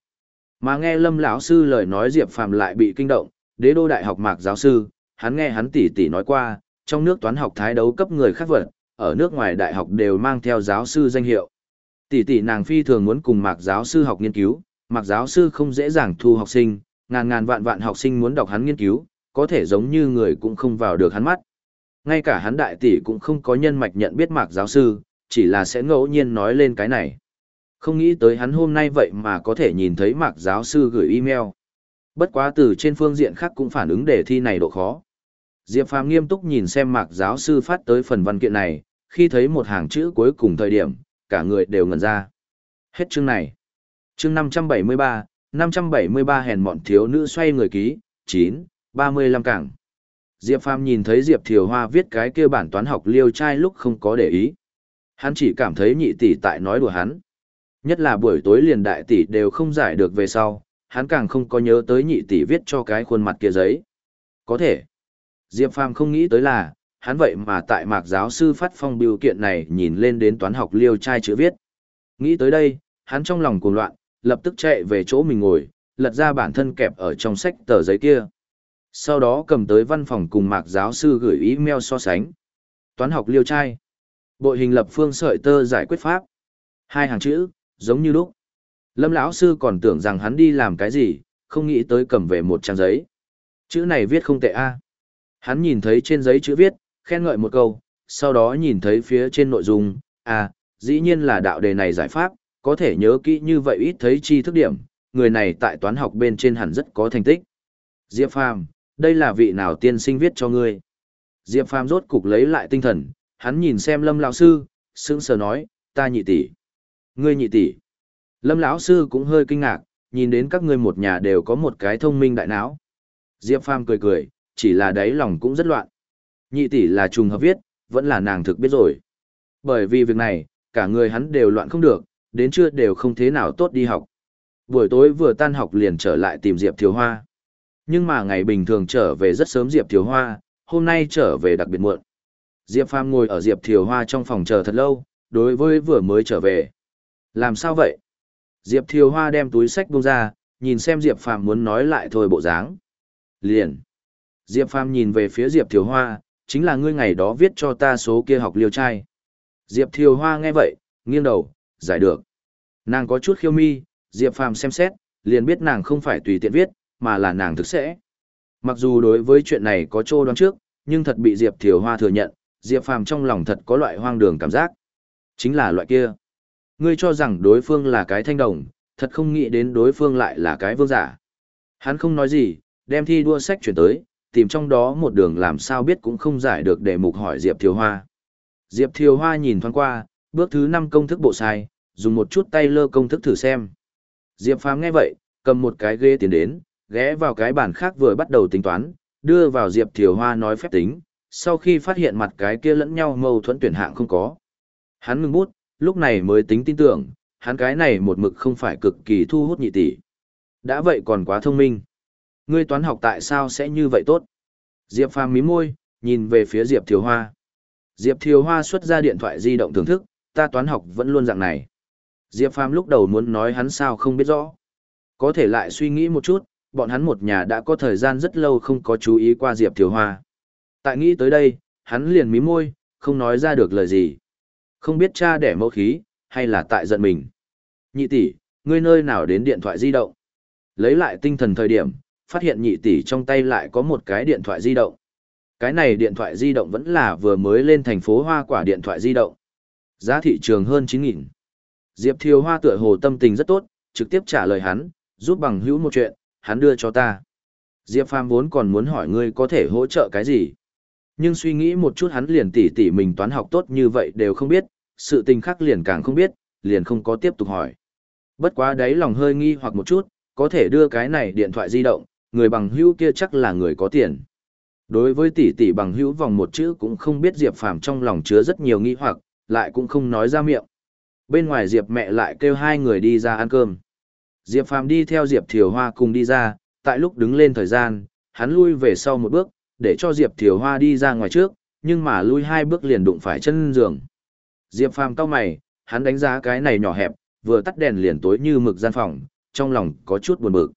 Mà nghe Lâm lão sư lời nói Diệp Phàm lại bị kinh động, đế đô đại học mạc giáo sư, hắn nghe hắn tỉ tỉ nói qua, trong nước toán học thái đấu cấp người khác vật, ở nước ngoài đại học đều mang theo giáo sư danh hiệu. Tỷ tỷ nàng phi thường muốn cùng mạc giáo sư học nghiên cứu, mạc giáo sư không dễ dàng thu học sinh, ngàn ngàn vạn vạn học sinh muốn đọc hắn nghiên cứu, có thể giống như người cũng không vào được hắn mắt. Ngay cả hắn đại tỷ cũng không có nhân mạch nhận biết mạc giáo sư, chỉ là sẽ ngẫu nhiên nói lên cái này. Không nghĩ tới hắn hôm nay vậy mà có thể nhìn thấy mạc giáo sư gửi email. Bất quá từ trên phương diện khác cũng phản ứng đề thi này độ khó. Diệp Phàm nghiêm túc nhìn xem mạc giáo sư phát tới phần văn kiện này, khi thấy một hàng chữ cuối cùng thời điểm, cả người đều ngẩn ra. Hết chương này. Chương 573, 573 hèn mọn thiếu nữ xoay người ký, 9, 35 cảng. Diệp Phàm nhìn thấy Diệp Thiều Hoa viết cái kia bản toán học liêu trai lúc không có để ý. Hắn chỉ cảm thấy nhị tỷ tại nói đùa hắn. Nhất là buổi tối liền đại tỷ đều không giải được về sau, hắn càng không có nhớ tới nhị tỷ viết cho cái khuôn mặt kia giấy. Có thể. Diệp Phàm không nghĩ tới là, hắn vậy mà tại mạc giáo sư phát phong biểu kiện này nhìn lên đến toán học liêu trai chữ viết. Nghĩ tới đây, hắn trong lòng cuồng loạn, lập tức chạy về chỗ mình ngồi, lật ra bản thân kẹp ở trong sách tờ giấy kia. Sau đó cầm tới văn phòng cùng mạc giáo sư gửi email so sánh. Toán học liêu trai. Bội hình lập phương sợi tơ giải quyết pháp. Hai hàng chữ, giống như lúc. Lâm lão sư còn tưởng rằng hắn đi làm cái gì, không nghĩ tới cầm về một trang giấy. Chữ này viết không tệ a. Hắn nhìn thấy trên giấy chữ viết, khen ngợi một câu, sau đó nhìn thấy phía trên nội dung, à, dĩ nhiên là đạo đề này giải pháp, có thể nhớ kỹ như vậy ít thấy chi thức điểm, người này tại toán học bên trên hẳn rất có thành tích. Diệp Phàm, đây là vị nào tiên sinh viết cho ngươi? Diệp Phàm rốt cục lấy lại tinh thần, hắn nhìn xem Lâm lão sư, sững sờ nói, ta nhị tỷ. Ngươi nhị tỷ. Lâm lão sư cũng hơi kinh ngạc, nhìn đến các ngươi một nhà đều có một cái thông minh đại não. Diệp Phàm cười cười, chỉ là đáy lòng cũng rất loạn. Nhị tỷ là trùng hợp viết, vẫn là nàng thực biết rồi. Bởi vì việc này, cả người hắn đều loạn không được, đến trưa đều không thế nào tốt đi học. Buổi tối vừa tan học liền trở lại tìm Diệp Thiếu Hoa. Nhưng mà ngày bình thường trở về rất sớm Diệp Thiếu Hoa, hôm nay trở về đặc biệt muộn. Diệp Phàm ngồi ở Diệp Thiếu Hoa trong phòng chờ thật lâu, đối với vừa mới trở về. Làm sao vậy? Diệp Thiều Hoa đem túi sách buông ra, nhìn xem Diệp Phàm muốn nói lại thôi bộ dáng. Liền. Diệp Phàm nhìn về phía Diệp Thiều Hoa, chính là ngươi ngày đó viết cho ta số kia học liêu trai. Diệp Thiều Hoa nghe vậy, nghiêng đầu, giải được. Nàng có chút khiêu mi, Diệp Phàm xem xét, liền biết nàng không phải tùy tiện viết, mà là nàng thực sẽ. Mặc dù đối với chuyện này có trô đoán trước, nhưng thật bị Diệp Thiều Hoa thừa nhận, Diệp Phàm trong lòng thật có loại hoang đường cảm giác. Chính là loại kia. Ngươi cho rằng đối phương là cái thanh đồng, thật không nghĩ đến đối phương lại là cái vương giả. Hắn không nói gì, đem thi đua sách chuyển tới, tìm trong đó một đường làm sao biết cũng không giải được để mục hỏi Diệp Thiều Hoa. Diệp Thiều Hoa nhìn thoáng qua, bước thứ 5 công thức bộ sai, dùng một chút tay lơ công thức thử xem. Diệp Phàm nghe vậy, cầm một cái ghế tiến đến, ghé vào cái bàn khác vừa bắt đầu tính toán, đưa vào Diệp Thiều Hoa nói phép tính, sau khi phát hiện mặt cái kia lẫn nhau mâu thuẫn tuyển hạng không có. Hắn ngừng bút, lúc này mới tính tin tưởng, hắn cái này một mực không phải cực kỳ thu hút nhị tỷ. Đã vậy còn quá thông minh. Ngươi toán học tại sao sẽ như vậy tốt? Diệp Phàm mím môi, nhìn về phía Diệp Thiều Hoa. Diệp Thiều Hoa xuất ra điện thoại di động thưởng thức, ta toán học vẫn luôn dạng này. Diệp Phàm lúc đầu muốn nói hắn sao không biết rõ. Có thể lại suy nghĩ một chút, bọn hắn một nhà đã có thời gian rất lâu không có chú ý qua Diệp Thiều Hoa. Tại nghĩ tới đây, hắn liền mím môi, không nói ra được lời gì. Không biết cha đẻ mẫu khí, hay là tại giận mình. Nhị tỷ, ngươi nơi nào đến điện thoại di động? Lấy lại tinh thần thời điểm, phát hiện nhị tỷ trong tay lại có một cái điện thoại di động. Cái này điện thoại di động vẫn là vừa mới lên thành phố hoa quả điện thoại di động. Giá thị trường hơn 9.000. Diệp Thiều Hoa tựa hồ tâm tình rất tốt, trực tiếp trả lời hắn, giúp bằng hữu một chuyện, hắn đưa cho ta. Diệp Phàm vốn còn muốn hỏi ngươi có thể hỗ trợ cái gì. Nhưng suy nghĩ một chút hắn liền tỉ tỉ mình toán học tốt như vậy đều không biết, sự tình khác liền càng không biết, liền không có tiếp tục hỏi. Bất quá đấy lòng hơi nghi hoặc một chút, có thể đưa cái này điện thoại di động, người bằng hữu kia chắc là người có tiền. Đối với tỷ tỷ bằng hữu vòng một chữ cũng không biết Diệp Phàm trong lòng chứa rất nhiều nghi hoặc, lại cũng không nói ra miệng. Bên ngoài Diệp mẹ lại kêu hai người đi ra ăn cơm. Diệp Phàm đi theo Diệp Thiều Hoa cùng đi ra, tại lúc đứng lên thời gian, hắn lui về sau một bước, để cho Diệp Thiều Hoa đi ra ngoài trước, nhưng mà lui hai bước liền đụng phải chân giường. Diệp Phàm cau mày, hắn đánh giá cái này nhỏ hẹp, vừa tắt đèn liền tối như mực gian phòng, trong lòng có chút buồn bực.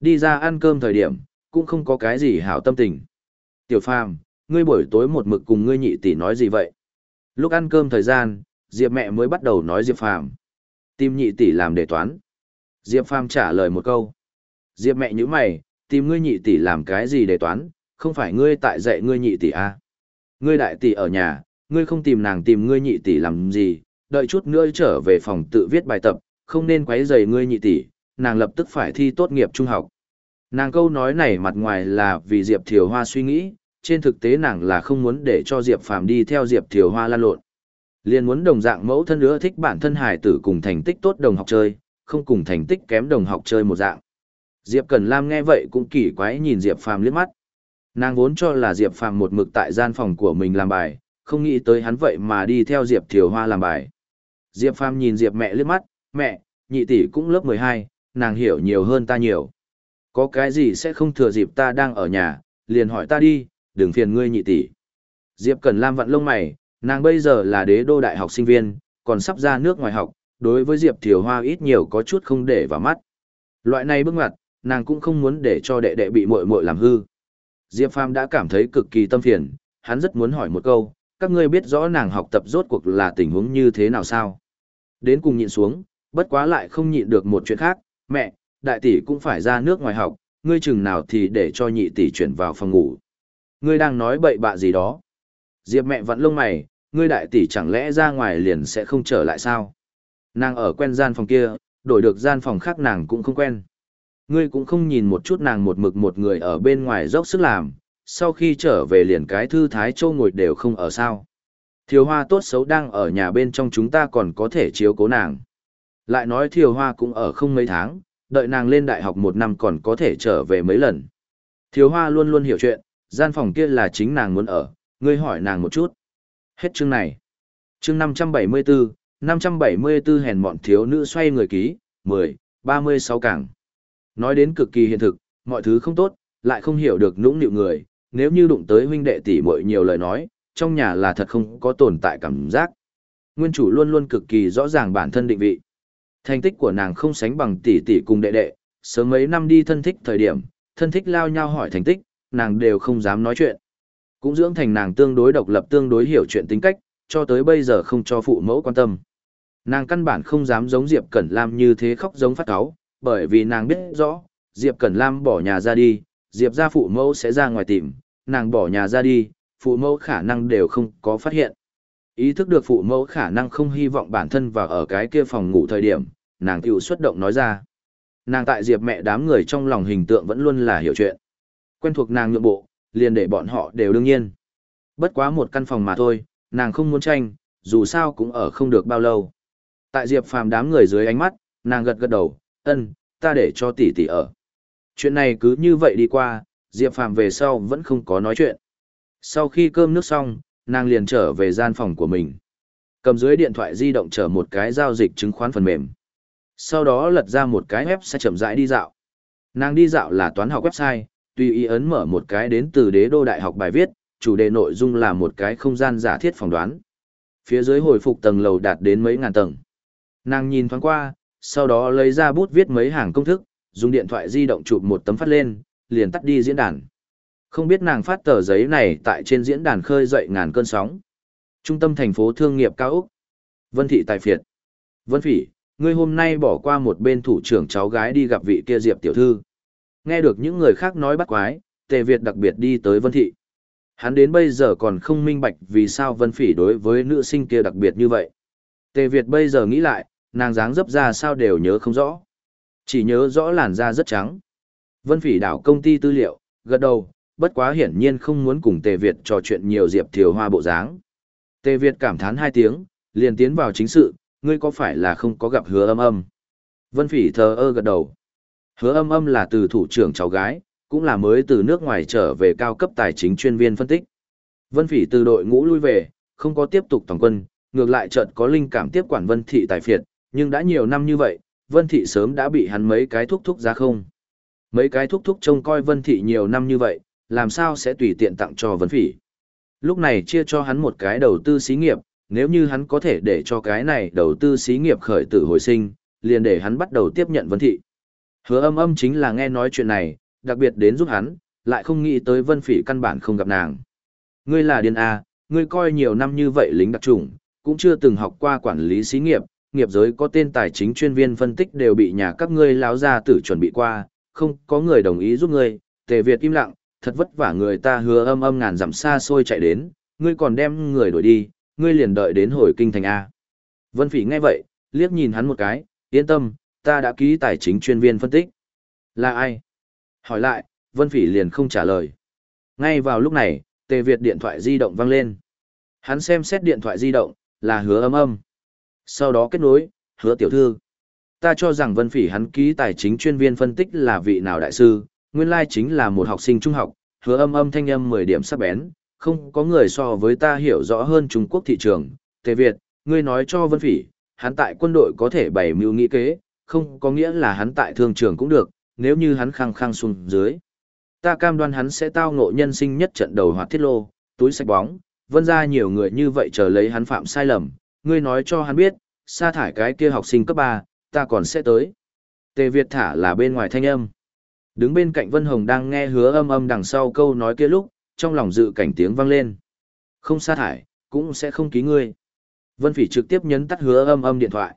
Đi ra ăn cơm thời điểm, cũng không có cái gì hảo tâm tình. Tiểu Phàm, ngươi buổi tối một mực cùng ngươi nhị tỷ nói gì vậy? Lúc ăn cơm thời gian, Diệp mẹ mới bắt đầu nói Diệp Phàm. Tìm nhị tỷ làm đề toán. Diệp Phàm trả lời một câu. Diệp mẹ như mày, tìm ngươi nhị tỷ làm cái gì đề toán, không phải ngươi tại dạy ngươi nhị tỷ à? Ngươi đại tỷ ở nhà, ngươi không tìm nàng tìm ngươi nhị tỷ làm gì, đợi chút nữa trở về phòng tự viết bài tập, không nên quấy rầy ngươi nhị tỷ, nàng lập tức phải thi tốt nghiệp trung học. Nàng câu nói này mặt ngoài là vì Diệp Thiều Hoa suy nghĩ, trên thực tế nàng là không muốn để cho Diệp Phàm đi theo Diệp Thiều Hoa lan lộn. Liên muốn đồng dạng mẫu thân nữa thích bản thân hải tử cùng thành tích tốt đồng học chơi, không cùng thành tích kém đồng học chơi một dạng. Diệp Cần Lam nghe vậy cũng kỳ quái nhìn Diệp Phàm liếc mắt. Nàng vốn cho là Diệp Phàm một mực tại gian phòng của mình làm bài, không nghĩ tới hắn vậy mà đi theo Diệp Thiều Hoa làm bài. Diệp Phàm nhìn Diệp mẹ liếc mắt, mẹ, nhị tỷ cũng lớp 12, nàng hiểu nhiều hơn ta nhiều. Có cái gì sẽ không thừa dịp ta đang ở nhà, liền hỏi ta đi, đừng phiền ngươi nhị tỷ. Diệp Cần Lam vặn lông mày, nàng bây giờ là đế đô đại học sinh viên, còn sắp ra nước ngoài học, đối với Diệp Thiều Hoa ít nhiều có chút không để vào mắt. Loại này bước ngoặt, nàng cũng không muốn để cho đệ đệ bị muội muội làm hư. Diệp Phàm đã cảm thấy cực kỳ tâm phiền, hắn rất muốn hỏi một câu, các ngươi biết rõ nàng học tập rốt cuộc là tình huống như thế nào sao? Đến cùng nhịn xuống, bất quá lại không nhịn được một chuyện khác, mẹ, đại tỷ cũng phải ra nước ngoài học, ngươi chừng nào thì để cho nhị tỷ chuyển vào phòng ngủ. Ngươi đang nói bậy bạ gì đó. Diệp mẹ vẫn lông mày, ngươi đại tỷ chẳng lẽ ra ngoài liền sẽ không trở lại sao? Nàng ở quen gian phòng kia, đổi được gian phòng khác nàng cũng không quen. Ngươi cũng không nhìn một chút nàng một mực một người ở bên ngoài dốc sức làm, sau khi trở về liền cái thư thái châu ngồi đều không ở sao. Thiều hoa tốt xấu đang ở nhà bên trong chúng ta còn có thể chiếu cố nàng. Lại nói thiều hoa cũng ở không mấy tháng, đợi nàng lên đại học một năm còn có thể trở về mấy lần. Thiều hoa luôn luôn hiểu chuyện, gian phòng kia là chính nàng muốn ở, ngươi hỏi nàng một chút. Hết chương này. Chương 574, 574 hèn mọn thiếu nữ xoay người ký, 10, 36 càng. Nói đến cực kỳ hiện thực, mọi thứ không tốt, lại không hiểu được nũng nịu người, nếu như đụng tới huynh đệ tỷ muội nhiều lời nói, trong nhà là thật không có tồn tại cảm giác. Nguyên chủ luôn luôn cực kỳ rõ ràng bản thân định vị. Thành tích của nàng không sánh bằng tỷ tỷ cùng đệ đệ, sớm mấy năm đi thân thích thời điểm, thân thích lao nhau hỏi thành tích, nàng đều không dám nói chuyện. Cũng dưỡng thành nàng tương đối độc lập tương đối hiểu chuyện tính cách, cho tới bây giờ không cho phụ mẫu quan tâm. Nàng căn bản không dám giống Diệp Cẩn Lam như thế khóc giống phát cáo, bởi vì nàng biết rõ, Diệp Cẩn Lam bỏ nhà ra đi, Diệp Gia phụ mẫu sẽ ra ngoài tìm, nàng bỏ nhà ra đi, phụ mẫu khả năng đều không có phát hiện. Ý thức được phụ mẫu khả năng không hy vọng bản thân vào ở cái kia phòng ngủ thời điểm, nàng tiểu xuất động nói ra. Nàng tại Diệp mẹ đám người trong lòng hình tượng vẫn luôn là hiểu chuyện. Quen thuộc nàng nhượng bộ, liền để bọn họ đều đương nhiên. Bất quá một căn phòng mà thôi, nàng không muốn tranh, dù sao cũng ở không được bao lâu. Tại Diệp Phàm đám người dưới ánh mắt, nàng gật gật đầu, ân, ta để cho tỷ tỷ ở. Chuyện này cứ như vậy đi qua, Diệp Phàm về sau vẫn không có nói chuyện. Sau khi cơm nước xong, nàng liền trở về gian phòng của mình. Cầm dưới điện thoại di động chở một cái giao dịch chứng khoán phần mềm. Sau đó lật ra một cái website chậm rãi đi dạo. Nàng đi dạo là toán học website, tùy ý ấn mở một cái đến từ đế đô đại học bài viết, chủ đề nội dung là một cái không gian giả thiết phỏng đoán. Phía dưới hồi phục tầng lầu đạt đến mấy ngàn tầng. Nàng nhìn thoáng qua, sau đó lấy ra bút viết mấy hàng công thức, dùng điện thoại di động chụp một tấm phát lên, liền tắt đi diễn đàn. Không biết nàng phát tờ giấy này tại trên diễn đàn khơi dậy ngàn cơn sóng. Trung tâm thành phố thương nghiệp cao Úc. Vân Thị Tài Phiệt. Vân Phỉ, ngươi hôm nay bỏ qua một bên thủ trưởng cháu gái đi gặp vị kia Diệp tiểu thư. Nghe được những người khác nói bắt quái, Tề Việt đặc biệt đi tới Vân Thị. Hắn đến bây giờ còn không minh bạch vì sao Vân Phỉ đối với nữ sinh kia đặc biệt như vậy. Tề Việt bây giờ nghĩ lại, nàng dáng dấp ra sao đều nhớ không rõ. Chỉ nhớ rõ làn da rất trắng. Vân Phỉ đảo công ty tư liệu, gật đầu, bất quá hiển nhiên không muốn cùng Tề Việt trò chuyện nhiều Diệp Thiều Hoa bộ dáng. Tề Việt cảm thán hai tiếng, liền tiến vào chính sự, ngươi có phải là không có gặp hứa âm âm? Vân Phỉ thờ ơ gật đầu. Hứa âm âm là từ thủ trưởng cháu gái, cũng là mới từ nước ngoài trở về cao cấp tài chính chuyên viên phân tích. Vân Phỉ từ đội ngũ lui về, không có tiếp tục toàn quân, ngược lại chợt có linh cảm tiếp quản Vân Thị tài phiệt, nhưng đã nhiều năm như vậy, Vân Thị sớm đã bị hắn mấy cái thúc thúc ra không. Mấy cái thúc thúc trông coi Vân Thị nhiều năm như vậy, làm sao sẽ tùy tiện tặng cho Vân Phỉ. Lúc này chia cho hắn một cái đầu tư xí nghiệp, nếu như hắn có thể để cho cái này đầu tư xí nghiệp khởi tử hồi sinh, liền để hắn bắt đầu tiếp nhận Vân Thị. Hứa âm âm chính là nghe nói chuyện này, đặc biệt đến giúp hắn, lại không nghĩ tới Vân Phỉ căn bản không gặp nàng. Ngươi là điên A, ngươi coi nhiều năm như vậy lính đặc trùng, cũng chưa từng học qua quản lý xí nghiệp, nghiệp giới có tên tài chính chuyên viên phân tích đều bị nhà các ngươi láo ra tử chuẩn bị qua, không có người đồng ý giúp ngươi, tề Việt im lặng, thật vất vả người ta hứa âm âm ngàn dặm xa xôi chạy đến, ngươi còn đem người đổi đi, ngươi liền đợi đến hồi kinh thành A. Vân Phỉ nghe vậy, liếc nhìn hắn một cái, yên tâm, ta đã ký tài chính chuyên viên phân tích. Là ai? Hỏi lại, Vân Phỉ liền không trả lời. Ngay vào lúc này, Tề Việt điện thoại di động vang lên. Hắn xem xét điện thoại di động, là hứa âm âm. Sau đó kết nối, hứa tiểu thư. Ta cho rằng Vân Phỉ hắn ký tài chính chuyên viên phân tích là vị nào đại sư, nguyên lai chính là một học sinh trung học, hứa âm âm thanh âm 10 điểm sắc bén, không có người so với ta hiểu rõ hơn Trung Quốc thị trường. Tề Việt, ngươi nói cho Vân Phỉ, hắn tại quân đội có thể bày mưu nghĩ kế, không có nghĩa là hắn tại thương trường cũng được, nếu như hắn khăng khăng xuống dưới. Ta cam đoan hắn sẽ tao ngộ nhân sinh nhất trận đầu hoạt thiết lô, túi sạch bóng, vân ra nhiều người như vậy chờ lấy hắn phạm sai lầm, ngươi nói cho hắn biết, sa thải cái kia học sinh cấp 3, ta còn sẽ tới. Tề Việt thả là bên ngoài thanh âm. Đứng bên cạnh Vân Hồng đang nghe hứa âm âm đằng sau câu nói kia lúc, trong lòng dự cảnh tiếng vang lên. Không sa thải, cũng sẽ không ký ngươi. Vân Phỉ trực tiếp nhấn tắt hứa âm âm điện thoại.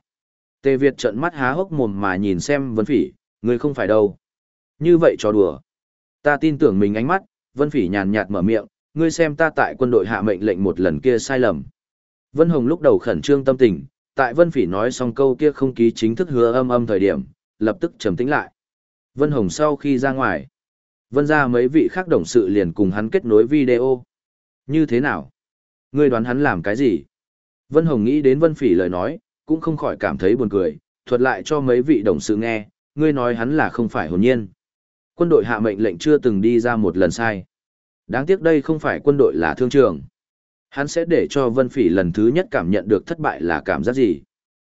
Tề Việt trợn mắt há hốc mồm mà nhìn xem Vân Phỉ, ngươi không phải đâu. Như vậy trò đùa. Ta tin tưởng mình ánh mắt, Vân Phỉ nhàn nhạt mở miệng, ngươi xem ta tại quân đội hạ mệnh lệnh một lần kia sai lầm. Vân Hồng lúc đầu khẩn trương tâm tình, tại Vân Phỉ nói xong câu kia không ký chính thức hứa âm âm thời điểm, lập tức trầm tĩnh lại. Vân Hồng sau khi ra ngoài, Vân ra mấy vị khác đồng sự liền cùng hắn kết nối video. Như thế nào? Ngươi đoán hắn làm cái gì? Vân Hồng nghĩ đến Vân Phỉ lời nói, cũng không khỏi cảm thấy buồn cười, thuật lại cho mấy vị đồng sự nghe, ngươi nói hắn là không phải hồn nhiên. Quân đội hạ mệnh lệnh chưa từng đi ra một lần sai. Đáng tiếc đây không phải quân đội là thương trường. Hắn sẽ để cho Vân Phỉ lần thứ nhất cảm nhận được thất bại là cảm giác gì.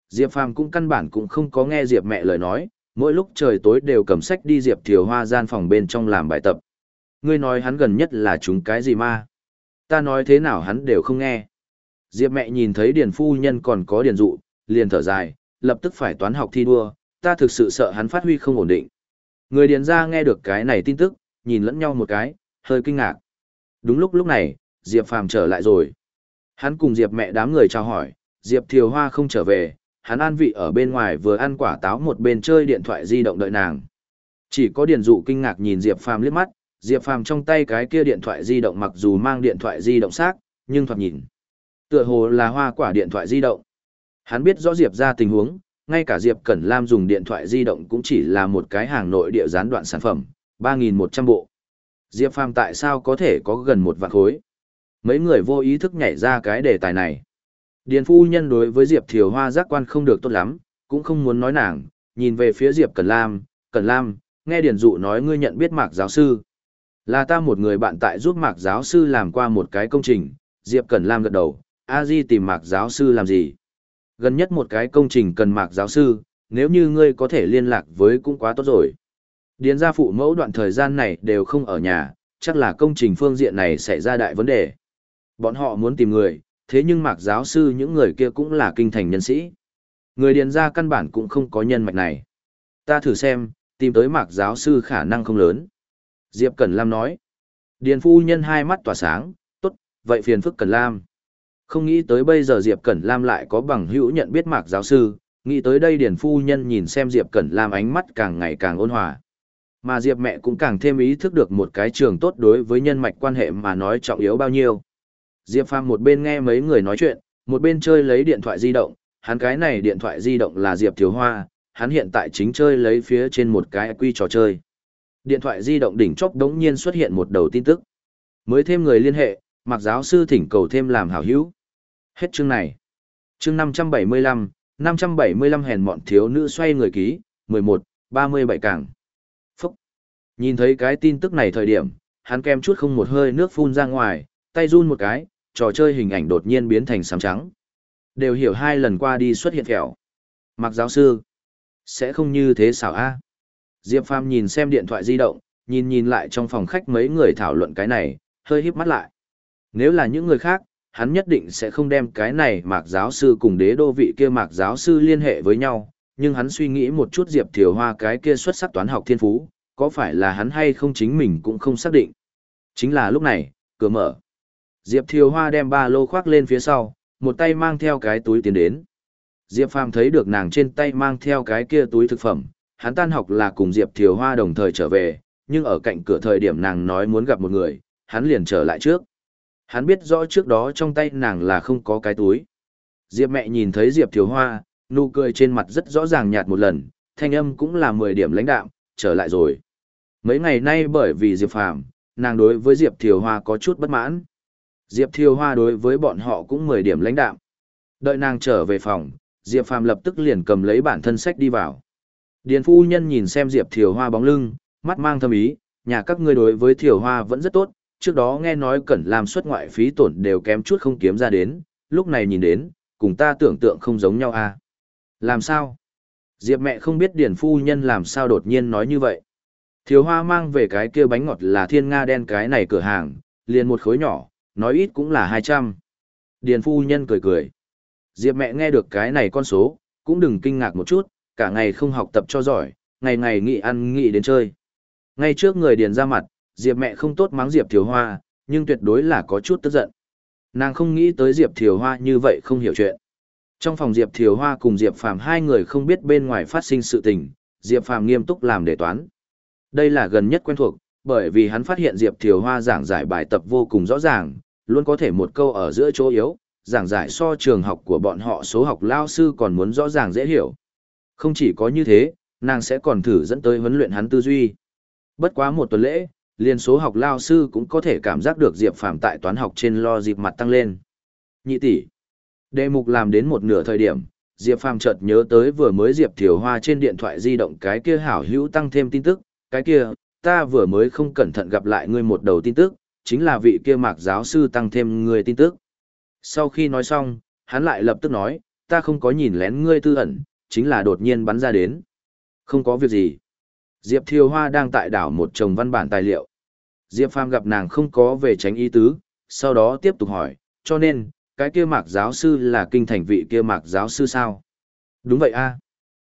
Diệp Phàm cũng căn bản cũng không có nghe Diệp mẹ lời nói, mỗi lúc trời tối đều cầm sách đi Diệp Thiều Hoa gian phòng bên trong làm bài tập. Ngươi nói hắn gần nhất là chúng cái gì ma? Ta nói thế nào hắn đều không nghe. Diệp mẹ nhìn thấy Điền Phu Nhân còn có Điền Dụ, liền thở dài, lập tức phải toán học thi đua, ta thực sự sợ hắn phát huy không ổn định. Người Điền ra nghe được cái này tin tức, nhìn lẫn nhau một cái, hơi kinh ngạc. Đúng lúc lúc này, Diệp Phàm trở lại rồi. Hắn cùng Diệp mẹ đám người chào hỏi, Diệp Thiều Hoa không trở về, hắn an vị ở bên ngoài vừa ăn quả táo một bên chơi điện thoại di động đợi nàng. Chỉ có Điền Dụ kinh ngạc nhìn Diệp Phàm liếc mắt, Diệp Phàm trong tay cái kia điện thoại di động mặc dù mang điện thoại di động xác, nhưng thoạt nhìn tựa hồ là hoa quả điện thoại di động. Hắn biết rõ Diệp ra tình huống, ngay cả Diệp Cẩn Lam dùng điện thoại di động cũng chỉ là một cái hàng nội địa gián đoạn sản phẩm, 3.100 bộ. Diệp Phàm tại sao có thể có gần một vạn khối? Mấy người vô ý thức nhảy ra cái đề tài này. Điền phu nhân đối với Diệp Thiều Hoa giác quan không được tốt lắm, cũng không muốn nói nàng, nhìn về phía Diệp Cẩn Lam, Cẩn Lam, nghe Điền Dụ nói ngươi nhận biết Mạc giáo sư. Là ta một người bạn tại giúp Mạc giáo sư làm qua một cái công trình, Diệp Cẩn Lam gật đầu, a di tìm Mạc giáo sư làm gì? Gần nhất một cái công trình cần Mạc giáo sư, nếu như ngươi có thể liên lạc với cũng quá tốt rồi. Điền gia phụ mẫu đoạn thời gian này đều không ở nhà, chắc là công trình phương diện này xảy ra đại vấn đề. Bọn họ muốn tìm người, thế nhưng mạc giáo sư những người kia cũng là kinh thành nhân sĩ. Người điền ra căn bản cũng không có nhân mạch này. Ta thử xem, tìm tới mạc giáo sư khả năng không lớn. Diệp Cẩn Lam nói. Điền phu nhân hai mắt tỏa sáng, tốt, vậy phiền phức Cẩn Lam. Không nghĩ tới bây giờ Diệp Cẩn Lam lại có bằng hữu nhận biết mạc giáo sư, nghĩ tới đây Điền phu nhân nhìn xem Diệp Cẩn Lam ánh mắt càng ngày càng ôn hòa. Mà Diệp mẹ cũng càng thêm ý thức được một cái trường tốt đối với nhân mạch quan hệ mà nói trọng yếu bao nhiêu. Diệp Phàm một bên nghe mấy người nói chuyện, một bên chơi lấy điện thoại di động, hắn cái này điện thoại di động là Diệp Thiếu Hoa, hắn hiện tại chính chơi lấy phía trên một cái quy trò chơi. Điện thoại di động đỉnh chóp đống nhiên xuất hiện một đầu tin tức. Mới thêm người liên hệ, mặc giáo sư thỉnh cầu thêm làm hảo hữu. Hết chương này. Chương 575, 575 hèn mọn thiếu nữ xoay người ký, 11, 37 càng. Phúc. Nhìn thấy cái tin tức này thời điểm, hắn kem chút không một hơi nước phun ra ngoài, tay run một cái, trò chơi hình ảnh đột nhiên biến thành sám trắng. Đều hiểu hai lần qua đi xuất hiện kẹo. Mặc giáo sư, sẽ không như thế xảo a. Diệp Phàm nhìn xem điện thoại di động, nhìn nhìn lại trong phòng khách mấy người thảo luận cái này, hơi híp mắt lại. Nếu là những người khác, hắn nhất định sẽ không đem cái này mạc giáo sư cùng đế đô vị kia mạc giáo sư liên hệ với nhau, nhưng hắn suy nghĩ một chút Diệp Thiều Hoa cái kia xuất sắc toán học thiên phú, có phải là hắn hay không chính mình cũng không xác định. Chính là lúc này, cửa mở. Diệp Thiều Hoa đem ba lô khoác lên phía sau, một tay mang theo cái túi tiến đến. Diệp Phàm thấy được nàng trên tay mang theo cái kia túi thực phẩm, hắn tan học là cùng Diệp Thiều Hoa đồng thời trở về, nhưng ở cạnh cửa thời điểm nàng nói muốn gặp một người, hắn liền trở lại trước. Hắn biết rõ trước đó trong tay nàng là không có cái túi. Diệp mẹ nhìn thấy Diệp Thiều Hoa, nụ cười trên mặt rất rõ ràng nhạt một lần, thanh âm cũng là 10 điểm lãnh đạm, trở lại rồi. Mấy ngày nay bởi vì Diệp Phàm, nàng đối với Diệp Thiều Hoa có chút bất mãn. Diệp Thiều Hoa đối với bọn họ cũng 10 điểm lãnh đạm. Đợi nàng trở về phòng, Diệp Phàm lập tức liền cầm lấy bản thân sách đi vào. Điền phu nhân nhìn xem Diệp Thiều Hoa bóng lưng, mắt mang thâm ý, nhà các ngươi đối với Thiều Hoa vẫn rất tốt, trước đó nghe nói Cẩn làm xuất ngoại phí tổn đều kém chút không kiếm ra đến, lúc này nhìn đến, cùng ta tưởng tượng không giống nhau à. Làm sao? Diệp mẹ không biết Điền Phu Nhân làm sao đột nhiên nói như vậy. Thiều Hoa mang về cái kia bánh ngọt là thiên nga đen cái này cửa hàng, liền một khối nhỏ, nói ít cũng là 200. Điền Phu Nhân cười cười. Diệp mẹ nghe được cái này con số, cũng đừng kinh ngạc một chút, cả ngày không học tập cho giỏi, ngày ngày nghỉ ăn nghỉ đến chơi. Ngay trước người Điền ra mặt, Diệp mẹ không tốt mắng Diệp Thiều Hoa, nhưng tuyệt đối là có chút tức giận. Nàng không nghĩ tới Diệp Thiều Hoa như vậy không hiểu chuyện. Trong phòng Diệp Thiều Hoa cùng Diệp Phàm hai người không biết bên ngoài phát sinh sự tình, Diệp Phàm nghiêm túc làm đề toán. Đây là gần nhất quen thuộc, bởi vì hắn phát hiện Diệp Thiều Hoa giảng giải bài tập vô cùng rõ ràng, luôn có thể một câu ở giữa chỗ yếu, giảng giải so trường học của bọn họ số học lao sư còn muốn rõ ràng dễ hiểu. Không chỉ có như thế, nàng sẽ còn thử dẫn tới huấn luyện hắn tư duy. Bất quá một tuần lễ, liên số học lao sư cũng có thể cảm giác được Diệp Phàm tại toán học trên lo dịp mặt tăng lên. Nhị tỷ. Đề mục làm đến một nửa thời điểm, Diệp Phàm chợt nhớ tới vừa mới Diệp Thiều Hoa trên điện thoại di động cái kia hảo hữu tăng thêm tin tức, cái kia, ta vừa mới không cẩn thận gặp lại ngươi một đầu tin tức, chính là vị kia mạc giáo sư tăng thêm người tin tức. Sau khi nói xong, hắn lại lập tức nói, ta không có nhìn lén ngươi tư ẩn, chính là đột nhiên bắn ra đến. Không có việc gì. Diệp Thiều Hoa đang tại đảo một chồng văn bản tài liệu. Diệp Phàm gặp nàng không có về tránh ý tứ, sau đó tiếp tục hỏi, cho nên, cái kia mạc giáo sư là kinh thành vị kia mạc giáo sư sao? Đúng vậy a.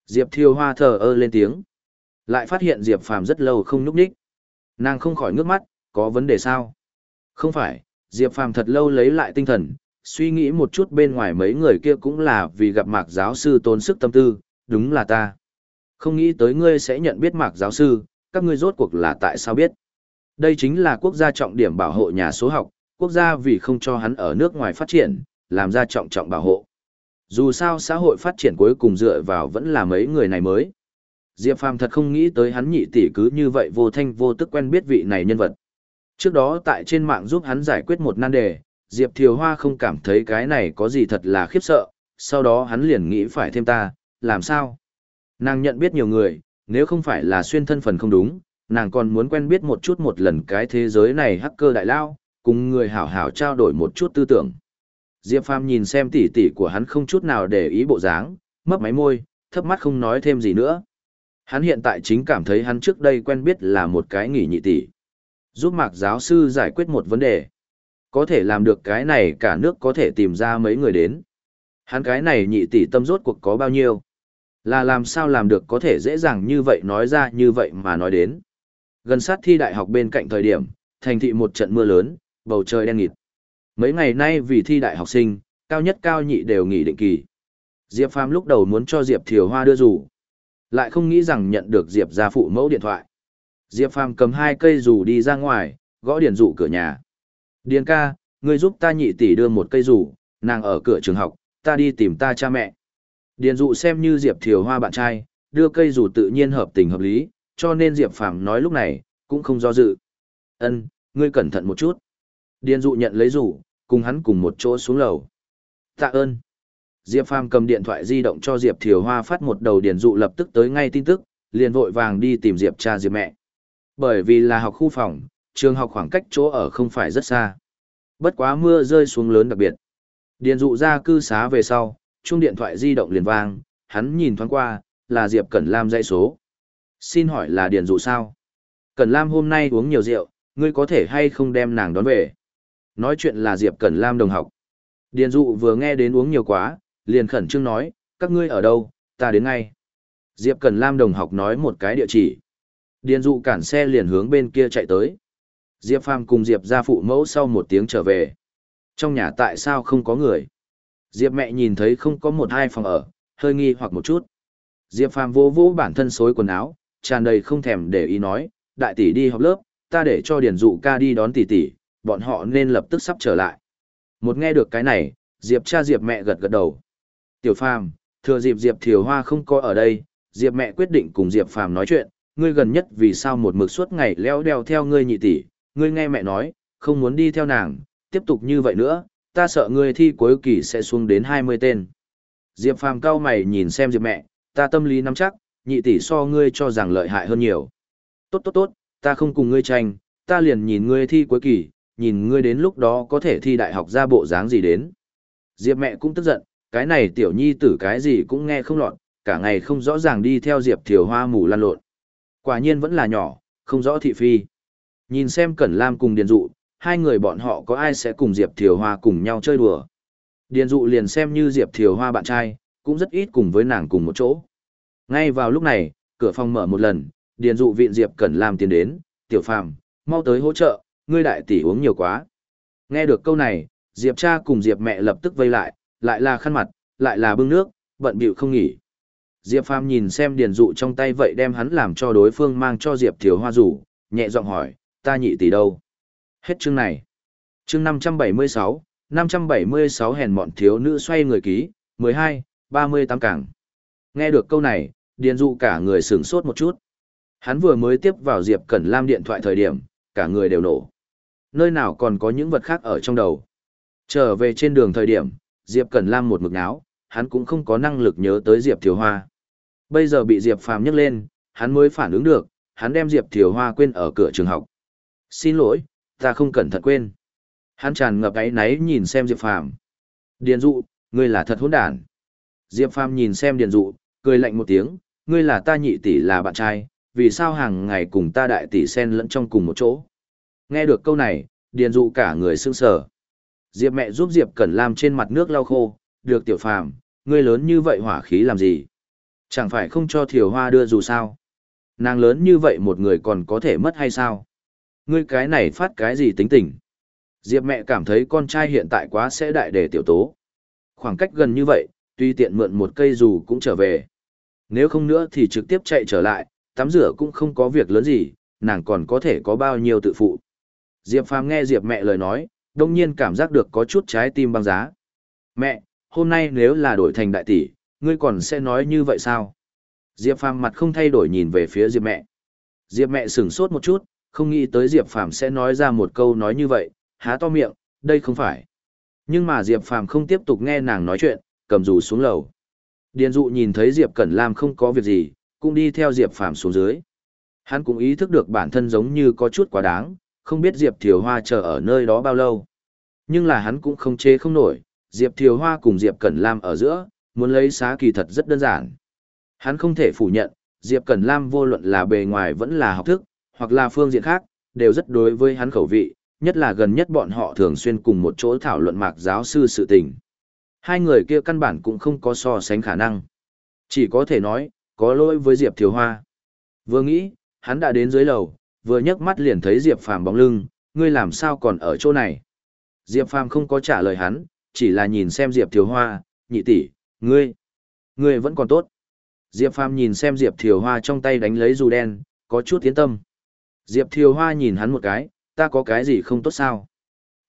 Diệp Thiều Hoa thờ ơ lên tiếng. Lại phát hiện Diệp Phàm rất lâu không nhúc nhích. Nàng không khỏi ngước mắt, có vấn đề sao? Không phải, Diệp Phàm thật lâu lấy lại tinh thần, suy nghĩ một chút bên ngoài mấy người kia cũng là vì gặp mạc giáo sư tốn sức tâm tư, đúng là ta. Không nghĩ tới ngươi sẽ nhận biết mạc giáo sư, các ngươi rốt cuộc là tại sao biết. Đây chính là quốc gia trọng điểm bảo hộ nhà số học, quốc gia vì không cho hắn ở nước ngoài phát triển, làm ra trọng trọng bảo hộ. Dù sao xã hội phát triển cuối cùng dựa vào vẫn là mấy người này mới. Diệp Phàm thật không nghĩ tới hắn nhị tỷ cứ như vậy vô thanh vô tức quen biết vị này nhân vật. Trước đó tại trên mạng giúp hắn giải quyết một nan đề, Diệp Thiều Hoa không cảm thấy cái này có gì thật là khiếp sợ, sau đó hắn liền nghĩ phải thêm ta, làm sao? Nàng nhận biết nhiều người, nếu không phải là xuyên thân phần không đúng, nàng còn muốn quen biết một chút một lần cái thế giới này hacker đại lao, cùng người hảo hảo trao đổi một chút tư tưởng. Diệp Phàm nhìn xem tỉ tỉ của hắn không chút nào để ý bộ dáng, mấp máy môi, thấp mắt không nói thêm gì nữa. Hắn hiện tại chính cảm thấy hắn trước đây quen biết là một cái nghỉ nhị tỷ. Giúp mạc giáo sư giải quyết một vấn đề. Có thể làm được cái này cả nước có thể tìm ra mấy người đến. Hắn cái này nhị tỷ tâm rốt cuộc có bao nhiêu. Là làm sao làm được có thể dễ dàng như vậy nói ra như vậy mà nói đến. Gần sát thi đại học bên cạnh thời điểm, thành thị một trận mưa lớn, bầu trời đen nghịt. Mấy ngày nay vì thi đại học sinh, cao nhất cao nhị đều nghỉ định kỳ. Diệp Phàm lúc đầu muốn cho Diệp Thiều Hoa đưa rủ, lại không nghĩ rằng nhận được Diệp gia phụ mẫu điện thoại. Diệp Phàm cầm hai cây rủ đi ra ngoài, gõ điền rủ cửa nhà. Điền ca, ngươi giúp ta nhị tỷ đưa một cây rủ, nàng ở cửa trường học, ta đi tìm ta cha mẹ. Điền dụ xem như Diệp Thiều Hoa bạn trai, đưa cây rủ tự nhiên hợp tình hợp lý, cho nên Diệp Phàm nói lúc này, cũng không do dự. Ân, ngươi cẩn thận một chút. Điền dụ nhận lấy rủ, cùng hắn cùng một chỗ xuống lầu. Tạ ơn. Diệp Phàm cầm điện thoại di động cho Diệp Thiều Hoa phát một đầu điền dụ lập tức tới ngay tin tức, liền vội vàng đi tìm Diệp cha Diệp mẹ. Bởi vì là học khu phòng, trường học khoảng cách chỗ ở không phải rất xa. Bất quá mưa rơi xuống lớn đặc biệt. Điền dụ ra cư xá về sau, chuông điện thoại di động liền vang, hắn nhìn thoáng qua, là Diệp Cẩn Lam dãy số. Xin hỏi là Điền dụ sao? Cẩn Lam hôm nay uống nhiều rượu, ngươi có thể hay không đem nàng đón về? Nói chuyện là Diệp Cẩn Lam đồng học. Điền dụ vừa nghe đến uống nhiều quá, liền khẩn trương nói, các ngươi ở đâu, ta đến ngay. Diệp Cẩn Lam đồng học nói một cái địa chỉ. Điền dụ cản xe liền hướng bên kia chạy tới. Diệp Phàm cùng Diệp ra phụ mẫu sau một tiếng trở về. Trong nhà tại sao không có người? Diệp mẹ nhìn thấy không có một hai phòng ở, hơi nghi hoặc một chút. Diệp Phàm vô vô bản thân xối quần áo, tràn đầy không thèm để ý nói, đại tỷ đi học lớp, ta để cho Điền dụ ca đi đón tỷ tỷ, bọn họ nên lập tức sắp trở lại. Một nghe được cái này, Diệp cha Diệp mẹ gật gật đầu. Tiểu Phàm, thừa dịp Diệp Thiều Hoa không có ở đây, Diệp mẹ quyết định cùng Diệp Phàm nói chuyện, ngươi gần nhất vì sao một mực suốt ngày leo đeo theo ngươi nhị tỷ, ngươi nghe mẹ nói, không muốn đi theo nàng, tiếp tục như vậy nữa, ta sợ ngươi thi cuối kỳ sẽ xuống đến 20 tên. Diệp Phàm cao mày nhìn xem Diệp mẹ, ta tâm lý nắm chắc, nhị tỷ so ngươi cho rằng lợi hại hơn nhiều. Tốt tốt tốt, ta không cùng ngươi tranh, ta liền nhìn ngươi thi cuối kỳ, nhìn ngươi đến lúc đó có thể thi đại học ra bộ dáng gì đến. Diệp mẹ cũng tức giận, cái này tiểu nhi tử cái gì cũng nghe không lọt, cả ngày không rõ ràng đi theo Diệp Thiều Hoa mù lăn lộn. Quả nhiên vẫn là nhỏ, không rõ thị phi. Nhìn xem Cẩn Lam cùng Điền Dụ, hai người bọn họ có ai sẽ cùng Diệp Thiều Hoa cùng nhau chơi đùa. Điền Dụ liền xem như Diệp Thiều Hoa bạn trai, cũng rất ít cùng với nàng cùng một chỗ. Ngay vào lúc này, cửa phòng mở một lần, Điền Dụ viện Diệp Cẩn Lam tiến đến, "Tiểu Phàm, mau tới hỗ trợ, ngươi đại tỷ uống nhiều quá." Nghe được câu này, Diệp cha cùng Diệp mẹ lập tức vây lại, lại là khăn mặt, lại là bưng nước, bận bịu không nghỉ. Diệp Phàm nhìn xem Điền Dụ trong tay vậy đem hắn làm cho đối phương mang cho Diệp Thiều Hoa rủ, nhẹ giọng hỏi, ta nhị tỷ đâu? Hết chương này. Chương 576, 576 hèn mọn thiếu nữ xoay người ký, 12, 38 cảng. Nghe được câu này, Điền Dụ cả người sửng sốt một chút. Hắn vừa mới tiếp vào Diệp Cẩn Lam điện thoại thời điểm, cả người đều nổ. Nơi nào còn có những vật khác ở trong đầu. Trở về trên đường thời điểm, Diệp Cẩn Lam một mực náo, hắn cũng không có năng lực nhớ tới Diệp Thiều Hoa. Bây giờ bị Diệp Phàm nhấc lên, hắn mới phản ứng được, hắn đem Diệp Thiều Hoa quên ở cửa trường học. Xin lỗi, ta không cẩn thận quên. Hắn tràn ngập áy náy nhìn xem Diệp Phàm. Điền dụ, ngươi là thật hỗn đản. Diệp Phàm nhìn xem Điền dụ, cười lạnh một tiếng, ngươi là ta nhị tỷ là bạn trai, vì sao hàng ngày cùng ta đại tỷ xen lẫn trong cùng một chỗ. Nghe được câu này, Điền dụ cả người sững sờ. Diệp mẹ giúp Diệp Cẩn Lam trên mặt nước lau khô, được tiểu phàm, ngươi lớn như vậy hỏa khí làm gì? Chẳng phải không cho thiều hoa đưa dù sao? Nàng lớn như vậy một người còn có thể mất hay sao? Ngươi cái này phát cái gì tính tình? Diệp mẹ cảm thấy con trai hiện tại quá sẽ đại để tiểu tố. Khoảng cách gần như vậy, tuy tiện mượn một cây dù cũng trở về. Nếu không nữa thì trực tiếp chạy trở lại, tắm rửa cũng không có việc lớn gì, nàng còn có thể có bao nhiêu tự phụ. Diệp Phàm nghe Diệp mẹ lời nói, đông nhiên cảm giác được có chút trái tim băng giá. Mẹ, hôm nay nếu là đổi thành đại tỷ, ngươi còn sẽ nói như vậy sao? Diệp Phàm mặt không thay đổi nhìn về phía Diệp mẹ. Diệp mẹ sửng sốt một chút, không nghĩ tới Diệp Phàm sẽ nói ra một câu nói như vậy, há to miệng, đây không phải. Nhưng mà Diệp Phàm không tiếp tục nghe nàng nói chuyện, cầm dù xuống lầu. Điền dụ nhìn thấy Diệp Cẩn Lam không có việc gì, cũng đi theo Diệp Phàm xuống dưới. Hắn cũng ý thức được bản thân giống như có chút quá đáng, không biết Diệp Thiều Hoa chờ ở nơi đó bao lâu. Nhưng là hắn cũng không chế không nổi, Diệp Thiều Hoa cùng Diệp Cẩn Lam ở giữa, muốn lấy xá kỳ thật rất đơn giản. Hắn không thể phủ nhận, Diệp Cẩn Lam vô luận là bề ngoài vẫn là học thức, hoặc là phương diện khác, đều rất đối với hắn khẩu vị, nhất là gần nhất bọn họ thường xuyên cùng một chỗ thảo luận mạc giáo sư sự tình. Hai người kia căn bản cũng không có so sánh khả năng. Chỉ có thể nói, có lỗi với Diệp Thiều Hoa. Vừa nghĩ, hắn đã đến dưới lầu, vừa nhấc mắt liền thấy Diệp Phàm bóng lưng, ngươi làm sao còn ở chỗ này? Diệp Phàm không có trả lời hắn, chỉ là nhìn xem Diệp Thiều Hoa, nhị tỷ, ngươi, ngươi vẫn còn tốt. Diệp Phàm nhìn xem Diệp Thiều Hoa trong tay đánh lấy dù đen, có chút tiến tâm. Diệp Thiều Hoa nhìn hắn một cái, ta có cái gì không tốt sao?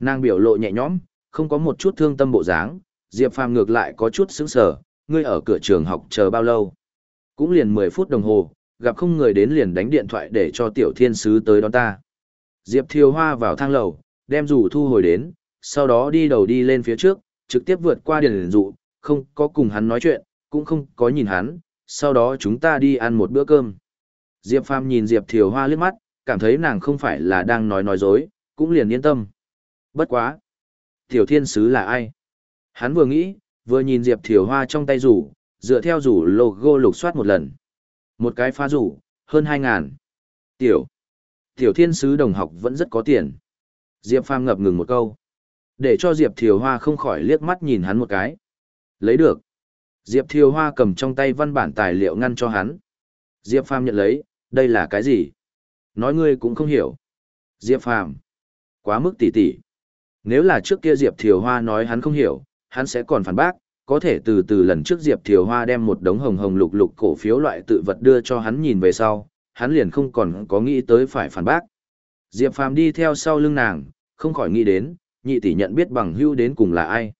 Nàng biểu lộ nhẹ nhõm, không có một chút thương tâm bộ dáng, Diệp Phàm ngược lại có chút sững sờ, ngươi ở cửa trường học chờ bao lâu? Cũng liền 10 phút đồng hồ, gặp không người đến liền đánh điện thoại để cho tiểu thiên sứ tới đón ta. Diệp Thiều Hoa vào thang lầu, đem rủ thu hồi đến, sau đó đi đầu đi lên phía trước, trực tiếp vượt qua điền dụ, không có cùng hắn nói chuyện, cũng không có nhìn hắn, sau đó chúng ta đi ăn một bữa cơm. Diệp Phàm nhìn Diệp Thiều Hoa liếc mắt, cảm thấy nàng không phải là đang nói nói dối, cũng liền yên tâm. Bất quá. Tiểu thiên sứ là ai? Hắn vừa nghĩ, vừa nhìn Diệp Thiều Hoa trong tay rủ, dựa theo rủ logo lục soát một lần. Một cái phá rủ, hơn 2 ngàn. Tiểu. Tiểu thiên sứ đồng học vẫn rất có tiền. Diệp Phàm ngập ngừng một câu. Để cho Diệp Thiều Hoa không khỏi liếc mắt nhìn hắn một cái. Lấy được. Diệp Thiều Hoa cầm trong tay văn bản tài liệu ngăn cho hắn. Diệp Phàm nhận lấy, đây là cái gì? Nói ngươi cũng không hiểu. Diệp Phàm Quá mức tỉ tỉ. Nếu là trước kia Diệp Thiều Hoa nói hắn không hiểu, hắn sẽ còn phản bác, có thể từ từ lần trước Diệp Thiều Hoa đem một đống hồng hồng lục lục cổ phiếu loại tự vật đưa cho hắn nhìn về sau, hắn liền không còn có nghĩ tới phải phản bác. Diệp Phàm đi theo sau lưng nàng, không khỏi nghĩ đến, nhị tỷ nhận biết bằng hưu đến cùng là ai.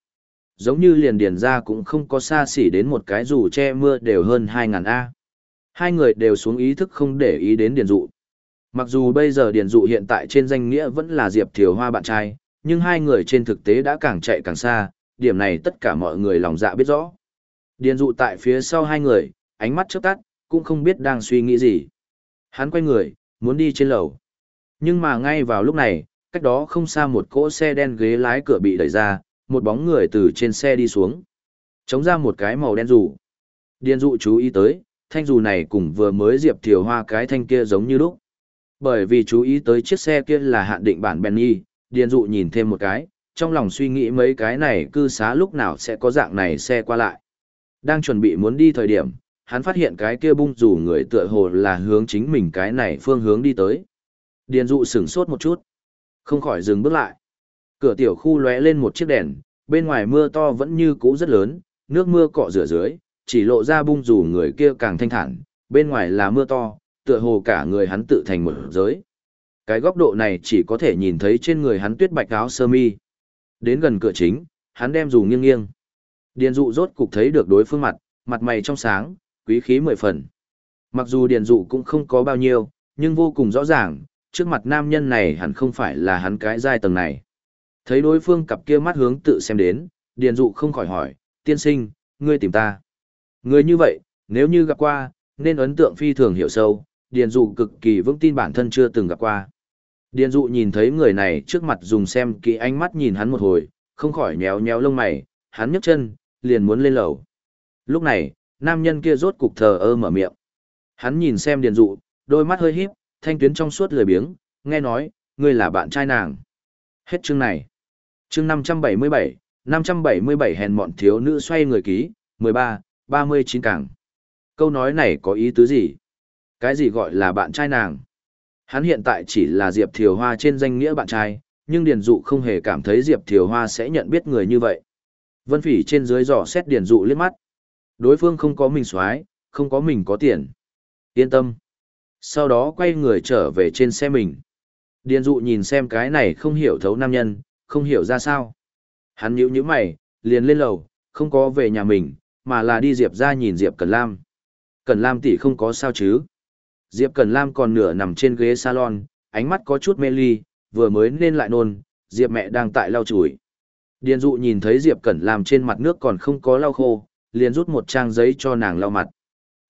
Giống như liền điền ra cũng không có xa xỉ đến một cái dù che mưa đều hơn 2.000 A. Hai người đều xuống ý thức không để ý đến điền dụ. Mặc dù bây giờ điền dụ hiện tại trên danh nghĩa vẫn là Diệp Thiều Hoa bạn trai, nhưng hai người trên thực tế đã càng chạy càng xa, điểm này tất cả mọi người lòng dạ biết rõ. Điền dụ tại phía sau hai người, ánh mắt chớp tắt, cũng không biết đang suy nghĩ gì. Hắn quay người, muốn đi trên lầu. Nhưng mà ngay vào lúc này, cách đó không xa một cỗ xe đen ghế lái cửa bị đẩy ra, một bóng người từ trên xe đi xuống. Chống ra một cái màu đen rủ. Điền dụ chú ý tới, thanh dù này cùng vừa mới diệp thiều hoa cái thanh kia giống như lúc. Bởi vì chú ý tới chiếc xe kia là hạn định bản Benny, điền dụ nhìn thêm một cái, trong lòng suy nghĩ mấy cái này cư xá lúc nào sẽ có dạng này xe qua lại. Đang chuẩn bị muốn đi thời điểm, hắn phát hiện cái kia bung rủ người tựa hồ là hướng chính mình cái này phương hướng đi tới. Điền dụ sửng sốt một chút, không khỏi dừng bước lại. Cửa tiểu khu lóe lên một chiếc đèn, bên ngoài mưa to vẫn như cũ rất lớn, nước mưa cọ rửa dưới, chỉ lộ ra bung dù người kia càng thanh thản, bên ngoài là mưa to, tựa hồ cả người hắn tự thành một giới. Cái góc độ này chỉ có thể nhìn thấy trên người hắn tuyết bạch áo sơ mi. Đến gần cửa chính, hắn đem dù nghiêng nghiêng. Điền dụ rốt cục thấy được đối phương mặt, mặt mày trong sáng, quý khí mười phần. Mặc dù điền dụ cũng không có bao nhiêu, nhưng vô cùng rõ ràng, trước mặt nam nhân này hẳn không phải là hắn cái giai tầng này. Thấy đối phương cặp kia mắt hướng tự xem đến, điền dụ không khỏi hỏi, tiên sinh, ngươi tìm ta. Người như vậy, nếu như gặp qua, nên ấn tượng phi thường hiểu sâu, điền dụ cực kỳ vững tin bản thân chưa từng gặp qua. Điền dụ nhìn thấy người này trước mặt dùng xem kỹ ánh mắt nhìn hắn một hồi, không khỏi nhéo nhéo lông mày, hắn nhấc chân, liền muốn lên lầu. Lúc này, nam nhân kia rốt cục thờ ơ mở miệng. Hắn nhìn xem điền dụ, đôi mắt hơi híp, thanh tuyến trong suốt lười biếng, nghe nói, ngươi là bạn trai nàng. Hết chương này. Chương 577, 577 hèn mọn thiếu nữ xoay người ký, 13, 39 càng. Câu nói này có ý tứ gì? Cái gì gọi là bạn trai nàng? Hắn hiện tại chỉ là Diệp Thiều Hoa trên danh nghĩa bạn trai, nhưng Điền Dụ không hề cảm thấy Diệp Thiều Hoa sẽ nhận biết người như vậy. Vân Phỉ trên dưới dò xét Điền Dụ liếc mắt. Đối phương không có mình xoái, không có mình có tiền. Yên tâm. Sau đó quay người trở về trên xe mình. Điền Dụ nhìn xem cái này không hiểu thấu nam nhân, không hiểu ra sao. Hắn nhíu nhíu mày, liền lên lầu, không có về nhà mình, mà là đi Diệp ra nhìn Diệp Cần Lam. Cần Lam tỷ không có sao chứ. Diệp Cần Lam còn nửa nằm trên ghế salon, ánh mắt có chút mê ly, vừa mới nên lại nôn, Diệp mẹ đang tại lau chùi. Điền dụ nhìn thấy Diệp Cẩn Lam trên mặt nước còn không có lau khô, liền rút một trang giấy cho nàng lau mặt.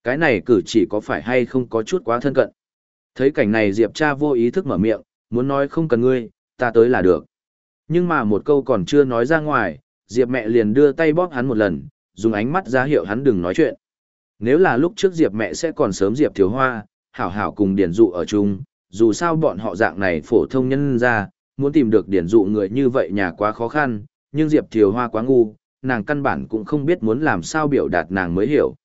Cái này cử chỉ có phải hay không có chút quá thân cận. Thấy cảnh này Diệp cha vô ý thức mở miệng, muốn nói không cần ngươi, ta tới là được. Nhưng mà một câu còn chưa nói ra ngoài, Diệp mẹ liền đưa tay bóp hắn một lần, dùng ánh mắt ra hiệu hắn đừng nói chuyện. Nếu là lúc trước Diệp mẹ sẽ còn sớm Diệp thiếu hoa, hảo hảo cùng điển dụ ở chung, dù sao bọn họ dạng này phổ thông nhân ra, muốn tìm được điển dụ người như vậy nhà quá khó khăn, nhưng Diệp Thiều Hoa quá ngu, nàng căn bản cũng không biết muốn làm sao biểu đạt nàng mới hiểu.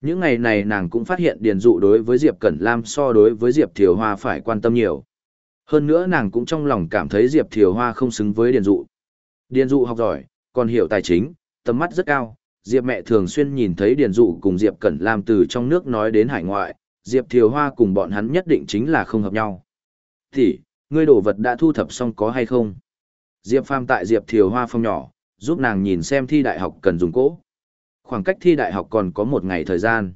Những ngày này nàng cũng phát hiện điển dụ đối với Diệp Cẩn Lam so đối với Diệp Thiều Hoa phải quan tâm nhiều. Hơn nữa nàng cũng trong lòng cảm thấy Diệp Thiều Hoa không xứng với Điền dụ. Điền dụ học giỏi, còn hiểu tài chính, tầm mắt rất cao. Diệp mẹ thường xuyên nhìn thấy Điền dụ cùng Diệp Cẩn Lam từ trong nước nói đến hải ngoại, Diệp Thiều Hoa cùng bọn hắn nhất định chính là không hợp nhau. Thì, ngươi đồ vật đã thu thập xong có hay không? Diệp Phàm tại Diệp Thiều Hoa phòng nhỏ, giúp nàng nhìn xem thi đại học cần dùng cỗ. Khoảng cách thi đại học còn có một ngày thời gian.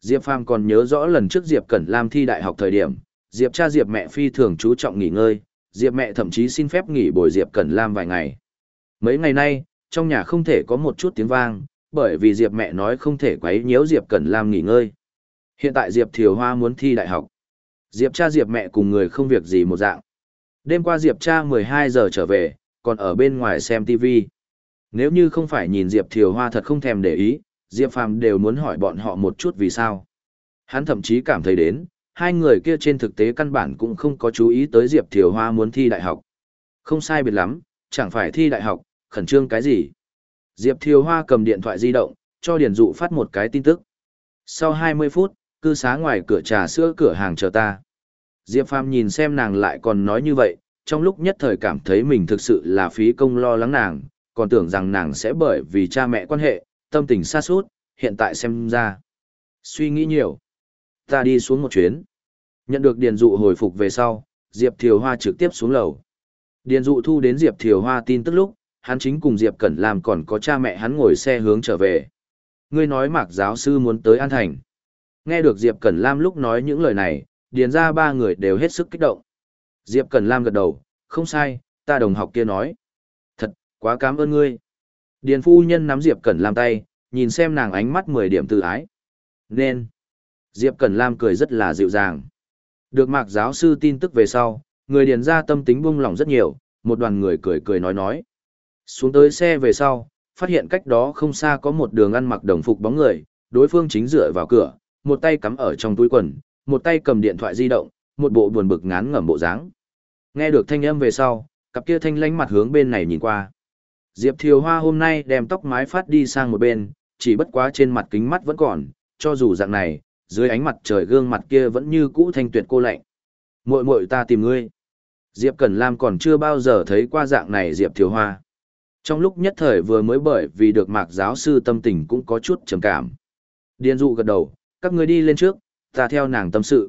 Diệp Phàm còn nhớ rõ lần trước Diệp Cẩn Lam thi đại học thời điểm, Diệp cha Diệp mẹ phi thường chú trọng nghỉ ngơi, Diệp mẹ thậm chí xin phép nghỉ bồi Diệp Cẩn Lam vài ngày. Mấy ngày nay, trong nhà không thể có một chút tiếng vang, bởi vì Diệp mẹ nói không thể quấy nhiễu Diệp Cẩn Lam nghỉ ngơi. Hiện tại Diệp Thiều Hoa muốn thi đại học. Diệp cha Diệp mẹ cùng người không việc gì một dạng. Đêm qua Diệp cha 12 giờ trở về, còn ở bên ngoài xem TV. Nếu như không phải nhìn Diệp Thiều Hoa thật không thèm để ý, Diệp Phàm đều muốn hỏi bọn họ một chút vì sao. Hắn thậm chí cảm thấy đến, hai người kia trên thực tế căn bản cũng không có chú ý tới Diệp Thiều Hoa muốn thi đại học. Không sai biệt lắm, chẳng phải thi đại học, khẩn trương cái gì. Diệp Thiều Hoa cầm điện thoại di động, cho Điền Dụ phát một cái tin tức. Sau 20 phút, cư xá ngoài cửa trà sữa cửa hàng chờ ta. Diệp Phàm nhìn xem nàng lại còn nói như vậy, trong lúc nhất thời cảm thấy mình thực sự là phí công lo lắng nàng, còn tưởng rằng nàng sẽ bởi vì cha mẹ quan hệ, tâm tình xa suốt, hiện tại xem ra. Suy nghĩ nhiều. Ta đi xuống một chuyến. Nhận được Điền Dụ hồi phục về sau, Diệp Thiều Hoa trực tiếp xuống lầu. Điền Dụ thu đến Diệp Thiều Hoa tin tức lúc, hắn chính cùng Diệp Cẩn làm còn có cha mẹ hắn ngồi xe hướng trở về. Ngươi nói mạc giáo sư muốn tới An Thành. Nghe được Diệp Cẩn Lam lúc nói những lời này, điền ra ba người đều hết sức kích động. Diệp Cẩn Lam gật đầu, không sai, ta đồng học kia nói. Thật, quá cảm ơn ngươi. Điền phu nhân nắm Diệp Cẩn Lam tay, nhìn xem nàng ánh mắt 10 điểm tự ái. Nên. Diệp Cẩn Lam cười rất là dịu dàng. Được mạc giáo sư tin tức về sau, Người điền ra tâm tính buông lỏng rất nhiều, một đoàn người cười cười nói nói. Xuống tới xe về sau, phát hiện cách đó không xa có một đường ăn mặc đồng phục bóng người, đối phương chính dựa vào cửa, một tay cắm ở trong túi quần, một tay cầm điện thoại di động, một bộ buồn bực ngán ngẩm bộ dáng. Nghe được thanh âm về sau, cặp kia thanh lánh mặt hướng bên này nhìn qua. Diệp Thiều Hoa hôm nay đem tóc mái phát đi sang một bên, chỉ bất quá trên mặt kính mắt vẫn còn, cho dù dạng này, dưới ánh mặt trời gương mặt kia vẫn như cũ thanh tuyệt cô lạnh. Muội muội ta tìm ngươi. Diệp Cẩn Lam còn chưa bao giờ thấy qua dạng này Diệp Thiều Hoa. Trong lúc nhất thời vừa mới bởi vì được mạc giáo sư tâm tình cũng có chút trầm cảm. Điền dụ gật đầu, các ngươi đi lên trước, ta theo nàng tâm sự.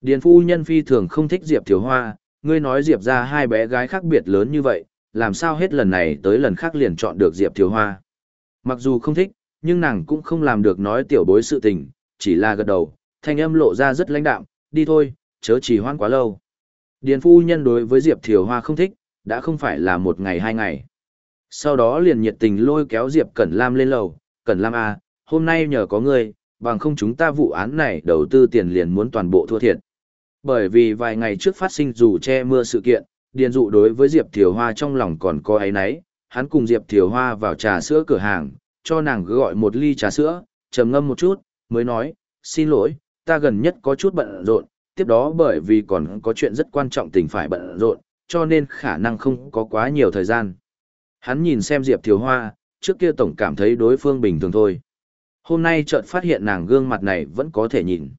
Điền phu nhân phi thường không thích Diệp Thiều Hoa, ngươi nói Diệp ra hai bé gái khác biệt lớn như vậy, làm sao hết lần này tới lần khác liền chọn được Diệp Thiều Hoa. Mặc dù không thích, nhưng nàng cũng không làm được nói tiểu bối sự tình, chỉ là gật đầu, thanh âm lộ ra rất lãnh đạm, đi thôi, chớ chỉ hoan quá lâu. Điền phu nhân đối với Diệp Thiều Hoa không thích, đã không phải là một ngày hai ngày. Sau đó liền nhiệt tình lôi kéo Diệp Cẩn Lam lên lầu, Cẩn Lam A, hôm nay nhờ có ngươi, bằng không chúng ta vụ án này đầu tư tiền liền muốn toàn bộ thua thiệt. Bởi vì vài ngày trước phát sinh dù che mưa sự kiện, Điền dụ đối với Diệp Thiều Hoa trong lòng còn có ấy nấy, hắn cùng Diệp Thiều Hoa vào trà sữa cửa hàng, cho nàng gọi một ly trà sữa, trầm ngâm một chút, mới nói, xin lỗi, ta gần nhất có chút bận rộn, tiếp đó bởi vì còn có chuyện rất quan trọng tình phải bận rộn, cho nên khả năng không có quá nhiều thời gian. Hắn nhìn xem Diệp Thiều Hoa, trước kia tổng cảm thấy đối phương bình thường thôi. Hôm nay chợt phát hiện nàng gương mặt này vẫn có thể nhìn.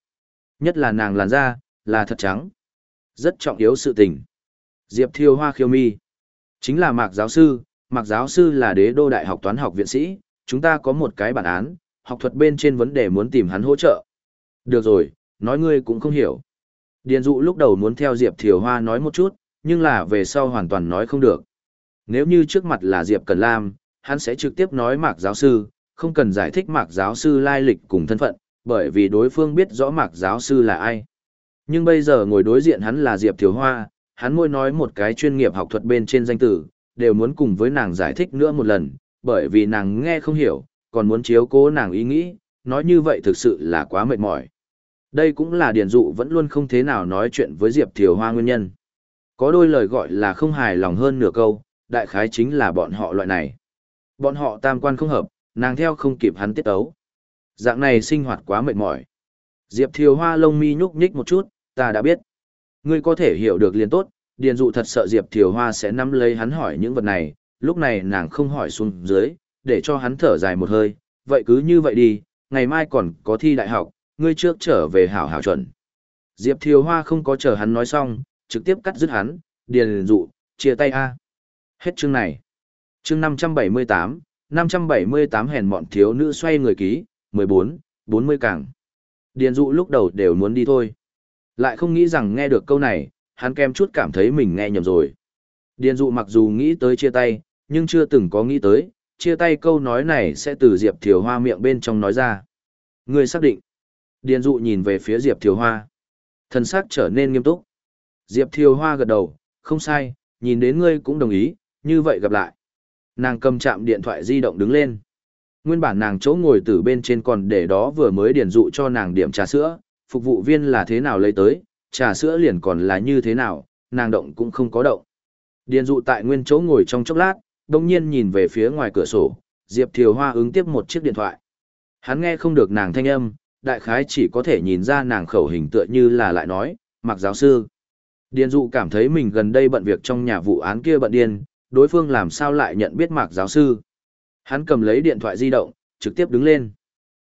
Nhất là nàng làn da, là thật trắng. Rất trọng yếu sự tình. Diệp Thiều Hoa khiêu mi. Chính là Mạc Giáo Sư, Mạc Giáo Sư là đế đô đại học toán học viện sĩ, chúng ta có một cái bản án, học thuật bên trên vấn đề muốn tìm hắn hỗ trợ. Được rồi, nói ngươi cũng không hiểu. Điền dụ lúc đầu muốn theo Diệp Thiều Hoa nói một chút, nhưng là về sau hoàn toàn nói không được. Nếu như trước mặt là Diệp Cần Lam, hắn sẽ trực tiếp nói Mạc giáo sư, không cần giải thích Mạc giáo sư lai lịch cùng thân phận, bởi vì đối phương biết rõ Mạc giáo sư là ai. Nhưng bây giờ ngồi đối diện hắn là Diệp Thiều Hoa, hắn môi nói một cái chuyên nghiệp học thuật bên trên danh tử, đều muốn cùng với nàng giải thích nữa một lần, bởi vì nàng nghe không hiểu, còn muốn chiếu cố nàng ý nghĩ, nói như vậy thực sự là quá mệt mỏi. Đây cũng là Điền dụ vẫn luôn không thế nào nói chuyện với Diệp Thiều Hoa nguyên nhân. Có đôi lời gọi là không hài lòng hơn nửa câu, đại khái chính là bọn họ loại này. Bọn họ tam quan không hợp, nàng theo không kịp hắn tiết ấu. Dạng này sinh hoạt quá mệt mỏi. Diệp Thiều Hoa lông mi nhúc nhích một chút, ta đã biết. Ngươi có thể hiểu được liền tốt, điền dụ thật sợ Diệp Thiều Hoa sẽ nắm lấy hắn hỏi những vật này, lúc này nàng không hỏi xuống dưới, để cho hắn thở dài một hơi, vậy cứ như vậy đi, ngày mai còn có thi đại học, ngươi trước trở về hảo hảo chuẩn. Diệp Thiều Hoa không có chờ hắn nói xong, trực tiếp cắt dứt hắn, điền dụ, chia tay a. Hết chương này. Chương 578, 578 hèn mọn thiếu nữ xoay người ký, 14, 40 càng. Điền dụ lúc đầu đều muốn đi thôi. Lại không nghĩ rằng nghe được câu này, hắn kem chút cảm thấy mình nghe nhầm rồi. Điền dụ mặc dù nghĩ tới chia tay, nhưng chưa từng có nghĩ tới, chia tay câu nói này sẽ từ Diệp Thiều Hoa miệng bên trong nói ra. Ngươi xác định. Điền dụ nhìn về phía Diệp Thiều Hoa. Thần sắc trở nên nghiêm túc. Diệp Thiều Hoa gật đầu, không sai, nhìn đến ngươi cũng đồng ý, như vậy gặp lại. Nàng cầm chạm điện thoại di động đứng lên. Nguyên bản nàng chỗ ngồi từ bên trên còn để đó vừa mới điền dụ cho nàng điểm trà sữa, phục vụ viên là thế nào lấy tới, trà sữa liền còn là như thế nào, nàng động cũng không có động. Điền dụ tại nguyên chỗ ngồi trong chốc lát, đông nhiên nhìn về phía ngoài cửa sổ, Diệp Thiều Hoa ứng tiếp một chiếc điện thoại. Hắn nghe không được nàng thanh âm, đại khái chỉ có thể nhìn ra nàng khẩu hình tựa như là lại nói, mặc giáo sư. Điền dụ cảm thấy mình gần đây bận việc trong nhà vụ án kia bận điên, đối phương làm sao lại nhận biết mạc giáo sư. Hắn cầm lấy điện thoại di động, trực tiếp đứng lên.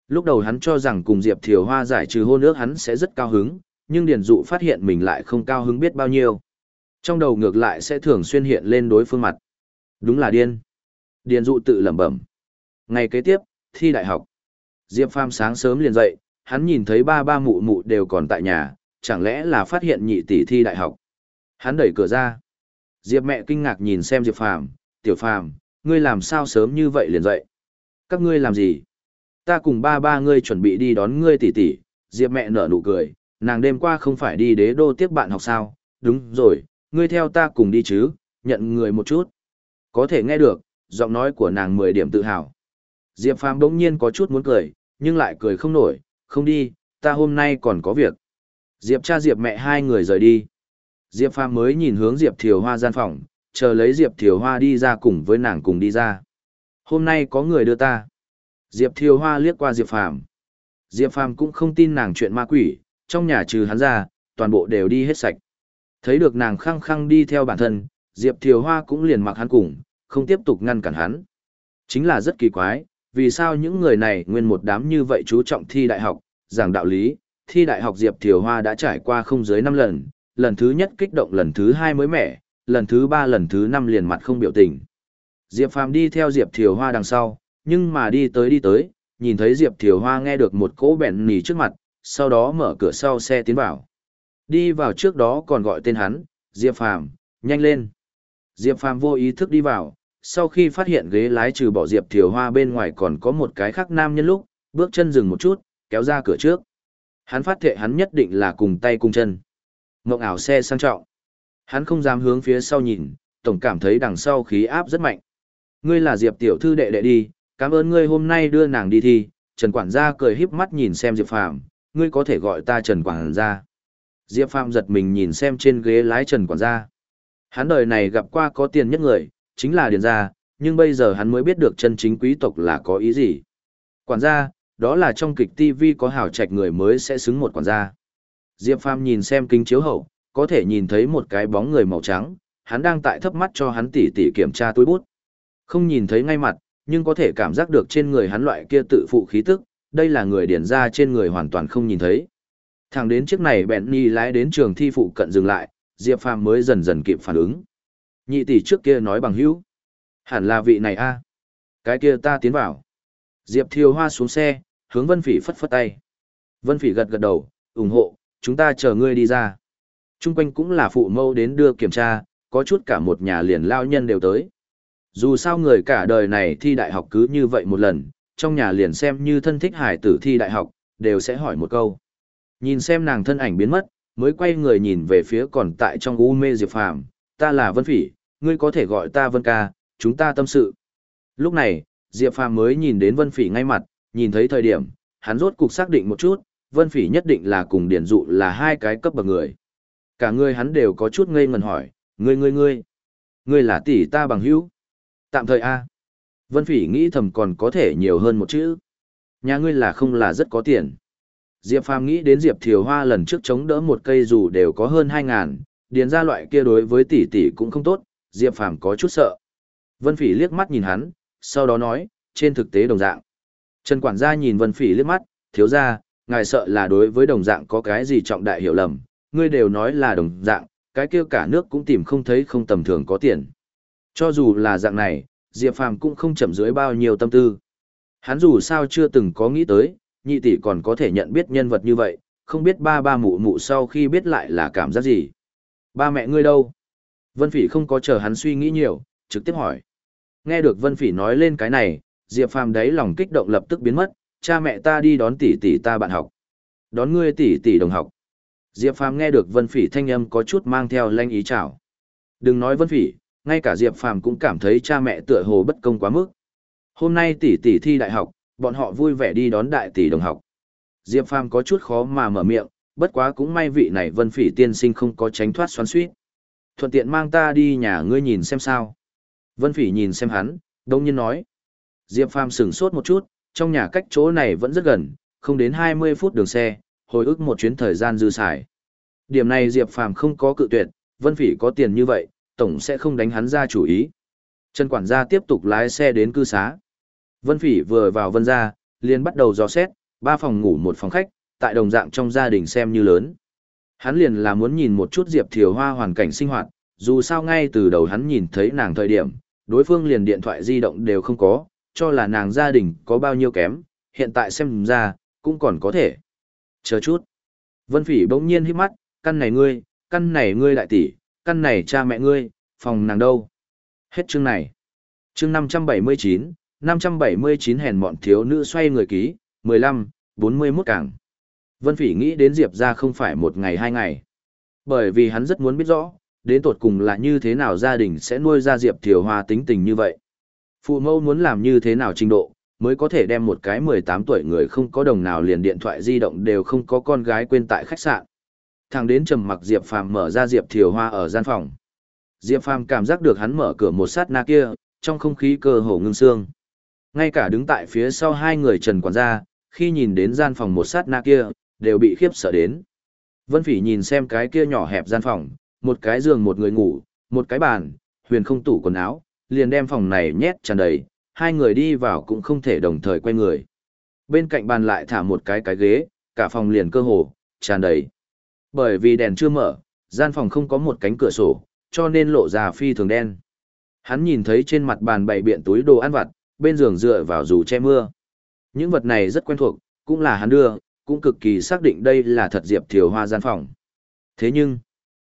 Lúc đầu hắn cho rằng cùng Diệp Thiều Hoa giải trừ hôn ước hắn sẽ rất cao hứng, nhưng Điền Dụ phát hiện mình lại không cao hứng biết bao nhiêu. Trong đầu ngược lại sẽ thường xuyên hiện lên đối phương mặt. Đúng là điên. Điền Dụ tự lẩm bẩm. Ngày kế tiếp, thi đại học. Diệp Phàm sáng sớm liền dậy, hắn nhìn thấy ba ba mụ mụ đều còn tại nhà, chẳng lẽ là phát hiện nhị tỷ thi đại học. Hắn đẩy cửa ra. Diệp mẹ kinh ngạc nhìn xem Diệp Phàm, "Tiểu Phàm, ngươi làm sao sớm như vậy liền dậy? Các ngươi làm gì?" "Ta cùng ba ba ngươi chuẩn bị đi đón ngươi tỷ tỷ." Diệp mẹ nở nụ cười, "Nàng đêm qua không phải đi đế đô tiếp bạn học sao? Đúng rồi, ngươi theo ta cùng đi chứ, nhận người một chút." Có thể nghe được, giọng nói của nàng mười điểm tự hào. Diệp Phàm bỗng nhiên có chút muốn cười, nhưng lại cười không nổi, "Không đi, ta hôm nay còn có việc." Diệp cha Diệp mẹ hai người rời đi. Diệp Phàm mới nhìn hướng Diệp Thiều Hoa gian phòng, chờ lấy Diệp Thiều Hoa đi ra cùng với nàng cùng đi ra. Hôm nay có người đưa ta. Diệp Thiều Hoa liếc qua Diệp Phàm. Diệp Phàm cũng không tin nàng chuyện ma quỷ, trong nhà trừ hắn ra, toàn bộ đều đi hết sạch. Thấy được nàng khăng khăng đi theo bản thân, Diệp Thiều Hoa cũng liền mặc hắn cùng, không tiếp tục ngăn cản hắn. Chính là rất kỳ quái, vì sao những người này nguyên một đám như vậy chú trọng thi đại học, giảng đạo lý, thi đại học Diệp Thiều Hoa đã trải qua không dưới 5 lần, lần thứ nhất kích động lần thứ hai mới mẻ, lần thứ ba lần thứ năm liền mặt không biểu tình. Diệp Phàm đi theo Diệp Thiều Hoa đằng sau, nhưng mà đi tới đi tới, nhìn thấy Diệp Thiều Hoa nghe được một cỗ bẹn nỉ trước mặt, sau đó mở cửa sau xe tiến vào. Đi vào trước đó còn gọi tên hắn, Diệp Phàm, nhanh lên. Diệp Phàm vô ý thức đi vào, sau khi phát hiện ghế lái trừ bỏ Diệp Thiều Hoa bên ngoài còn có một cái khác nam nhân lúc, bước chân dừng một chút, kéo ra cửa trước. Hắn phát thệ hắn nhất định là cùng tay cùng chân. Mộng ảo xe sang trọng. Hắn không dám hướng phía sau nhìn, tổng cảm thấy đằng sau khí áp rất mạnh. Ngươi là Diệp tiểu thư đệ đệ đi, cảm ơn ngươi hôm nay đưa nàng đi thi. Trần quản gia cười híp mắt nhìn xem Diệp Phàm, ngươi có thể gọi ta Trần quản gia. Diệp Phàm giật mình nhìn xem trên ghế lái Trần quản gia. Hắn đời này gặp qua có tiền nhất người, chính là điền gia, nhưng bây giờ hắn mới biết được chân chính quý tộc là có ý gì. Quản gia, đó là trong kịch TV có hào trạch người mới sẽ xứng một quản gia. Diệp Phàm nhìn xem kính chiếu hậu, có thể nhìn thấy một cái bóng người màu trắng, hắn đang tại thấp mắt cho hắn tỉ tỉ kiểm tra túi bút. Không nhìn thấy ngay mặt, nhưng có thể cảm giác được trên người hắn loại kia tự phụ khí tức, đây là người điển ra trên người hoàn toàn không nhìn thấy. Thẳng đến chiếc này bẹn ni lái đến trường thi phụ cận dừng lại, Diệp Phàm mới dần dần kịp phản ứng. Nhị tỷ trước kia nói bằng hữu. Hẳn là vị này a. Cái kia ta tiến vào. Diệp Thiều Hoa xuống xe, hướng Vân Phỉ phất phất tay. Vân Phỉ gật gật đầu, ủng hộ, chúng ta chờ ngươi đi ra. Trung quanh cũng là phụ mâu đến đưa kiểm tra, có chút cả một nhà liền lao nhân đều tới. Dù sao người cả đời này thi đại học cứ như vậy một lần, trong nhà liền xem như thân thích hải tử thi đại học, đều sẽ hỏi một câu. Nhìn xem nàng thân ảnh biến mất, mới quay người nhìn về phía còn tại trong u mê Diệp Phàm, ta là Vân Phỉ, ngươi có thể gọi ta Vân ca, chúng ta tâm sự. Lúc này, Diệp Phàm mới nhìn đến Vân Phỉ ngay mặt, nhìn thấy thời điểm, hắn rốt cục xác định một chút, Vân Phỉ nhất định là cùng Điển Dụ là hai cái cấp bậc người. Cả người hắn đều có chút ngây ngần hỏi, ngươi ngươi ngươi, ngươi là tỷ ta bằng hữu. Tạm thời a. Vân Phỉ nghĩ thầm còn có thể nhiều hơn một chữ. Nhà ngươi là không là rất có tiền. Diệp Phàm nghĩ đến Diệp Thiều Hoa lần trước chống đỡ một cây dù đều có hơn hai ngàn, điền ra loại kia đối với tỷ tỷ cũng không tốt, Diệp Phàm có chút sợ. Vân Phỉ liếc mắt nhìn hắn, sau đó nói, trên thực tế đồng dạng. Trần quản gia nhìn Vân Phỉ liếc mắt, thiếu gia, ngài sợ là đối với đồng dạng có cái gì trọng đại hiểu lầm, ngươi đều nói là đồng dạng, cái kia cả nước cũng tìm không thấy không tầm thường có tiền. Cho dù là dạng này, Diệp Phàm cũng không chậm dưới bao nhiêu tâm tư. Hắn dù sao chưa từng có nghĩ tới, nhị tỷ còn có thể nhận biết nhân vật như vậy, không biết ba ba mụ mụ sau khi biết lại là cảm giác gì. Ba mẹ ngươi đâu? Vân Phỉ không có chờ hắn suy nghĩ nhiều, trực tiếp hỏi. Nghe được Vân Phỉ nói lên cái này, Diệp Phàm đấy lòng kích động lập tức biến mất, cha mẹ ta đi đón tỷ tỷ ta bạn học. Đón ngươi tỷ tỷ đồng học. Diệp Phàm nghe được Vân Phỉ thanh âm có chút mang theo lanh ý chào. Đừng nói Vân Phỉ, ngay cả Diệp Phàm cũng cảm thấy cha mẹ tựa hồ bất công quá mức. Hôm nay tỷ tỷ thi đại học, bọn họ vui vẻ đi đón đại tỷ đồng học. Diệp Phàm có chút khó mà mở miệng, bất quá cũng may vị này Vân Phỉ tiên sinh không có tránh thoát xoắn xuýt. Thuận tiện mang ta đi nhà ngươi nhìn xem sao. Vân Phỉ nhìn xem hắn, đông nhiên nói. Diệp Phàm sửng sốt một chút, trong nhà cách chỗ này vẫn rất gần, không đến 20 phút đường xe, hồi ức một chuyến thời gian dư xài. Điểm này Diệp Phàm không có cự tuyệt, Vân Phỉ có tiền như vậy, tổng sẽ không đánh hắn ra chủ ý. Trần quản gia tiếp tục lái xe đến cư xá. Vân Phỉ vừa vào Vân gia, liền bắt đầu dò xét, ba phòng ngủ một phòng khách, tại đồng dạng trong gia đình xem như lớn. Hắn liền là muốn nhìn một chút Diệp Thiều Hoa hoàn cảnh sinh hoạt, dù sao ngay từ đầu hắn nhìn thấy nàng thời điểm, đối phương liền điện thoại di động đều không có, cho là nàng gia đình có bao nhiêu kém, hiện tại xem ra, cũng còn có thể. Chờ chút. Vân Phỉ bỗng nhiên hít mắt, căn này ngươi, căn này ngươi đại tỷ, căn này cha mẹ ngươi, phòng nàng đâu. Hết chương này. Chương 579, 579 hèn mọn thiếu nữ xoay người ký, 15, 41 cảng Vân Phỉ nghĩ đến Diệp ra không phải một ngày hai ngày. Bởi vì hắn rất muốn biết rõ, đến tột cùng là như thế nào gia đình sẽ nuôi ra Diệp Thiều Hoa tính tình như vậy. Phụ mẫu muốn làm như thế nào trình độ, mới có thể đem một cái 18 tuổi người không có đồng nào liền điện thoại di động đều không có con gái quên tại khách sạn. Thằng đến trầm mặc Diệp Phàm mở ra Diệp Thiều Hoa ở gian phòng. Diệp Phàm cảm giác được hắn mở cửa một sát na kia, trong không khí cơ hồ ngưng xương. Ngay cả đứng tại phía sau hai người Trần quản gia, khi nhìn đến gian phòng một sát na kia, đều bị khiếp sợ đến. Vân Phỉ nhìn xem cái kia nhỏ hẹp gian phòng, một cái giường một người ngủ, một cái bàn, huyền không tủ quần áo, liền đem phòng này nhét tràn đầy, hai người đi vào cũng không thể đồng thời quay người. Bên cạnh bàn lại thả một cái cái ghế, cả phòng liền cơ hồ, tràn đầy. Bởi vì đèn chưa mở, gian phòng không có một cánh cửa sổ, cho nên lộ ra phi thường đen. Hắn nhìn thấy trên mặt bàn bày biện túi đồ ăn vặt, bên giường dựa vào dù che mưa. Những vật này rất quen thuộc, cũng là hắn đưa, cũng cực kỳ xác định đây là thật Diệp Thiều Hoa gian phòng. Thế nhưng,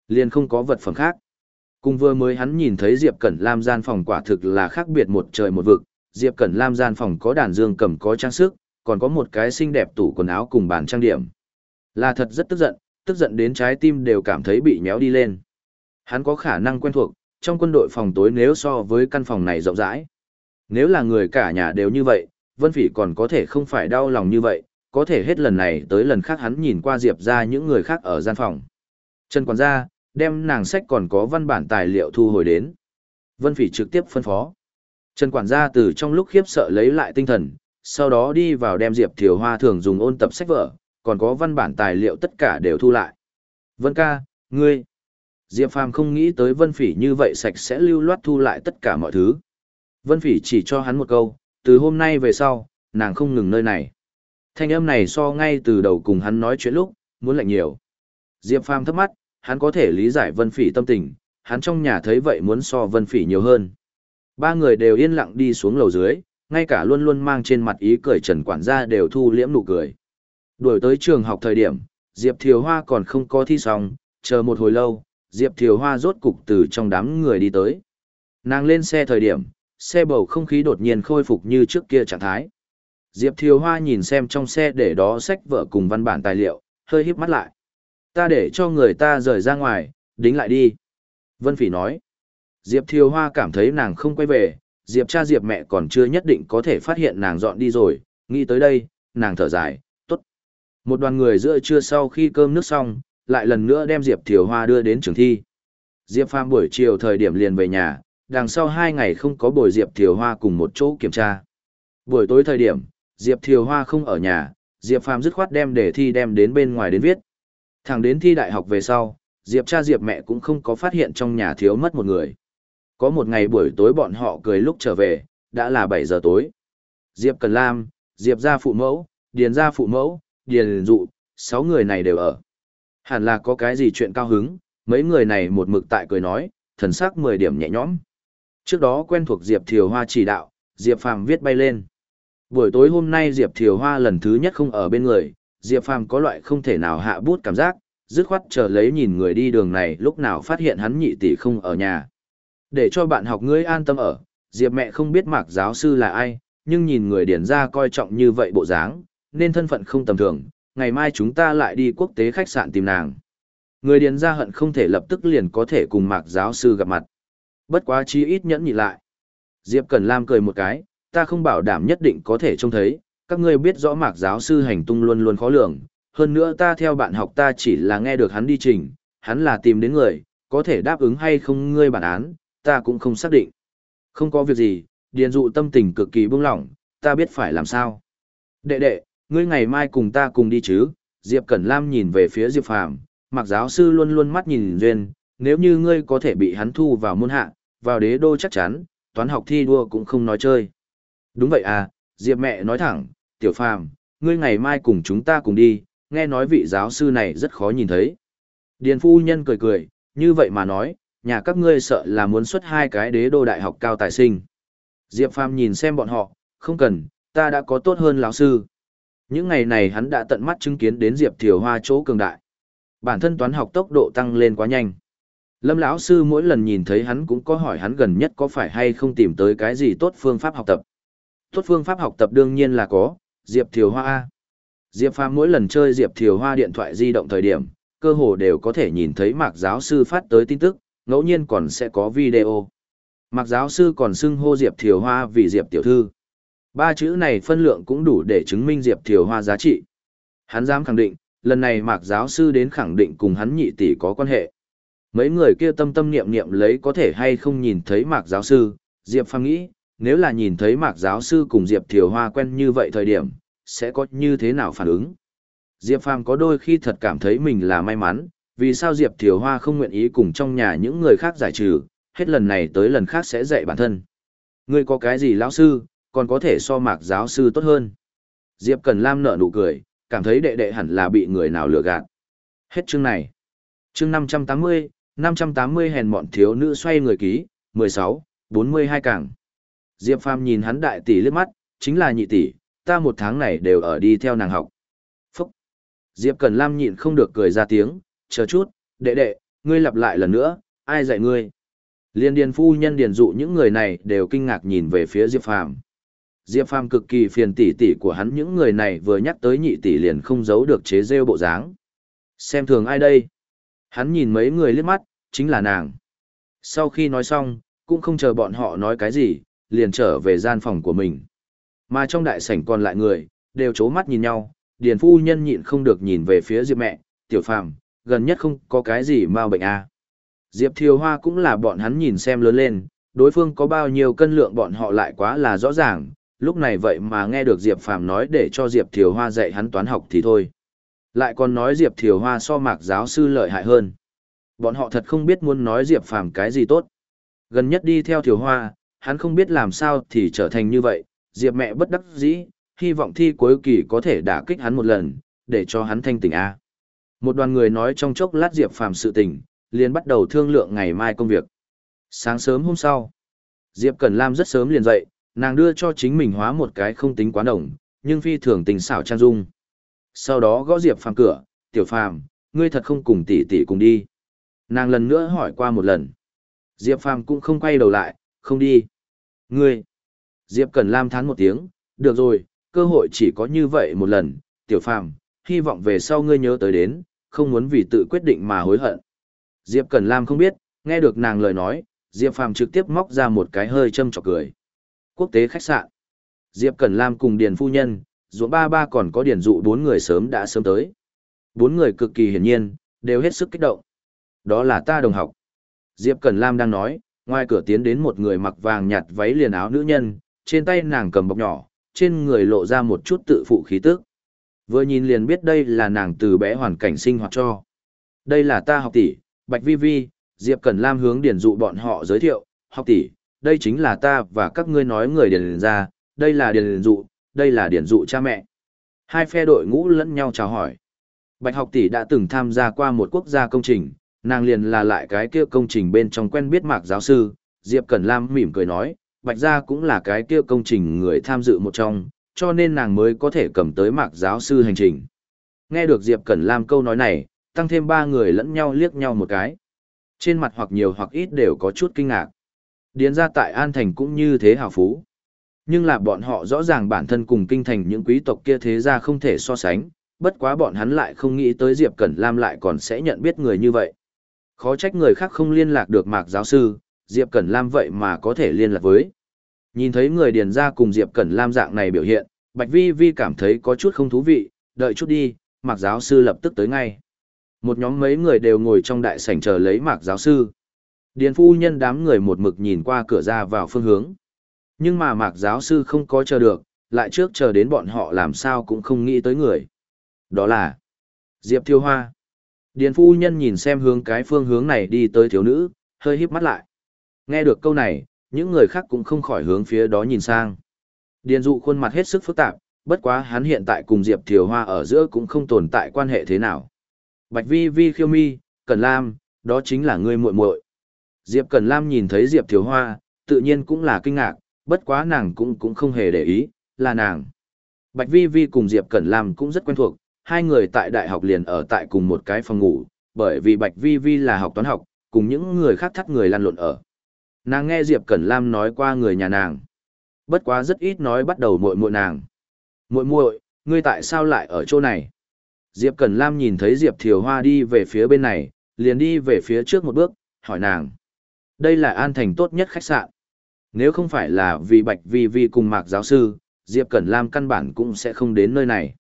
liền không có vật phẩm khác. Cùng vừa mới hắn nhìn thấy Diệp Cẩn Lam gian phòng quả thực là khác biệt một trời một vực, Diệp Cẩn Lam gian phòng có đàn dương cầm có trang sức, còn có một cái xinh đẹp tủ quần áo cùng bàn trang điểm. Là thật rất tức giận, tức giận đến trái tim đều cảm thấy bị méo đi lên. Hắn có khả năng quen thuộc, trong quân đội phòng tối nếu so với căn phòng này rộng rãi. Nếu là người cả nhà đều như vậy, Vân Phỉ còn có thể không phải đau lòng như vậy, có thể hết lần này tới lần khác hắn nhìn qua Diệp ra những người khác ở gian phòng. Trần quản gia, đem nàng sách còn có văn bản tài liệu thu hồi đến. Vân Phỉ trực tiếp phân phó. Trần quản gia từ trong lúc khiếp sợ lấy lại tinh thần, sau đó đi vào đem Diệp Thiều Hoa thường dùng ôn tập sách vở, còn có văn bản tài liệu tất cả đều thu lại. Vân ca, ngươi. Diệp Phàm không nghĩ tới Vân Phỉ như vậy sạch sẽ lưu loát thu lại tất cả mọi thứ. Vân Phỉ chỉ cho hắn một câu, từ hôm nay về sau, nàng không ngừng nơi này. Thanh âm này so ngay từ đầu cùng hắn nói chuyện lúc, muốn lạnh nhiều. Diệp Phàm thấp mắt, hắn có thể lý giải Vân Phỉ tâm tình, hắn trong nhà thấy vậy muốn so Vân Phỉ nhiều hơn. Ba người đều yên lặng đi xuống lầu dưới, ngay cả luôn luôn mang trên mặt ý cười Trần quản gia đều thu liễm nụ cười. Đuổi tới trường học thời điểm, Diệp Thiều Hoa còn không có thi xong, chờ một hồi lâu, Diệp Thiều Hoa rốt cục từ trong đám người đi tới. Nàng lên xe thời điểm, xe bầu không khí đột nhiên khôi phục như trước kia trạng thái. Diệp Thiều Hoa nhìn xem trong xe để đó sách vợ cùng văn bản tài liệu, hơi híp mắt lại. Ta để cho người ta rời ra ngoài, đính lại đi. Vân Phỉ nói. Diệp Thiều Hoa cảm thấy nàng không quay về, Diệp cha Diệp mẹ còn chưa nhất định có thể phát hiện nàng dọn đi rồi, nghĩ tới đây, nàng thở dài, tốt. Một đoàn người giữa trưa sau khi cơm nước xong, lại lần nữa đem Diệp Thiều Hoa đưa đến trường thi. Diệp Phàm buổi chiều thời điểm liền về nhà, đằng sau hai ngày không có buổi Diệp Thiều Hoa cùng một chỗ kiểm tra. Buổi tối thời điểm, Diệp Thiều Hoa không ở nhà, Diệp Phàm dứt khoát đem đề thi đem đến bên ngoài đến viết. Thẳng đến thi đại học về sau, Diệp cha Diệp mẹ cũng không có phát hiện trong nhà thiếu mất một người. Có một ngày buổi tối bọn họ cười lúc trở về, đã là 7 giờ tối. Diệp Cần Lam, Diệp gia phụ mẫu, Điền gia phụ mẫu, Điền dụ, 6 người này đều ở. Hẳn là có cái gì chuyện cao hứng, mấy người này một mực tại cười nói, thần sắc 10 điểm nhẹ nhõm. Trước đó quen thuộc Diệp Thiều Hoa chỉ đạo, Diệp Phàm viết bay lên. Buổi tối hôm nay Diệp Thiều Hoa lần thứ nhất không ở bên người, Diệp Phàm có loại không thể nào hạ bút cảm giác, dứt khoát chờ lấy nhìn người đi đường này lúc nào phát hiện hắn nhị tỷ không ở nhà. Để cho bạn học ngươi an tâm ở, Diệp mẹ không biết mạc giáo sư là ai, nhưng nhìn người điển ra coi trọng như vậy bộ dáng, nên thân phận không tầm thường, ngày mai chúng ta lại đi quốc tế khách sạn tìm nàng. Người điển ra hận không thể lập tức liền có thể cùng mạc giáo sư gặp mặt. Bất quá chi ít nhẫn nhị lại. Diệp cần Lam cười một cái, ta không bảo đảm nhất định có thể trông thấy, các ngươi biết rõ mạc giáo sư hành tung luôn luôn khó lường, hơn nữa ta theo bạn học ta chỉ là nghe được hắn đi trình, hắn là tìm đến người, có thể đáp ứng hay không ngươi bản án, ta cũng không xác định. Không có việc gì, điền dụ tâm tình cực kỳ buông lỏng, ta biết phải làm sao. Đệ đệ, ngươi ngày mai cùng ta cùng đi chứ, Diệp Cẩn Lam nhìn về phía Diệp Phàm mặc giáo sư luôn luôn mắt nhìn duyên, nếu như ngươi có thể bị hắn thu vào môn hạ, vào đế đô chắc chắn, toán học thi đua cũng không nói chơi. Đúng vậy à, Diệp mẹ nói thẳng, tiểu phàm, ngươi ngày mai cùng chúng ta cùng đi, nghe nói vị giáo sư này rất khó nhìn thấy. Điền phu nhân cười cười, như vậy mà nói, nhà các ngươi sợ là muốn xuất hai cái đế đô đại học cao tài sinh. Diệp Phàm nhìn xem bọn họ, không cần, ta đã có tốt hơn lão sư. Những ngày này hắn đã tận mắt chứng kiến đến Diệp Thiều Hoa chỗ cường đại. Bản thân toán học tốc độ tăng lên quá nhanh. Lâm lão sư mỗi lần nhìn thấy hắn cũng có hỏi hắn gần nhất có phải hay không tìm tới cái gì tốt phương pháp học tập. Tốt phương pháp học tập đương nhiên là có, Diệp Thiều Hoa A. Diệp Phàm mỗi lần chơi Diệp Thiều Hoa điện thoại di động thời điểm, cơ hồ đều có thể nhìn thấy mạc giáo sư phát tới tin tức, ngẫu nhiên còn sẽ có video. Mạc giáo sư còn xưng hô Diệp Thiều Hoa vì Diệp Tiểu Thư. Ba chữ này phân lượng cũng đủ để chứng minh Diệp Thiều Hoa giá trị. Hắn dám khẳng định, lần này Mạc giáo sư đến khẳng định cùng hắn nhị tỷ có quan hệ. Mấy người kia tâm tâm niệm niệm lấy có thể hay không nhìn thấy Mạc giáo sư, Diệp Phàm nghĩ, nếu là nhìn thấy Mạc giáo sư cùng Diệp Thiều Hoa quen như vậy thời điểm, sẽ có như thế nào phản ứng. Diệp Phàm có đôi khi thật cảm thấy mình là may mắn, vì sao Diệp Thiều Hoa không nguyện ý cùng trong nhà những người khác giải trừ, hết lần này tới lần khác sẽ dạy bản thân. Ngươi có cái gì lão sư, còn có thể so Mạc giáo sư tốt hơn. Diệp Cần Lam nở nụ cười, cảm thấy đệ đệ hẳn là bị người nào lừa gạt. Hết chương này. Chương 580, 580 hèn mọn thiếu nữ xoay người ký, 16, 42 càng. Diệp Phàm nhìn hắn đại tỷ liếc mắt, chính là nhị tỷ, ta một tháng này đều ở đi theo nàng học. Phúc! Diệp Cần Lam nhịn không được cười ra tiếng, chờ chút, đệ đệ, ngươi lặp lại lần nữa, ai dạy ngươi? Liên điền phu nhân điền dụ những người này đều kinh ngạc nhìn về phía Diệp Phàm. Diệp Phàm cực kỳ phiền tỷ tỷ của hắn những người này vừa nhắc tới nhị tỷ liền không giấu được chế rêu bộ dáng. Xem thường ai đây? Hắn nhìn mấy người liếc mắt, chính là nàng. Sau khi nói xong, cũng không chờ bọn họ nói cái gì, liền trở về gian phòng của mình. Mà trong đại sảnh còn lại người, đều chố mắt nhìn nhau, điền phu nhân nhịn không được nhìn về phía Diệp mẹ, tiểu phàm, gần nhất không có cái gì mau bệnh à. Diệp Thiều Hoa cũng là bọn hắn nhìn xem lớn lên, đối phương có bao nhiêu cân lượng bọn họ lại quá là rõ ràng, lúc này vậy mà nghe được Diệp Phàm nói để cho Diệp Thiều Hoa dạy hắn toán học thì thôi. Lại còn nói Diệp Thiều Hoa so mạc giáo sư lợi hại hơn. Bọn họ thật không biết muốn nói Diệp Phàm cái gì tốt. Gần nhất đi theo Thiều Hoa, hắn không biết làm sao thì trở thành như vậy, Diệp mẹ bất đắc dĩ, hy vọng thi cuối kỳ có thể đả kích hắn một lần, để cho hắn thanh tỉnh A. Một đoàn người nói trong chốc lát Diệp Phàm sự tình, liền bắt đầu thương lượng ngày mai công việc. Sáng sớm hôm sau, Diệp Cẩn Lam rất sớm liền dậy, nàng đưa cho chính mình hóa một cái không tính quá đồng, nhưng phi thường tình xảo trang dung. Sau đó gõ Diệp Phàm cửa, "Tiểu Phàm, ngươi thật không cùng tỷ tỷ cùng đi?" Nàng lần nữa hỏi qua một lần. Diệp Phàm cũng không quay đầu lại, "Không đi." "Ngươi?" Diệp Cẩn Lam thán một tiếng, "Được rồi, cơ hội chỉ có như vậy một lần, Tiểu Phàm, hy vọng về sau ngươi nhớ tới đến, không muốn vì tự quyết định mà hối hận." Diệp Cẩn Lam không biết, nghe được nàng lời nói, Diệp Phàm trực tiếp móc ra một cái hơi châm chọc cười. Quốc tế khách sạn. Diệp Cẩn Lam cùng Điền Phu Nhân, ruộng ba ba còn có Điền dụ bốn người sớm đã sớm tới. Bốn người cực kỳ hiển nhiên, đều hết sức kích động. Đó là ta đồng học. Diệp Cẩn Lam đang nói, ngoài cửa tiến đến một người mặc vàng nhạt váy liền áo nữ nhân, trên tay nàng cầm bọc nhỏ, trên người lộ ra một chút tự phụ khí tức. Vừa nhìn liền biết đây là nàng từ bé hoàn cảnh sinh hoạt cho. Đây là ta học tỷ, Bạch Vi Vi, Diệp Cẩn Lam hướng điển dụ bọn họ giới thiệu, học tỷ, đây chính là ta và các ngươi nói người điển ra, đây là điển dụ, đây là điển dụ cha mẹ. Hai phe đội ngũ lẫn nhau chào hỏi. Bạch học tỷ đã từng tham gia qua một quốc gia công trình, nàng liền là lại cái kia công trình bên trong quen biết mạc giáo sư, Diệp Cẩn Lam mỉm cười nói, Bạch gia cũng là cái kia công trình người tham dự một trong, cho nên nàng mới có thể cầm tới mạc giáo sư hành trình. Nghe được Diệp Cẩn Lam câu nói này, tăng thêm ba người lẫn nhau liếc nhau một cái. Trên mặt hoặc nhiều hoặc ít đều có chút kinh ngạc. Điền ra tại An Thành cũng như thế hào phú. Nhưng là bọn họ rõ ràng bản thân cùng kinh thành những quý tộc kia thế ra không thể so sánh, bất quá bọn hắn lại không nghĩ tới Diệp Cẩn Lam lại còn sẽ nhận biết người như vậy. Khó trách người khác không liên lạc được mạc giáo sư, Diệp Cẩn Lam vậy mà có thể liên lạc với. Nhìn thấy người điền ra cùng Diệp Cẩn Lam dạng này biểu hiện, Bạch Vi Vi cảm thấy có chút không thú vị, đợi chút đi, mạc giáo sư lập tức tới ngay. Một nhóm mấy người đều ngồi trong đại sảnh chờ lấy mạc giáo sư. Điền phu nhân đám người một mực nhìn qua cửa ra vào phương hướng. Nhưng mà mạc giáo sư không có chờ được, lại trước chờ đến bọn họ làm sao cũng không nghĩ tới người. Đó là Diệp Thiêu Hoa. Điền phu nhân nhìn xem hướng cái phương hướng này đi tới thiếu nữ, hơi híp mắt lại. Nghe được câu này, những người khác cũng không khỏi hướng phía đó nhìn sang. Điền dụ khuôn mặt hết sức phức tạp, bất quá hắn hiện tại cùng Diệp Thiều Hoa ở giữa cũng không tồn tại quan hệ thế nào. Bạch Vi Vi khiêu mi, Cẩn Lam, đó chính là ngươi muội muội. Diệp Cẩn Lam nhìn thấy Diệp Thiều Hoa, tự nhiên cũng là kinh ngạc, bất quá nàng cũng cũng không hề để ý, là nàng. Bạch Vi Vi cùng Diệp Cẩn Lam cũng rất quen thuộc, hai người tại đại học liền ở tại cùng một cái phòng ngủ, bởi vì Bạch Vi Vi là học toán học, cùng những người khác thắt người lăn lộn ở. Nàng nghe Diệp Cẩn Lam nói qua người nhà nàng. Bất quá rất ít nói bắt đầu muội muội nàng. Muội muội, ngươi tại sao lại ở chỗ này? Diệp Cẩn Lam nhìn thấy Diệp Thiều Hoa đi về phía bên này, liền đi về phía trước một bước, hỏi nàng. Đây là an thành tốt nhất khách sạn. Nếu không phải là vì Bạch Vi Vi cùng Mạc giáo sư, Diệp Cẩn Lam căn bản cũng sẽ không đến nơi này.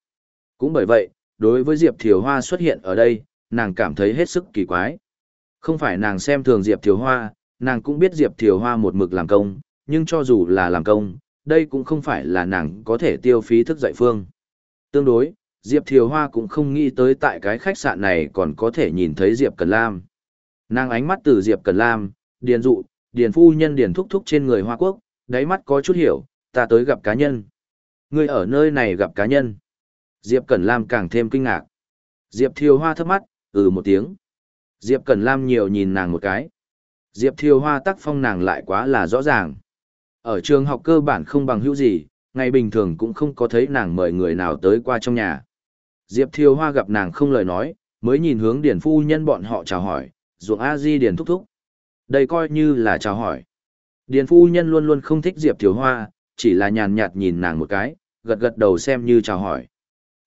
Cũng bởi vậy, đối với Diệp Thiều Hoa xuất hiện ở đây, nàng cảm thấy hết sức kỳ quái. Không phải nàng xem thường Diệp Thiều Hoa, nàng cũng biết Diệp Thiều Hoa một mực làm công, nhưng cho dù là làm công, đây cũng không phải là nàng có thể tiêu phí thức dậy phương. Tương đối, Diệp Thiều Hoa cũng không nghĩ tới tại cái khách sạn này còn có thể nhìn thấy Diệp Cần Lam. Nàng ánh mắt từ Diệp Cần Lam, Điền Dụ, Điền Phu Nhân Điền Thúc Thúc trên người Hoa Quốc, đáy mắt có chút hiểu, ta tới gặp cá nhân. Người ở nơi này gặp cá nhân. Diệp Cẩn Lam càng thêm kinh ngạc. Diệp Thiều Hoa thấp mắt, ừ một tiếng. Diệp Cẩn Lam nhiều nhìn nàng một cái. Diệp Thiều Hoa tác phong nàng lại quá là rõ ràng. Ở trường học cơ bản không bằng hữu gì, ngày bình thường cũng không có thấy nàng mời người nào tới qua trong nhà. Diệp Thiều Hoa gặp nàng không lời nói, mới nhìn hướng Điền Phu Nhân bọn họ chào hỏi, ruộng A Di Điền thúc thúc. Đây coi như là chào hỏi. Điền Phu Nhân luôn luôn không thích Diệp Thiều Hoa, chỉ là nhàn nhạt nhìn nàng một cái, gật gật đầu xem như chào hỏi.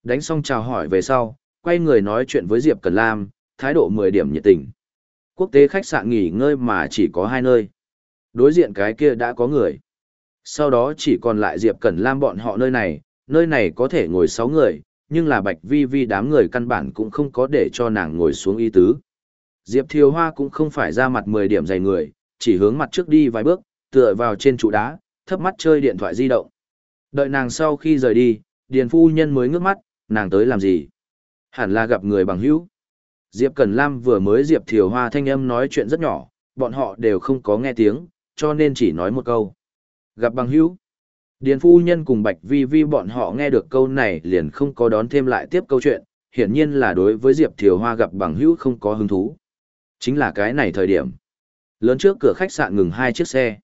Đánh xong chào hỏi về sau, quay người nói chuyện với Diệp Cần Lam, thái độ 10 điểm nhiệt tình. Quốc tế khách sạn nghỉ ngơi mà chỉ có hai nơi. Đối diện cái kia đã có người. Sau đó chỉ còn lại Diệp Cẩn Lam bọn họ nơi này, nơi này có thể ngồi 6 người, nhưng là Bạch Vi Vi đám người căn bản cũng không có để cho nàng ngồi xuống y tứ. Diệp Thiều Hoa cũng không phải ra mặt 10 điểm dày người, chỉ hướng mặt trước đi vài bước, tựa vào trên trụ đá, thấp mắt chơi điện thoại di động. Đợi nàng sau khi rời đi, Điền Phu Nhân mới ngước mắt, nàng tới làm gì? Hẳn là gặp người bằng hữu. Diệp Cẩn Lam vừa mới Diệp Thiều Hoa thanh âm nói chuyện rất nhỏ, bọn họ đều không có nghe tiếng, cho nên chỉ nói một câu. Gặp bằng hữu. Điền Phu Nhân cùng Bạch Vi Vi bọn họ nghe được câu này liền không có đón thêm lại tiếp câu chuyện, hiển nhiên là đối với Diệp Thiều Hoa gặp bằng hữu không có hứng thú. Chính là cái này thời điểm. Lớn trước cửa khách sạn ngừng hai chiếc xe.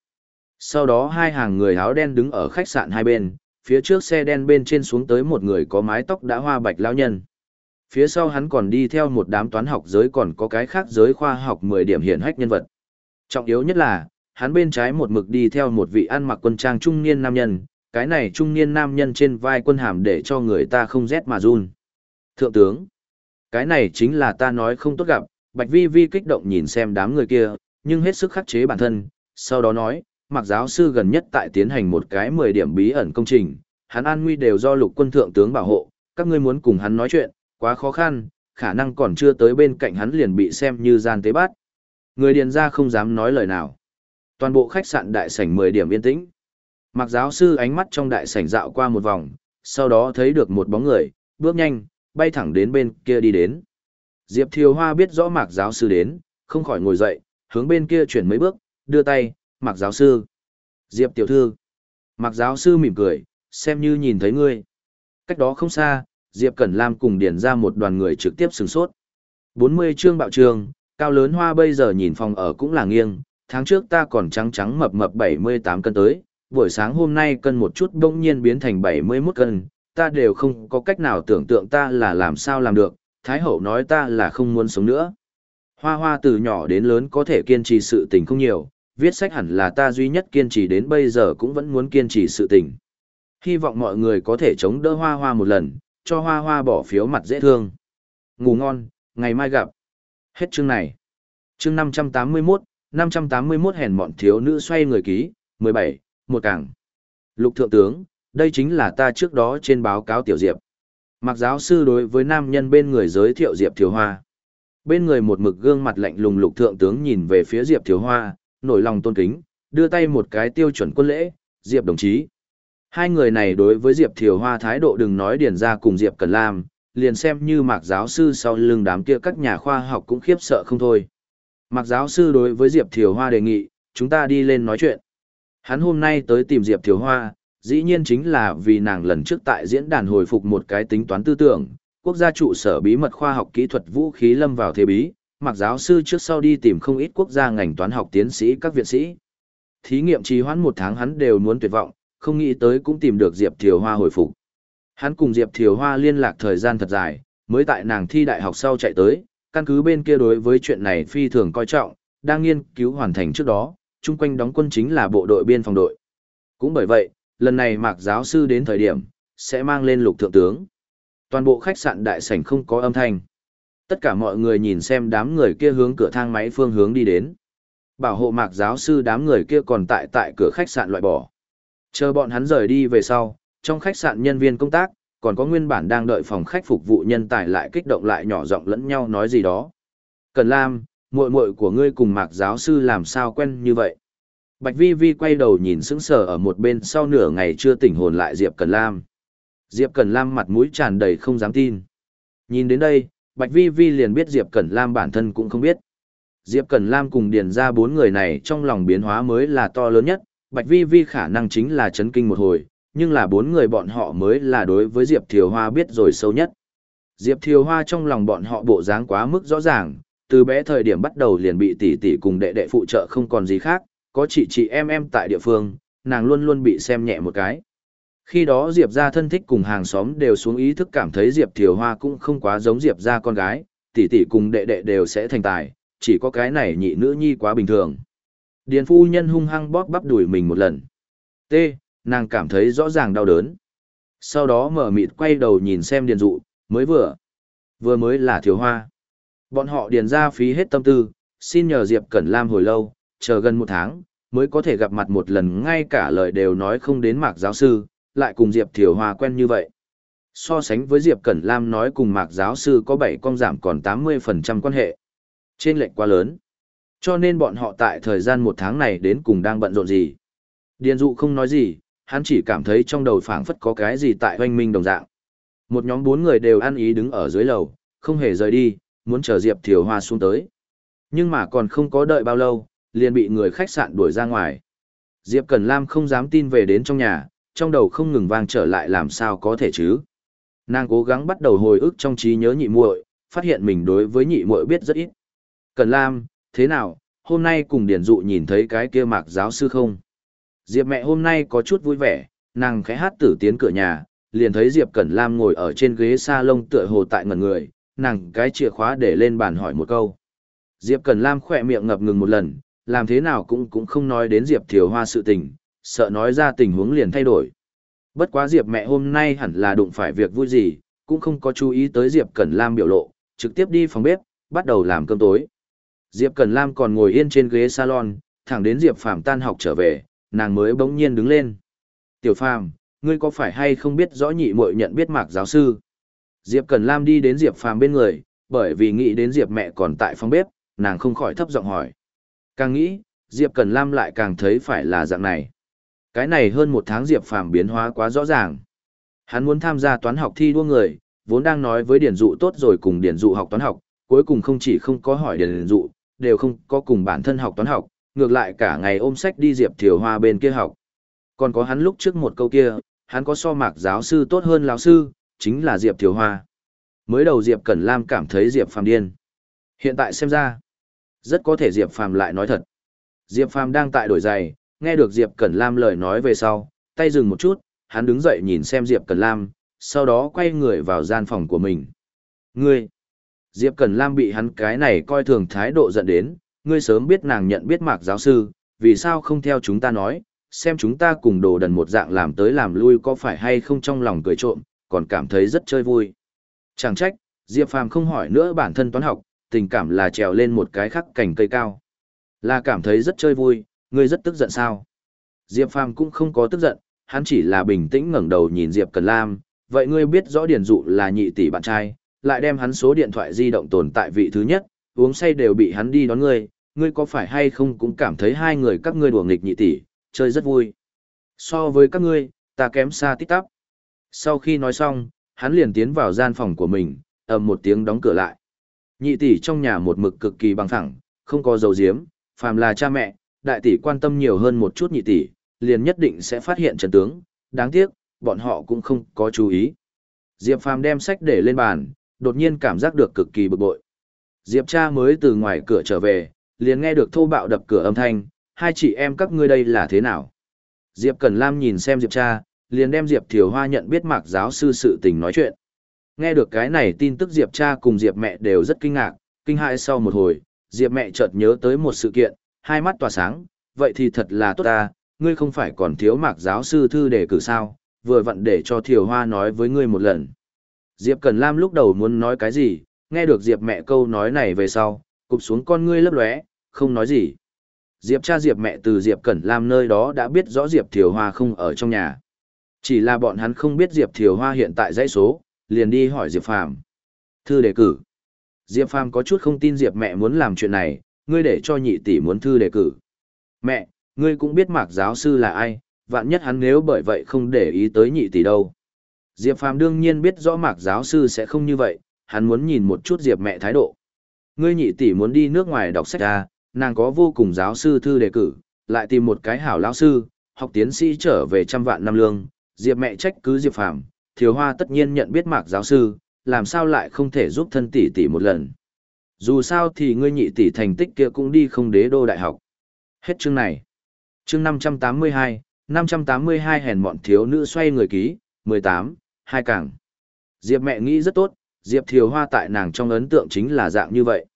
Sau đó hai hàng người áo đen đứng ở khách sạn hai bên, phía trước xe đen bên trên xuống tới một người có mái tóc đã hoa bạch lão nhân. Phía sau hắn còn đi theo một đám toán học giới còn có cái khác giới khoa học 10 điểm hiển hách nhân vật. Trọng yếu nhất là, hắn bên trái một mực đi theo một vị ăn mặc quân trang trung niên nam nhân, cái này trung niên nam nhân trên vai quân hàm để cho người ta không rét mà run. Thượng tướng, cái này chính là ta nói không tốt gặp, Bạch Vi Vi kích động nhìn xem đám người kia, nhưng hết sức khắc chế bản thân, sau đó nói, mặc giáo sư gần nhất tại tiến hành một cái 10 điểm bí ẩn công trình, hắn an nguy đều do lục quân thượng tướng bảo hộ, các ngươi muốn cùng hắn nói chuyện, quá khó khăn, khả năng còn chưa tới bên cạnh hắn liền bị xem như gian tế bát. Người điền ra không dám nói lời nào. Toàn bộ khách sạn đại sảnh 10 điểm yên tĩnh. Mặc giáo sư ánh mắt trong đại sảnh dạo qua một vòng, sau đó thấy được một bóng người, bước nhanh, bay thẳng đến bên kia đi đến. Diệp Thiều Hoa biết rõ Mạc giáo sư đến, không khỏi ngồi dậy, hướng bên kia chuyển mấy bước, đưa tay, Mạc giáo sư. Diệp tiểu thư. Mạc giáo sư mỉm cười, xem như nhìn thấy ngươi. Cách đó không xa, Diệp Cẩn Lam cùng điển ra một đoàn người trực tiếp sừng sốt. 40 chương bạo trường, cao lớn hoa bây giờ nhìn phòng ở cũng là nghiêng, tháng trước ta còn trắng trắng mập mập 78 cân tới, buổi sáng hôm nay cân một chút đông nhiên biến thành 71 cân, ta đều không có cách nào tưởng tượng ta là làm sao làm được, Thái Hậu nói ta là không muốn sống nữa. Hoa hoa từ nhỏ đến lớn có thể kiên trì sự tình không nhiều, viết sách hẳn là ta duy nhất kiên trì đến bây giờ cũng vẫn muốn kiên trì sự tình. Hy vọng mọi người có thể chống đỡ hoa hoa một lần, cho hoa hoa bỏ phiếu mặt dễ thương. Ngủ ngon, ngày mai gặp. Hết chương này. Chương 581, 581 hèn mọn thiếu nữ xoay người ký, 17, một cảng. Lục thượng tướng, đây chính là ta trước đó trên báo cáo tiểu diệp. Mặc giáo sư đối với nam nhân bên người giới thiệu diệp thiếu hoa. Bên người một mực gương mặt lạnh lùng lục thượng tướng nhìn về phía diệp thiếu hoa, nổi lòng tôn kính, đưa tay một cái tiêu chuẩn quân lễ, diệp đồng chí. Hai người này đối với Diệp Thiều Hoa thái độ đừng nói điền ra cùng Diệp Cần Lam, liền xem như mạc giáo sư sau lưng đám kia các nhà khoa học cũng khiếp sợ không thôi. Mạc giáo sư đối với Diệp Thiều Hoa đề nghị, chúng ta đi lên nói chuyện. Hắn hôm nay tới tìm Diệp Thiều Hoa, dĩ nhiên chính là vì nàng lần trước tại diễn đàn hồi phục một cái tính toán tư tưởng, quốc gia trụ sở bí mật khoa học kỹ thuật vũ khí lâm vào thế bí, Mạc giáo sư trước sau đi tìm không ít quốc gia ngành toán học tiến sĩ các viện sĩ. Thí nghiệm trì hoãn một tháng hắn đều muốn tuyệt vọng, không nghĩ tới cũng tìm được Diệp Thiều Hoa hồi phục. Hắn cùng Diệp Thiều Hoa liên lạc thời gian thật dài, mới tại nàng thi đại học sau chạy tới, căn cứ bên kia đối với chuyện này phi thường coi trọng, đang nghiên cứu hoàn thành trước đó, chung quanh đóng quân chính là bộ đội biên phòng đội. Cũng bởi vậy, lần này Mạc giáo sư đến thời điểm, sẽ mang lên lục thượng tướng. Toàn bộ khách sạn đại sảnh không có âm thanh. Tất cả mọi người nhìn xem đám người kia hướng cửa thang máy phương hướng đi đến. Bảo hộ Mạc giáo sư đám người kia còn tại tại cửa khách sạn loại bỏ. Chờ bọn hắn rời đi về sau, trong khách sạn nhân viên công tác, còn có nguyên bản đang đợi phòng khách phục vụ nhân tài lại kích động lại nhỏ giọng lẫn nhau nói gì đó. Cần Lam, muội muội của ngươi cùng mạc giáo sư làm sao quen như vậy? Bạch Vi Vi quay đầu nhìn sững sờ ở một bên sau nửa ngày chưa tỉnh hồn lại Diệp Cần Lam. Diệp Cần Lam mặt mũi tràn đầy không dám tin. Nhìn đến đây, Bạch Vi Vi liền biết Diệp Cẩn Lam bản thân cũng không biết. Diệp Cẩn Lam cùng điền ra bốn người này trong lòng biến hóa mới là to lớn nhất, Bạch Vi Vi khả năng chính là chấn kinh một hồi, nhưng là bốn người bọn họ mới là đối với Diệp Thiều Hoa biết rồi sâu nhất. Diệp Thiều Hoa trong lòng bọn họ bộ dáng quá mức rõ ràng, từ bé thời điểm bắt đầu liền bị tỷ tỷ cùng đệ đệ phụ trợ không còn gì khác, có chị chị em em tại địa phương, nàng luôn luôn bị xem nhẹ một cái. Khi đó Diệp gia thân thích cùng hàng xóm đều xuống ý thức cảm thấy Diệp Thiều Hoa cũng không quá giống Diệp gia con gái, tỷ tỷ cùng đệ đệ đều sẽ thành tài, chỉ có cái này nhị nữ nhi quá bình thường. Điền phu nhân hung hăng bóp bắp đuổi mình một lần. T, nàng cảm thấy rõ ràng đau đớn. Sau đó mở mịt quay đầu nhìn xem điền dụ, mới vừa. Vừa mới là thiếu hoa. Bọn họ điền ra phí hết tâm tư, xin nhờ Diệp Cẩn Lam hồi lâu, chờ gần một tháng, mới có thể gặp mặt một lần ngay cả lời đều nói không đến mạc giáo sư, lại cùng Diệp Thiều Hoa quen như vậy. So sánh với Diệp Cẩn Lam nói cùng mạc giáo sư có 7 con giảm còn 80% quan hệ. Trên lệnh quá lớn. Cho nên bọn họ tại thời gian một tháng này đến cùng đang bận rộn gì. Điền dụ không nói gì, hắn chỉ cảm thấy trong đầu phảng phất có cái gì tại hoanh minh đồng dạng. Một nhóm bốn người đều ăn ý đứng ở dưới lầu, không hề rời đi, muốn chờ Diệp Thiều Hoa xuống tới. Nhưng mà còn không có đợi bao lâu, liền bị người khách sạn đuổi ra ngoài. Diệp Cẩn Lam không dám tin về đến trong nhà, trong đầu không ngừng vang trở lại làm sao có thể chứ. Nàng cố gắng bắt đầu hồi ức trong trí nhớ nhị muội, phát hiện mình đối với nhị muội biết rất ít. Cẩn Lam, thế nào, hôm nay cùng Điển Dụ nhìn thấy cái kia mạc giáo sư không? Diệp mẹ hôm nay có chút vui vẻ, nàng khẽ hát tử tiến cửa nhà, liền thấy Diệp Cẩn Lam ngồi ở trên ghế salon tựa hồ tại ngẩn người, nàng cái chìa khóa để lên bàn hỏi một câu. Diệp Cẩn Lam khỏe miệng ngập ngừng một lần, làm thế nào cũng cũng không nói đến Diệp Thiều Hoa sự tình, sợ nói ra tình huống liền thay đổi. Bất quá Diệp mẹ hôm nay hẳn là đụng phải việc vui gì, cũng không có chú ý tới Diệp Cẩn Lam biểu lộ, trực tiếp đi phòng bếp, bắt đầu làm cơm tối. Diệp Cẩn Lam còn ngồi yên trên ghế salon, thẳng đến Diệp Phàm tan học trở về, nàng mới bỗng nhiên đứng lên. Tiểu Phàm, ngươi có phải hay không biết rõ nhị muội nhận biết mạc giáo sư? Diệp Cẩn Lam đi đến Diệp Phàm bên người, bởi vì nghĩ đến Diệp mẹ còn tại phòng bếp, nàng không khỏi thấp giọng hỏi. Càng nghĩ, Diệp Cẩn Lam lại càng thấy phải là dạng này. Cái này hơn một tháng Diệp Phàm biến hóa quá rõ ràng. Hắn muốn tham gia toán học thi đua người, vốn đang nói với Điển Dụ tốt rồi cùng Điển Dụ học toán học, cuối cùng không chỉ không có hỏi Điển Dụ, đều không có cùng bản thân học toán học, ngược lại cả ngày ôm sách đi Diệp Thiều Hoa bên kia học. Còn có hắn lúc trước một câu kia, hắn có so mạc giáo sư tốt hơn lão sư, chính là Diệp Thiều Hoa. Mới đầu Diệp Cẩn Lam cảm thấy Diệp Phàm điên. Hiện tại xem ra, rất có thể Diệp Phàm lại nói thật. Diệp Phàm đang tại đổi giày, nghe được Diệp Cẩn Lam lời nói về sau, tay dừng một chút, hắn đứng dậy nhìn xem Diệp Cẩn Lam, sau đó quay người vào gian phòng của mình. Ngươi! Diệp Cẩn Lam bị hắn cái này coi thường thái độ giận đến, ngươi sớm biết nàng nhận biết mạc giáo sư, vì sao không theo chúng ta nói, xem chúng ta cùng đồ đần một dạng làm tới làm lui có phải hay không trong lòng cười trộm, còn cảm thấy rất chơi vui. Chẳng trách, Diệp Phàm không hỏi nữa bản thân toán học, tình cảm là trèo lên một cái khắc cảnh cây cao. Là cảm thấy rất chơi vui, ngươi rất tức giận sao? Diệp Phàm cũng không có tức giận, hắn chỉ là bình tĩnh ngẩng đầu nhìn Diệp Cần Lam, vậy ngươi biết rõ Điền Dụ là nhị tỷ bạn trai, lại đem hắn số điện thoại di động tồn tại vị thứ nhất, uống say đều bị hắn đi đón ngươi, ngươi có phải hay không cũng cảm thấy hai người các ngươi đùa nghịch nhị tỷ, chơi rất vui. So với các ngươi, ta kém xa tít tắp. Sau khi nói xong, hắn liền tiến vào gian phòng của mình, ầm một tiếng đóng cửa lại. Nhị tỷ trong nhà một mực cực kỳ bằng thẳng, không có dầu diếm, phàm là cha mẹ, đại tỷ quan tâm nhiều hơn một chút nhị tỷ, liền nhất định sẽ phát hiện trận tướng, đáng tiếc, bọn họ cũng không có chú ý. Diệp Phàm đem sách để lên bàn, đột nhiên cảm giác được cực kỳ bực bội. Diệp cha mới từ ngoài cửa trở về, liền nghe được thô bạo đập cửa âm thanh, hai chị em các ngươi đây là thế nào? Diệp Cẩn Lam nhìn xem Diệp cha, liền đem Diệp Thiều Hoa nhận biết mạc giáo sư sự tình nói chuyện. Nghe được cái này tin tức Diệp cha cùng Diệp mẹ đều rất kinh ngạc, kinh hãi sau một hồi, Diệp mẹ chợt nhớ tới một sự kiện, hai mắt tỏa sáng, vậy thì thật là tốt ta, ngươi không phải còn thiếu mạc giáo sư thư để cử sao, vừa vặn để cho Thiều Hoa nói với ngươi một lần. Diệp Cần Lam lúc đầu muốn nói cái gì, nghe được Diệp mẹ câu nói này về sau, cụp xuống con ngươi lấp lóe, không nói gì. Diệp cha Diệp mẹ từ Diệp Cẩn Lam nơi đó đã biết rõ Diệp Thiều Hoa không ở trong nhà. Chỉ là bọn hắn không biết Diệp Thiều Hoa hiện tại dãy số, liền đi hỏi Diệp Phàm. Thư đề cử. Diệp Phàm có chút không tin Diệp mẹ muốn làm chuyện này, ngươi để cho nhị tỷ muốn thư đề cử. Mẹ, ngươi cũng biết mạc giáo sư là ai, vạn nhất hắn nếu bởi vậy không để ý tới nhị tỷ đâu. Diệp Phàm đương nhiên biết rõ mạc giáo sư sẽ không như vậy, hắn muốn nhìn một chút Diệp mẹ thái độ. Ngươi nhị tỷ muốn đi nước ngoài đọc sách ra, nàng có vô cùng giáo sư thư đề cử, lại tìm một cái hảo lão sư, học tiến sĩ trở về trăm vạn năm lương, Diệp mẹ trách cứ Diệp Phàm, Thiếu Hoa tất nhiên nhận biết mạc giáo sư, làm sao lại không thể giúp thân tỷ tỷ một lần. Dù sao thì ngươi nhị tỷ thành tích kia cũng đi không đế đô đại học. Hết chương này. Chương 582, 582 hèn mọn thiếu nữ xoay người ký, 18, hai càng. Diệp mẹ nghĩ rất tốt, Diệp Thiều Hoa tại nàng trong ấn tượng chính là dạng như vậy.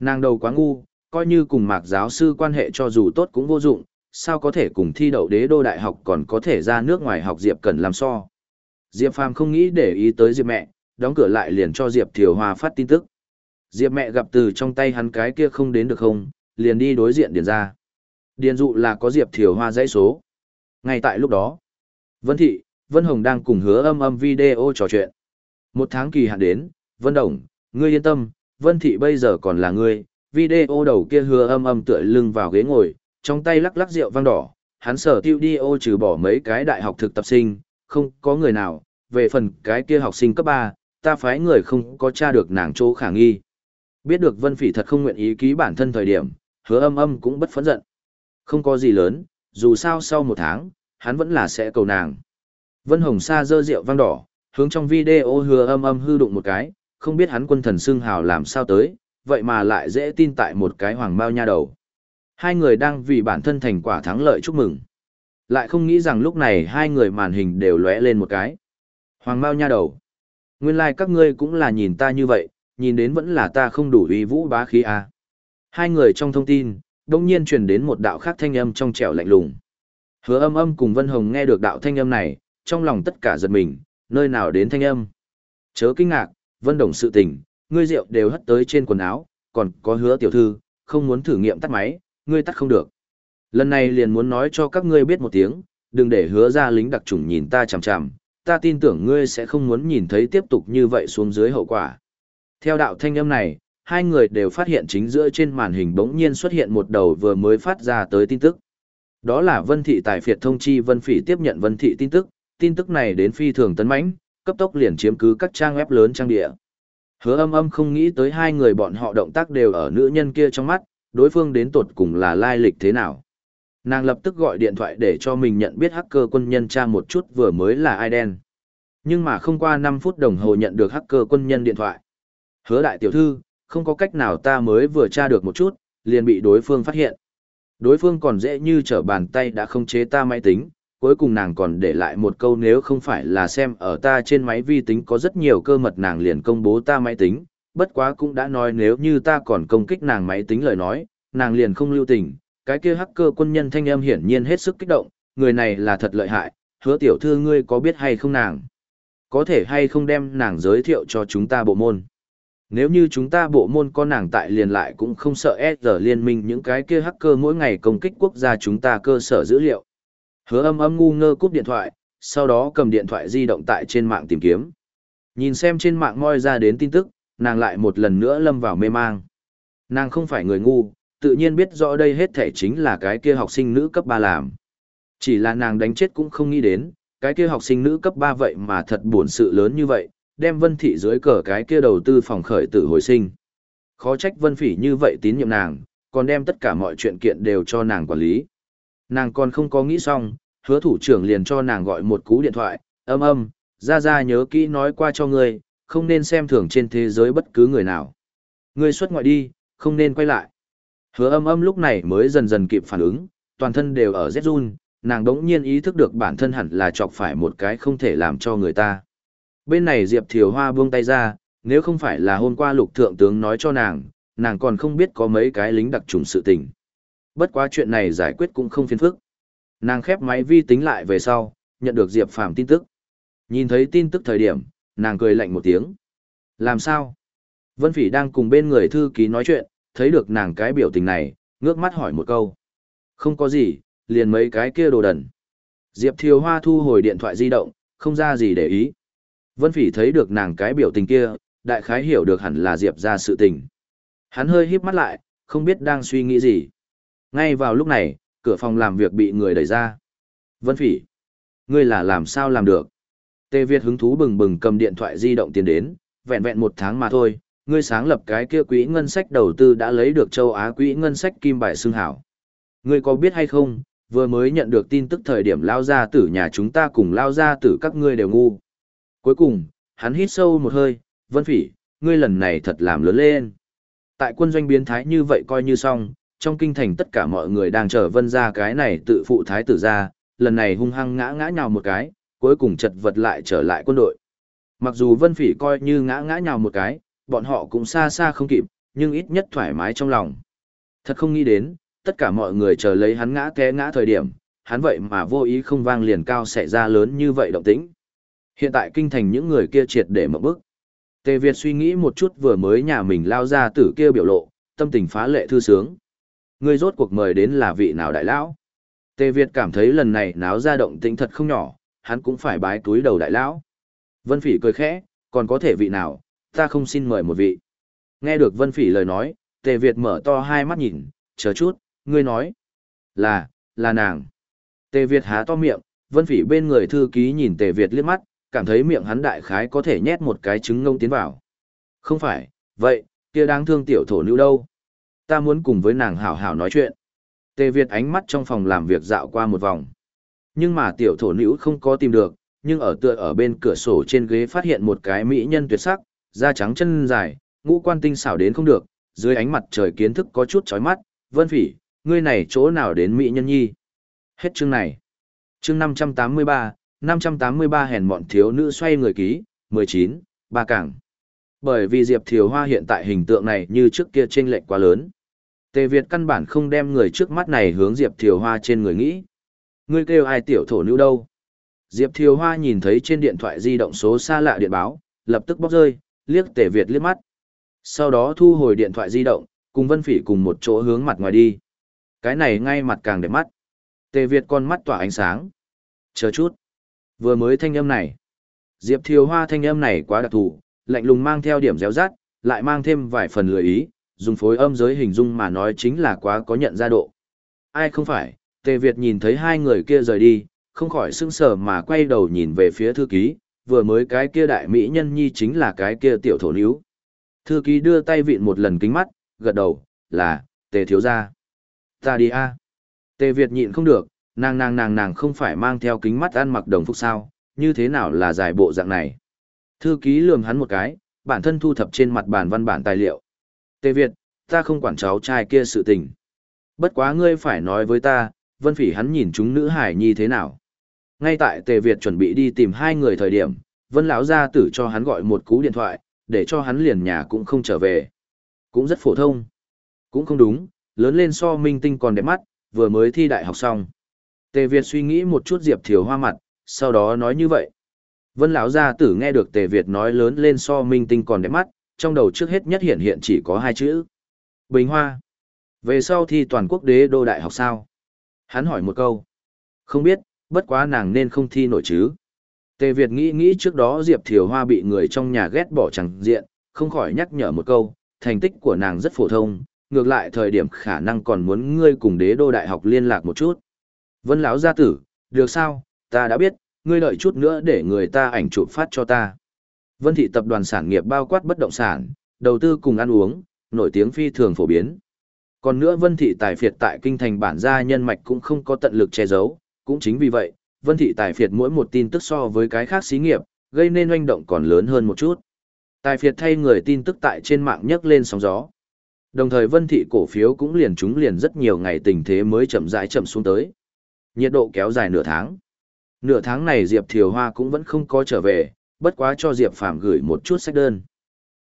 Nàng đầu quá ngu, coi như cùng mạc giáo sư quan hệ cho dù tốt cũng vô dụng, sao có thể cùng thi đậu đế đô đại học còn có thể ra nước ngoài học Diệp cần làm so. Diệp Phàm không nghĩ để ý tới Diệp mẹ, đóng cửa lại liền cho Diệp Thiều Hoa phát tin tức. Diệp mẹ gặp từ trong tay hắn cái kia không đến được không, liền đi đối diện điền ra. Điền dụ là có Diệp Thiều Hoa dãy số. Ngay tại lúc đó, Vân Thị, Vân Hồng đang cùng hứa âm âm video trò chuyện. Một tháng kỳ hạn đến, Vân Đồng, ngươi yên tâm, Vân Thị bây giờ còn là ngươi. Video đầu kia hứa âm âm tựa lưng vào ghế ngồi, trong tay lắc lắc rượu vang đỏ. Hắn sở tiêu đi ô trừ bỏ mấy cái đại học thực tập sinh, không có người nào. Về phần cái kia học sinh cấp 3, ta phái người không có tra được nàng chỗ khả nghi. Biết được Vân Phỉ thật không nguyện ý ký bản thân thời điểm, hứa âm âm cũng bất phẫn giận. Không có gì lớn, dù sao sau một tháng, hắn vẫn là sẽ cầu nàng. Vân Hồng Sa dơ rượu vang đỏ, hướng trong video hứa âm âm hư đụng một cái, không biết hắn quân thần xưng hào làm sao tới, vậy mà lại dễ tin tại một cái hoàng bao nha đầu. Hai người đang vì bản thân thành quả thắng lợi chúc mừng. Lại không nghĩ rằng lúc này hai người màn hình đều lóe lên một cái. Hoàng bao nha đầu. Nguyên lai like các ngươi cũng là nhìn ta như vậy, nhìn đến vẫn là ta không đủ uy vũ bá khí à. Hai người trong thông tin, đông nhiên truyền đến một đạo khác thanh âm trong trẻo lạnh lùng. Hứa âm âm cùng Vân Hồng nghe được đạo thanh âm này, trong lòng tất cả giật mình, nơi nào đến thanh âm. Chớ kinh ngạc, Vân Đồng sự tình, ngươi rượu đều hất tới trên quần áo, còn có hứa tiểu thư, không muốn thử nghiệm tắt máy, ngươi tắt không được. Lần này liền muốn nói cho các ngươi biết một tiếng, đừng để hứa ra lính đặc chủng nhìn ta chằm chằm, ta tin tưởng ngươi sẽ không muốn nhìn thấy tiếp tục như vậy xuống dưới hậu quả. Theo đạo thanh âm này, hai người đều phát hiện chính giữa trên màn hình bỗng nhiên xuất hiện một đầu vừa mới phát ra tới tin tức. Đó là Vân Thị Tài Phiệt thông chi Vân Phỉ tiếp nhận Vân Thị tin tức, tin tức này đến phi thường tấn mãnh, cấp tốc liền chiếm cứ các trang web lớn trang địa. Hứa âm âm không nghĩ tới hai người bọn họ động tác đều ở nữ nhân kia trong mắt, đối phương đến tột cùng là lai lịch thế nào. Nàng lập tức gọi điện thoại để cho mình nhận biết hacker quân nhân tra một chút vừa mới là ai đen. Nhưng mà không qua 5 phút đồng hồ nhận được hacker quân nhân điện thoại. Hứa đại tiểu thư, không có cách nào ta mới vừa tra được một chút, liền bị đối phương phát hiện. Đối phương còn dễ như trở bàn tay đã không chế ta máy tính, cuối cùng nàng còn để lại một câu nếu không phải là xem ở ta trên máy vi tính có rất nhiều cơ mật nàng liền công bố ta máy tính, bất quá cũng đã nói nếu như ta còn công kích nàng máy tính lời nói, nàng liền không lưu tình, cái kia hacker quân nhân thanh âm hiển nhiên hết sức kích động, người này là thật lợi hại, hứa tiểu thư ngươi có biết hay không nàng? Có thể hay không đem nàng giới thiệu cho chúng ta bộ môn? Nếu như chúng ta bộ môn có nàng tại liền lại cũng không sợ S liên minh những cái kia hacker mỗi ngày công kích quốc gia chúng ta cơ sở dữ liệu. Hứa âm âm ngu ngơ cúp điện thoại, sau đó cầm điện thoại di động tại trên mạng tìm kiếm. Nhìn xem trên mạng moi ra đến tin tức, nàng lại một lần nữa lâm vào mê mang. Nàng không phải người ngu, tự nhiên biết rõ đây hết thể chính là cái kia học sinh nữ cấp 3 làm. Chỉ là nàng đánh chết cũng không nghĩ đến, cái kia học sinh nữ cấp 3 vậy mà thật buồn sự lớn như vậy, đem vân thị dưới cờ cái kia đầu tư phòng khởi tử hồi sinh. Khó trách vân phỉ như vậy tín nhiệm nàng, còn đem tất cả mọi chuyện kiện đều cho nàng quản lý. Nàng còn không có nghĩ xong, hứa thủ trưởng liền cho nàng gọi một cú điện thoại, âm âm, ra ra nhớ kỹ nói qua cho ngươi, không nên xem thường trên thế giới bất cứ người nào. Ngươi xuất ngoại đi, không nên quay lại. Hứa âm âm lúc này mới dần dần kịp phản ứng, toàn thân đều ở rét run, nàng đống nhiên ý thức được bản thân hẳn là chọc phải một cái không thể làm cho người ta. Bên này Diệp Thiều Hoa buông tay ra, nếu không phải là hôm qua lục thượng tướng nói cho nàng, nàng còn không biết có mấy cái lính đặc trùng sự tình. Bất quá chuyện này giải quyết cũng không phiền phức. Nàng khép máy vi tính lại về sau, nhận được Diệp Phàm tin tức. Nhìn thấy tin tức thời điểm, nàng cười lạnh một tiếng. Làm sao? Vân Phỉ đang cùng bên người thư ký nói chuyện, thấy được nàng cái biểu tình này, ngước mắt hỏi một câu. Không có gì, liền mấy cái kia đồ đần. Diệp Thiều Hoa thu hồi điện thoại di động, không ra gì để ý. Vân Phỉ thấy được nàng cái biểu tình kia, đại khái hiểu được hẳn là Diệp ra sự tình. Hắn hơi híp mắt lại, không biết đang suy nghĩ gì. Ngay vào lúc này, cửa phòng làm việc bị người đẩy ra. Vân Phỉ, ngươi là làm sao làm được? Tề Việt hứng thú bừng bừng cầm điện thoại di động tiến đến, vẹn vẹn một tháng mà thôi, ngươi sáng lập cái kia quỹ ngân sách đầu tư đã lấy được châu Á quỹ ngân sách kim bài xương hảo. Ngươi có biết hay không, vừa mới nhận được tin tức thời điểm lao ra tử nhà chúng ta cùng lao ra tử các ngươi đều ngu. Cuối cùng, hắn hít sâu một hơi, vân phỉ, ngươi lần này thật làm lớn lên. Tại quân doanh biến thái như vậy coi như xong, trong kinh thành tất cả mọi người đang chờ vân ra cái này tự phụ thái tử ra, lần này hung hăng ngã ngã nhào một cái, cuối cùng chật vật lại trở lại quân đội. Mặc dù vân phỉ coi như ngã ngã nhào một cái, bọn họ cũng xa xa không kịp, nhưng ít nhất thoải mái trong lòng. Thật không nghĩ đến, tất cả mọi người chờ lấy hắn ngã té ngã thời điểm, hắn vậy mà vô ý không vang liền cao xảy ra lớn như vậy động tĩnh. Hiện tại kinh thành những người kia triệt để mở bức. Tề Việt suy nghĩ một chút vừa mới nhà mình lao ra tử kia biểu lộ, tâm tình phá lệ thư sướng. Người rốt cuộc mời đến là vị nào đại lão? Tề Việt cảm thấy lần này náo ra động tĩnh thật không nhỏ, hắn cũng phải bái túi đầu đại lão. Vân Phỉ cười khẽ, còn có thể vị nào, ta không xin mời một vị. Nghe được Vân Phỉ lời nói, Tề Việt mở to hai mắt nhìn, chờ chút, ngươi nói. Là, là nàng. Tề Việt há to miệng, Vân Phỉ bên người thư ký nhìn Tề Việt liếc mắt, cảm thấy miệng hắn đại khái có thể nhét một cái trứng ngông tiến vào. Không phải, vậy, kia đáng thương tiểu thổ nữ đâu? Ta muốn cùng với nàng hảo hảo nói chuyện. Tề Việt ánh mắt trong phòng làm việc dạo qua một vòng. Nhưng mà tiểu thổ nữ không có tìm được, nhưng ở tựa ở bên cửa sổ trên ghế phát hiện một cái mỹ nhân tuyệt sắc, da trắng chân dài, ngũ quan tinh xảo đến không được, dưới ánh mặt trời kiến thức có chút chói mắt, Vân Phỉ, ngươi này chỗ nào đến mỹ nhân nhi? Hết chương này. Chương 583, 583 hèn mọn thiếu nữ xoay người ký, 19, ba cảng. Bởi vì Diệp Thiều Hoa hiện tại hình tượng này như trước kia chênh lệch quá lớn. Tề Việt căn bản không đem người trước mắt này hướng Diệp Thiều Hoa trên người nghĩ. Ngươi kêu ai tiểu thổ nữ đâu? Diệp Thiều Hoa nhìn thấy trên điện thoại di động số xa lạ điện báo, lập tức bóc rơi, liếc Tề Việt liếc mắt. Sau đó thu hồi điện thoại di động, cùng Vân Phỉ cùng một chỗ hướng mặt ngoài đi. Cái này ngay mặt càng đẹp mắt. Tề Việt con mắt tỏa ánh sáng. Chờ chút. Vừa mới thanh âm này. Diệp Thiều Hoa thanh âm này quá đặc thù, lạnh lùng mang theo điểm réo rát, lại mang thêm vài phần lười ý, dùng phối âm giới hình dung mà nói chính là quá có nhận ra độ. Ai không phải, Tề Việt nhìn thấy hai người kia rời đi, không khỏi sững sờ mà quay đầu nhìn về phía thư ký, vừa mới cái kia đại mỹ nhân nhi chính là cái kia tiểu thổ níu. Thư ký đưa tay vịn một lần kính mắt, gật đầu, là, Tề thiếu gia. Ta đi a. Tề Việt nhịn không được, nàng nàng nàng nàng không phải mang theo kính mắt ăn mặc đồng phục sao, như thế nào là giải bộ dạng này. Thư ký lườm hắn một cái, bản thân thu thập trên mặt bàn văn bản tài liệu. Tề Việt, ta không quản cháu trai kia sự tình. Bất quá ngươi phải nói với ta, vân phỉ hắn nhìn chúng nữ hải nhi thế nào. Ngay tại Tề Việt chuẩn bị đi tìm hai người thời điểm, vân lão gia tử cho hắn gọi một cú điện thoại, để cho hắn liền nhà cũng không trở về. Cũng rất phổ thông. Cũng không đúng, lớn lên so minh tinh còn đẹp mắt, vừa mới thi đại học xong. Tề Việt suy nghĩ một chút Diệp Thiều Hoa mặt, sau đó nói như vậy. Vân lão gia tử nghe được Tề Việt nói lớn lên so minh tinh còn đẹp mắt, trong đầu trước hết nhất hiện hiện chỉ có hai chữ. Bình Hoa. Về sau thi toàn quốc đế đô đại học sao? Hắn hỏi một câu. Không biết, bất quá nàng nên không thi nổi chứ. Tề Việt nghĩ nghĩ trước đó Diệp Thiều Hoa bị người trong nhà ghét bỏ chẳng diện, không khỏi nhắc nhở một câu, thành tích của nàng rất phổ thông, ngược lại thời điểm khả năng còn muốn ngươi cùng đế đô đại học liên lạc một chút. Vân lão gia tử, được sao, ta đã biết, ngươi đợi chút nữa để người ta ảnh chụp phát cho ta. Vân thị tập đoàn sản nghiệp bao quát bất động sản, đầu tư cùng ăn uống, nổi tiếng phi thường phổ biến. Còn nữa Vân thị tài phiệt tại kinh thành bản gia nhân mạch cũng không có tận lực che giấu, cũng chính vì vậy, Vân thị tài phiệt mỗi một tin tức so với cái khác xí nghiệp, gây nên oanh động còn lớn hơn một chút. Tài phiệt thay người tin tức tại trên mạng nhấc lên sóng gió. Đồng thời Vân thị cổ phiếu cũng liền trúng liền rất nhiều ngày tình thế mới chậm rãi chậm xuống tới. Nhiệt độ kéo dài nửa tháng. Nửa tháng này Diệp Thiều Hoa cũng vẫn không có trở về, bất quá cho Diệp Phạm gửi một chút sách đơn.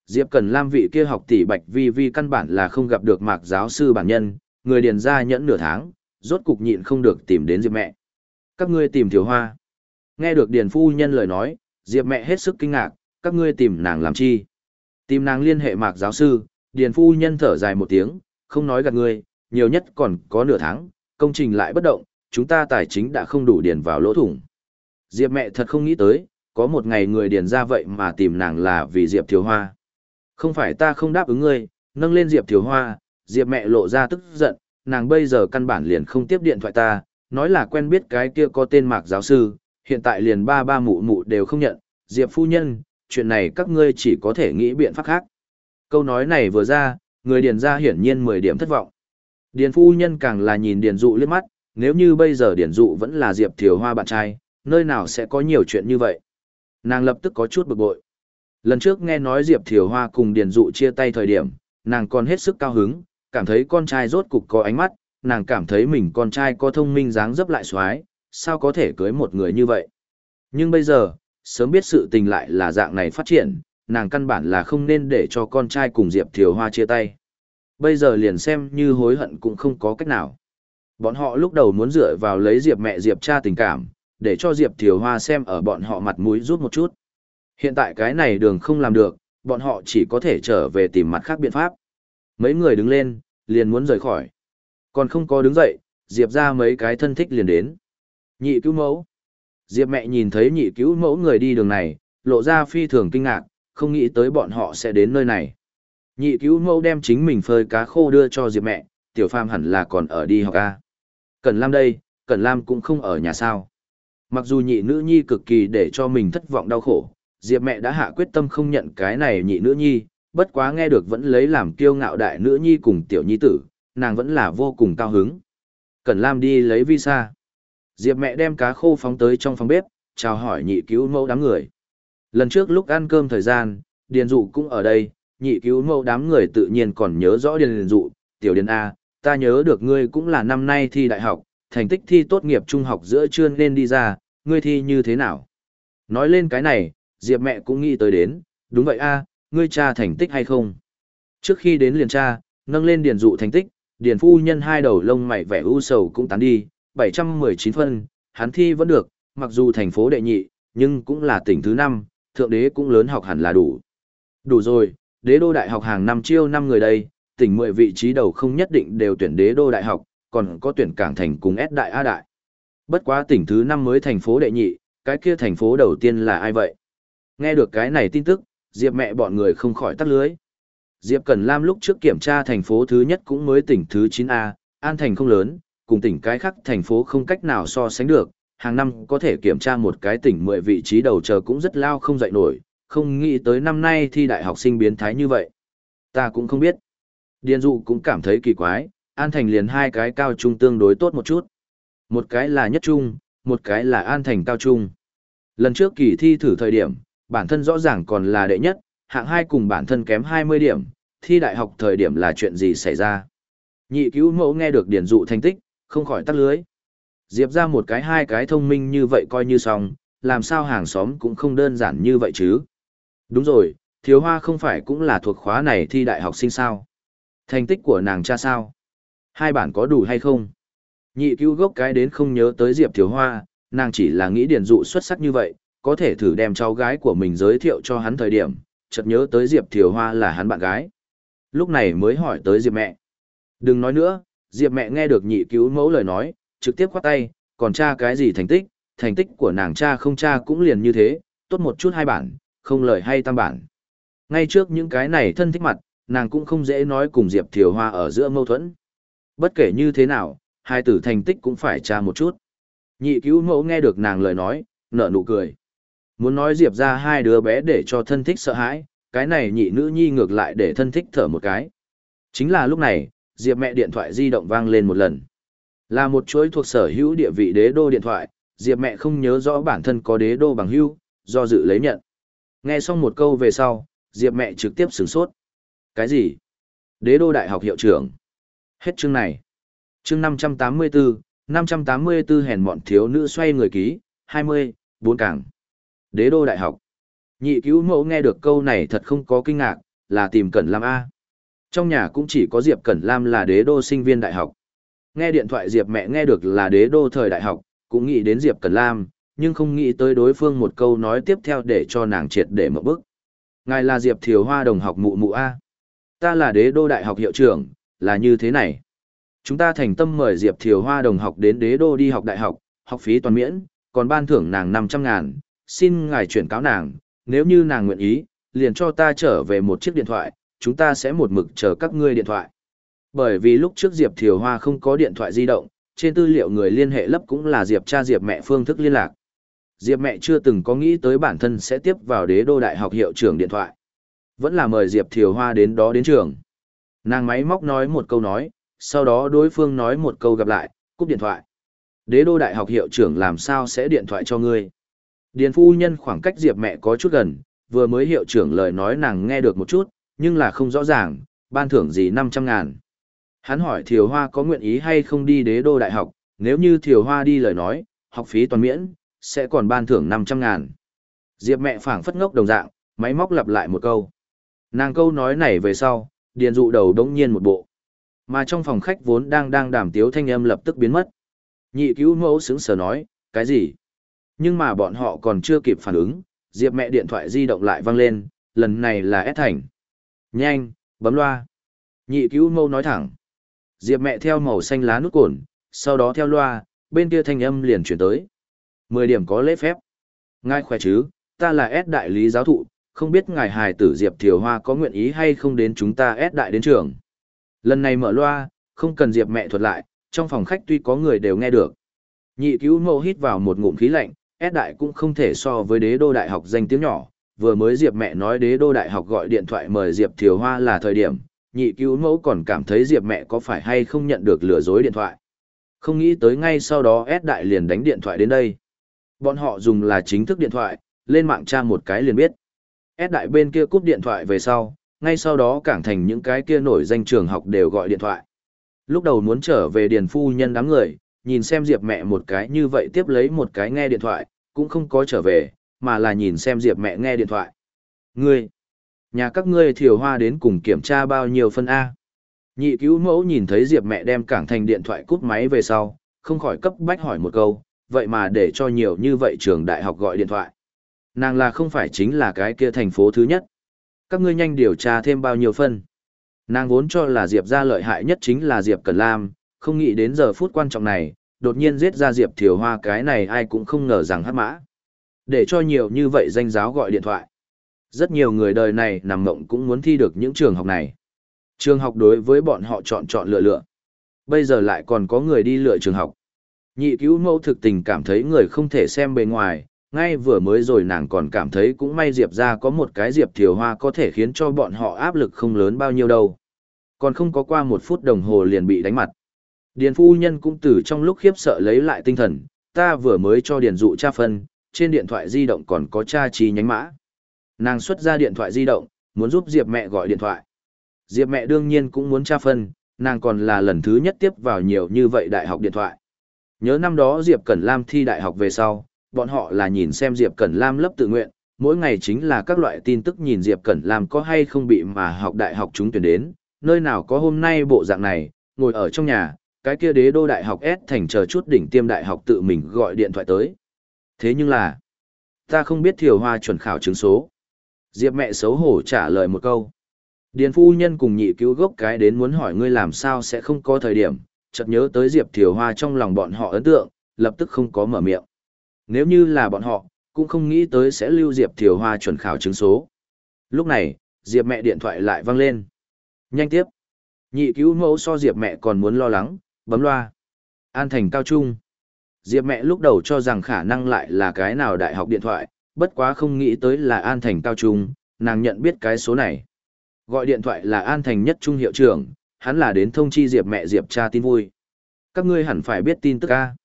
Diệp Cần Lam vị kia học tỷ Bạch Vi Vi căn bản là không gặp được mạc giáo sư bản nhân, người điền ra nhẫn nửa tháng, rốt cục nhịn không được tìm đến Diệp mẹ. Các ngươi tìm Thiều Hoa. Nghe được điền phu nhân lời nói, Diệp mẹ hết sức kinh ngạc, các ngươi tìm nàng làm chi? Tìm nàng liên hệ mạc giáo sư, điền phu nhân thở dài một tiếng, không nói gạt ngươi, nhiều nhất còn có nửa tháng, công trình lại bất động, chúng ta tài chính đã không đủ điền vào lỗ thủng. Diệp mẹ thật không nghĩ tới, có một ngày người điền ra vậy mà tìm nàng là vì Diệp Thiều Hoa. Không phải ta không đáp ứng ngươi, nâng lên Diệp Thiều Hoa, Diệp mẹ lộ ra tức giận, nàng bây giờ căn bản liền không tiếp điện thoại ta, nói là quen biết cái kia có tên mạc giáo sư, hiện tại liền ba ba mụ mụ đều không nhận, Diệp phu nhân, chuyện này các ngươi chỉ có thể nghĩ biện pháp khác. Câu nói này vừa ra, người điền ra hiển nhiên 10 điểm thất vọng. Điền phu nhân càng là nhìn điền dụ liếc mắt, nếu như bây giờ điền dụ vẫn là Diệp Thiều Hoa bạn trai, nơi nào sẽ có nhiều chuyện như vậy. Nàng lập tức có chút bực bội. Lần trước nghe nói Diệp Thiều Hoa cùng điền dụ chia tay thời điểm, nàng còn hết sức cao hứng, cảm thấy con trai rốt cục có ánh mắt, nàng cảm thấy mình con trai có thông minh dáng dấp lại xoái, sao có thể cưới một người như vậy. Nhưng bây giờ, sớm biết sự tình lại là dạng này phát triển, nàng căn bản là không nên để cho con trai cùng Diệp Thiều Hoa chia tay. Bây giờ liền xem như hối hận cũng không có cách nào. Bọn họ lúc đầu muốn dựa vào lấy Diệp mẹ Diệp cha tình cảm, để cho Diệp Thiều Hoa xem ở bọn họ mặt mũi rút một chút. Hiện tại cái này đường không làm được, bọn họ chỉ có thể trở về tìm mặt khác biện pháp. Mấy người đứng lên, liền muốn rời khỏi. Còn không có đứng dậy, Diệp ra mấy cái thân thích liền đến. Nhị cứu mẫu. Diệp mẹ nhìn thấy nhị cứu mẫu người đi đường này, lộ ra phi thường kinh ngạc, không nghĩ tới bọn họ sẽ đến nơi này. Nhị cứu mẫu đem chính mình phơi cá khô đưa cho Diệp mẹ, tiểu phàm hẳn là còn ở đi học à Cẩn Lam đây, Cẩn Lam cũng không ở nhà sao. Mặc dù nhị nữ nhi cực kỳ để cho mình thất vọng đau khổ, Diệp mẹ đã hạ quyết tâm không nhận cái này nhị nữ nhi, bất quá nghe được vẫn lấy làm kiêu ngạo đại nữ nhi cùng tiểu nhi tử, nàng vẫn là vô cùng cao hứng. Cẩn Lam đi lấy visa. Diệp mẹ đem cá khô phóng tới trong phòng bếp, chào hỏi nhị cứu mẫu đám người. Lần trước lúc ăn cơm thời gian, Điền Dụ cũng ở đây, nhị cứu mẫu đám người tự nhiên còn nhớ rõ Điền Dụ, tiểu Điền A, ta nhớ được ngươi cũng là năm nay thi đại học, thành tích thi tốt nghiệp trung học giữa trưa nên đi ra, ngươi thi như thế nào? Nói lên cái này, Diệp mẹ cũng nghĩ tới đến, đúng vậy A, ngươi cha thành tích hay không? Trước khi đến liền cha, nâng lên Điền Dụ thành tích, Điền phu nhân hai đầu lông mày vẻ u sầu cũng tán đi, 719 phân, hắn thi vẫn được, mặc dù thành phố đệ nhị, nhưng cũng là tỉnh thứ năm, thượng đế cũng lớn học hẳn là đủ. Đủ rồi, đế đô đại học hàng năm chiêu năm người đây, tỉnh 10 vị trí đầu không nhất định đều tuyển đế đô đại học, còn có tuyển cảng thành cùng S đại A đại. Bất quá tỉnh thứ năm mới thành phố đệ nhị, cái kia thành phố đầu tiên là ai vậy? Nghe được cái này tin tức, Diệp mẹ bọn người không khỏi tắt lưới. Diệp Cần Lam lúc trước kiểm tra thành phố thứ nhất cũng mới tỉnh thứ 9A, An Thành không lớn, cùng tỉnh cái khác thành phố không cách nào so sánh được, hàng năm có thể kiểm tra một cái tỉnh 10 vị trí đầu chờ cũng rất lao không dậy nổi, không nghĩ tới năm nay thi đại học sinh biến thái như vậy. Ta cũng không biết. Điền dụ cũng cảm thấy kỳ quái, An Thành liền hai cái cao trung tương đối tốt một chút. Một cái là nhất trung, một cái là An Thành cao trung. Lần trước kỳ thi thử thời điểm, bản thân rõ ràng còn là đệ nhất, hạng hai cùng bản thân kém 20 điểm, thi đại học thời điểm là chuyện gì xảy ra. Nhị cứu mẫu nghe được điển dụ thành tích, không khỏi tắt lưới. Diệp ra một cái hai cái thông minh như vậy coi như xong, làm sao hàng xóm cũng không đơn giản như vậy chứ. Đúng rồi, thiếu hoa không phải cũng là thuộc khóa này thi đại học sinh sao. Thành tích của nàng cha sao? Hai bản có đủ hay không? Nhị cứu gốc cái đến không nhớ tới Diệp thiếu hoa, nàng chỉ là nghĩ điển dụ xuất sắc như vậy, có thể thử đem cháu gái của mình giới thiệu cho hắn thời điểm, chợt nhớ tới Diệp Thiều Hoa là hắn bạn gái. Lúc này mới hỏi tới Diệp mẹ. Đừng nói nữa, Diệp mẹ nghe được nhị cứu mẫu lời nói, trực tiếp khoát tay, còn cha cái gì thành tích, thành tích của nàng cha không cha cũng liền như thế, tốt một chút hai bản, không lời hay tam bản. Ngay trước những cái này thân thích mặt, nàng cũng không dễ nói cùng Diệp Thiều Hoa ở giữa mâu thuẫn. Bất kể như thế nào, hai tử thành tích cũng phải tra một chút. Nhị cứu mẫu nghe được nàng lời nói, nở nụ cười. Muốn nói Diệp ra hai đứa bé để cho thân thích sợ hãi, cái này nhị nữ nhi ngược lại để thân thích thở một cái. Chính là lúc này, Diệp mẹ điện thoại di động vang lên một lần. Là một chuỗi thuộc sở hữu địa vị đế đô điện thoại, Diệp mẹ không nhớ rõ bản thân có đế đô bằng hữu, do dự lấy nhận. Nghe xong một câu về sau, Diệp mẹ trực tiếp sửng sốt. Cái gì? Đế đô đại học hiệu trưởng. Hết chương này. Chương 584, 584 hèn mọn thiếu nữ xoay người ký, 20, bốn cảng. Đế đô đại học. Nhị cứu mẫu nghe được câu này thật không có kinh ngạc, là tìm Cẩn Lam A. Trong nhà cũng chỉ có Diệp Cẩn Lam là đế đô sinh viên đại học. Nghe điện thoại Diệp mẹ nghe được là đế đô thời đại học, cũng nghĩ đến Diệp Cẩn Lam, nhưng không nghĩ tới đối phương một câu nói tiếp theo để cho nàng triệt để một bức. Ngài là Diệp Thiều Hoa đồng học mụ mụ A. Ta là đế đô đại học hiệu trưởng, là như thế này. Chúng ta thành tâm mời Diệp Thiều Hoa đồng học đến đế đô đi học đại học, học phí toàn miễn, còn ban thưởng nàng 500 ngàn, xin ngài chuyển cáo nàng, nếu như nàng nguyện ý, liền cho ta trở về một chiếc điện thoại, chúng ta sẽ một mực chờ các ngươi điện thoại. Bởi vì lúc trước Diệp Thiều Hoa không có điện thoại di động, trên tư liệu người liên hệ lấp cũng là Diệp cha Diệp mẹ phương thức liên lạc. Diệp mẹ chưa từng có nghĩ tới bản thân sẽ tiếp vào đế đô đại học hiệu trưởng điện thoại. Vẫn là mời Diệp Thiều Hoa đến đó đến trường. Nàng máy móc nói một câu nói, sau đó đối phương nói một câu gặp lại, cúp điện thoại. Đế đô đại học hiệu trưởng làm sao sẽ điện thoại cho ngươi? Điền phu nhân khoảng cách Diệp mẹ có chút gần, vừa mới hiệu trưởng lời nói nàng nghe được một chút, nhưng là không rõ ràng, ban thưởng gì 500 ngàn. Hắn hỏi Thiều Hoa có nguyện ý hay không đi đế đô đại học, nếu như Thiều Hoa đi lời nói, học phí toàn miễn, sẽ còn ban thưởng 500 ngàn. Diệp mẹ phảng phất ngốc đồng dạng, máy móc lặp lại một câu. Nàng câu nói này về sau, điền dụ đầu đống nhiên một bộ. Mà trong phòng khách vốn đang đang đàm tiếu thanh âm lập tức biến mất. Nhị cứu mẫu sững sờ nói, cái gì? Nhưng mà bọn họ còn chưa kịp phản ứng, Diệp mẹ điện thoại di động lại vang lên, lần này là S thành. Nhanh, bấm loa. Nhị cứu mẫu nói thẳng. Diệp mẹ theo màu xanh lá nút cồn, sau đó theo loa, bên kia thanh âm liền chuyển tới. Mười điểm có lễ phép. Ngài khỏe chứ, ta là S đại lý giáo thụ, không biết ngài hài tử Diệp Thiều Hoa có nguyện ý hay không đến chúng ta S đại đến trường. Lần này mở loa, không cần Diệp mẹ thuật lại, trong phòng khách tuy có người đều nghe được. Nhị cứu mẫu hít vào một ngụm khí lạnh, S đại cũng không thể so với đế đô đại học danh tiếng nhỏ. Vừa mới Diệp mẹ nói đế đô đại học gọi điện thoại mời Diệp Thiều Hoa là thời điểm, nhị cứu mẫu còn cảm thấy Diệp mẹ có phải hay không nhận được lừa dối điện thoại. Không nghĩ tới ngay sau đó S đại liền đánh điện thoại đến đây. Bọn họ dùng là chính thức điện thoại, lên mạng tra một cái liền biết. S đại bên kia cúp điện thoại về sau, ngay sau đó cảng thành những cái kia nổi danh trường học đều gọi điện thoại. Lúc đầu muốn trở về điền phu nhân đám người, nhìn xem Diệp mẹ một cái như vậy tiếp lấy một cái nghe điện thoại, cũng không có trở về, mà là nhìn xem Diệp mẹ nghe điện thoại. Ngươi, nhà các ngươi thiểu hoa đến cùng kiểm tra bao nhiêu phân A. Nhị cứu mẫu nhìn thấy Diệp mẹ đem cảng thành điện thoại cúp máy về sau, không khỏi cấp bách hỏi một câu, vậy mà để cho nhiều như vậy trường đại học gọi điện thoại. Nàng là không phải chính là cái kia thành phố thứ nhất. Các ngươi nhanh điều tra thêm bao nhiêu phân. Nàng vốn cho là Diệp ra lợi hại nhất chính là Diệp Cẩn Lam, không nghĩ đến giờ phút quan trọng này, đột nhiên giết ra Diệp Thiều Hoa cái này ai cũng không ngờ rằng hát mã. Để cho nhiều như vậy danh giáo gọi điện thoại. Rất nhiều người đời này nằm mộng cũng muốn thi được những trường học này. Trường học đối với bọn họ chọn chọn lựa lựa. Bây giờ lại còn có người đi lựa trường học. Nhị cứu mẫu thực tình cảm thấy người không thể xem bề ngoài, ngay vừa mới rồi nàng còn cảm thấy cũng may Diệp ra có một cái Diệp thiều hoa có thể khiến cho bọn họ áp lực không lớn bao nhiêu đâu. Còn không có qua một phút đồng hồ liền bị đánh mặt. Điền phu nhân cũng từ trong lúc khiếp sợ lấy lại tinh thần, ta vừa mới cho điền dụ tra phân, trên điện thoại di động còn có tra trí nhánh mã. Nàng xuất ra điện thoại di động, muốn giúp Diệp mẹ gọi điện thoại. Diệp mẹ đương nhiên cũng muốn tra phân, nàng còn là lần thứ nhất tiếp vào nhiều như vậy đại học điện thoại. Nhớ năm đó Diệp Cẩn Lam thi đại học về sau, bọn họ là nhìn xem Diệp Cẩn Lam lớp tự nguyện, mỗi ngày chính là các loại tin tức nhìn Diệp Cẩn Lam có hay không bị mà học đại học chúng tuyển đến, nơi nào có hôm nay bộ dạng này, ngồi ở trong nhà, cái kia đế đô đại học S thành chờ chút đỉnh tiêm đại học tự mình gọi điện thoại tới. Thế nhưng là, ta không biết thiểu hoa chuẩn khảo chứng số. Diệp mẹ xấu hổ trả lời một câu. Điền phu nhân cùng nhị cứu gốc cái đến muốn hỏi ngươi làm sao sẽ không có thời điểm, chợt nhớ tới Diệp Thiều Hoa trong lòng bọn họ ấn tượng, lập tức không có mở miệng. Nếu như là bọn họ, cũng không nghĩ tới sẽ lưu Diệp Thiều Hoa chuẩn khảo chứng số. Lúc này, Diệp mẹ điện thoại lại vang lên. Nhanh tiếp. Nhị cứu mẫu so Diệp mẹ còn muốn lo lắng, bấm loa. An thành cao trung. Diệp mẹ lúc đầu cho rằng khả năng lại là cái nào đại học điện thoại, bất quá không nghĩ tới là An thành cao trung, nàng nhận biết cái số này. Gọi điện thoại là An thành nhất trung hiệu trưởng, hắn là đến thông chi Diệp mẹ Diệp cha tin vui. Các ngươi hẳn phải biết tin tức a.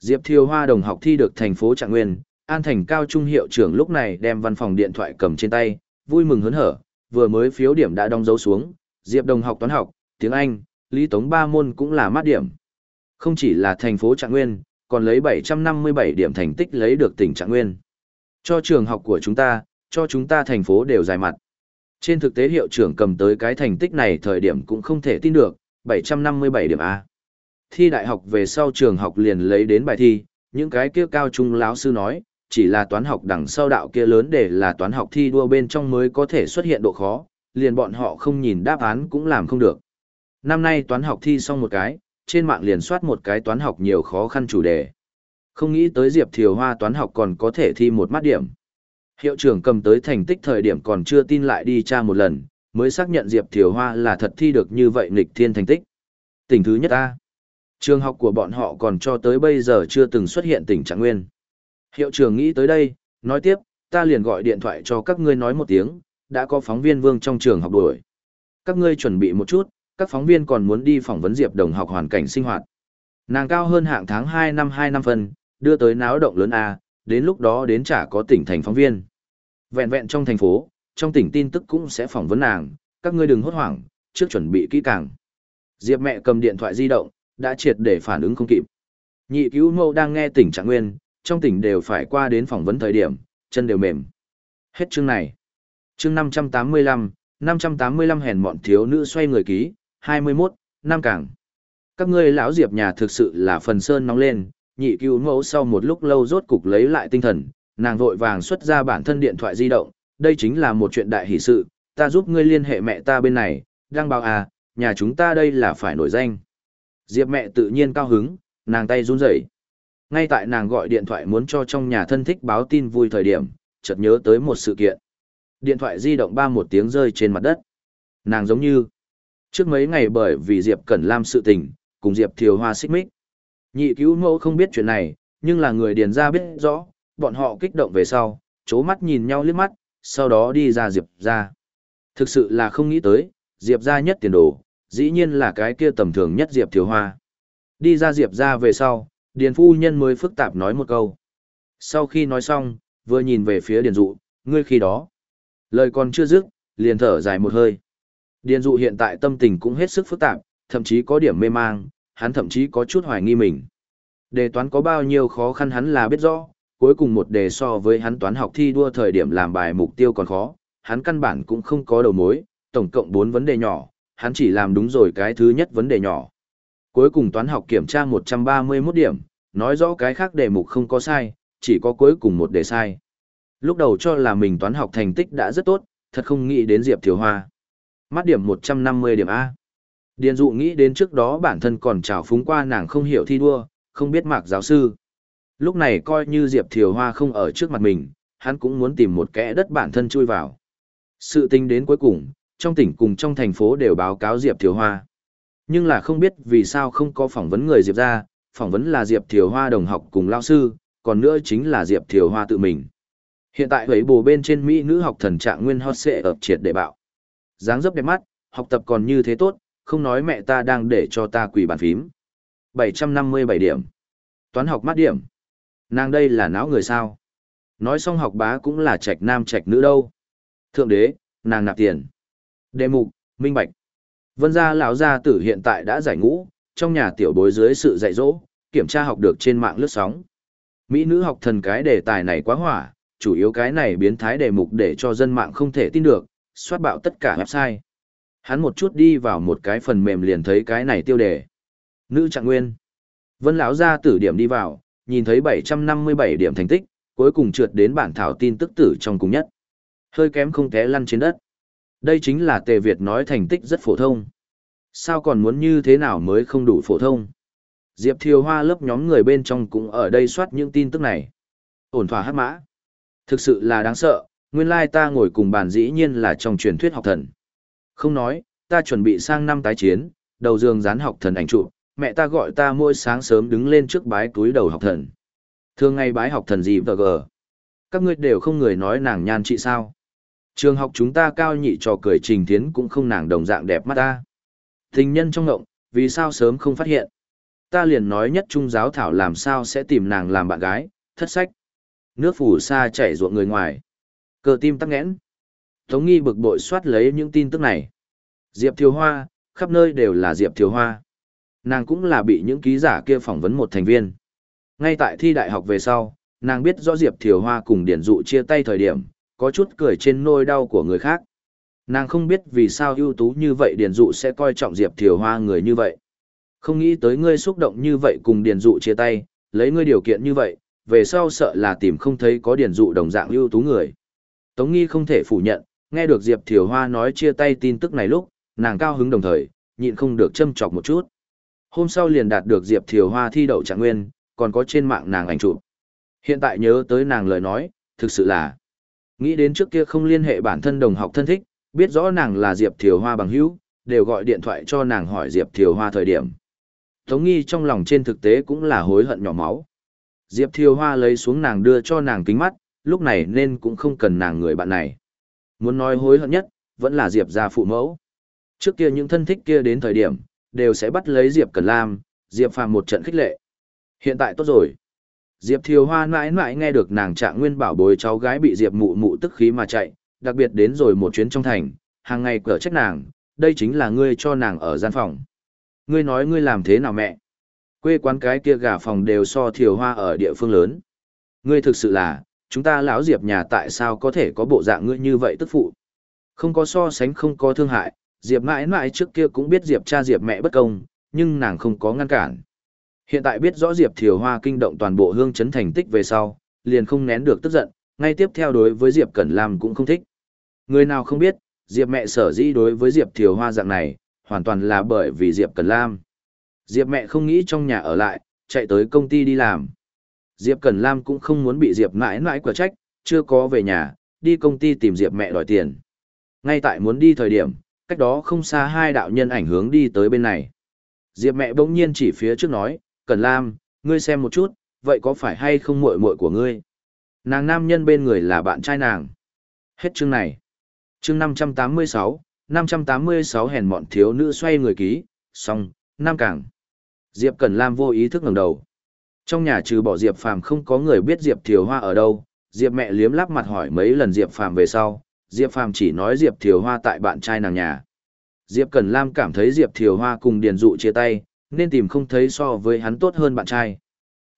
Diệp Thiều Hoa đồng học thi được thành phố Trạng Nguyên, An Thành cao trung hiệu trưởng lúc này đem văn phòng điện thoại cầm trên tay, vui mừng hớn hở, vừa mới phiếu điểm đã đóng dấu xuống, Diệp đồng học toán học, tiếng Anh, Lý Tống ba môn cũng là mát điểm. Không chỉ là thành phố Trạng Nguyên, còn lấy 757 điểm thành tích lấy được tỉnh Trạng Nguyên. Cho trường học của chúng ta, cho chúng ta thành phố đều dài mặt. Trên thực tế hiệu trưởng cầm tới cái thành tích này thời điểm cũng không thể tin được, 757 điểm A. Thi đại học về sau trường học liền lấy đến bài thi, những cái kia cao trung lão sư nói, chỉ là toán học đằng sau đạo kia lớn để là toán học thi đua bên trong mới có thể xuất hiện độ khó, liền bọn họ không nhìn đáp án cũng làm không được. Năm nay toán học thi xong một cái, trên mạng liền soát một cái toán học nhiều khó khăn chủ đề. Không nghĩ tới Diệp Thiều Hoa toán học còn có thể thi một mắt điểm. Hiệu trưởng cầm tới thành tích thời điểm còn chưa tin lại đi tra một lần, mới xác nhận Diệp Thiều Hoa là thật thi được như vậy nghịch thiên thành tích. Tỉnh thứ nhất A. Trường học của bọn họ còn cho tới bây giờ chưa từng xuất hiện tình trạng nguyên. Hiệu trưởng nghĩ tới đây, nói tiếp, ta liền gọi điện thoại cho các ngươi nói một tiếng, đã có phóng viên vương trong trường học đuổi. Các ngươi chuẩn bị một chút, các phóng viên còn muốn đi phỏng vấn Diệp Đồng học hoàn cảnh sinh hoạt. Nàng cao hơn hạng tháng 2 năm 2 năm phần, đưa tới náo động lớn A, đến lúc đó đến chả có tỉnh thành phóng viên. Vẹn vẹn trong thành phố, trong tỉnh tin tức cũng sẽ phỏng vấn nàng, các ngươi đừng hốt hoảng, trước chuẩn bị kỹ càng. Diệp mẹ cầm điện thoại di động, đã triệt để phản ứng không kịp. Nhị cứu mâu đang nghe tỉnh trạng nguyên, trong tỉnh đều phải qua đến phỏng vấn thời điểm, chân đều mềm. Hết chương này. Chương 585, 585 hèn mọn thiếu nữ xoay người ký, 21, năm cảng. Các ngươi lão Diệp nhà thực sự là phần sơn nóng lên, nhị cứu mẫu sau một lúc lâu rốt cục lấy lại tinh thần, nàng vội vàng xuất ra bản thân điện thoại di động, đây chính là một chuyện đại hỷ sự, ta giúp ngươi liên hệ mẹ ta bên này, đang bảo à, nhà chúng ta đây là phải nổi danh. Diệp mẹ tự nhiên cao hứng, nàng tay run rẩy. Ngay tại nàng gọi điện thoại muốn cho trong nhà thân thích báo tin vui thời điểm, chợt nhớ tới một sự kiện. Điện thoại di động ba một tiếng rơi trên mặt đất. Nàng giống như trước mấy ngày bởi vì Diệp Cẩn Lam sự tình, cùng Diệp Thiều Hoa xích mích. Nhị cứu mẫu không biết chuyện này, nhưng là người điền ra biết rõ, bọn họ kích động về sau, chố mắt nhìn nhau liếc mắt, sau đó đi ra Diệp ra. Thực sự là không nghĩ tới, Diệp ra nhất tiền đồ, dĩ nhiên là cái kia tầm thường nhất Diệp Thiều Hoa. Đi ra Diệp ra về sau, Điền phu nhân mới phức tạp nói một câu. Sau khi nói xong, vừa nhìn về phía Điền dụ, ngươi khi đó. Lời còn chưa dứt, liền thở dài một hơi. Điền dụ hiện tại tâm tình cũng hết sức phức tạp, thậm chí có điểm mê mang, hắn thậm chí có chút hoài nghi mình. Đề toán có bao nhiêu khó khăn hắn là biết rõ, cuối cùng một đề so với hắn toán học thi đua thời điểm làm bài mục tiêu còn khó, hắn căn bản cũng không có đầu mối, tổng cộng 4 vấn đề nhỏ, hắn chỉ làm đúng rồi cái thứ nhất vấn đề nhỏ. Cuối cùng toán học kiểm tra 131 điểm, nói rõ cái khác đề mục không có sai, chỉ có cuối cùng một đề sai. Lúc đầu cho là mình toán học thành tích đã rất tốt, thật không nghĩ đến Diệp Thiều Hoa. Mắt điểm 150 điểm A. Điền dụ nghĩ đến trước đó bản thân còn trào phúng qua nàng không hiểu thi đua, không biết mạc giáo sư. Lúc này coi như Diệp Thiều Hoa không ở trước mặt mình, hắn cũng muốn tìm một kẽ đất bản thân chui vào. Sự tình đến cuối cùng, trong tỉnh cùng trong thành phố đều báo cáo Diệp Thiều Hoa. Nhưng là không biết vì sao không có phỏng vấn người Diệp ra, phỏng vấn là Diệp Thiều Hoa đồng học cùng lao sư, còn nữa chính là Diệp Thiều Hoa tự mình. Hiện tại hấy bồ bên trên Mỹ nữ học thần trạng nguyên hot xệ ập triệt để bạo. dáng dấp đẹp mắt, học tập còn như thế tốt, không nói mẹ ta đang để cho ta quỷ bàn phím. 757 điểm. Toán học mát điểm. Nàng đây là não người sao? Nói xong học bá cũng là trạch nam trạch nữ đâu. Thượng đế, nàng nạp tiền. Đề mục, minh bạch. Vân gia lão gia tử hiện tại đã giải ngũ, trong nhà tiểu bối dưới sự dạy dỗ, kiểm tra học được trên mạng lướt sóng. Mỹ nữ học thần cái đề tài này quá hỏa, chủ yếu cái này biến thái đề mục để cho dân mạng không thể tin được, soát bạo tất cả website. Hắn một chút đi vào một cái phần mềm liền thấy cái này tiêu đề. Nữ trạng nguyên. Vân lão gia tử điểm đi vào, nhìn thấy 757 điểm thành tích, cuối cùng trượt đến bản thảo tin tức tử trong cùng nhất. Hơi kém không té lăn trên đất. Đây chính là Tề Việt nói thành tích rất phổ thông. Sao còn muốn như thế nào mới không đủ phổ thông? Diệp Thiều Hoa lớp nhóm người bên trong cũng ở đây soát những tin tức này. Ổn thỏa hát mã. Thực sự là đáng sợ, nguyên lai ta ngồi cùng bàn dĩ nhiên là trong truyền thuyết học thần. Không nói, ta chuẩn bị sang năm tái chiến, đầu giường dán học thần ảnh trụ, mẹ ta gọi ta mỗi sáng sớm đứng lên trước bái túi đầu học thần. Thường ngày bái học thần gì vờ gờ. Các ngươi đều không người nói nàng nhan trị sao. Trường học chúng ta cao nhị trò cười trình thiến cũng không nàng đồng dạng đẹp mắt ta. Tình nhân trong ngộng, vì sao sớm không phát hiện. Ta liền nói nhất trung giáo thảo làm sao sẽ tìm nàng làm bạn gái, thất sách. Nước phủ xa chảy ruộng người ngoài. Cờ tim tắc nghẽn. Tống nghi bực bội soát lấy những tin tức này. Diệp Thiều Hoa, khắp nơi đều là Diệp Thiều Hoa. Nàng cũng là bị những ký giả kia phỏng vấn một thành viên. Ngay tại thi đại học về sau, nàng biết rõ Diệp Thiều Hoa cùng Điển Dụ chia tay thời điểm, có chút cười trên nôi đau của người khác. Nàng không biết vì sao ưu tú như vậy Điền Dụ sẽ coi trọng Diệp Thiều Hoa người như vậy. Không nghĩ tới ngươi xúc động như vậy cùng Điền Dụ chia tay, lấy ngươi điều kiện như vậy, về sau sợ là tìm không thấy có Điền Dụ đồng dạng ưu tú người. Tống Nghi không thể phủ nhận, nghe được Diệp Thiều Hoa nói chia tay tin tức này lúc, nàng cao hứng đồng thời, nhịn không được châm chọc một chút. Hôm sau liền đạt được Diệp Thiều Hoa thi đậu trạng nguyên, còn có trên mạng nàng ảnh chụp. Hiện tại nhớ tới nàng lời nói, thực sự là nghĩ đến trước kia không liên hệ bản thân đồng học thân thích, biết rõ nàng là Diệp Thiều Hoa bằng hữu, đều gọi điện thoại cho nàng hỏi Diệp Thiều Hoa thời điểm. Tống nghi trong lòng trên thực tế cũng là hối hận nhỏ máu. Diệp Thiều Hoa lấy xuống nàng đưa cho nàng kính mắt, lúc này nên cũng không cần nàng người bạn này. Muốn nói hối hận nhất, vẫn là Diệp gia phụ mẫu. Trước kia những thân thích kia đến thời điểm, đều sẽ bắt lấy Diệp Cần Lam, Diệp Phàm một trận khích lệ. Hiện tại tốt rồi. Diệp Thiều Hoa mãi mãi nghe được nàng trạng nguyên bảo bối cháu gái bị Diệp mụ mụ tức khí mà chạy, đặc biệt đến rồi một chuyến trong thành, hàng ngày cửa trách nàng, đây chính là ngươi cho nàng ở gian phòng. Ngươi nói ngươi làm thế nào mẹ? Quê quán cái kia gà phòng đều so Thiều Hoa ở địa phương lớn. Ngươi thực sự là, chúng ta lão Diệp nhà tại sao có thể có bộ dạng ngươi như vậy tức phụ? Không có so sánh không có thương hại, Diệp mãi mãi trước kia cũng biết Diệp cha Diệp mẹ bất công, nhưng nàng không có ngăn cản. Hiện tại biết rõ Diệp Thiều Hoa kinh động toàn bộ hương chấn thành tích về sau, liền không nén được tức giận, ngay tiếp theo đối với Diệp Cẩn Lam cũng không thích. Người nào không biết, Diệp mẹ sở dĩ đối với Diệp Thiều Hoa dạng này, hoàn toàn là bởi vì Diệp Cẩn Lam. Diệp mẹ không nghĩ trong nhà ở lại, chạy tới công ty đi làm. Diệp Cẩn Lam cũng không muốn bị Diệp mãi mãi quả trách, chưa có về nhà, đi công ty tìm Diệp mẹ đòi tiền. Ngay tại muốn đi thời điểm, cách đó không xa hai đạo nhân ảnh hướng đi tới bên này. Diệp mẹ bỗng nhiên chỉ phía trước nói, Cẩn Lam, ngươi xem một chút, vậy có phải hay không muội muội của ngươi? Nàng nam nhân bên người là bạn trai nàng. Hết chương này. Chương 586, 586 hèn mọn thiếu nữ xoay người ký, xong, nam càng. Diệp Cẩn Lam vô ý thức ngẩng đầu. Trong nhà trừ bỏ Diệp Phàm không có người biết Diệp Thiều Hoa ở đâu, Diệp mẹ liếm lắp mặt hỏi mấy lần Diệp Phàm về sau, Diệp Phàm chỉ nói Diệp Thiều Hoa tại bạn trai nàng nhà. Diệp Cẩn Lam cảm thấy Diệp Thiều Hoa cùng Điền Dụ chia tay, nên tìm không thấy so với hắn tốt hơn bạn trai.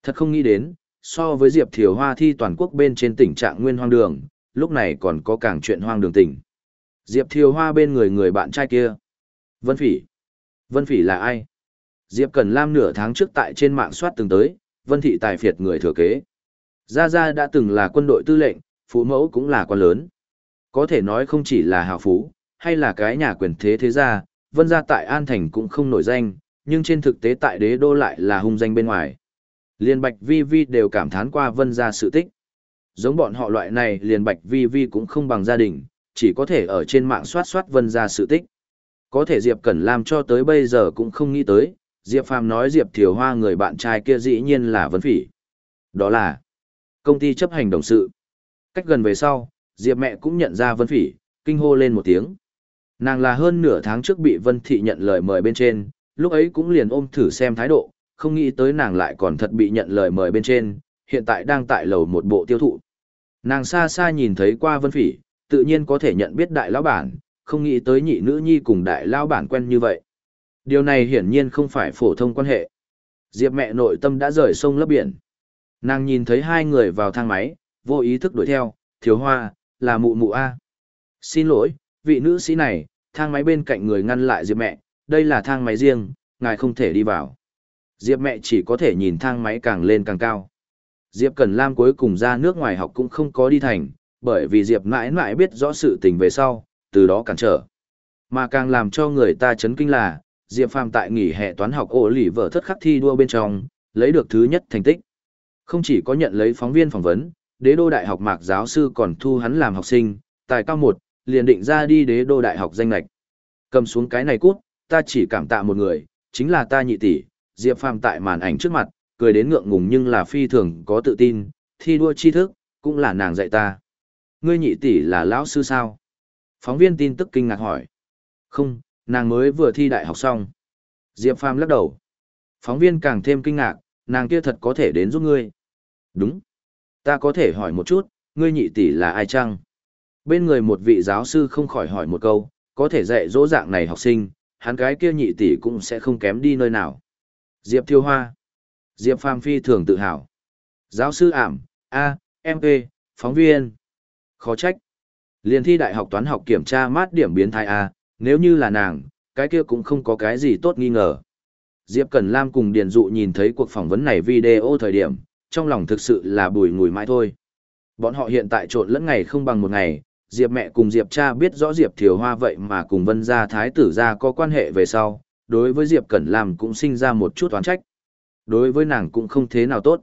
Thật không nghĩ đến, so với Diệp Thiều Hoa thi toàn quốc bên trên tỉnh trạng nguyên hoang đường, lúc này còn có càng chuyện hoang đường tỉnh. Diệp Thiều Hoa bên người người bạn trai kia. Vân Phỉ. Vân Phỉ là ai? Diệp Cần Lam nửa tháng trước tại trên mạng soát từng tới, Vân Thị tài phiệt người thừa kế. Gia Gia đã từng là quân đội tư lệnh, phú mẫu cũng là quan lớn. Có thể nói không chỉ là hào phú, hay là cái nhà quyền thế thế gia, Vân gia tại An Thành cũng không nổi danh, nhưng trên thực tế tại đế đô lại là hung danh bên ngoài. Liên Bạch Vi Vi đều cảm thán qua Vân gia sự tích. Giống bọn họ loại này liền Bạch Vi Vi cũng không bằng gia đình, chỉ có thể ở trên mạng soát soát Vân gia sự tích. Có thể Diệp Cẩn làm cho tới bây giờ cũng không nghĩ tới, Diệp Phàm nói Diệp Thiều Hoa người bạn trai kia dĩ nhiên là vấn Phỉ. Đó là công ty chấp hành đồng sự. Cách gần về sau, Diệp mẹ cũng nhận ra Vân Phỉ, kinh hô lên một tiếng. Nàng là hơn nửa tháng trước bị Vân Thị nhận lời mời bên trên, lúc ấy cũng liền ôm thử xem thái độ, không nghĩ tới nàng lại còn thật bị nhận lời mời bên trên, hiện tại đang tại lầu một bộ tiêu thụ. Nàng xa xa nhìn thấy qua Vân Phỉ, tự nhiên có thể nhận biết đại lão bản, không nghĩ tới nhị nữ nhi cùng đại lão bản quen như vậy. Điều này hiển nhiên không phải phổ thông quan hệ. Diệp mẹ nội tâm đã rời sông lấp biển. Nàng nhìn thấy hai người vào thang máy, vô ý thức đuổi theo, thiếu hoa, là mụ mụ A. Xin lỗi, vị nữ sĩ này, thang máy bên cạnh người ngăn lại Diệp mẹ, đây là thang máy riêng, ngài không thể đi vào. Diệp mẹ chỉ có thể nhìn thang máy càng lên càng cao. Diệp Cần Lam cuối cùng ra nước ngoài học cũng không có đi thành, bởi vì Diệp mãi mãi biết rõ sự tình về sau, từ đó cản trở. Mà càng làm cho người ta chấn kinh là, Diệp Phàm tại nghỉ hè toán học ổ lỉ vợ thất khắc thi đua bên trong, lấy được thứ nhất thành tích. Không chỉ có nhận lấy phóng viên phỏng vấn, đế đô đại học mạc giáo sư còn thu hắn làm học sinh, tài cao một, liền định ra đi đế đô đại học danh lạch. Cầm xuống cái này cút, ta chỉ cảm tạ một người, chính là ta nhị tỷ, Diệp Phàm tại màn ảnh trước mặt, cười đến ngượng ngùng nhưng là phi thường có tự tin, thi đua tri thức, cũng là nàng dạy ta. Ngươi nhị tỷ là lão sư sao? Phóng viên tin tức kinh ngạc hỏi. Không, nàng mới vừa thi đại học xong. Diệp Phàm lắc đầu. Phóng viên càng thêm kinh ngạc, nàng kia thật có thể đến giúp ngươi. Đúng. Ta có thể hỏi một chút, ngươi nhị tỷ là ai chăng? Bên người một vị giáo sư không khỏi hỏi một câu, có thể dạy dỗ dạng này học sinh, hắn cái kia nhị tỷ cũng sẽ không kém đi nơi nào. Diệp Thiêu Hoa. Diệp Phàm phi thường tự hào. Giáo sư ảm, A, MP, phóng viên. Khó trách. Liên thi đại học toán học kiểm tra mát điểm biến thái A, nếu như là nàng, cái kia cũng không có cái gì tốt nghi ngờ. Diệp Cần Lam cùng Điền Dụ nhìn thấy cuộc phỏng vấn này video thời điểm, trong lòng thực sự là bùi ngùi mãi thôi. Bọn họ hiện tại trộn lẫn ngày không bằng một ngày, Diệp mẹ cùng Diệp cha biết rõ Diệp Thiều Hoa vậy mà cùng Vân gia thái tử gia có quan hệ về sau, đối với Diệp Cẩn Lam cũng sinh ra một chút oán trách. Đối với nàng cũng không thế nào tốt.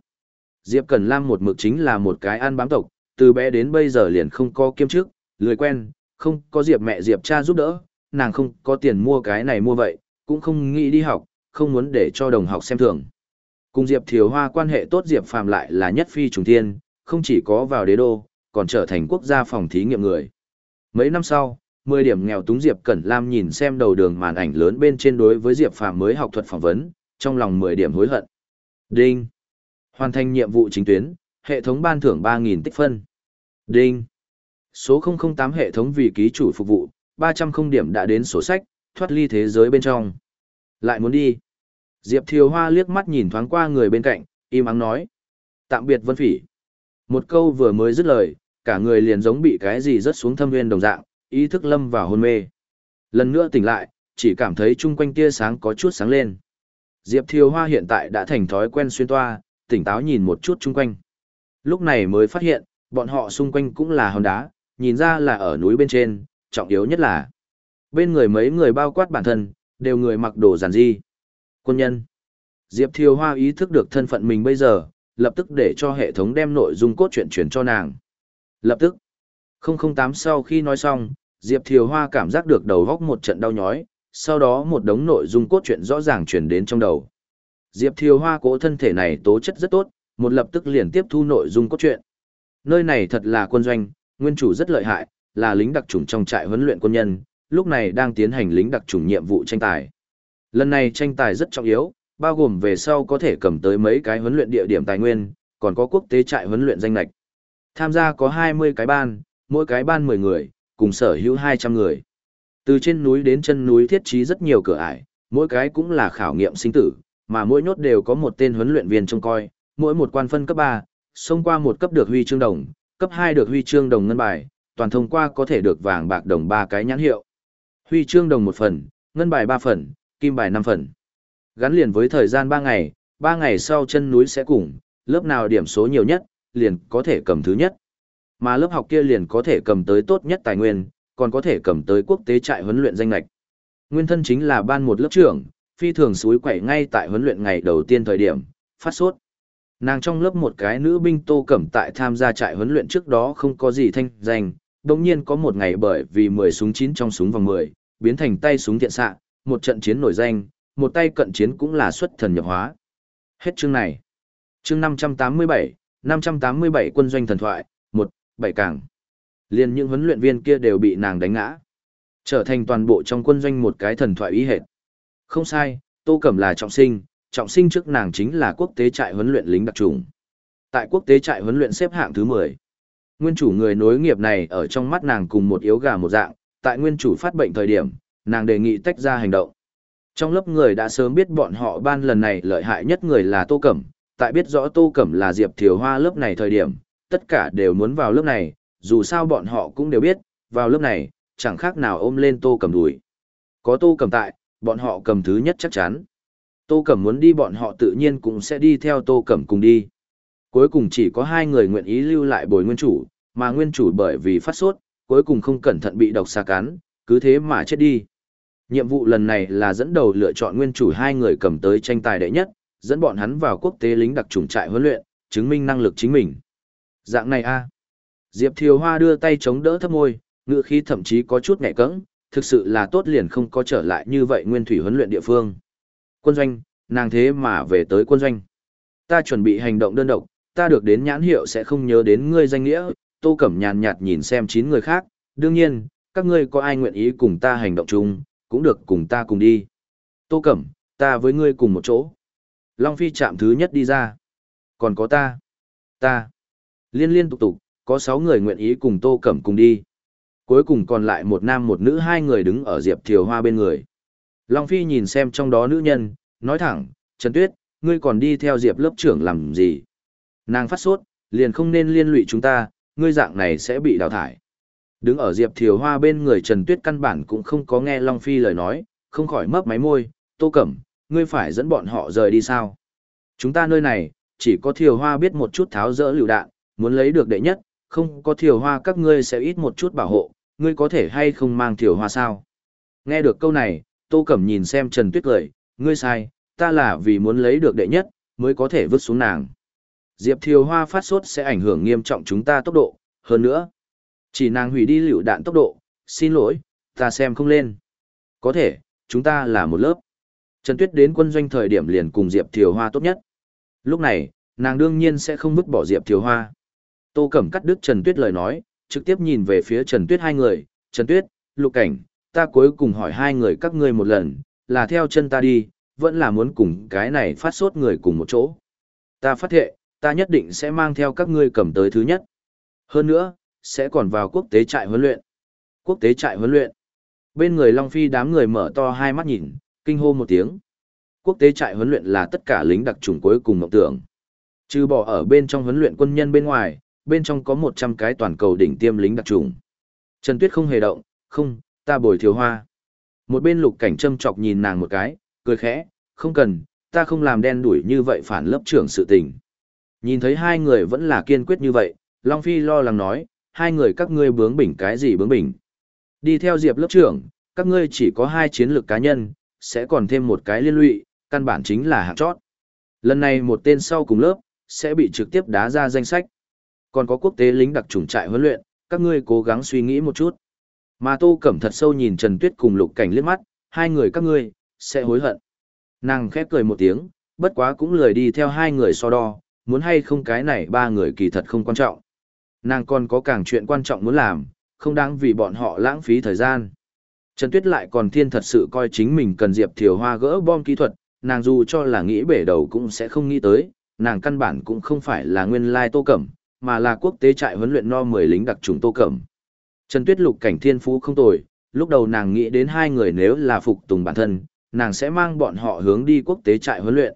Diệp Cẩn Lam một mực chính là một cái ăn bám tộc, từ bé đến bây giờ liền không có kiêm chức, lười quen, không có Diệp mẹ Diệp cha giúp đỡ, nàng không có tiền mua cái này mua vậy, cũng không nghĩ đi học, không muốn để cho đồng học xem thường. Cùng Diệp Thiều Hoa quan hệ tốt Diệp Phàm lại là nhất phi trùng thiên, không chỉ có vào đế đô, còn trở thành quốc gia phòng thí nghiệm người. Mấy năm sau, 10 điểm nghèo túng Diệp Cẩn Lam nhìn xem đầu đường màn ảnh lớn bên trên đối với Diệp Phàm mới học thuật phỏng vấn, trong lòng 10 điểm hối hận. Đinh. Hoàn thành nhiệm vụ chính tuyến, hệ thống ban thưởng 3.000 tích phân. Đinh. Số 008 hệ thống vì ký chủ phục vụ, 300 không điểm đã đến sổ sách, thoát ly thế giới bên trong. Lại muốn đi. Diệp Thiều Hoa liếc mắt nhìn thoáng qua người bên cạnh, im ắng nói. Tạm biệt Vân Phỉ. Một câu vừa mới dứt lời, cả người liền giống bị cái gì rớt xuống thâm nguyên đồng dạng, ý thức lâm vào hôn mê. Lần nữa tỉnh lại, chỉ cảm thấy chung quanh tia sáng có chút sáng lên. Diệp Thiều Hoa hiện tại đã thành thói quen xuyên toa, tỉnh táo nhìn một chút chung quanh. Lúc này mới phát hiện, bọn họ xung quanh cũng là hòn đá, nhìn ra là ở núi bên trên, trọng yếu nhất là bên người mấy người bao quát bản thân, đều người mặc đồ giản di. Quân nhân. Diệp Thiều Hoa ý thức được thân phận mình bây giờ, lập tức để cho hệ thống đem nội dung cốt truyện chuyển cho nàng. Lập tức. 008 sau khi nói xong, Diệp Thiều Hoa cảm giác được đầu góc một trận đau nhói, sau đó một đống nội dung cốt truyện rõ ràng chuyển đến trong đầu. Diệp Thiều Hoa cố thân thể này tố chất rất tốt, một lập tức liền tiếp thu nội dung cốt truyện. Nơi này thật là quân doanh, nguyên chủ rất lợi hại, là lính đặc chủng trong trại huấn luyện quân nhân, lúc này đang tiến hành lính đặc chủng nhiệm vụ tranh tài. Lần này tranh tài rất trọng yếu, bao gồm về sau có thể cầm tới mấy cái huấn luyện địa điểm tài nguyên, còn có quốc tế trại huấn luyện danh lệch. Tham gia có 20 cái ban, mỗi cái ban 10 người, cùng sở hữu 200 người. Từ trên núi đến chân núi thiết trí rất nhiều cửa ải, mỗi cái cũng là khảo nghiệm sinh tử, mà mỗi nhốt đều có một tên huấn luyện viên trông coi, mỗi một quan phân cấp 3, xông qua một cấp được huy chương đồng, cấp 2 được huy chương đồng ngân bài, toàn thông qua có thể được vàng bạc đồng 3 cái nhãn hiệu. Huy chương đồng 1 phần, ngân bài 3 phần, kim bài 5 phần. Gắn liền với thời gian 3 ngày, 3 ngày sau chân núi sẽ cùng, lớp nào điểm số nhiều nhất, liền có thể cầm thứ nhất. Mà lớp học kia liền có thể cầm tới tốt nhất tài nguyên, còn có thể cầm tới quốc tế trại huấn luyện danh lạch. Nguyên thân chính là ban một lớp trưởng, phi thường suối quẩy ngay tại huấn luyện ngày đầu tiên thời điểm, phát sốt. Nàng trong lớp một cái nữ binh tô cẩm tại tham gia trại huấn luyện trước đó không có gì thanh danh, đồng nhiên có một ngày bởi vì 10 súng 9 trong súng vòng 10, biến thành tay súng thiện xạ, một trận chiến nổi danh, một tay cận chiến cũng là xuất thần nhập hóa. Hết chương này. Chương 587, 587 quân doanh thần thoại, 1, bảy càng. Liên những huấn luyện viên kia đều bị nàng đánh ngã. Trở thành toàn bộ trong quân doanh một cái thần thoại ý hệt. Không sai, Tô Cẩm là trọng sinh, trọng sinh trước nàng chính là quốc tế trại huấn luyện lính đặc trùng. Tại quốc tế trại huấn luyện xếp hạng thứ 10. Nguyên chủ người nối nghiệp này ở trong mắt nàng cùng một yếu gà một dạng, tại nguyên chủ phát bệnh thời điểm, nàng đề nghị tách ra hành động. Trong lớp người đã sớm biết bọn họ ban lần này lợi hại nhất người là Tô Cẩm, tại biết rõ Tô Cẩm là Diệp Thiều Hoa lớp này thời điểm, tất cả đều muốn vào lớp này, dù sao bọn họ cũng đều biết, vào lớp này, chẳng khác nào ôm lên Tô Cẩm đùi. Có Tô Cẩm tại, bọn họ cầm thứ nhất chắc chắn. Tô Cẩm muốn đi bọn họ tự nhiên cũng sẽ đi theo Tô Cẩm cùng đi. Cuối cùng chỉ có hai người nguyện ý lưu lại bồi nguyên chủ, mà nguyên chủ bởi vì phát sốt, cuối cùng không cẩn thận bị độc xà cắn, cứ thế mà chết đi. Nhiệm vụ lần này là dẫn đầu lựa chọn nguyên chủ hai người cầm tới tranh tài đệ nhất, dẫn bọn hắn vào quốc tế lính đặc trùng trại huấn luyện, chứng minh năng lực chính mình. Dạng này a Diệp Thiều Hoa đưa tay chống đỡ thấp môi, ngựa khí thậm chí có chút nhẹ cẫng, thực sự là tốt liền không có trở lại như vậy nguyên thủy huấn luyện địa phương. Quân doanh, nàng thế mà về tới quân doanh. Ta chuẩn bị hành động đơn độc, ta được đến nhãn hiệu sẽ không nhớ đến ngươi danh nghĩa, Tô Cẩm nhàn nhạt nhìn xem chín người khác, đương nhiên, các ngươi có ai nguyện ý cùng ta hành động chung, cũng được cùng ta cùng đi. Tô Cẩm, ta với ngươi cùng một chỗ. Long Phi chạm thứ nhất đi ra. Còn có ta. Ta. Liên liên tục tục, có 6 người nguyện ý cùng Tô Cẩm cùng đi. Cuối cùng còn lại một nam một nữ hai người đứng ở Diệp Thiều Hoa bên người. Long Phi nhìn xem trong đó nữ nhân, nói thẳng, Trần Tuyết, ngươi còn đi theo Diệp lớp trưởng làm gì? Nàng phát sốt, liền không nên liên lụy chúng ta, ngươi dạng này sẽ bị đào thải. Đứng ở Diệp Thiều Hoa bên người Trần Tuyết căn bản cũng không có nghe Long Phi lời nói, không khỏi mấp máy môi, Tô Cẩm, ngươi phải dẫn bọn họ rời đi sao? Chúng ta nơi này, chỉ có Thiều Hoa biết một chút tháo rỡ lựu đạn, muốn lấy được đệ nhất, không có Thiều Hoa các ngươi sẽ ít một chút bảo hộ, ngươi có thể hay không mang Thiều Hoa sao? Nghe được câu này, Tô Cẩm nhìn xem Trần Tuyết cười, ngươi sai, ta là vì muốn lấy được đệ nhất, mới có thể vứt xuống nàng. Diệp Thiều Hoa phát sốt sẽ ảnh hưởng nghiêm trọng chúng ta tốc độ, hơn nữa. Chỉ nàng hủy đi lựu đạn tốc độ, xin lỗi, ta xem không lên. Có thể, chúng ta là một lớp. Trần Tuyết đến quân doanh thời điểm liền cùng Diệp Thiều Hoa tốt nhất. Lúc này, nàng đương nhiên sẽ không vứt bỏ Diệp Thiều Hoa. Tô Cẩm cắt đứt Trần Tuyết lời nói, trực tiếp nhìn về phía Trần Tuyết hai người, Trần Tuyết, Lục Cảnh, ta cuối cùng hỏi hai người các ngươi một lần, là theo chân ta đi, vẫn là muốn cùng cái này phát sốt người cùng một chỗ. Ta phát thệ, ta nhất định sẽ mang theo các ngươi cầm tới thứ nhất. Hơn nữa, sẽ còn vào quốc tế trại huấn luyện. Quốc tế trại huấn luyện. Bên người Long Phi đám người mở to hai mắt nhìn, kinh hô một tiếng. Quốc tế trại huấn luyện là tất cả lính đặc trùng cuối cùng mộng tưởng. Trừ bỏ ở bên trong huấn luyện quân nhân bên ngoài, bên trong có 100 cái toàn cầu đỉnh tiêm lính đặc trùng. Trần Tuyết không hề động, không, ta bồi thiếu hoa. Một bên lục cảnh châm chọc nhìn nàng một cái, cười khẽ, không cần, ta không làm đen đuổi như vậy phản lớp trưởng sự tình. Nhìn thấy hai người vẫn là kiên quyết như vậy, Long Phi lo lắng nói, hai người các ngươi bướng bỉnh cái gì bướng bỉnh. Đi theo Diệp lớp trưởng, các ngươi chỉ có hai chiến lược cá nhân, sẽ còn thêm một cái liên lụy, căn bản chính là hạng chót. Lần này một tên sau cùng lớp, sẽ bị trực tiếp đá ra danh sách. Còn có quốc tế lính đặc trùng trại huấn luyện, các ngươi cố gắng suy nghĩ một chút. Mà Tô Cẩm thật sâu nhìn Trần Tuyết cùng Lục Cảnh liếc mắt, hai người các ngươi, sẽ hối hận. Nàng khép cười một tiếng, bất quá cũng lười đi theo hai người so đo, muốn hay không cái này ba người kỳ thật không quan trọng. Nàng còn có càng chuyện quan trọng muốn làm, không đáng vì bọn họ lãng phí thời gian. Trần Tuyết lại còn thiên thật sự coi chính mình cần Diệp Thiều Hoa gỡ bom kỹ thuật, nàng dù cho là nghĩ bể đầu cũng sẽ không nghĩ tới, nàng căn bản cũng không phải là nguyên lai Tô Cẩm, mà là quốc tế trại huấn luyện no 10 lính đặc trùng Tô Cẩm. Trần Tuyết lục cảnh thiên phú không tồi, lúc đầu nàng nghĩ đến hai người nếu là phục tùng bản thân, nàng sẽ mang bọn họ hướng đi quốc tế trại huấn luyện.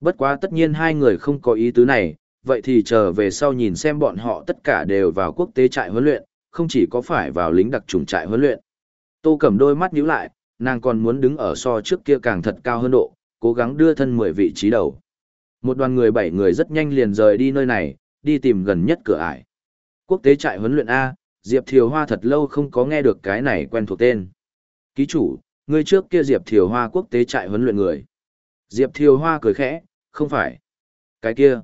Bất quá tất nhiên hai người không có ý tứ này, vậy thì chờ về sau nhìn xem bọn họ tất cả đều vào quốc tế trại huấn luyện, không chỉ có phải vào lính đặc trùng trại huấn luyện. Tô Cẩm đôi mắt nhíu lại, nàng còn muốn đứng ở so trước kia càng thật cao hơn độ, cố gắng đưa thân 10 vị trí đầu. Một đoàn người bảy người rất nhanh liền rời đi nơi này, đi tìm gần nhất cửa ải. Quốc tế trại huấn luyện A, Diệp Thiều Hoa thật lâu không có nghe được cái này quen thuộc tên. Ký chủ, người trước kia Diệp Thiều Hoa quốc tế trại huấn luyện người. Diệp Thiều Hoa cười khẽ, không phải. Cái kia.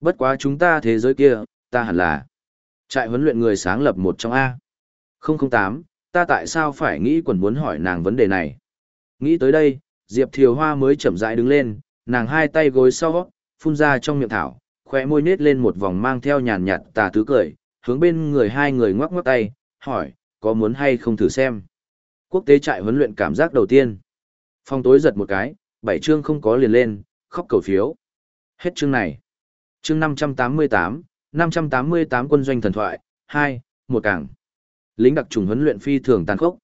Bất quá chúng ta thế giới kia, ta hẳn là. Trại huấn luyện người sáng lập một trong A. 008, ta tại sao phải nghĩ quần muốn hỏi nàng vấn đề này. Nghĩ tới đây, Diệp Thiều Hoa mới chậm rãi đứng lên, nàng hai tay gối sau, phun ra trong miệng thảo, khóe môi nết lên một vòng mang theo nhàn nhạt tà tứ cười, hướng bên người hai người ngoắc ngoắc tay, hỏi, có muốn hay không thử xem. Quốc tế trại huấn luyện cảm giác đầu tiên. Phong tối giật một cái, bảy chương không có liền lên, khóc cầu phiếu. Hết chương này. Chương 588, 588 quân doanh thần thoại, 2, một cảng. Lính đặc trùng huấn luyện phi thường tàn khốc.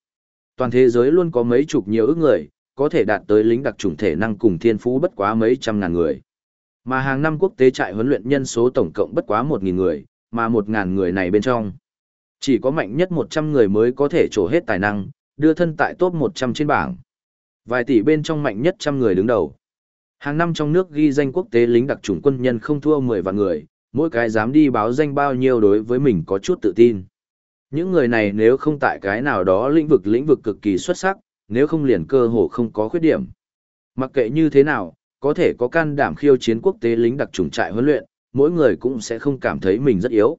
Toàn thế giới luôn có mấy chục nhiều ước người, có thể đạt tới lính đặc trùng thể năng cùng thiên phú bất quá mấy trăm ngàn người. Mà hàng năm quốc tế trại huấn luyện nhân số tổng cộng bất quá một nghìn người, mà một ngàn người này bên trong. Chỉ có mạnh nhất một trăm người mới có thể trổ hết tài năng, đưa thân tại top trăm trên bảng. Vài tỷ bên trong mạnh nhất trăm người đứng đầu. Hàng năm trong nước ghi danh quốc tế lính đặc trùng quân nhân không thua mười vạn người, mỗi cái dám đi báo danh bao nhiêu đối với mình có chút tự tin. Những người này nếu không tại cái nào đó lĩnh vực lĩnh vực cực kỳ xuất sắc, nếu không liền cơ hồ không có khuyết điểm. Mặc kệ như thế nào, có thể có can đảm khiêu chiến quốc tế lính đặc trùng trại huấn luyện, mỗi người cũng sẽ không cảm thấy mình rất yếu.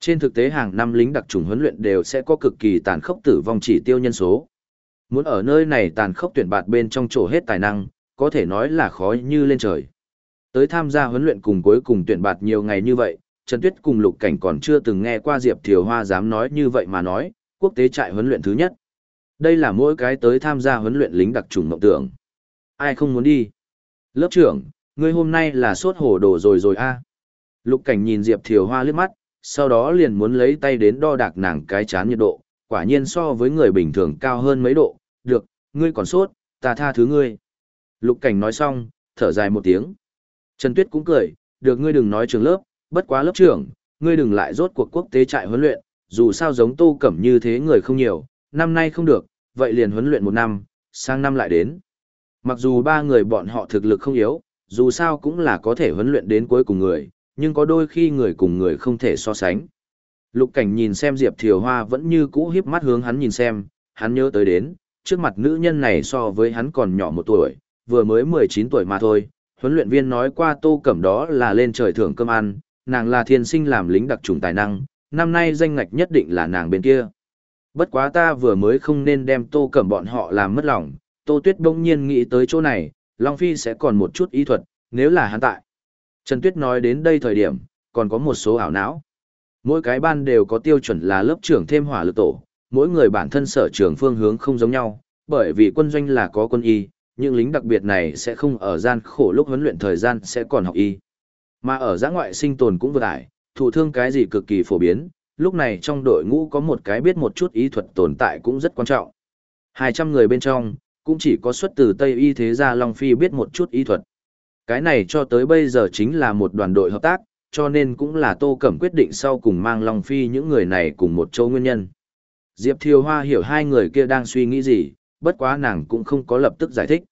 Trên thực tế hàng năm lính đặc trùng huấn luyện đều sẽ có cực kỳ tàn khốc tử vong chỉ tiêu nhân số. Muốn ở nơi này tàn khốc tuyển bạt bên trong chỗ hết tài năng, có thể nói là khó như lên trời. Tới tham gia huấn luyện cùng cuối cùng tuyển bạt nhiều ngày như vậy, Trần Tuyết cùng Lục Cảnh còn chưa từng nghe qua Diệp Thiều Hoa dám nói như vậy mà nói, quốc tế trại huấn luyện thứ nhất. Đây là mỗi cái tới tham gia huấn luyện lính đặc trùng mộng tưởng. Ai không muốn đi? Lớp trưởng, ngươi hôm nay là sốt hổ đồ rồi rồi a. Lục Cảnh nhìn Diệp Thiều Hoa liếc mắt, sau đó liền muốn lấy tay đến đo đạc nàng cái chán nhiệt độ, quả nhiên so với người bình thường cao hơn mấy độ, được, ngươi còn sốt, ta tha thứ ngươi. Lục Cảnh nói xong, thở dài một tiếng. Trần Tuyết cũng cười, được ngươi đừng nói trường lớp, bất quá lớp trưởng, ngươi đừng lại rốt cuộc quốc tế trại huấn luyện, dù sao giống Tô Cẩm như thế người không nhiều, năm nay không được, vậy liền huấn luyện một năm, sang năm lại đến. Mặc dù ba người bọn họ thực lực không yếu, dù sao cũng là có thể huấn luyện đến cuối cùng người, nhưng có đôi khi người cùng người không thể so sánh. Lục cảnh nhìn xem Diệp Thiều Hoa vẫn như cũ hiếp mắt hướng hắn nhìn xem, hắn nhớ tới đến, trước mặt nữ nhân này so với hắn còn nhỏ một tuổi, vừa mới 19 tuổi mà thôi. Huấn luyện viên nói qua Tô Cẩm đó là lên trời thưởng cơm ăn, nàng là thiên sinh làm lính đặc trùng tài năng, năm nay danh ngạch nhất định là nàng bên kia. Bất quá ta vừa mới không nên đem Tô Cẩm bọn họ làm mất lòng, Tô Tuyết bỗng nhiên nghĩ tới chỗ này, Long Phi sẽ còn một chút ý thuật, nếu là hắn tại. Trần Tuyết nói đến đây thời điểm, còn có một số ảo não. Mỗi cái ban đều có tiêu chuẩn là lớp trưởng thêm hỏa lực tổ, mỗi người bản thân sở trường phương hướng không giống nhau, bởi vì quân doanh là có quân y, những lính đặc biệt này sẽ không ở gian khổ lúc huấn luyện thời gian sẽ còn học y. Mà ở giã ngoại sinh tồn cũng vừa ải, thụ thương cái gì cực kỳ phổ biến, lúc này trong đội ngũ có một cái biết một chút y thuật tồn tại cũng rất quan trọng. 200 người bên trong, cũng chỉ có xuất từ Tây Y thế gia Long Phi biết một chút y thuật. Cái này cho tới bây giờ chính là một đoàn đội hợp tác, cho nên cũng là Tô Cẩm quyết định sau cùng mang Long Phi những người này cùng một châu nguyên nhân. Diệp Thiều Hoa hiểu hai người kia đang suy nghĩ gì, bất quá nàng cũng không có lập tức giải thích.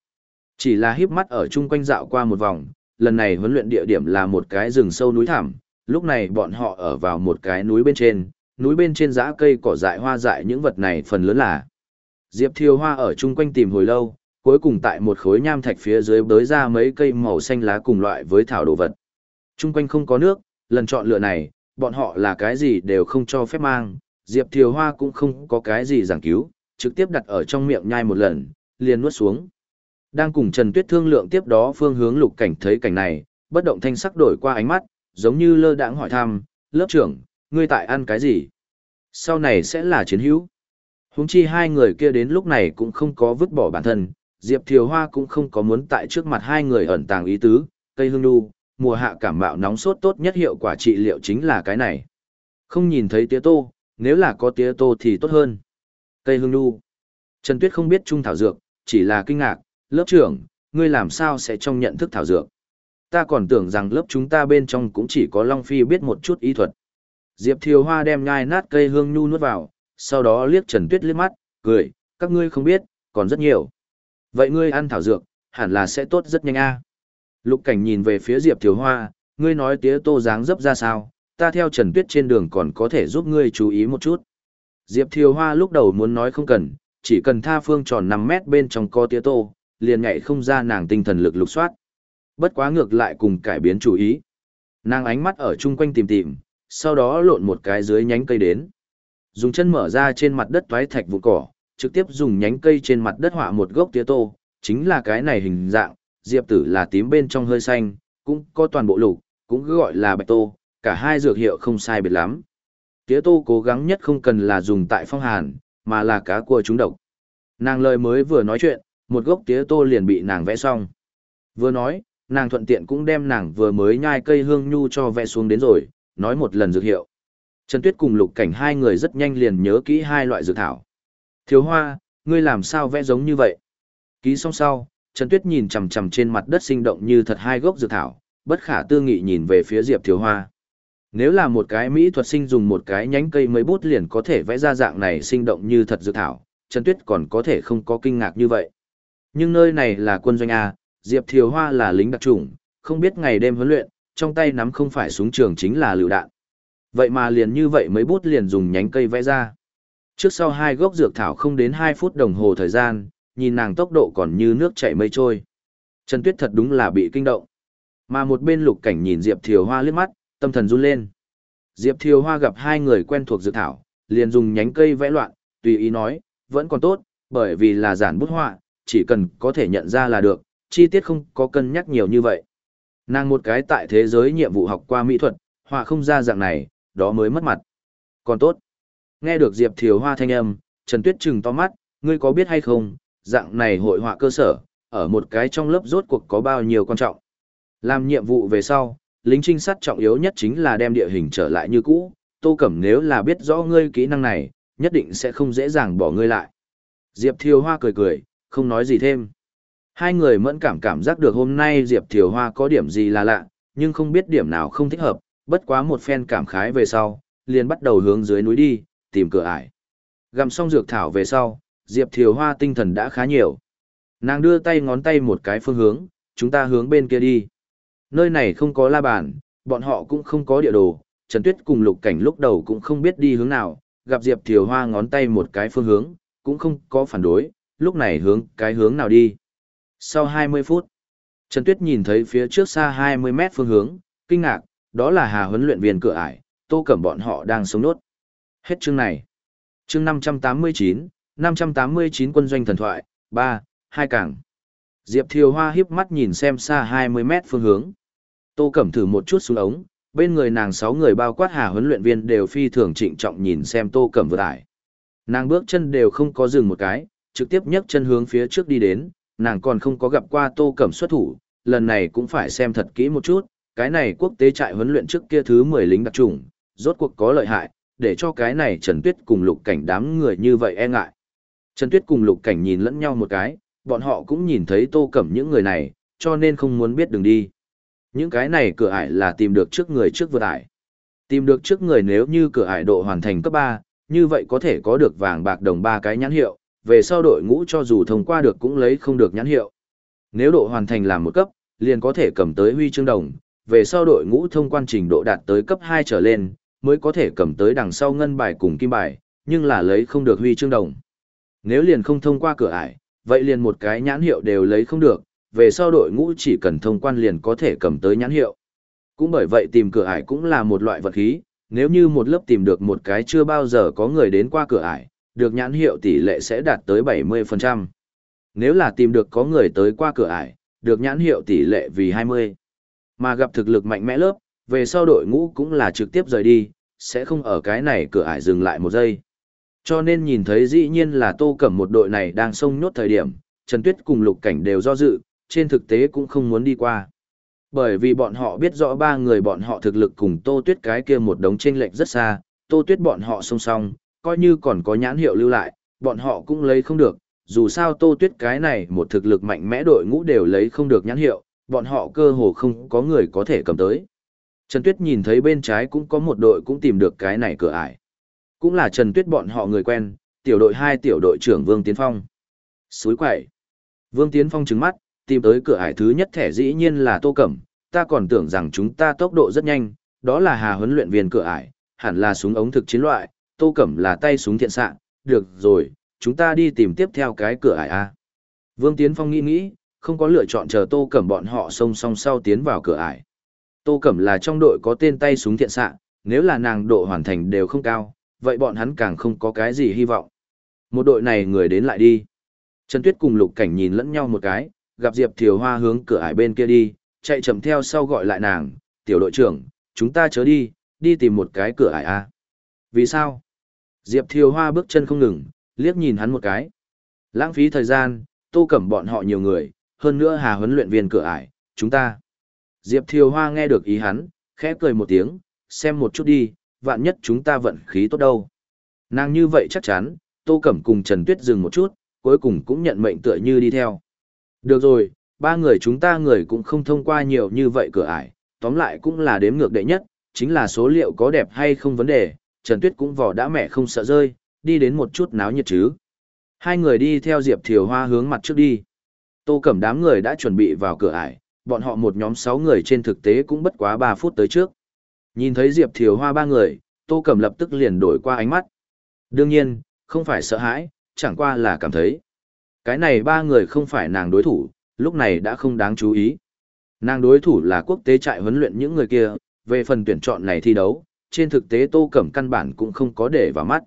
Chỉ là híp mắt ở chung quanh dạo qua một vòng, lần này huấn luyện địa điểm là một cái rừng sâu núi thảm lúc này bọn họ ở vào một cái núi bên trên, núi bên trên dã cây cỏ dại hoa dại những vật này phần lớn là. Diệp Thiều Hoa ở chung quanh tìm hồi lâu, cuối cùng tại một khối nham thạch phía dưới bới ra mấy cây màu xanh lá cùng loại với thảo đồ vật. Chung quanh không có nước, lần chọn lựa này, bọn họ là cái gì đều không cho phép mang, Diệp Thiều Hoa cũng không có cái gì giảng cứu, trực tiếp đặt ở trong miệng nhai một lần, liền nuốt xuống. Đang cùng Trần Tuyết thương lượng tiếp đó phương hướng lục cảnh thấy cảnh này, bất động thanh sắc đổi qua ánh mắt, giống như lơ đãng hỏi thăm, lớp trưởng, ngươi tại ăn cái gì? Sau này sẽ là chiến hữu. Húng chi hai người kia đến lúc này cũng không có vứt bỏ bản thân, Diệp Thiều Hoa cũng không có muốn tại trước mặt hai người ẩn tàng ý tứ, cây hương đu, mùa hạ cảm mạo nóng sốt tốt nhất hiệu quả trị liệu chính là cái này. Không nhìn thấy tía tô, nếu là có tía tô thì tốt hơn. Cây hương đu. Trần Tuyết không biết trung thảo dược, chỉ là kinh ngạc, lớp trưởng, ngươi làm sao sẽ trong nhận thức thảo dược. Ta còn tưởng rằng lớp chúng ta bên trong cũng chỉ có Long Phi biết một chút y thuật. Diệp Thiều Hoa đem nhai nát cây hương nhu nuốt vào, sau đó liếc Trần Tuyết liếc mắt, cười, các ngươi không biết, còn rất nhiều. Vậy ngươi ăn thảo dược, hẳn là sẽ tốt rất nhanh a. Lục cảnh nhìn về phía Diệp Thiều Hoa, ngươi nói tía tô dáng dấp ra sao, ta theo Trần Tuyết trên đường còn có thể giúp ngươi chú ý một chút. Diệp Thiều Hoa lúc đầu muốn nói không cần, chỉ cần tha phương tròn 5 mét bên trong co tía tô, liền nhảy không ra nàng tinh thần lực lục soát. Bất quá ngược lại cùng cải biến chủ ý. Nàng ánh mắt ở chung quanh tìm tìm, sau đó lộn một cái dưới nhánh cây đến. Dùng chân mở ra trên mặt đất toái thạch vụn cỏ, trực tiếp dùng nhánh cây trên mặt đất họa một gốc tía tô, chính là cái này hình dạng, diệp tử là tím bên trong hơi xanh, cũng có toàn bộ lục, cũng cứ gọi là bạch tô, cả hai dược hiệu không sai biệt lắm. Tía tô cố gắng nhất không cần là dùng tại phong hàn, mà là cá cua trúng độc. Nàng lời mới vừa nói chuyện, một gốc tía tô liền bị nàng vẽ xong. Vừa nói, nàng thuận tiện cũng đem nàng vừa mới nhai cây hương nhu cho vẽ xuống đến rồi, nói một lần dược hiệu. Trần Tuyết cùng Lục Cảnh hai người rất nhanh liền nhớ kỹ hai loại dược thảo. Thiếu Hoa, ngươi làm sao vẽ giống như vậy? Ký xong sau, Trần Tuyết nhìn chằm chằm trên mặt đất sinh động như thật hai gốc dược thảo, bất khả tư nghị nhìn về phía Diệp Thiếu Hoa. Nếu là một cái mỹ thuật sinh dùng một cái nhánh cây mấy bút liền có thể vẽ ra dạng này sinh động như thật dược thảo, Trần Tuyết còn có thể không có kinh ngạc như vậy. Nhưng nơi này là quân doanh A, Diệp Thiều Hoa là lính đặc chủng, không biết ngày đêm huấn luyện, trong tay nắm không phải súng trường chính là lựu đạn. Vậy mà liền như vậy mấy bút liền dùng nhánh cây vẽ ra. Trước sau hai gốc dược thảo không đến 2 phút đồng hồ thời gian, nhìn nàng tốc độ còn như nước chảy mây trôi. Trần Tuyết thật đúng là bị kinh động. Mà một bên lục cảnh nhìn Diệp Thiều Hoa liếc mắt, tâm thần run lên. Diệp Thiều Hoa gặp hai người quen thuộc dược thảo, liền dùng nhánh cây vẽ loạn, tùy ý nói, vẫn còn tốt, bởi vì là giản bút họa, chỉ cần có thể nhận ra là được, chi tiết không có cân nhắc nhiều như vậy. Nàng một cái tại thế giới nhiệm vụ học qua mỹ thuật, họa không ra dạng này, đó mới mất mặt. Còn tốt. Nghe được Diệp Thiều Hoa thanh âm, Trần Tuyết trừng to mắt, ngươi có biết hay không, dạng này hội họa cơ sở, ở một cái trong lớp rốt cuộc có bao nhiêu quan trọng. Làm nhiệm vụ về sau, lính trinh sát trọng yếu nhất chính là đem địa hình trở lại như cũ, Tô Cẩm nếu là biết rõ ngươi kỹ năng này, nhất định sẽ không dễ dàng bỏ ngươi lại. Diệp Thiều Hoa cười cười, không nói gì thêm. Hai người mẫn cảm cảm giác được hôm nay Diệp Thiều Hoa có điểm gì là lạ, nhưng không biết điểm nào không thích hợp, bất quá một phen cảm khái về sau, liền bắt đầu hướng dưới núi đi, tìm cửa ải. Gặm xong dược thảo về sau, Diệp Thiều Hoa tinh thần đã khá nhiều. Nàng đưa tay ngón tay một cái phương hướng, chúng ta hướng bên kia đi. Nơi này không có la bàn, bọn họ cũng không có địa đồ, Trần Tuyết cùng Lục Cảnh lúc đầu cũng không biết đi hướng nào, gặp Diệp Thiều Hoa ngón tay một cái phương hướng, cũng không có phản đối, lúc này hướng cái hướng nào đi. Sau 20 phút, Trần Tuyết nhìn thấy phía trước xa 20 mét phương hướng, kinh ngạc, đó là Hà huấn luyện viên cửa ải, Tô Cẩm bọn họ đang sống nốt. Hết chương này. Chương 589, 589 quân doanh thần thoại, 3, hai cảng. Diệp Thiều Hoa hiếp mắt nhìn xem xa 20 mét phương hướng. Tô Cẩm thử một chút xuống ống, bên người nàng 6 người bao quát Hà huấn luyện viên đều phi thường trịnh trọng nhìn xem Tô Cẩm vừa ải. Nàng bước chân đều không có dừng một cái, trực tiếp nhấc chân hướng phía trước đi đến, nàng còn không có gặp qua Tô Cẩm xuất thủ, lần này cũng phải xem thật kỹ một chút, cái này quốc tế trại huấn luyện trước kia thứ 10 lính đặc trùng, rốt cuộc có lợi hại, để cho cái này Trần Tuyết cùng Lục Cảnh đám người như vậy e ngại. Trần Tuyết cùng Lục Cảnh nhìn lẫn nhau một cái, bọn họ cũng nhìn thấy Tô Cẩm những người này, cho nên không muốn biết đường đi. Những cái này cửa ải là tìm được trước người trước vượt ải. Tìm được trước người nếu như cửa ải độ hoàn thành cấp 3, như vậy có thể có được vàng bạc đồng ba cái nhãn hiệu, về sau đội ngũ cho dù thông qua được cũng lấy không được nhãn hiệu. Nếu độ hoàn thành làm một cấp, liền có thể cầm tới huy chương đồng, về sau đội ngũ thông quan trình độ đạt tới cấp 2 trở lên, mới có thể cầm tới đằng sau ngân bài cùng kim bài, nhưng là lấy không được huy chương đồng. Nếu liền không thông qua cửa ải, vậy liền một cái nhãn hiệu đều lấy không được, về sau đội ngũ chỉ cần thông quan liền có thể cầm tới nhãn hiệu. Cũng bởi vậy tìm cửa ải cũng là một loại vật khí, nếu như một lớp tìm được một cái chưa bao giờ có người đến qua cửa ải, được nhãn hiệu tỷ lệ sẽ đạt tới 70%. Nếu là tìm được có người tới qua cửa ải, được nhãn hiệu tỷ lệ vì 20. Mà gặp thực lực mạnh mẽ lớp, về sau đội ngũ cũng là trực tiếp rời đi, sẽ không ở cái này cửa ải dừng lại một giây. Cho nên nhìn thấy dĩ nhiên là tô cẩm một đội này đang sông nhốt thời điểm, Trần Tuyết cùng lục cảnh đều do dự, trên thực tế cũng không muốn đi qua. Bởi vì bọn họ biết rõ ba người bọn họ thực lực cùng Tô Tuyết cái kia một đống chênh lệch rất xa, Tô Tuyết bọn họ song song, coi như còn có nhãn hiệu lưu lại, bọn họ cũng lấy không được, dù sao Tô Tuyết cái này một thực lực mạnh mẽ đội ngũ đều lấy không được nhãn hiệu, bọn họ cơ hồ không có người có thể cầm tới. Trần Tuyết nhìn thấy bên trái cũng có một đội cũng tìm được cái này cửa ải. Cũng là Trần Tuyết bọn họ người quen, tiểu đội 2 tiểu đội trưởng Vương Tiến Phong. Suối quẩy. Vương Tiến Phong trừng mắt, tìm tới cửa ải thứ nhất thẻ dĩ nhiên là Tô Cẩm, ta còn tưởng rằng chúng ta tốc độ rất nhanh, đó là Hà huấn luyện viên cửa ải, hẳn là súng ống thực chiến loại, Tô Cẩm là tay súng thiện xạ, được rồi, chúng ta đi tìm tiếp theo cái cửa ải a. Vương Tiến Phong nghĩ nghĩ, không có lựa chọn chờ Tô Cẩm bọn họ song song sau tiến vào cửa ải. Tô Cẩm là trong đội có tên tay súng thiện xạ, nếu là nàng độ hoàn thành đều không cao, vậy bọn hắn càng không có cái gì hy vọng. Một đội này người đến lại đi. Trần Tuyết cùng Lục Cảnh nhìn lẫn nhau một cái, gặp Diệp Thiều Hoa hướng cửa ải bên kia đi, chạy chậm theo sau gọi lại nàng, tiểu đội trưởng, chúng ta chớ đi, đi tìm một cái cửa ải a. Vì sao? Diệp Thiều Hoa bước chân không ngừng, liếc nhìn hắn một cái. Lãng phí thời gian, tô cẩm bọn họ nhiều người, hơn nữa hà huấn luyện viên cửa ải, chúng ta. Diệp Thiều Hoa nghe được ý hắn, khẽ cười một tiếng, xem một chút đi, vạn nhất chúng ta vận khí tốt đâu. Nàng như vậy chắc chắn, tô cẩm cùng Trần Tuyết dừng một chút, cuối cùng cũng nhận mệnh tựa như đi theo. Được rồi, ba người chúng ta người cũng không thông qua nhiều như vậy cửa ải, tóm lại cũng là đếm ngược đệ nhất, chính là số liệu có đẹp hay không vấn đề, Trần Tuyết cũng vỏ đã mẹ không sợ rơi, đi đến một chút náo nhiệt chứ. Hai người đi theo Diệp Thiều Hoa hướng mặt trước đi. Tô Cẩm đám người đã chuẩn bị vào cửa ải, bọn họ một nhóm sáu người trên thực tế cũng bất quá ba phút tới trước. Nhìn thấy Diệp Thiều Hoa ba người, Tô Cẩm lập tức liền đổi qua ánh mắt. Đương nhiên, không phải sợ hãi, chẳng qua là cảm thấy. Cái này ba người không phải nàng đối thủ, lúc này đã không đáng chú ý. Nàng đối thủ là quốc tế trại huấn luyện những người kia, về phần tuyển chọn này thi đấu, trên thực tế Tô Cẩm căn bản cũng không có để vào mắt.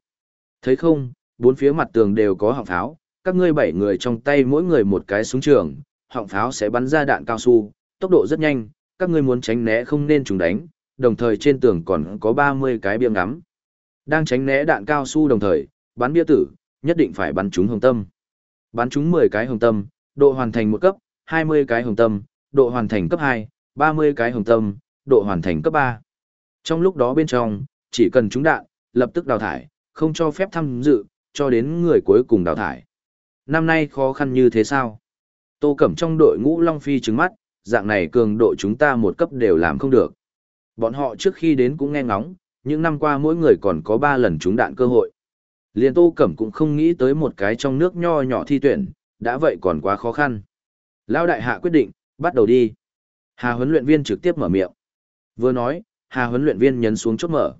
Thấy không, bốn phía mặt tường đều có họng pháo, các ngươi bảy người trong tay mỗi người một cái súng trường, họng pháo sẽ bắn ra đạn cao su, tốc độ rất nhanh, các ngươi muốn tránh né không nên trùng đánh, đồng thời trên tường còn có 30 cái bia ngắm. Đang tránh né đạn cao su đồng thời, bắn bia tử, nhất định phải bắn trúng hồng tâm. Bắn trúng 10 cái hồng tâm, độ hoàn thành một cấp, 20 cái hồng tâm, độ hoàn thành cấp 2, 30 cái hồng tâm, độ hoàn thành cấp 3. Trong lúc đó bên trong, chỉ cần trúng đạn, lập tức đào thải, không cho phép tham dự, cho đến người cuối cùng đào thải. Năm nay khó khăn như thế sao? Tô Cẩm trong đội ngũ Long Phi trứng mắt, dạng này cường độ chúng ta một cấp đều làm không được. Bọn họ trước khi đến cũng nghe ngóng, những năm qua mỗi người còn có 3 lần trúng đạn cơ hội. Liên Tô Cẩm cũng không nghĩ tới một cái trong nước nho nhỏ thi tuyển, đã vậy còn quá khó khăn. Lao đại hạ quyết định, bắt đầu đi. Hà huấn luyện viên trực tiếp mở miệng. Vừa nói, Hà huấn luyện viên nhấn xuống chốt mở.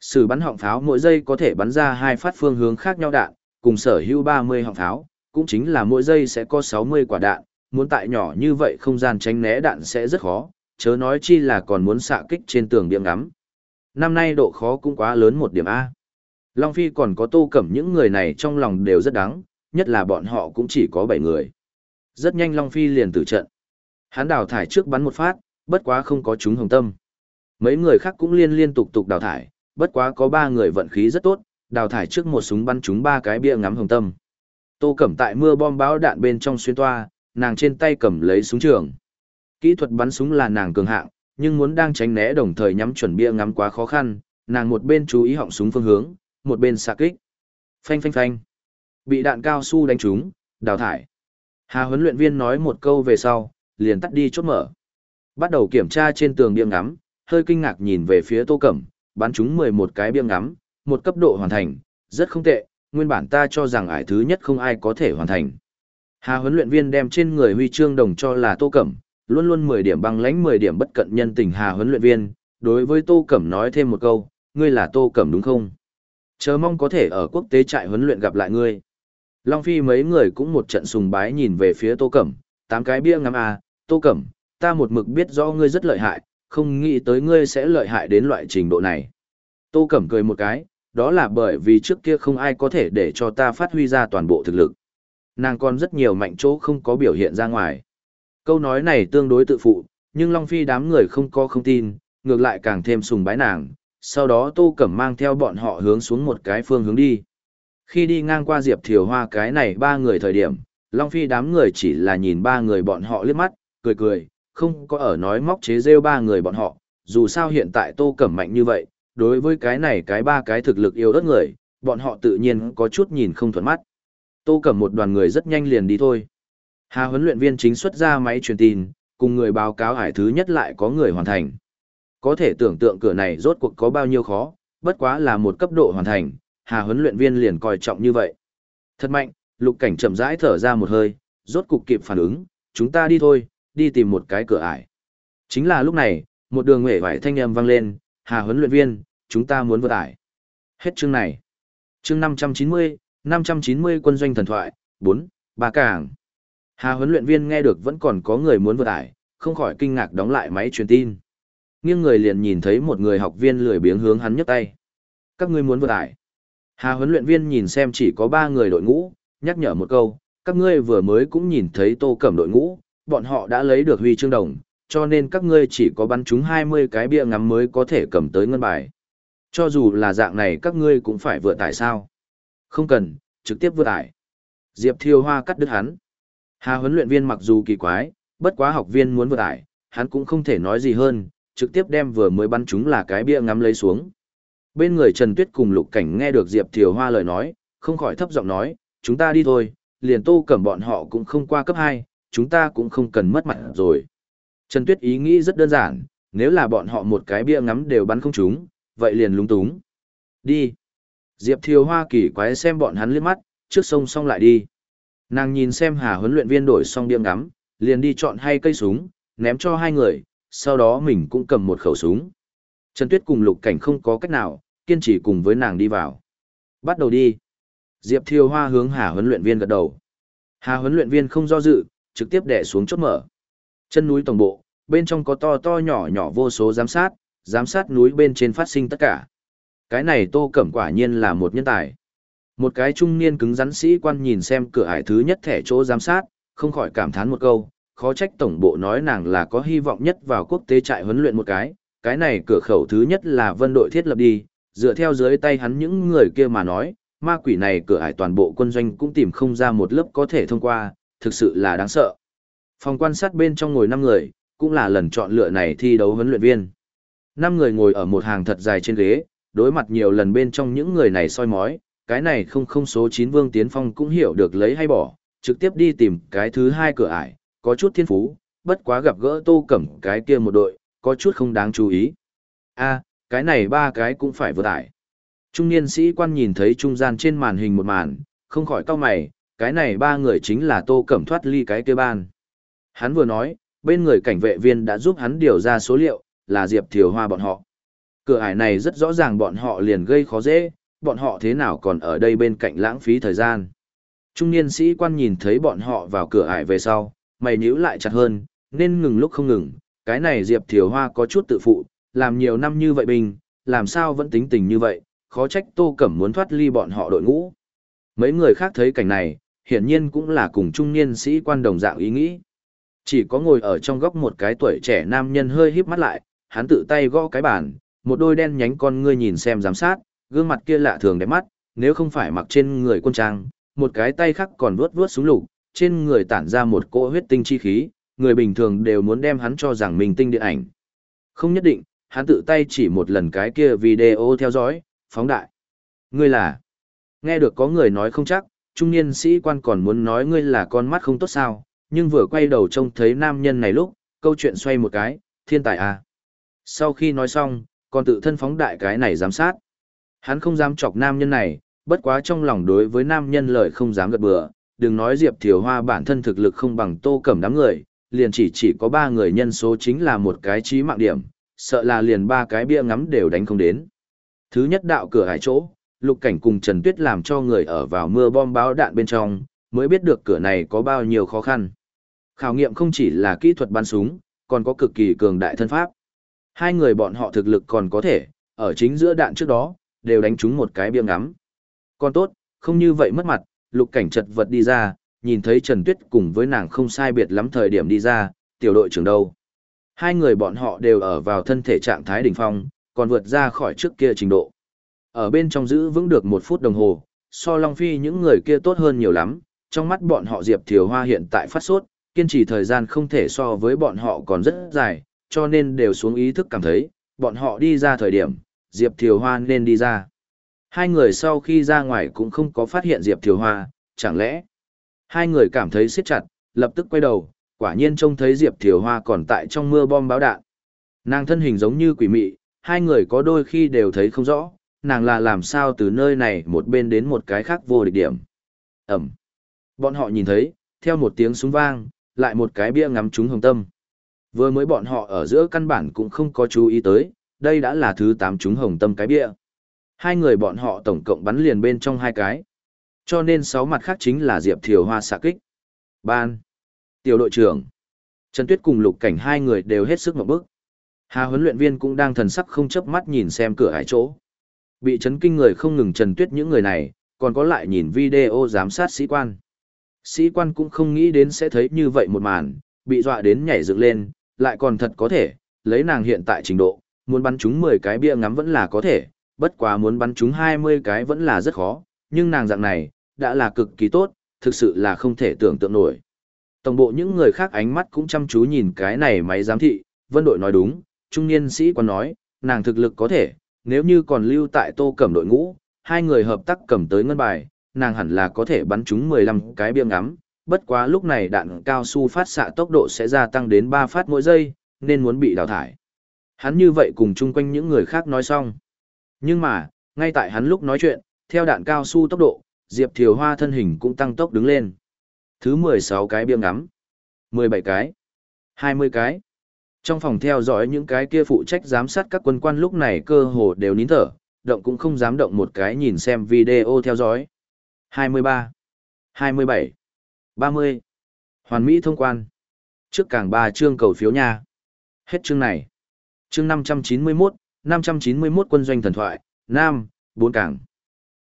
Sử bắn họng pháo mỗi giây có thể bắn ra hai phát phương hướng khác nhau đạn, cùng sở hữu 30 họng pháo, cũng chính là mỗi giây sẽ có 60 quả đạn, muốn tại nhỏ như vậy không gian tránh né đạn sẽ rất khó, chớ nói chi là còn muốn xạ kích trên tường điểm ngắm. Năm nay độ khó cũng quá lớn một điểm A. Long Phi còn có tô cẩm những người này trong lòng đều rất đáng, nhất là bọn họ cũng chỉ có 7 người. Rất nhanh Long Phi liền tử trận. Hắn đào thải trước bắn một phát, bất quá không có chúng hồng tâm. Mấy người khác cũng liên liên tục tục đào thải, bất quá có ba người vận khí rất tốt, đào thải trước một súng bắn trúng ba cái bia ngắm hồng tâm. Tô Cẩm tại mưa bom bão đạn bên trong xuyên toa, nàng trên tay cầm lấy súng trường. Kỹ thuật bắn súng là nàng cường hạng, nhưng muốn đang tránh né đồng thời nhắm chuẩn bia ngắm quá khó khăn, nàng một bên chú ý họng súng phương hướng, một bên xạ kích. Phanh phanh phanh. Bị đạn cao su đánh trúng, đào thải. Hà huấn luyện viên nói một câu về sau, liền tắt đi chốt mở. Bắt đầu kiểm tra trên tường bia ngắm, hơi kinh ngạc nhìn về phía Tô Cẩm, bắn trúng 11 cái bia ngắm, một cấp độ hoàn thành, rất không tệ, nguyên bản ta cho rằng ải thứ nhất không ai có thể hoàn thành. Hà huấn luyện viên đem trên người huy chương đồng cho là Tô Cẩm, luôn luôn 10 điểm băng lãnh 10 điểm bất cận nhân tình Hà huấn luyện viên, đối với Tô Cẩm nói thêm một câu, ngươi là Tô Cẩm đúng không? Chờ mong có thể ở quốc tế trại huấn luyện gặp lại ngươi. Long Phi mấy người cũng một trận sùng bái nhìn về phía Tô Cẩm, tám cái bia ngắm à, Tô Cẩm, ta một mực biết rõ ngươi rất lợi hại, không nghĩ tới ngươi sẽ lợi hại đến loại trình độ này. Tô Cẩm cười một cái, đó là bởi vì trước kia không ai có thể để cho ta phát huy ra toàn bộ thực lực. Nàng còn rất nhiều mạnh chỗ không có biểu hiện ra ngoài. Câu nói này tương đối tự phụ, nhưng Long Phi đám người không có không tin, ngược lại càng thêm sùng bái nàng. Sau đó Tô Cẩm mang theo bọn họ hướng xuống một cái phương hướng đi. Khi đi ngang qua Diệp Thiều Hoa cái này ba người thời điểm, Long Phi đám người chỉ là nhìn ba người bọn họ liếc mắt, cười cười, không có ở nói móc chế rêu ba người bọn họ, dù sao hiện tại Tô Cẩm mạnh như vậy, đối với cái này cái ba cái thực lực yêu đất người, bọn họ tự nhiên có chút nhìn không thuận mắt. Tô Cẩm một đoàn người rất nhanh liền đi thôi. Hà huấn luyện viên chính xuất ra máy truyền tin, cùng người báo cáo hải thứ nhất lại có người hoàn thành. Có thể tưởng tượng cửa này rốt cuộc có bao nhiêu khó, bất quá là một cấp độ hoàn thành, Hà huấn luyện viên liền coi trọng như vậy. Thật mạnh, lục cảnh chậm rãi thở ra một hơi, rốt cục kịp phản ứng, chúng ta đi thôi, đi tìm một cái cửa ải. Chính là lúc này, một đường nghệ vải thanh âm vang lên, Hà huấn luyện viên, chúng ta muốn vượt ải. Hết chương này. Chương 590, 590 quân doanh thần thoại, 4, ba cảng. Hà huấn luyện viên nghe được vẫn còn có người muốn vượt ải, không khỏi kinh ngạc đóng lại máy truyền tin. Nghiêng người liền nhìn thấy một người học viên lười biếng hướng hắn nhấc tay. Các ngươi muốn vượt ải. Hà huấn luyện viên nhìn xem chỉ có ba người đội ngũ, nhắc nhở một câu, các ngươi vừa mới cũng nhìn thấy tô cẩm đội ngũ, bọn họ đã lấy được huy chương đồng, cho nên các ngươi chỉ có bắn trúng 20 cái bia ngắm mới có thể cầm tới ngân bài. Cho dù là dạng này các ngươi cũng phải vừa tải sao. Không cần, trực tiếp vừa tải. Diệp Thiêu Hoa cắt đứt hắn. Hà huấn luyện viên mặc dù kỳ quái, bất quá học viên muốn vừa tải, hắn cũng không thể nói gì hơn, trực tiếp đem vừa mới bắn chúng là cái bia ngắm lấy xuống. Bên người Trần Tuyết cùng Lục Cảnh nghe được Diệp Thiều Hoa lời nói, không khỏi thấp giọng nói, chúng ta đi thôi, liền tô cẩm bọn họ cũng không qua cấp 2, chúng ta cũng không cần mất mặt rồi. Trần Tuyết ý nghĩ rất đơn giản, nếu là bọn họ một cái bia ngắm đều bắn không trúng, vậy liền lúng túng. Đi. Diệp Thiều Hoa kỳ quái xem bọn hắn liếc mắt, trước sông xong lại đi. Nàng nhìn xem Hà huấn luyện viên đổi xong bia ngắm, liền đi chọn hai cây súng, ném cho hai người, sau đó mình cũng cầm một khẩu súng. Trần Tuyết cùng Lục Cảnh không có cách nào, kiên trì cùng với nàng đi vào. Bắt đầu đi. Diệp Thiều Hoa hướng Hà huấn luyện viên gật đầu. Hà huấn luyện viên không do dự, trực tiếp đè xuống chốt mở. Chân núi tổng bộ, bên trong có to to nhỏ nhỏ vô số giám sát, giám sát núi bên trên phát sinh tất cả. Cái này Tô Cẩm quả nhiên là một nhân tài. Một cái trung niên cứng rắn sĩ quan nhìn xem cửa ải thứ nhất thẻ chỗ giám sát, không khỏi cảm thán một câu, khó trách tổng bộ nói nàng là có hy vọng nhất vào quốc tế trại huấn luyện một cái, cái này cửa khẩu thứ nhất là vân đội thiết lập đi, dựa theo dưới tay hắn những người kia mà nói, ma quỷ này cửa ải toàn bộ quân doanh cũng tìm không ra một lớp có thể thông qua, thực sự là đáng sợ. Phòng quan sát bên trong ngồi 5 người, cũng là lần chọn lựa này thi đấu huấn luyện viên. 5 người ngồi ở một hàng thật dài trên ghế, đối mặt nhiều lần bên trong những người này soi mói, cái này không không số 9 Vương Tiến Phong cũng hiểu được lấy hay bỏ, trực tiếp đi tìm cái thứ hai cửa ải, có chút thiên phú, bất quá gặp gỡ tô cẩm cái kia một đội, có chút không đáng chú ý. a cái này ba cái cũng phải vừa tải. Trung niên sĩ quan nhìn thấy trung gian trên màn hình một màn, không khỏi cau mày, cái này ba người chính là tô cẩm thoát ly cái kia ban. Hắn vừa nói, bên người cảnh vệ viên đã giúp hắn điều ra số liệu, là Diệp Thiều Hoa bọn họ. Cửa ải này rất rõ ràng bọn họ liền gây khó dễ, bọn họ thế nào còn ở đây bên cạnh lãng phí thời gian. Trung niên sĩ quan nhìn thấy bọn họ vào cửa ải về sau, mày nhíu lại chặt hơn, nên ngừng lúc không ngừng, cái này Diệp Thiều Hoa có chút tự phụ, làm nhiều năm như vậy bình, làm sao vẫn tính tình như vậy, khó trách Tô Cẩm muốn thoát ly bọn họ đội ngũ. Mấy người khác thấy cảnh này, hiển nhiên cũng là cùng trung niên sĩ quan đồng dạng ý nghĩ. Chỉ có ngồi ở trong góc một cái tuổi trẻ nam nhân hơi híp mắt lại, hắn tự tay gõ cái bàn, một đôi đen nhánh con ngươi nhìn xem giám sát, gương mặt kia lạ thường đẹp mắt, nếu không phải mặc trên người quân trang, một cái tay khác còn vuốt vuốt xuống lục, trên người tản ra một cỗ huyết tinh chi khí, người bình thường đều muốn đem hắn cho rằng mình tinh điện ảnh. Không nhất định, hắn tự tay chỉ một lần cái kia video theo dõi, phóng đại. Ngươi là, nghe được có người nói không chắc, trung niên sĩ quan còn muốn nói ngươi là con mắt không tốt sao, nhưng vừa quay đầu trông thấy nam nhân này lúc, câu chuyện xoay một cái, thiên tài à. Sau khi nói xong, còn tự thân phóng đại cái này giám sát. Hắn không dám chọc nam nhân này, bất quá trong lòng đối với nam nhân lời không dám gật bừa, đừng nói Diệp Thiều Hoa bản thân thực lực không bằng tô cẩm đám người, liền chỉ chỉ có ba người nhân số chính là một cái trí mạng điểm, sợ là liền ba cái bia ngắm đều đánh không đến. Thứ nhất đạo cửa hải chỗ, lục cảnh cùng Trần Tuyết làm cho người ở vào mưa bom báo đạn bên trong, mới biết được cửa này có bao nhiêu khó khăn. Khảo nghiệm không chỉ là kỹ thuật bắn súng, còn có cực kỳ cường đại thân pháp. Hai người bọn họ thực lực còn có thể, ở chính giữa đạn trước đó, đều đánh trúng một cái bia ngắm. Còn tốt, không như vậy mất mặt, lục cảnh chật vật đi ra, nhìn thấy Trần Tuyết cùng với nàng không sai biệt lắm thời điểm đi ra, tiểu đội trưởng đâu. Hai người bọn họ đều ở vào thân thể trạng thái đỉnh phong, còn vượt ra khỏi trước kia trình độ. Ở bên trong giữ vững được một phút đồng hồ, so Long Phi những người kia tốt hơn nhiều lắm, trong mắt bọn họ Diệp Thiều Hoa hiện tại phát sốt, kiên trì thời gian không thể so với bọn họ còn rất dài, cho nên đều xuống ý thức cảm thấy, bọn họ đi ra thời điểm, Diệp Thiều Hoa nên đi ra. Hai người sau khi ra ngoài cũng không có phát hiện Diệp Thiều Hoa, chẳng lẽ Hai người cảm thấy siết chặt, lập tức quay đầu, quả nhiên trông thấy Diệp Thiều Hoa còn tại trong mưa bom báo đạn. Nàng thân hình giống như quỷ mị, hai người có đôi khi đều thấy không rõ, nàng là làm sao từ nơi này một bên đến một cái khác vô địch điểm. Ẩm. Bọn họ nhìn thấy, theo một tiếng súng vang, lại một cái bia ngắm trúng hồng tâm. Vừa mới bọn họ ở giữa căn bản cũng không có chú ý tới, đây đã là thứ tám trúng hồng tâm cái bia. Hai người bọn họ tổng cộng bắn liền bên trong hai cái. Cho nên sáu mặt khác chính là Diệp Thiều Hoa xạ kích. Ban. Tiểu đội trưởng. Trần Tuyết cùng Lục Cảnh hai người đều hết sức một bức. Hà huấn luyện viên cũng đang thần sắc không chớp mắt nhìn xem cửa hải chỗ. Bị chấn kinh người không ngừng Trần Tuyết những người này, còn có lại nhìn video giám sát sĩ quan. Sĩ quan cũng không nghĩ đến sẽ thấy như vậy một màn, bị dọa đến nhảy dựng lên, lại còn thật có thể, lấy nàng hiện tại trình độ, muốn bắn chúng 10 cái bia ngắm vẫn là có thể, bất quá muốn bắn chúng 20 cái vẫn là rất khó, nhưng nàng dạng này, đã là cực kỳ tốt, thực sự là không thể tưởng tượng nổi. Tổng bộ những người khác ánh mắt cũng chăm chú nhìn cái này máy giám thị, vân đội nói đúng, trung niên sĩ quan nói, nàng thực lực có thể, nếu như còn lưu tại tô cẩm đội ngũ, hai người hợp tác cầm tới ngân bài, nàng hẳn là có thể bắn trúng 15 cái bia ngắm, bất quá lúc này đạn cao su phát xạ tốc độ sẽ gia tăng đến 3 phát mỗi giây, nên muốn bị đào thải. Hắn như vậy cùng chung quanh những người khác nói xong. Nhưng mà, ngay tại hắn lúc nói chuyện, theo đạn cao su tốc độ, Diệp Thiều Hoa thân hình cũng tăng tốc đứng lên. Thứ 16 cái bia ngắm, 17 cái, 20 cái. Trong phòng theo dõi những cái kia phụ trách giám sát các quân quan lúc này cơ hồ đều nín thở, động cũng không dám động một cái nhìn xem video theo dõi. 23, 27, 30. Hoàn Mỹ thông quan. Trước càng ba chương cầu phiếu nha. Hết chương này. Chương 591, 591 quân doanh thần thoại, Nam, 4 cảng.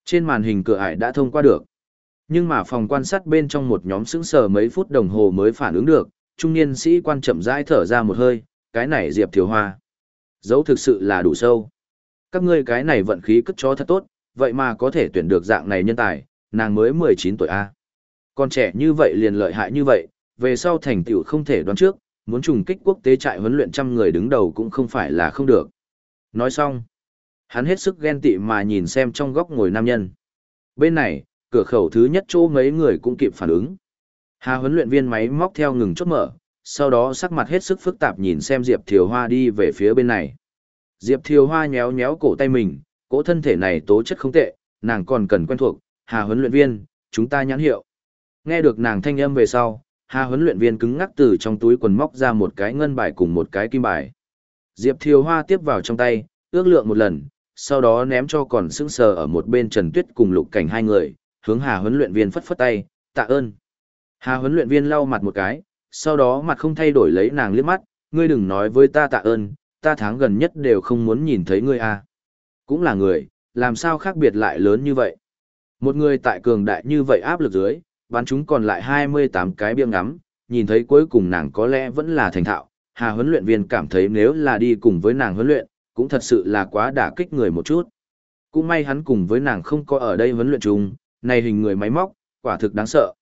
Trên màn hình cửa ải đã thông qua được. Nhưng mà phòng quan sát bên trong một nhóm sững sờ mấy phút đồng hồ mới phản ứng được, trung niên sĩ quan chậm rãi thở ra một hơi, cái này Diệp Thiều Hoa. Dấu thực sự là đủ sâu. Các ngươi cái này vận khí cất cho thật tốt, vậy mà có thể tuyển được dạng này nhân tài, nàng mới 19 tuổi A. Con trẻ như vậy liền lợi hại như vậy, về sau thành tựu không thể đoán trước, muốn trùng kích quốc tế trại huấn luyện trăm người đứng đầu cũng không phải là không được. Nói xong, hắn hết sức ghen tị mà nhìn xem trong góc ngồi nam nhân. Bên này, cửa khẩu thứ nhất chỗ mấy người cũng kịp phản ứng. Hà huấn luyện viên máy móc theo ngừng chốt mở, sau đó sắc mặt hết sức phức tạp nhìn xem Diệp Thiều Hoa đi về phía bên này. Diệp Thiều Hoa nhéo nhéo cổ tay mình, cổ thân thể này tố chất không tệ, nàng còn cần quen thuộc, Hà huấn luyện viên, chúng ta nhãn hiệu. Nghe được nàng thanh âm về sau, Hà huấn luyện viên cứng ngắc từ trong túi quần móc ra một cái ngân bài cùng một cái kim bài. Diệp Thiều Hoa tiếp vào trong tay, ước lượng một lần, sau đó ném cho còn sững sờ ở một bên Trần Tuyết cùng Lục Cảnh hai người, hướng Hà huấn luyện viên phất phất tay, tạ ơn. Hà huấn luyện viên lau mặt một cái, sau đó mặt không thay đổi lấy nàng liếc mắt, ngươi đừng nói với ta tạ ơn, ta tháng gần nhất đều không muốn nhìn thấy ngươi à. Cũng là người, làm sao khác biệt lại lớn như vậy. Một người tại cường đại như vậy áp lực dưới, bắn chúng còn lại 28 cái biêng ngắm, nhìn thấy cuối cùng nàng có lẽ vẫn là thành thạo. Hà huấn luyện viên cảm thấy nếu là đi cùng với nàng huấn luyện, cũng thật sự là quá đả kích người một chút. Cũng may hắn cùng với nàng không có ở đây huấn luyện chung, này hình người máy móc, quả thực đáng sợ.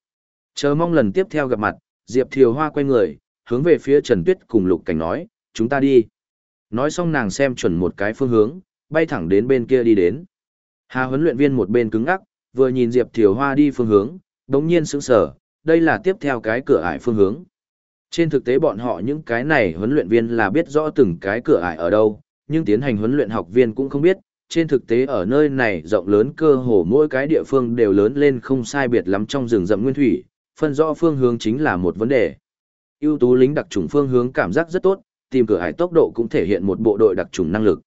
Chờ mong lần tiếp theo gặp mặt, Diệp Thiều Hoa quay người, hướng về phía Trần Tuyết cùng Lục Cảnh nói, chúng ta đi. Nói xong nàng xem chuẩn một cái phương hướng, bay thẳng đến bên kia đi đến. Hà huấn luyện viên một bên cứng ngắc, vừa nhìn Diệp Thiều Hoa đi phương hướng, đống nhiên sững sở, đây là tiếp theo cái cửa ải phương hướng. Trên thực tế bọn họ những cái này huấn luyện viên là biết rõ từng cái cửa ải ở đâu, nhưng tiến hành huấn luyện học viên cũng không biết, trên thực tế ở nơi này rộng lớn cơ hồ mỗi cái địa phương đều lớn lên không sai biệt lắm trong rừng rậm nguyên thủy, phân rõ phương hướng chính là một vấn đề. ưu tú lính đặc trùng phương hướng cảm giác rất tốt, tìm cửa hải tốc độ cũng thể hiện một bộ đội đặc trùng năng lực.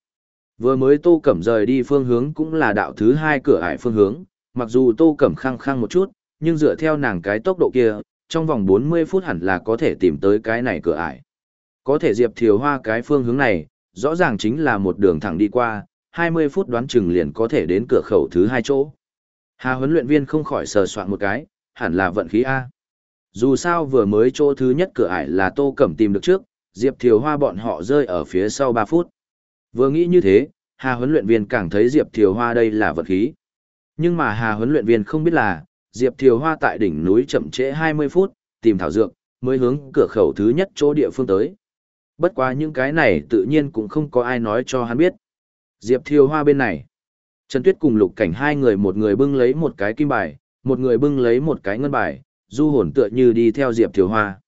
Vừa mới Tô Cẩm rời đi phương hướng cũng là đạo thứ hai cửa hải phương hướng, mặc dù Tô Cẩm khăng khăng một chút, nhưng dựa theo nàng cái tốc độ kia, trong vòng 40 phút hẳn là có thể tìm tới cái này cửa ải. Có thể Diệp Thiều Hoa cái phương hướng này, rõ ràng chính là một đường thẳng đi qua, 20 phút đoán chừng liền có thể đến cửa khẩu thứ hai chỗ. Hà huấn luyện viên không khỏi sờ soạn một cái, hẳn là vận khí A. Dù sao vừa mới chỗ thứ nhất cửa ải là Tô Cẩm tìm được trước, Diệp Thiều Hoa bọn họ rơi ở phía sau 3 phút. Vừa nghĩ như thế, Hà huấn luyện viên càng thấy Diệp Thiều Hoa đây là vận khí. Nhưng mà Hà huấn luyện viên không biết là, Diệp Thiều Hoa tại đỉnh núi chậm trễ 20 phút, tìm thảo dược, mới hướng cửa khẩu thứ nhất chỗ địa phương tới. Bất quá những cái này tự nhiên cũng không có ai nói cho hắn biết. Diệp Thiều Hoa bên này. Trần Tuyết cùng Lục Cảnh hai người một người bưng lấy một cái kim bài, một người bưng lấy một cái ngân bài, du hồn tựa như đi theo Diệp Thiều Hoa.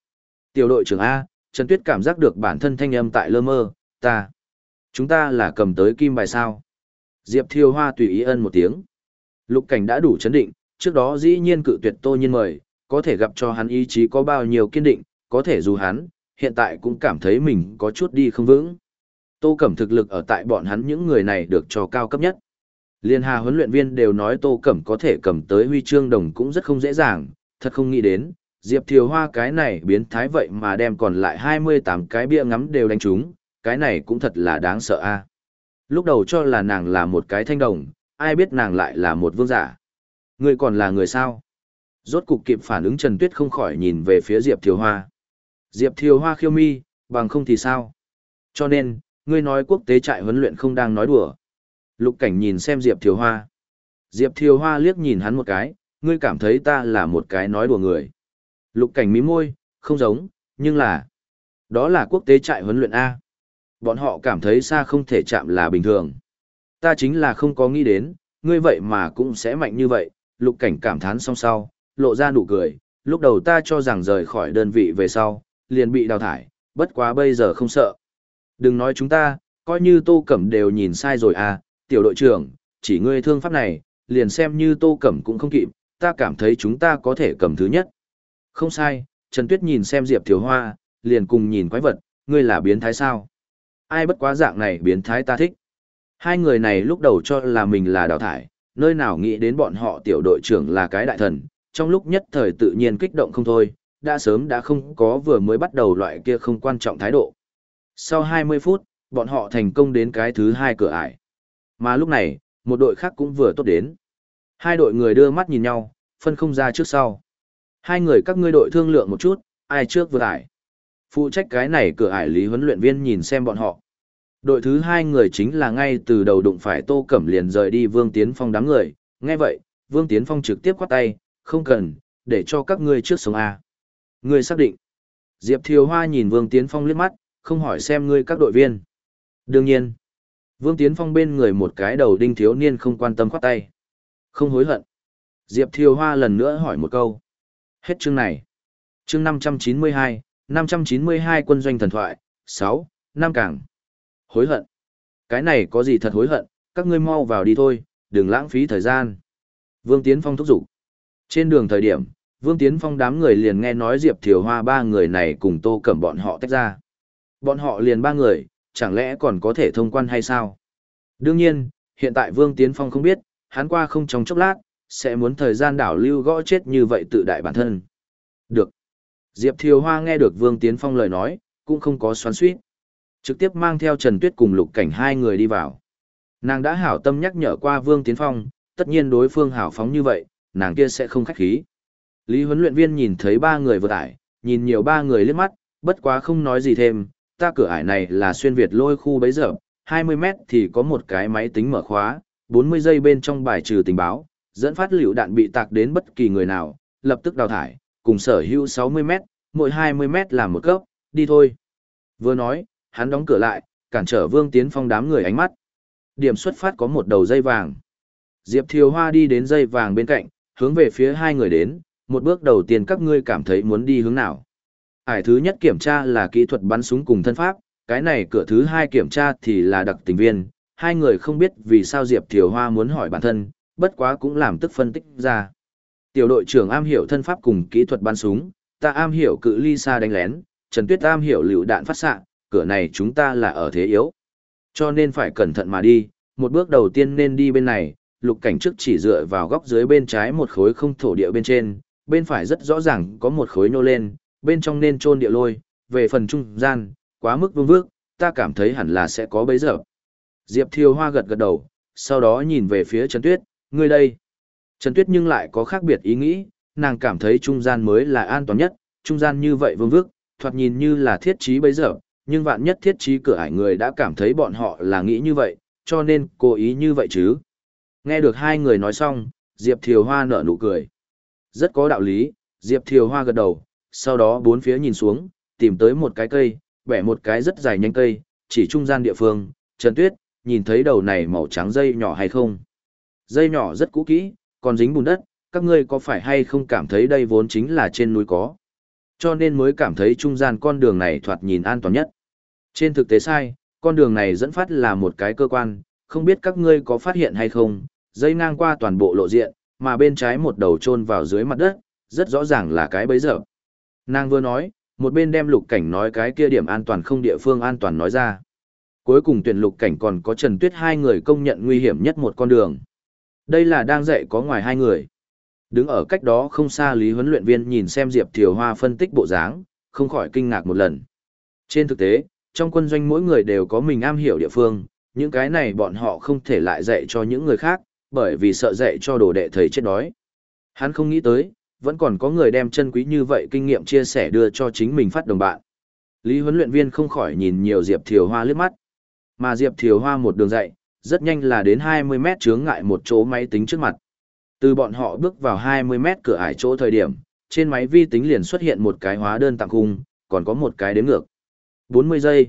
Tiểu đội trưởng A, Trần Tuyết cảm giác được bản thân thanh âm tại lơ mơ, ta. Chúng ta là cầm tới kim bài sao. Diệp Thiều Hoa tùy ý ân một tiếng. Lục Cảnh đã đủ chấn định, trước đó dĩ nhiên cự tuyệt tô nhiên mời, có thể gặp cho hắn ý chí có bao nhiêu kiên định, có thể dù hắn, hiện tại cũng cảm thấy mình có chút đi không vững. Tô Cẩm thực lực ở tại bọn hắn những người này được cho cao cấp nhất. Liên Hà huấn luyện viên đều nói Tô Cẩm có thể cầm tới huy chương đồng cũng rất không dễ dàng, thật không nghĩ đến, Diệp Thiều Hoa cái này biến thái vậy mà đem còn lại 28 cái bia ngắm đều đánh trúng, cái này cũng thật là đáng sợ a. Lúc đầu cho là nàng là một cái thanh đồng, ai biết nàng lại là một vương giả. Người còn là người sao? Rốt cục kịp phản ứng Trần Tuyết không khỏi nhìn về phía Diệp Thiều Hoa. Diệp Thiều Hoa khiêu mi, bằng không thì sao? Cho nên, ngươi nói quốc tế trại huấn luyện không đang nói đùa. Lục cảnh nhìn xem Diệp Thiều Hoa. Diệp Thiều Hoa liếc nhìn hắn một cái, ngươi cảm thấy ta là một cái nói đùa người. Lục cảnh mí môi, không giống, nhưng là... Đó là quốc tế trại huấn luyện A. Bọn họ cảm thấy xa không thể chạm là bình thường. Ta chính là không có nghĩ đến, ngươi vậy mà cũng sẽ mạnh như vậy, lục cảnh cảm thán song sau, lộ ra nụ cười, lúc đầu ta cho rằng rời khỏi đơn vị về sau, liền bị đào thải, bất quá bây giờ không sợ. Đừng nói chúng ta, coi như Tô Cẩm đều nhìn sai rồi à, tiểu đội trưởng, chỉ ngươi thương pháp này, liền xem như Tô Cẩm cũng không kịp, ta cảm thấy chúng ta có thể cầm thứ nhất. Không sai, Trần Tuyết nhìn xem Diệp Thiếu Hoa, liền cùng nhìn quái vật, ngươi là biến thái sao? Ai bất quá dạng này biến thái ta thích. Hai người này lúc đầu cho là mình là đào thải, nơi nào nghĩ đến bọn họ tiểu đội trưởng là cái đại thần, trong lúc nhất thời tự nhiên kích động không thôi, đã sớm đã không có vừa mới bắt đầu loại kia không quan trọng thái độ. Sau 20 phút, bọn họ thành công đến cái thứ hai cửa ải. Mà lúc này, một đội khác cũng vừa tốt đến. Hai đội người đưa mắt nhìn nhau, phân không ra trước sau. Hai người các ngươi đội thương lượng một chút, ai trước vừa ải. Phụ trách cái này cửa ải lý huấn luyện viên nhìn xem bọn họ. Đội thứ hai người chính là ngay từ đầu đụng phải Tô Cẩm liền rời đi Vương Tiến Phong đám người. Nghe vậy, Vương Tiến Phong trực tiếp quát tay, không cần, để cho các ngươi trước sống A. Ngươi xác định. Diệp Thiều Hoa nhìn Vương Tiến Phong liếc mắt, không hỏi xem ngươi các đội viên. Đương nhiên, Vương Tiến Phong bên người một cái đầu đinh thiếu niên không quan tâm khoát tay. Không hối hận. Diệp Thiều Hoa lần nữa hỏi một câu. Hết chương này. Chương 592, 592 quân doanh thần thoại, 6, Nam Cảng. Hối hận. Cái này có gì thật hối hận, các ngươi mau vào đi thôi, đừng lãng phí thời gian. Vương Tiến Phong thúc giục. Trên đường thời điểm, Vương Tiến Phong đám người liền nghe nói Diệp Thiều Hoa ba người này cùng Tô Cẩm bọn họ tách ra. Bọn họ liền ba người, chẳng lẽ còn có thể thông quan hay sao? Đương nhiên, hiện tại Vương Tiến Phong không biết, hắn qua không trong chốc lát, sẽ muốn thời gian đảo lưu gõ chết như vậy tự đại bản thân. Được. Diệp Thiều Hoa nghe được Vương Tiến Phong lời nói, cũng không có xoắn suýt. Trực tiếp mang theo Trần Tuyết cùng Lục Cảnh hai người đi vào. Nàng đã hảo tâm nhắc nhở qua Vương Tiến Phong, tất nhiên đối phương hảo phóng như vậy, nàng kia sẽ không khách khí. Lý huấn luyện viên nhìn thấy ba người vượt ải, nhìn nhiều ba người liếc mắt, bất quá không nói gì thêm, ta cửa ải này là xuyên Việt lôi khu bấy giờ, 20 mét thì có một cái máy tính mở khóa, 40 giây bên trong bài trừ tình báo, dẫn phát liệu đạn bị tạc đến bất kỳ người nào, lập tức đào thải, cùng sở hữu 60 mét, mỗi 20 mét là một cấp, đi thôi. Vừa nói, hắn đóng cửa lại, cản trở Vương Tiến Phong đám người ánh mắt. Điểm xuất phát có một đầu dây vàng. Diệp Thiều Hoa đi đến dây vàng bên cạnh, hướng về phía hai người đến, một bước đầu tiên các ngươi cảm thấy muốn đi hướng nào ải thứ nhất kiểm tra là kỹ thuật bắn súng cùng thân pháp, cái này cửa thứ hai kiểm tra thì là đặc tình viên. Hai người không biết vì sao Diệp Thiều Hoa muốn hỏi bản thân, bất quá cũng làm tức phân tích ra. Tiểu đội trưởng am hiểu thân pháp cùng kỹ thuật bắn súng, ta am hiểu cự ly xa đánh lén, Trần Tuyết am hiểu lựu đạn phát xạ, cửa này chúng ta là ở thế yếu. Cho nên phải cẩn thận mà đi, một bước đầu tiên nên đi bên này, lục cảnh trước chỉ dựa vào góc dưới bên trái một khối không thổ địa bên trên, bên phải rất rõ ràng có một khối nhô lên, bên trong nên trôn địa lôi, về phần trung gian, quá mức vương vước, ta cảm thấy hẳn là sẽ có bấy giờ. Diệp Thiều Hoa gật gật đầu, sau đó nhìn về phía Trần Tuyết, ngươi đây. Trần Tuyết nhưng lại có khác biệt ý nghĩ, nàng cảm thấy trung gian mới là an toàn nhất, trung gian như vậy vương vước, thoạt nhìn như là thiết trí bấy giờ, nhưng vạn nhất thiết trí cửa ải người đã cảm thấy bọn họ là nghĩ như vậy, cho nên cố ý như vậy chứ. Nghe được hai người nói xong, Diệp Thiều Hoa nở nụ cười. Rất có đạo lý, Diệp Thiều Hoa gật đầu, sau đó bốn phía nhìn xuống, tìm tới một cái cây, bẻ một cái rất dài nhánh cây, chỉ trung gian địa phương, Trần Tuyết, nhìn thấy đầu này màu trắng dây nhỏ hay không? Dây nhỏ rất cũ kỹ, còn dính bùn đất, các ngươi có phải hay không cảm thấy đây vốn chính là trên núi có? Cho nên mới cảm thấy trung gian con đường này thoạt nhìn an toàn nhất. Trên thực tế sai, con đường này dẫn phát là một cái cơ quan, không biết các ngươi có phát hiện hay không, dây ngang qua toàn bộ lộ diện, mà bên trái một đầu chôn vào dưới mặt đất, rất rõ ràng là cái bấy giờ. Nàng vừa nói, một bên đem lục cảnh nói cái kia điểm an toàn không địa phương an toàn nói ra. Cuối cùng tuyển lục cảnh còn có Trần Tuyết hai người công nhận nguy hiểm nhất một con đường. Đây là đang dạy có ngoài hai người. Đứng ở cách đó không xa Lý huấn luyện viên nhìn xem Diệp Thiều Hoa phân tích bộ dáng, không khỏi kinh ngạc một lần. Trên thực tế, trong quân doanh mỗi người đều có mình am hiểu địa phương, những cái này bọn họ không thể lại dạy cho những người khác, bởi vì sợ dạy cho đồ đệ thầy chết đói. Hắn không nghĩ tới, vẫn còn có người đem chân quý như vậy kinh nghiệm chia sẻ đưa cho chính mình phát đồng bạn. Lý huấn luyện viên không khỏi nhìn nhiều Diệp Thiều Hoa liếc mắt. Mà Diệp Thiều Hoa một đường dậy rất nhanh là đến 20 mét chướng ngại một chỗ máy tính trước mặt. Từ bọn họ bước vào 20 mét cửa ải chỗ thời điểm, trên máy vi tính liền xuất hiện một cái hóa đơn tặng khung, còn có một cái đếm ngược. 40 giây.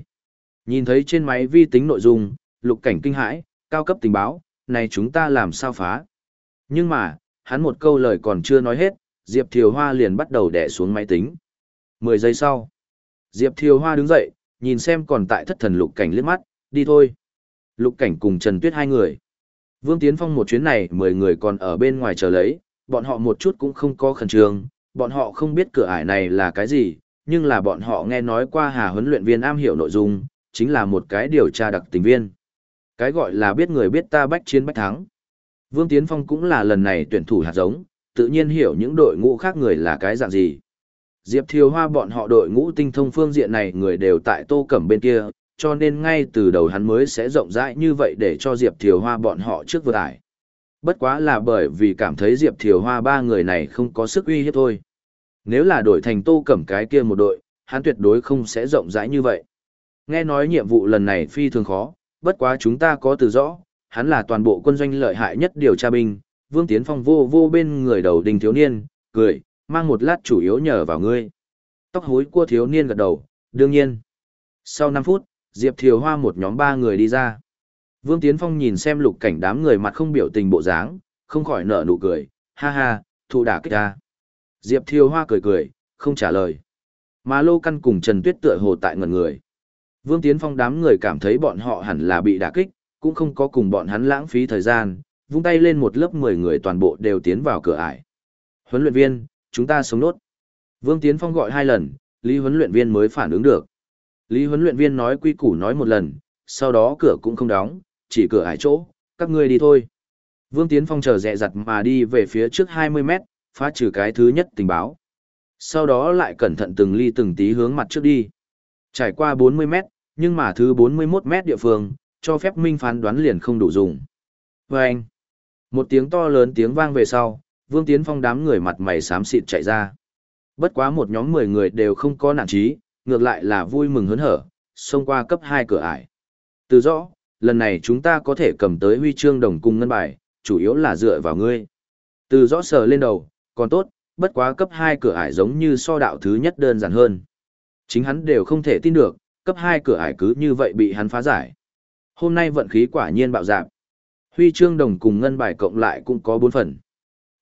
Nhìn thấy trên máy vi tính nội dung, lục cảnh kinh hãi, cao cấp tình báo, này chúng ta làm sao phá. Nhưng mà, hắn một câu lời còn chưa nói hết, Diệp Thiều Hoa liền bắt đầu đẻ xuống máy tính. 10 giây sau, Diệp Thiều Hoa đứng dậy, nhìn xem còn tại thất thần lục cảnh liếc mắt, đi thôi. Lục cảnh cùng Trần Tuyết hai người. Vương Tiến Phong một chuyến này 10 người còn ở bên ngoài chờ lấy, bọn họ một chút cũng không có khẩn trương, bọn họ không biết cửa ải này là cái gì, nhưng là bọn họ nghe nói qua hà huấn luyện viên am hiểu nội dung, chính là một cái điều tra đặc tình viên. Cái gọi là biết người biết ta bách chiến bách thắng. Vương Tiến Phong cũng là lần này tuyển thủ hạt giống, tự nhiên hiểu những đội ngũ khác người là cái dạng gì. Diệp Thiều Hoa bọn họ đội ngũ tinh thông phương diện này người đều tại Tô Cẩm bên kia, cho nên ngay từ đầu hắn mới sẽ rộng rãi như vậy để cho Diệp Thiều Hoa bọn họ trước vừa ải. Bất quá là bởi vì cảm thấy Diệp Thiều Hoa ba người này không có sức uy hiếp thôi. Nếu là đổi thành Tô Cẩm cái kia một đội, hắn tuyệt đối không sẽ rộng rãi như vậy. Nghe nói nhiệm vụ lần này phi thường khó, bất quá chúng ta có từ rõ, hắn là toàn bộ quân doanh lợi hại nhất điều tra binh, Vương Tiến Phong vô vô bên người đầu đình thiếu niên, cười, mang một lát chủ yếu nhờ vào ngươi. Tóc hối của thiếu niên gật đầu, đương nhiên. Sau 5 phút, Diệp Thiều Hoa một nhóm ba người đi ra. Vương Tiến Phong nhìn xem lục cảnh đám người mặt không biểu tình bộ dáng, không khỏi nở nụ cười, ha ha, thụ đả kích ta. Diệp Thiều Hoa cười cười, không trả lời. Mà Lô Căn cùng Trần Tuyết tựa hồ tại ngẩn người. Vương Tiến Phong đám người cảm thấy bọn họ hẳn là bị đả kích, cũng không có cùng bọn hắn lãng phí thời gian, vung tay lên một lớp 10 người toàn bộ đều tiến vào cửa ải. Huấn luyện viên, chúng ta sống nốt. Vương Tiến Phong gọi hai lần, Lý huấn luyện viên mới phản ứng được. Lý huấn luyện viên nói quy củ nói một lần, sau đó cửa cũng không đóng, chỉ cửa ải chỗ, các ngươi đi thôi. Vương Tiến Phong chờ dẹ dặt mà đi về phía trước 20 mét, phá trừ cái thứ nhất tình báo. Sau đó lại cẩn thận từng ly từng tí hướng mặt trước đi. Trải qua 40 mét, nhưng mà thứ 41 mét địa phương, cho phép Minh phán đoán liền không đủ dùng. Và anh, một tiếng to lớn tiếng vang về sau, Vương Tiến Phong đám người mặt mày xám xịt chạy ra. Bất quá một nhóm 10 người đều không có nản trí, ngược lại là vui mừng hớn hở, xông qua cấp 2 cửa ải. Từ rõ, lần này chúng ta có thể cầm tới huy chương đồng cung ngân bài, chủ yếu là dựa vào ngươi. Từ rõ sờ lên đầu, còn tốt, bất quá cấp 2 cửa ải giống như so đạo thứ nhất đơn giản hơn. Chính hắn đều không thể tin được, cấp 2 cửa ải cứ như vậy bị hắn phá giải. Hôm nay vận khí quả nhiên bạo dạng. Huy chương đồng cùng ngân bài cộng lại cũng có 4 phần.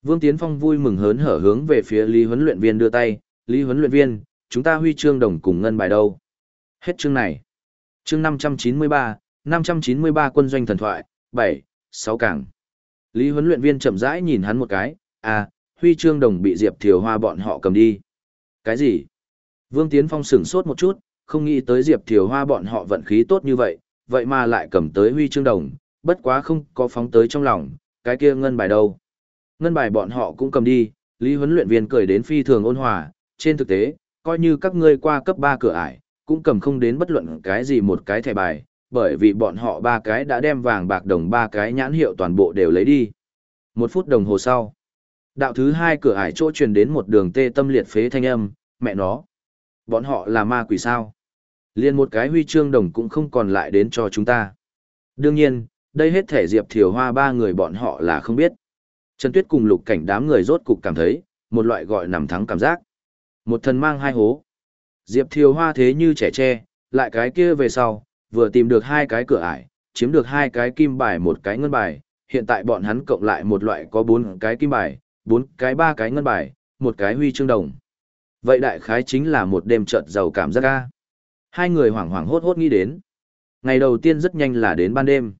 Vương Tiến Phong vui mừng hớn hở hướng về phía Lý huấn luyện viên đưa tay, Lý huấn luyện viên, chúng ta huy chương đồng cùng ngân bài đâu? Hết chương này. Chương 593, 593 quân doanh thần thoại, 7, 6 cảng. Lý huấn luyện viên chậm rãi nhìn hắn một cái, à, huy chương đồng bị Diệp Thiều Hoa bọn họ cầm đi. Cái gì? Vương Tiến Phong sửng sốt một chút, không nghĩ tới Diệp Thiều Hoa bọn họ vận khí tốt như vậy, vậy mà lại cầm tới huy chương đồng, bất quá không có phóng tới trong lòng, cái kia ngân bài đâu. Ngân bài bọn họ cũng cầm đi, Lý huấn luyện viên cười đến phi thường ôn hòa, trên thực tế, coi như các ngươi qua cấp 3 cửa ải, cũng cầm không đến bất luận cái gì một cái thẻ bài, bởi vì bọn họ ba cái đã đem vàng bạc đồng ba cái nhãn hiệu toàn bộ đều lấy đi. Một phút đồng hồ sau, đạo thứ hai cửa ải chỗ truyền đến một đường tê tâm liệt phế thanh âm, mẹ nó. Bọn họ là ma quỷ sao? Liên một cái huy chương đồng cũng không còn lại đến cho chúng ta. Đương nhiên, đây hết thể Diệp Thiều Hoa ba người bọn họ là không biết. Trần Tuyết cùng lục cảnh đám người rốt cục cảm thấy, một loại gọi nằm thắng cảm giác. Một thần mang hai hố. Diệp Thiều Hoa thế như trẻ tre, lại cái kia về sau, vừa tìm được hai cái cửa ải, chiếm được hai cái kim bài một cái ngân bài, hiện tại bọn hắn cộng lại một loại có bốn cái kim bài, bốn cái ba cái ngân bài, một cái huy chương đồng. Vậy đại khái chính là một đêm trợt giàu cảm giác ca. Hai người hoảng hoảng hốt hốt nghĩ đến. Ngày đầu tiên rất nhanh là đến ban đêm.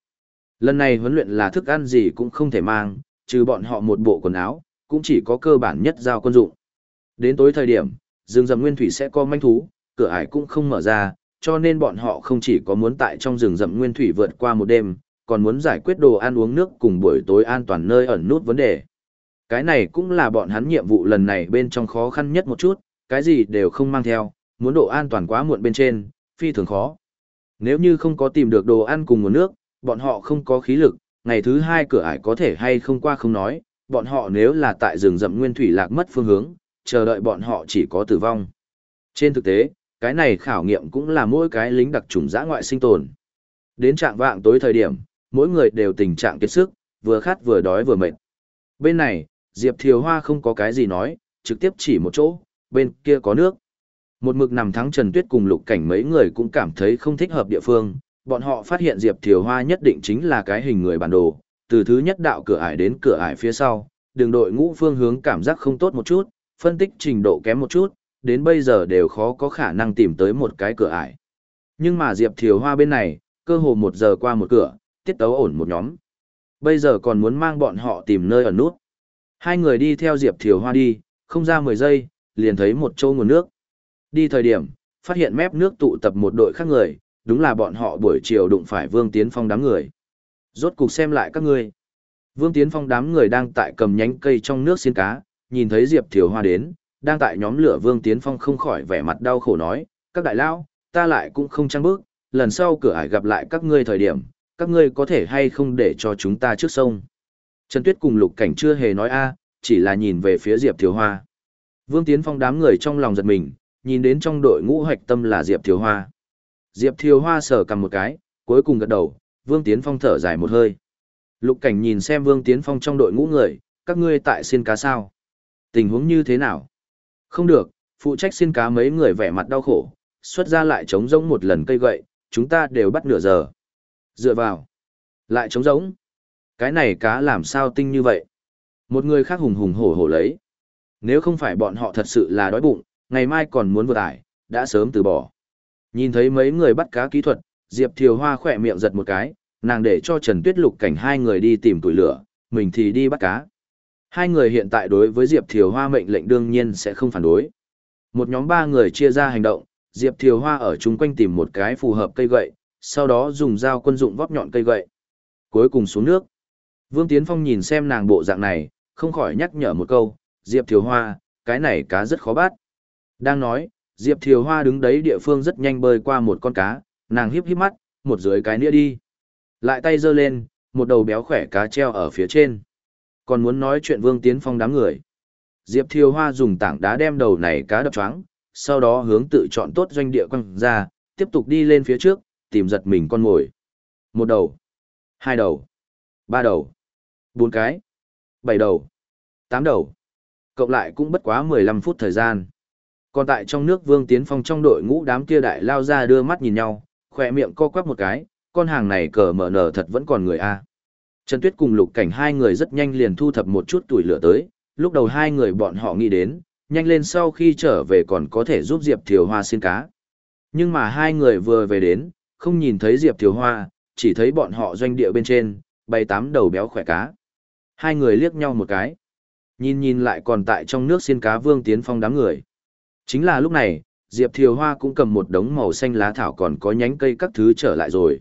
Lần này huấn luyện là thức ăn gì cũng không thể mang, trừ bọn họ một bộ quần áo, cũng chỉ có cơ bản nhất giao quân dụng. Đến tối thời điểm, rừng rậm nguyên thủy sẽ có manh thú, cửa ải cũng không mở ra, cho nên bọn họ không chỉ có muốn tại trong rừng rậm nguyên thủy vượt qua một đêm, còn muốn giải quyết đồ ăn uống nước cùng buổi tối an toàn nơi ẩn nút vấn đề. Cái này cũng là bọn hắn nhiệm vụ lần này bên trong khó khăn nhất một chút, cái gì đều không mang theo, muốn độ an toàn quá muộn bên trên, phi thường khó. Nếu như không có tìm được đồ ăn cùng nguồn nước, bọn họ không có khí lực, ngày thứ hai cửa ải có thể hay không qua không nói, bọn họ nếu là tại rừng rậm nguyên thủy lạc mất phương hướng, chờ đợi bọn họ chỉ có tử vong. Trên thực tế, cái này khảo nghiệm cũng là mỗi cái lính đặc trùng giã ngoại sinh tồn. Đến trạng vạng tối thời điểm, mỗi người đều tình trạng kiệt sức, vừa khát vừa đói vừa mệt. Bên này, Diệp Thiều Hoa không có cái gì nói, trực tiếp chỉ một chỗ, bên kia có nước. Một mực nằm thắng Trần Tuyết cùng lục cảnh mấy người cũng cảm thấy không thích hợp địa phương, bọn họ phát hiện Diệp Thiều Hoa nhất định chính là cái hình người bản đồ, từ thứ nhất đạo cửa ải đến cửa ải phía sau, đường đội ngũ phương hướng cảm giác không tốt một chút, phân tích trình độ kém một chút, đến bây giờ đều khó có khả năng tìm tới một cái cửa ải. Nhưng mà Diệp Thiều Hoa bên này, cơ hồ một giờ qua một cửa, tiết tấu ổn một nhóm. Bây giờ còn muốn mang bọn họ tìm nơi ẩn nút. Hai người đi theo Diệp Thiều Hoa đi, không ra 10 giây, liền thấy một châu nguồn nước. Đi thời điểm, phát hiện mép nước tụ tập một đội khác người, đúng là bọn họ buổi chiều đụng phải Vương Tiến Phong đám người. Rốt cục xem lại các ngươi. Vương Tiến Phong đám người đang tại cầm nhánh cây trong nước xiên cá, nhìn thấy Diệp Thiều Hoa đến, đang tại nhóm lửa Vương Tiến Phong không khỏi vẻ mặt đau khổ nói, các đại lao, ta lại cũng không trăng bước, lần sau cửa ải gặp lại các ngươi thời điểm, các ngươi có thể hay không để cho chúng ta trước sông. Trần Tuyết cùng Lục Cảnh chưa hề nói a, chỉ là nhìn về phía Diệp Thiều Hoa. Vương Tiến Phong đám người trong lòng giật mình, nhìn đến trong đội ngũ hoạch tâm là Diệp Thiều Hoa. Diệp Thiều Hoa sở cầm một cái, cuối cùng gật đầu, Vương Tiến Phong thở dài một hơi. Lục Cảnh nhìn xem Vương Tiến Phong trong đội ngũ người, các ngươi tại xin cá sao? Tình huống như thế nào? Không được, phụ trách xin cá mấy người vẻ mặt đau khổ, xuất ra lại trống rỗng một lần cây gậy, chúng ta đều bắt nửa giờ. Dựa vào. Lại trống rỗng. Cái này cá làm sao tinh như vậy? Một người khác hùng hùng hổ hổ lấy. Nếu không phải bọn họ thật sự là đói bụng, ngày mai còn muốn vượt ải, đã sớm từ bỏ. Nhìn thấy mấy người bắt cá kỹ thuật, Diệp Thiều Hoa khỏe miệng giật một cái, nàng để cho Trần Tuyết Lục cảnh hai người đi tìm tuổi lửa, mình thì đi bắt cá. Hai người hiện tại đối với Diệp Thiều Hoa mệnh lệnh đương nhiên sẽ không phản đối. Một nhóm ba người chia ra hành động, Diệp Thiều Hoa ở chung quanh tìm một cái phù hợp cây gậy, sau đó dùng dao quân dụng vóp nhọn cây gậy. Cuối cùng xuống nước. Vương Tiến Phong nhìn xem nàng bộ dạng này, không khỏi nhắc nhở một câu, Diệp Thiều Hoa, cái này cá rất khó bắt. Đang nói, Diệp Thiều Hoa đứng đấy địa phương rất nhanh bơi qua một con cá, nàng híp híp mắt, một dưới cái nĩa đi. Lại tay giơ lên, một đầu béo khỏe cá treo ở phía trên. Còn muốn nói chuyện Vương Tiến Phong đám người. Diệp Thiều Hoa dùng tảng đá đem đầu này cá đập choáng, sau đó hướng tự chọn tốt doanh địa quăng ra, tiếp tục đi lên phía trước, tìm giật mình con mồi. Một đầu, hai đầu, ba đầu, bốn cái, bảy đầu, tám đầu. Cộng lại cũng bất quá 15 phút thời gian. Còn tại trong nước Vương Tiến Phong trong đội ngũ đám kia đại lao ra đưa mắt nhìn nhau, khỏe miệng co quắp một cái, con hàng này cờ mở nở thật vẫn còn người A. Trần Tuyết cùng Lục Cảnh hai người rất nhanh liền thu thập một chút tuổi lửa tới, lúc đầu hai người bọn họ nghĩ đến, nhanh lên sau khi trở về còn có thể giúp Diệp Thiều Hoa xin cá. Nhưng mà hai người vừa về đến, không nhìn thấy Diệp Thiều Hoa, chỉ thấy bọn họ doanh địa bên trên, bay tám đầu béo khỏe cá. Hai người liếc nhau một cái. Nhìn nhìn lại còn tại trong nước xin cá Vương Tiến Phong đám người. Chính là lúc này, Diệp Thiều Hoa cũng cầm một đống màu xanh lá thảo còn có nhánh cây các thứ trở lại rồi.